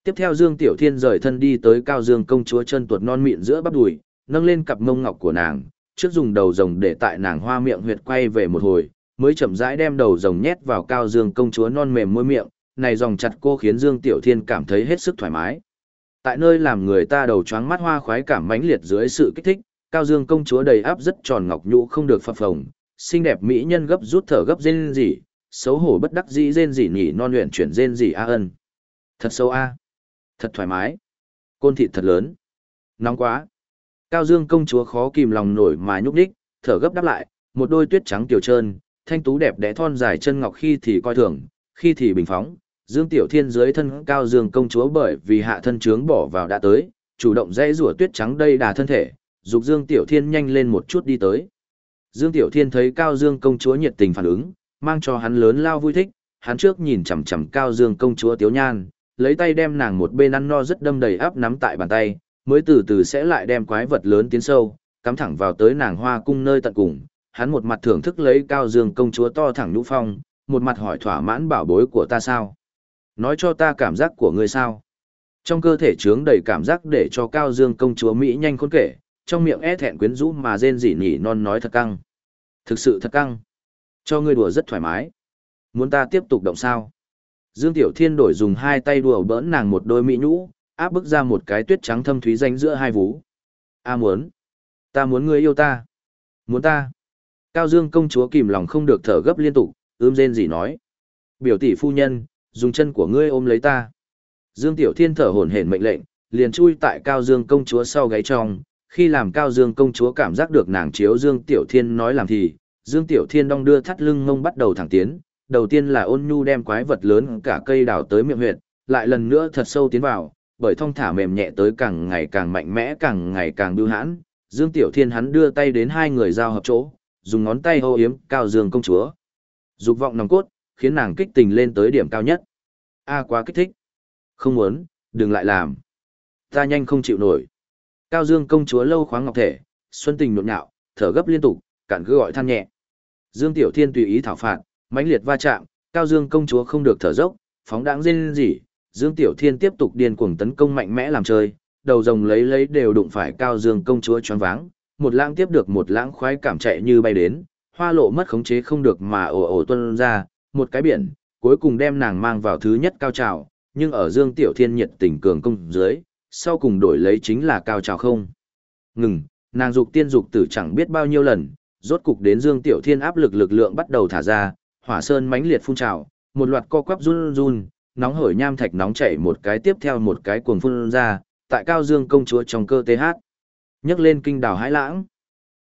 Tiếp theo Dương Tiểu Thiên rời thân đi tới cao Dương công chúa chân tuột non mịn giữa bắp đùi, nâng lên cặp mông ngọc của nàng, trước dùng đầu rồng để tại nàng hoa miệng huyệt quay về một hồi, mới chậm rãi đem đầu rồng nhét vào cao Dương công chúa non mềm môi miệng, này dòng chặt cô khiến Dương Tiểu Thiên cảm thấy hết sức thoải mái. Tại nơi làm người ta đầu choáng mắt hoa khoái cảm mãnh liệt dưới sự kích thích, Cao Dương công chúa đầy áp rất tròn ngọc nhũ không được phập phồng, xinh đẹp mỹ nhân gấp rút thở gấp rên rỉ, xấu hổ bất đắc dĩ rên rỉ nhỉ non luyện chuyển rên rỉ a ân. Thật sâu a. Thật thoải mái. Côn thịt thật lớn. Nóng quá. Cao Dương công chúa khó kìm lòng nổi mà nhúc nhích, thở gấp đáp lại, một đôi tuyết trắng tiểu trơn, thanh tú đẹp đẽ thon dài chân ngọc khi thì coi thường, khi thì bình phóng. Dương Tiểu Thiên dưới thân Cao Dương công chúa bởi vì hạ thân trướng bỏ vào đã tới, chủ động dây rủa tuyết trắng đây đà thân thể, dục Dương Tiểu Thiên nhanh lên một chút đi tới. Dương Tiểu Thiên thấy Cao Dương công chúa nhiệt tình phản ứng, mang cho hắn lớn lao vui thích, hắn trước nhìn chằm chằm Cao Dương công chúa Tiếu Nhan, lấy tay đem nàng một bên ăn no rất đâm đầy áp nắm tại bàn tay, mới từ từ sẽ lại đem quái vật lớn tiến sâu, cắm thẳng vào tới nàng hoa cung nơi tận cùng. Hắn một mặt thưởng thức lấy Cao Dương công chúa to thẳng nhũ phong, một mặt hỏi thỏa mãn bảo bối của ta sao? Nói cho ta cảm giác của ngươi sao? Trong cơ thể chướng đầy cảm giác để cho Cao Dương công chúa Mỹ nhanh khôn kể, trong miệng e thẹn quyến rũ mà rên rỉ nhỉ non nói thật căng. Thực sự thật căng. Cho ngươi đùa rất thoải mái. Muốn ta tiếp tục động sao? Dương Tiểu Thiên đổi dùng hai tay đùa bỡn nàng một đôi mỹ nhũ, áp bức ra một cái tuyết trắng thâm thúy danh giữa hai vú. A muốn. Ta muốn ngươi yêu ta. Muốn ta. Cao Dương công chúa kìm lòng không được thở gấp liên tục, ươm rên gì nói. Biểu tỷ phu nhân, dùng chân của ngươi ôm lấy ta. Dương Tiểu Thiên thở hổn hển mệnh lệnh, liền chui tại Cao Dương công chúa sau gáy trong, khi làm Cao Dương công chúa cảm giác được nàng chiếu Dương Tiểu Thiên nói làm thì, Dương Tiểu Thiên đong đưa thắt lưng mông bắt đầu thẳng tiến, đầu tiên là ôn nhu đem quái vật lớn cả cây đào tới miệng huyệt, lại lần nữa thật sâu tiến vào, bởi thông thả mềm nhẹ tới càng ngày càng mạnh mẽ càng ngày càng bưu hãn, Dương Tiểu Thiên hắn đưa tay đến hai người giao hợp chỗ, dùng ngón tay hô yếm Cao Dương công chúa. Dục vọng nòng cốt, khiến nàng kích tình lên tới điểm cao nhất. A quá kích thích. Không muốn, đừng lại làm. Ta nhanh không chịu nổi. Cao Dương công chúa lâu khoáng ngọc thể, xuân tình nhộn nhạo, thở gấp liên tục, cản cứ gọi than nhẹ. Dương Tiểu Thiên tùy ý thảo phạt, mãnh liệt va chạm, Cao Dương công chúa không được thở dốc, phóng đãng rên rỉ, Dương Tiểu Thiên tiếp tục điên cuồng tấn công mạnh mẽ làm chơi, đầu rồng lấy lấy đều đụng phải Cao Dương công chúa choáng váng, một lãng tiếp được một lãng khoái cảm chạy như bay đến, hoa lộ mất khống chế không được mà ồ ồ tuôn ra, một cái biển, cuối cùng đem nàng mang vào thứ nhất cao trào, nhưng ở Dương Tiểu Thiên nhiệt tình cường công dưới, sau cùng đổi lấy chính là cao trào không. Ngừng, nàng dục tiên dục tử chẳng biết bao nhiêu lần, rốt cục đến Dương Tiểu Thiên áp lực lực lượng bắt đầu thả ra, hỏa sơn mãnh liệt phun trào, một loạt co quắp run run, nóng hổi nham thạch nóng chảy một cái tiếp theo một cái cuồng phun ra, tại Cao Dương công chúa trong cơ TH. Nhấc lên kinh đảo hãi lãng.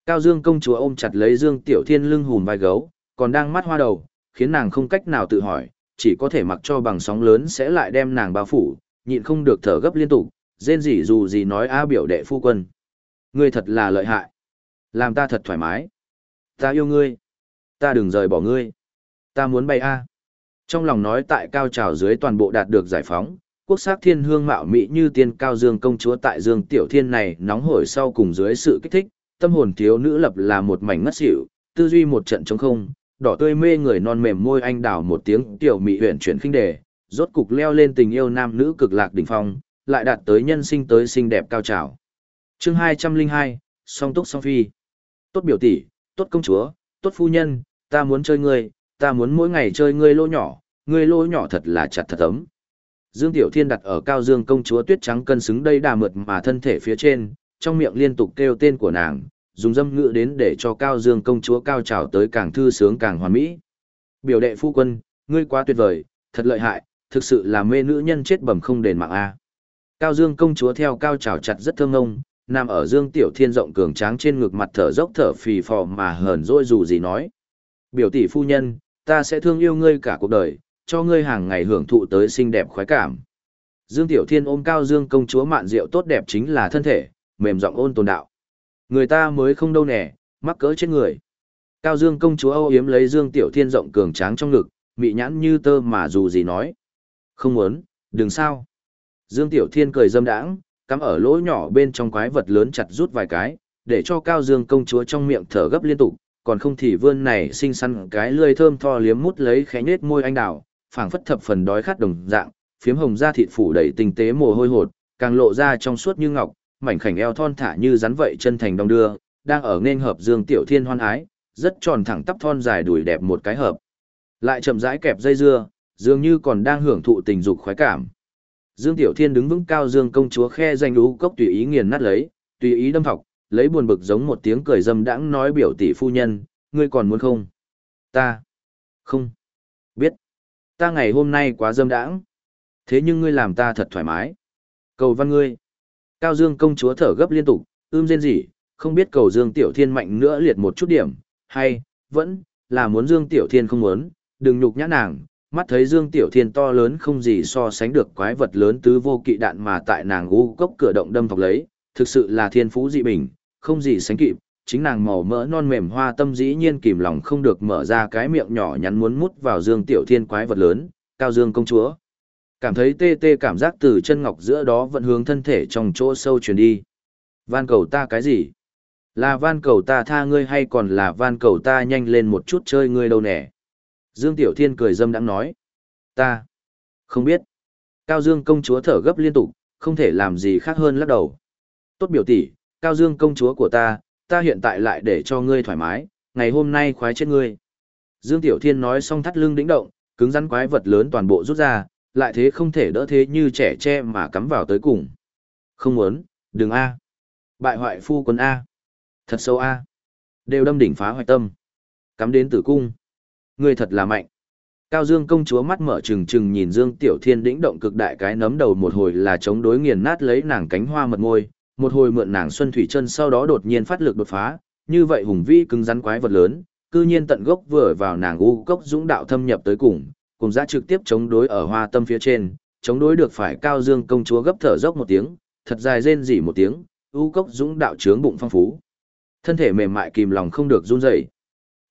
Cao Dương công chúa ôm chặt lấy Dương Tiểu Thiên lưng hùm vai gấu, còn đang mắt hoa đầu, khiến nàng không cách nào tự hỏi, chỉ có thể mặc cho bằng sóng lớn sẽ lại đem nàng bao phủ, nhịn không được thở gấp liên tục, rên rỉ dù gì nói a biểu đệ phu quân. Ngươi thật là lợi hại. Làm ta thật thoải mái. Ta yêu ngươi. Ta đừng rời bỏ ngươi. Ta muốn bay a. Trong lòng nói tại cao trào dưới toàn bộ đạt được giải phóng, quốc sắc thiên hương mạo mỹ như tiên cao dương công chúa tại dương tiểu thiên này nóng hổi sau cùng dưới sự kích thích, tâm hồn thiếu nữ lập là một mảnh ngất xỉu, tư duy một trận trống không, đỏ tươi mê người non mềm môi anh đào một tiếng tiểu mỹ huyền chuyển khinh đề, rốt cục leo lên tình yêu nam nữ cực lạc đỉnh phong, lại đạt tới nhân sinh tới xinh đẹp cao trào. Chương 202, song túc song phi. Tốt biểu tỷ, tốt công chúa, tốt phu nhân, ta muốn chơi ngươi, ta muốn mỗi ngày chơi ngươi lỗ nhỏ, ngươi lỗ nhỏ thật là chặt thật ấm. Dương Tiểu Thiên đặt ở Cao Dương công chúa tuyết trắng cân xứng đây đà mượt mà thân thể phía trên, trong miệng liên tục kêu tên của nàng, dùng dâm ngữ đến để cho Cao Dương công chúa cao trào tới càng thư sướng càng hoàn mỹ. Biểu đệ phu quân, ngươi quá tuyệt vời, thật lợi hại, thực sự là mê nữ nhân chết bẩm không đền mạng a. Cao Dương công chúa theo cao trào chặt rất thơm ngông, nằm ở Dương Tiểu Thiên rộng cường tráng trên ngực mặt thở dốc thở phì phò mà hờn dỗi dù gì nói. Biểu tỷ phu nhân, ta sẽ thương yêu ngươi cả cuộc đời, cho ngươi hàng ngày hưởng thụ tới xinh đẹp khoái cảm. Dương Tiểu Thiên ôm Cao Dương công chúa mạn rượu tốt đẹp chính là thân thể, mềm giọng ôn tồn đạo. Người ta mới không đâu nè, mắc cỡ chết người. Cao Dương công chúa âu yếm lấy Dương Tiểu Thiên rộng cường tráng trong ngực, mị nhãn như tơ mà dù gì nói. Không muốn, đừng sao. Dương Tiểu Thiên cười dâm đãng, cắm ở lỗ nhỏ bên trong quái vật lớn chặt rút vài cái, để cho Cao Dương công chúa trong miệng thở gấp liên tục, còn không thì vươn này xinh xắn cái lưỡi thơm tho liếm mút lấy khẽ nết môi anh đào, phảng phất thập phần đói khát đồng dạng, phiếm hồng da thịt phủ đầy tinh tế mồ hôi hột, càng lộ ra trong suốt như ngọc, mảnh khảnh eo thon thả như rắn vậy chân thành đong đưa, đang ở nên hợp Dương Tiểu Thiên hoan ái, rất tròn thẳng tắp thon dài đùi đẹp một cái hợp. Lại chậm rãi kẹp dây dưa, dường như còn đang hưởng thụ tình dục khoái cảm. Dương Tiểu Thiên đứng vững cao Dương công chúa khe danh lũ cốc tùy ý nghiền nát lấy, tùy ý đâm thọc, lấy buồn bực giống một tiếng cười dâm đãng nói biểu tỷ phu nhân, ngươi còn muốn không? Ta. Không. Biết. Ta ngày hôm nay quá dâm đãng. Thế nhưng ngươi làm ta thật thoải mái. Cầu văn ngươi. Cao Dương công chúa thở gấp liên tục, ưm rên rỉ, không biết cầu Dương Tiểu Thiên mạnh nữa liệt một chút điểm, hay, vẫn, là muốn Dương Tiểu Thiên không muốn, đừng nhục nhã nàng, mắt thấy Dương Tiểu Thiên to lớn không gì so sánh được quái vật lớn tứ vô kỵ đạn mà tại nàng u cốc cửa động đâm thọc lấy, thực sự là thiên phú dị bình, không gì sánh kịp, chính nàng màu mỡ non mềm hoa tâm dĩ nhiên kìm lòng không được mở ra cái miệng nhỏ nhắn muốn mút vào Dương Tiểu Thiên quái vật lớn, cao Dương công chúa. Cảm thấy tê tê cảm giác từ chân ngọc giữa đó vẫn hướng thân thể trong chỗ sâu truyền đi. Van cầu ta cái gì? Là van cầu ta tha ngươi hay còn là van cầu ta nhanh lên một chút chơi ngươi đâu nè? Dương Tiểu Thiên cười dâm đãng nói. Ta. Không biết. Cao Dương công chúa thở gấp liên tục, không thể làm gì khác hơn lắc đầu. Tốt biểu tỷ, Cao Dương công chúa của ta, ta hiện tại lại để cho ngươi thoải mái, ngày hôm nay khoái chết ngươi. Dương Tiểu Thiên nói xong thắt lưng đĩnh động, cứng rắn quái vật lớn toàn bộ rút ra, lại thế không thể đỡ thế như trẻ tre mà cắm vào tới cùng. Không muốn, đừng A. Bại hoại phu quân A. Thật sâu A. Đều đâm đỉnh phá hoại tâm. Cắm đến tử cung. người thật là mạnh. Cao Dương công chúa mắt mở trừng trừng nhìn Dương Tiểu Thiên đĩnh động cực đại cái nấm đầu một hồi là chống đối nghiền nát lấy nàng cánh hoa mật môi, một hồi mượn nàng xuân thủy chân sau đó đột nhiên phát lực đột phá, như vậy hùng vĩ cứng rắn quái vật lớn, cư nhiên tận gốc vừa vào nàng u cốc dũng đạo thâm nhập tới cùng, cùng ra trực tiếp chống đối ở hoa tâm phía trên, chống đối được phải Cao Dương công chúa gấp thở dốc một tiếng, thật dài rên rỉ một tiếng, u cốc dũng đạo trướng bụng phong phú. Thân thể mềm mại kìm lòng không được run rẩy.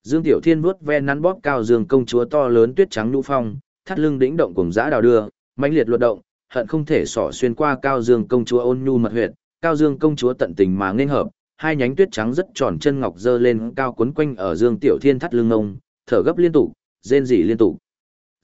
Dương Tiểu Thiên vuốt ve nắn bóp cao dương công chúa to lớn tuyết trắng nhũ phong, thắt lưng đĩnh động cùng dã đào đưa, mãnh liệt luật động, hận không thể xỏ xuyên qua cao dương công chúa ôn nhu mật huyệt, cao dương công chúa tận tình mà nghênh hợp, hai nhánh tuyết trắng rất tròn chân ngọc dơ lên cao quấn quanh ở Dương Tiểu Thiên thắt lưng ngông, thở gấp liên tục, rên rỉ liên tục.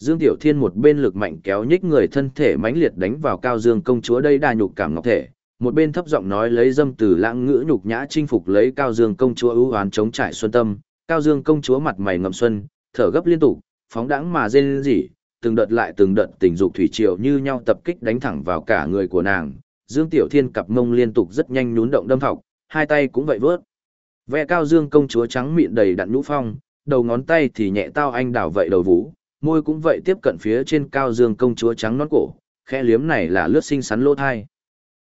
Dương Tiểu Thiên một bên lực mạnh kéo nhích người thân thể mãnh liệt đánh vào cao dương công chúa đây đa nhục cảm ngọc thể, một bên thấp giọng nói lấy dâm từ lãng ngữ nhục nhã chinh phục lấy cao dương công chúa ưu oán chống trải xuân tâm, Cao Dương công chúa mặt mày ngậm xuân, thở gấp liên tục, phóng đãng mà rên rỉ, từng đợt lại từng đợt tình dục thủy triều như nhau tập kích đánh thẳng vào cả người của nàng. Dương Tiểu Thiên cặp mông liên tục rất nhanh nhún động đâm thọc, hai tay cũng vậy vớt. Vẽ Cao Dương công chúa trắng mịn đầy đặn nhũ phong, đầu ngón tay thì nhẹ tao anh đảo vậy đầu vũ, môi cũng vậy tiếp cận phía trên Cao Dương công chúa trắng nón cổ, khẽ liếm này là lướt sinh sắn lỗ thai.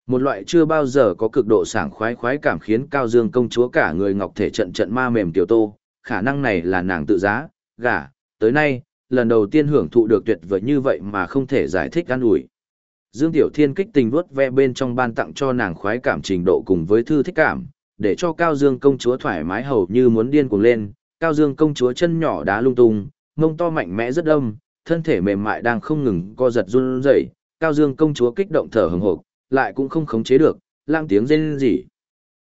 Một loại chưa bao giờ có cực độ sảng khoái khoái cảm khiến Cao Dương công chúa cả người ngọc thể trận trận ma mềm tiểu tô, khả năng này là nàng tự giá, gả, tới nay, lần đầu tiên hưởng thụ được tuyệt vời như vậy mà không thể giải thích an ủi. Dương Tiểu Thiên kích tình vuốt ve bên trong ban tặng cho nàng khoái cảm trình độ cùng với thư thích cảm, để cho Cao Dương công chúa thoải mái hầu như muốn điên cuồng lên, Cao Dương công chúa chân nhỏ đá lung tung, mông to mạnh mẽ rất âm, thân thể mềm mại đang không ngừng co giật run rẩy, Cao Dương công chúa kích động thở hừng hực, lại cũng không khống chế được, lang tiếng rên rỉ.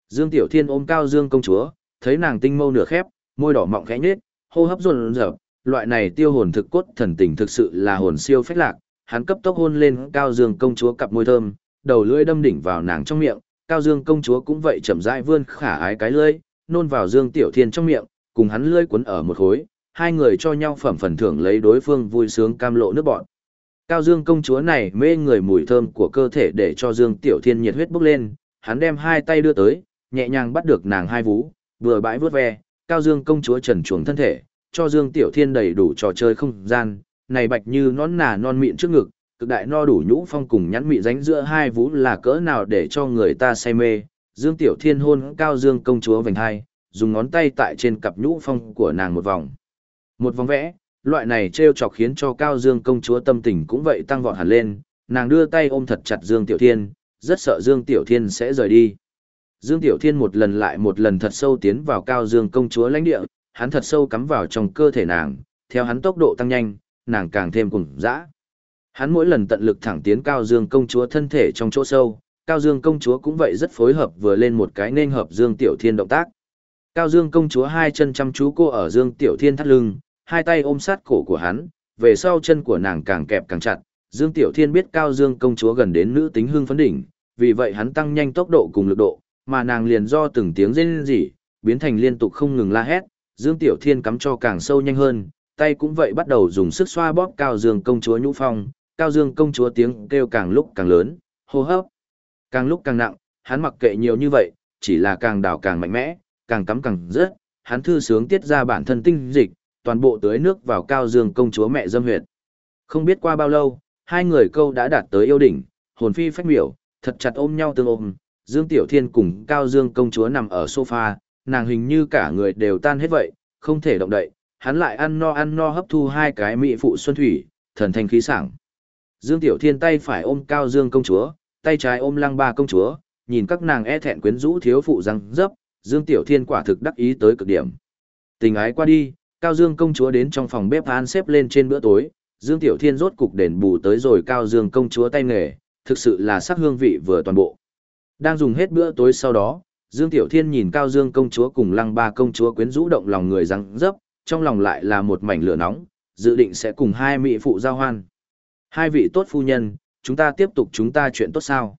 Dương Tiểu Thiên ôm Cao Dương công chúa, thấy nàng tinh mâu nửa khép, môi đỏ mọng khẽ nhếch, hô hấp run rợn, loại này tiêu hồn thực cốt thần tình thực sự là hồn siêu phách lạc, hắn cấp tốc hôn lên Cao Dương công chúa cặp môi thơm, đầu lưỡi đâm đỉnh vào nàng trong miệng, Cao Dương công chúa cũng vậy chậm rãi vươn khả ái cái lưỡi, nôn vào Dương Tiểu Thiên trong miệng, cùng hắn lưỡi cuốn ở một khối, hai người cho nhau phẩm phần thưởng lấy đối phương vui sướng cam lộ nước bọn. Cao Dương công chúa này mê người mùi thơm của cơ thể để cho Dương Tiểu Thiên nhiệt huyết bốc lên, hắn đem hai tay đưa tới, nhẹ nhàng bắt được nàng hai vú, vừa bãi vướt ve, Cao Dương công chúa trần chuồng thân thể, cho Dương Tiểu Thiên đầy đủ trò chơi không gian, này bạch như nón nà non mịn trước ngực, cực đại no đủ nhũ phong cùng nhắn mị ránh giữa hai vú là cỡ nào để cho người ta say mê. Dương Tiểu Thiên hôn Cao Dương công chúa vành hai, dùng ngón tay tại trên cặp nhũ phong của nàng một vòng. Một vòng vẽ, loại này trêu chọc khiến cho Cao Dương công chúa tâm tình cũng vậy tăng vọt hẳn lên, nàng đưa tay ôm thật chặt Dương Tiểu Thiên, rất sợ Dương Tiểu Thiên sẽ rời đi. Dương Tiểu Thiên một lần lại một lần thật sâu tiến vào Cao Dương công chúa lãnh địa, hắn thật sâu cắm vào trong cơ thể nàng, theo hắn tốc độ tăng nhanh, nàng càng thêm cùng dã. Hắn mỗi lần tận lực thẳng tiến Cao Dương công chúa thân thể trong chỗ sâu, Cao Dương công chúa cũng vậy rất phối hợp vừa lên một cái nên hợp Dương Tiểu Thiên động tác. Cao Dương công chúa hai chân chăm chú cô ở Dương Tiểu Thiên thắt lưng, hai tay ôm sát cổ của hắn, về sau chân của nàng càng kẹp càng chặt. Dương Tiểu Thiên biết Cao Dương công chúa gần đến nữ tính hương phấn đỉnh, vì vậy hắn tăng nhanh tốc độ cùng lực độ, mà nàng liền do từng tiếng rên rỉ, biến thành liên tục không ngừng la hét, Dương Tiểu Thiên cắm cho càng sâu nhanh hơn, tay cũng vậy bắt đầu dùng sức xoa bóp Cao Dương công chúa nhũ phong, Cao Dương công chúa tiếng kêu càng lúc càng lớn, hô hấp càng lúc càng nặng, hắn mặc kệ nhiều như vậy, chỉ là càng đảo càng mạnh mẽ, càng cắm càng rớt, hắn thư sướng tiết ra bản thân tinh dịch, toàn bộ tưới nước vào Cao Dương công chúa mẹ dâm huyệt. Không biết qua bao lâu, hai người câu đã đạt tới yêu đỉnh, hồn phi phách miểu, thật chặt ôm nhau tương ôm, Dương Tiểu Thiên cùng Cao Dương công chúa nằm ở sofa, nàng hình như cả người đều tan hết vậy, không thể động đậy, hắn lại ăn no ăn no hấp thu hai cái mỹ phụ xuân thủy, thần thanh khí sảng. Dương Tiểu Thiên tay phải ôm Cao Dương công chúa, tay trái ôm Lăng Ba công chúa, nhìn các nàng e thẹn quyến rũ thiếu phụ răng dấp, Dương Tiểu Thiên quả thực đắc ý tới cực điểm. Tình ái qua đi, Cao Dương công chúa đến trong phòng bếp án xếp lên trên bữa tối, Dương Tiểu Thiên rốt cục đền bù tới rồi Cao Dương công chúa tay nghề, thực sự là sắc hương vị vừa toàn bộ. Đang dùng hết bữa tối sau đó, Dương Tiểu Thiên nhìn Cao Dương công chúa cùng Lăng Ba công chúa quyến rũ động lòng người răng dấp, trong lòng lại là một mảnh lửa nóng, dự định sẽ cùng hai mỹ phụ giao hoan. Hai vị tốt phu nhân, chúng ta tiếp tục chúng ta chuyện tốt sao?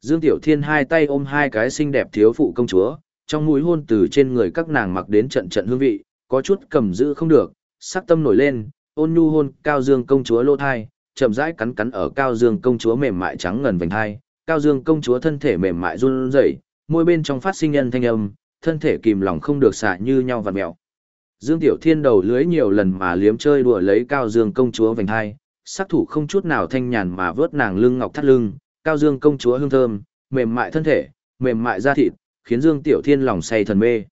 Dương Tiểu Thiên hai tay ôm hai cái xinh đẹp thiếu phụ công chúa, trong mũi hôn từ trên người các nàng mặc đến trận trận hương vị, có chút cầm giữ không được, sắc tâm nổi lên, ôn nhu hôn Cao Dương công chúa lô thai, chậm rãi cắn cắn ở Cao Dương công chúa mềm mại trắng ngần vành thai, Cao Dương công chúa thân thể mềm mại run rẩy, môi bên trong phát sinh nhân thanh âm, thân thể kìm lòng không được xả như nhau vặn mèo. Dương Tiểu Thiên đầu lưới nhiều lần mà liếm chơi đùa lấy Cao Dương công chúa vành thai sắc thủ không chút nào thanh nhàn mà vớt nàng lưng ngọc thắt lưng, Cao Dương công chúa hương thơm, mềm mại thân thể, mềm mại da thịt, khiến Dương Tiểu Thiên lòng say thần mê.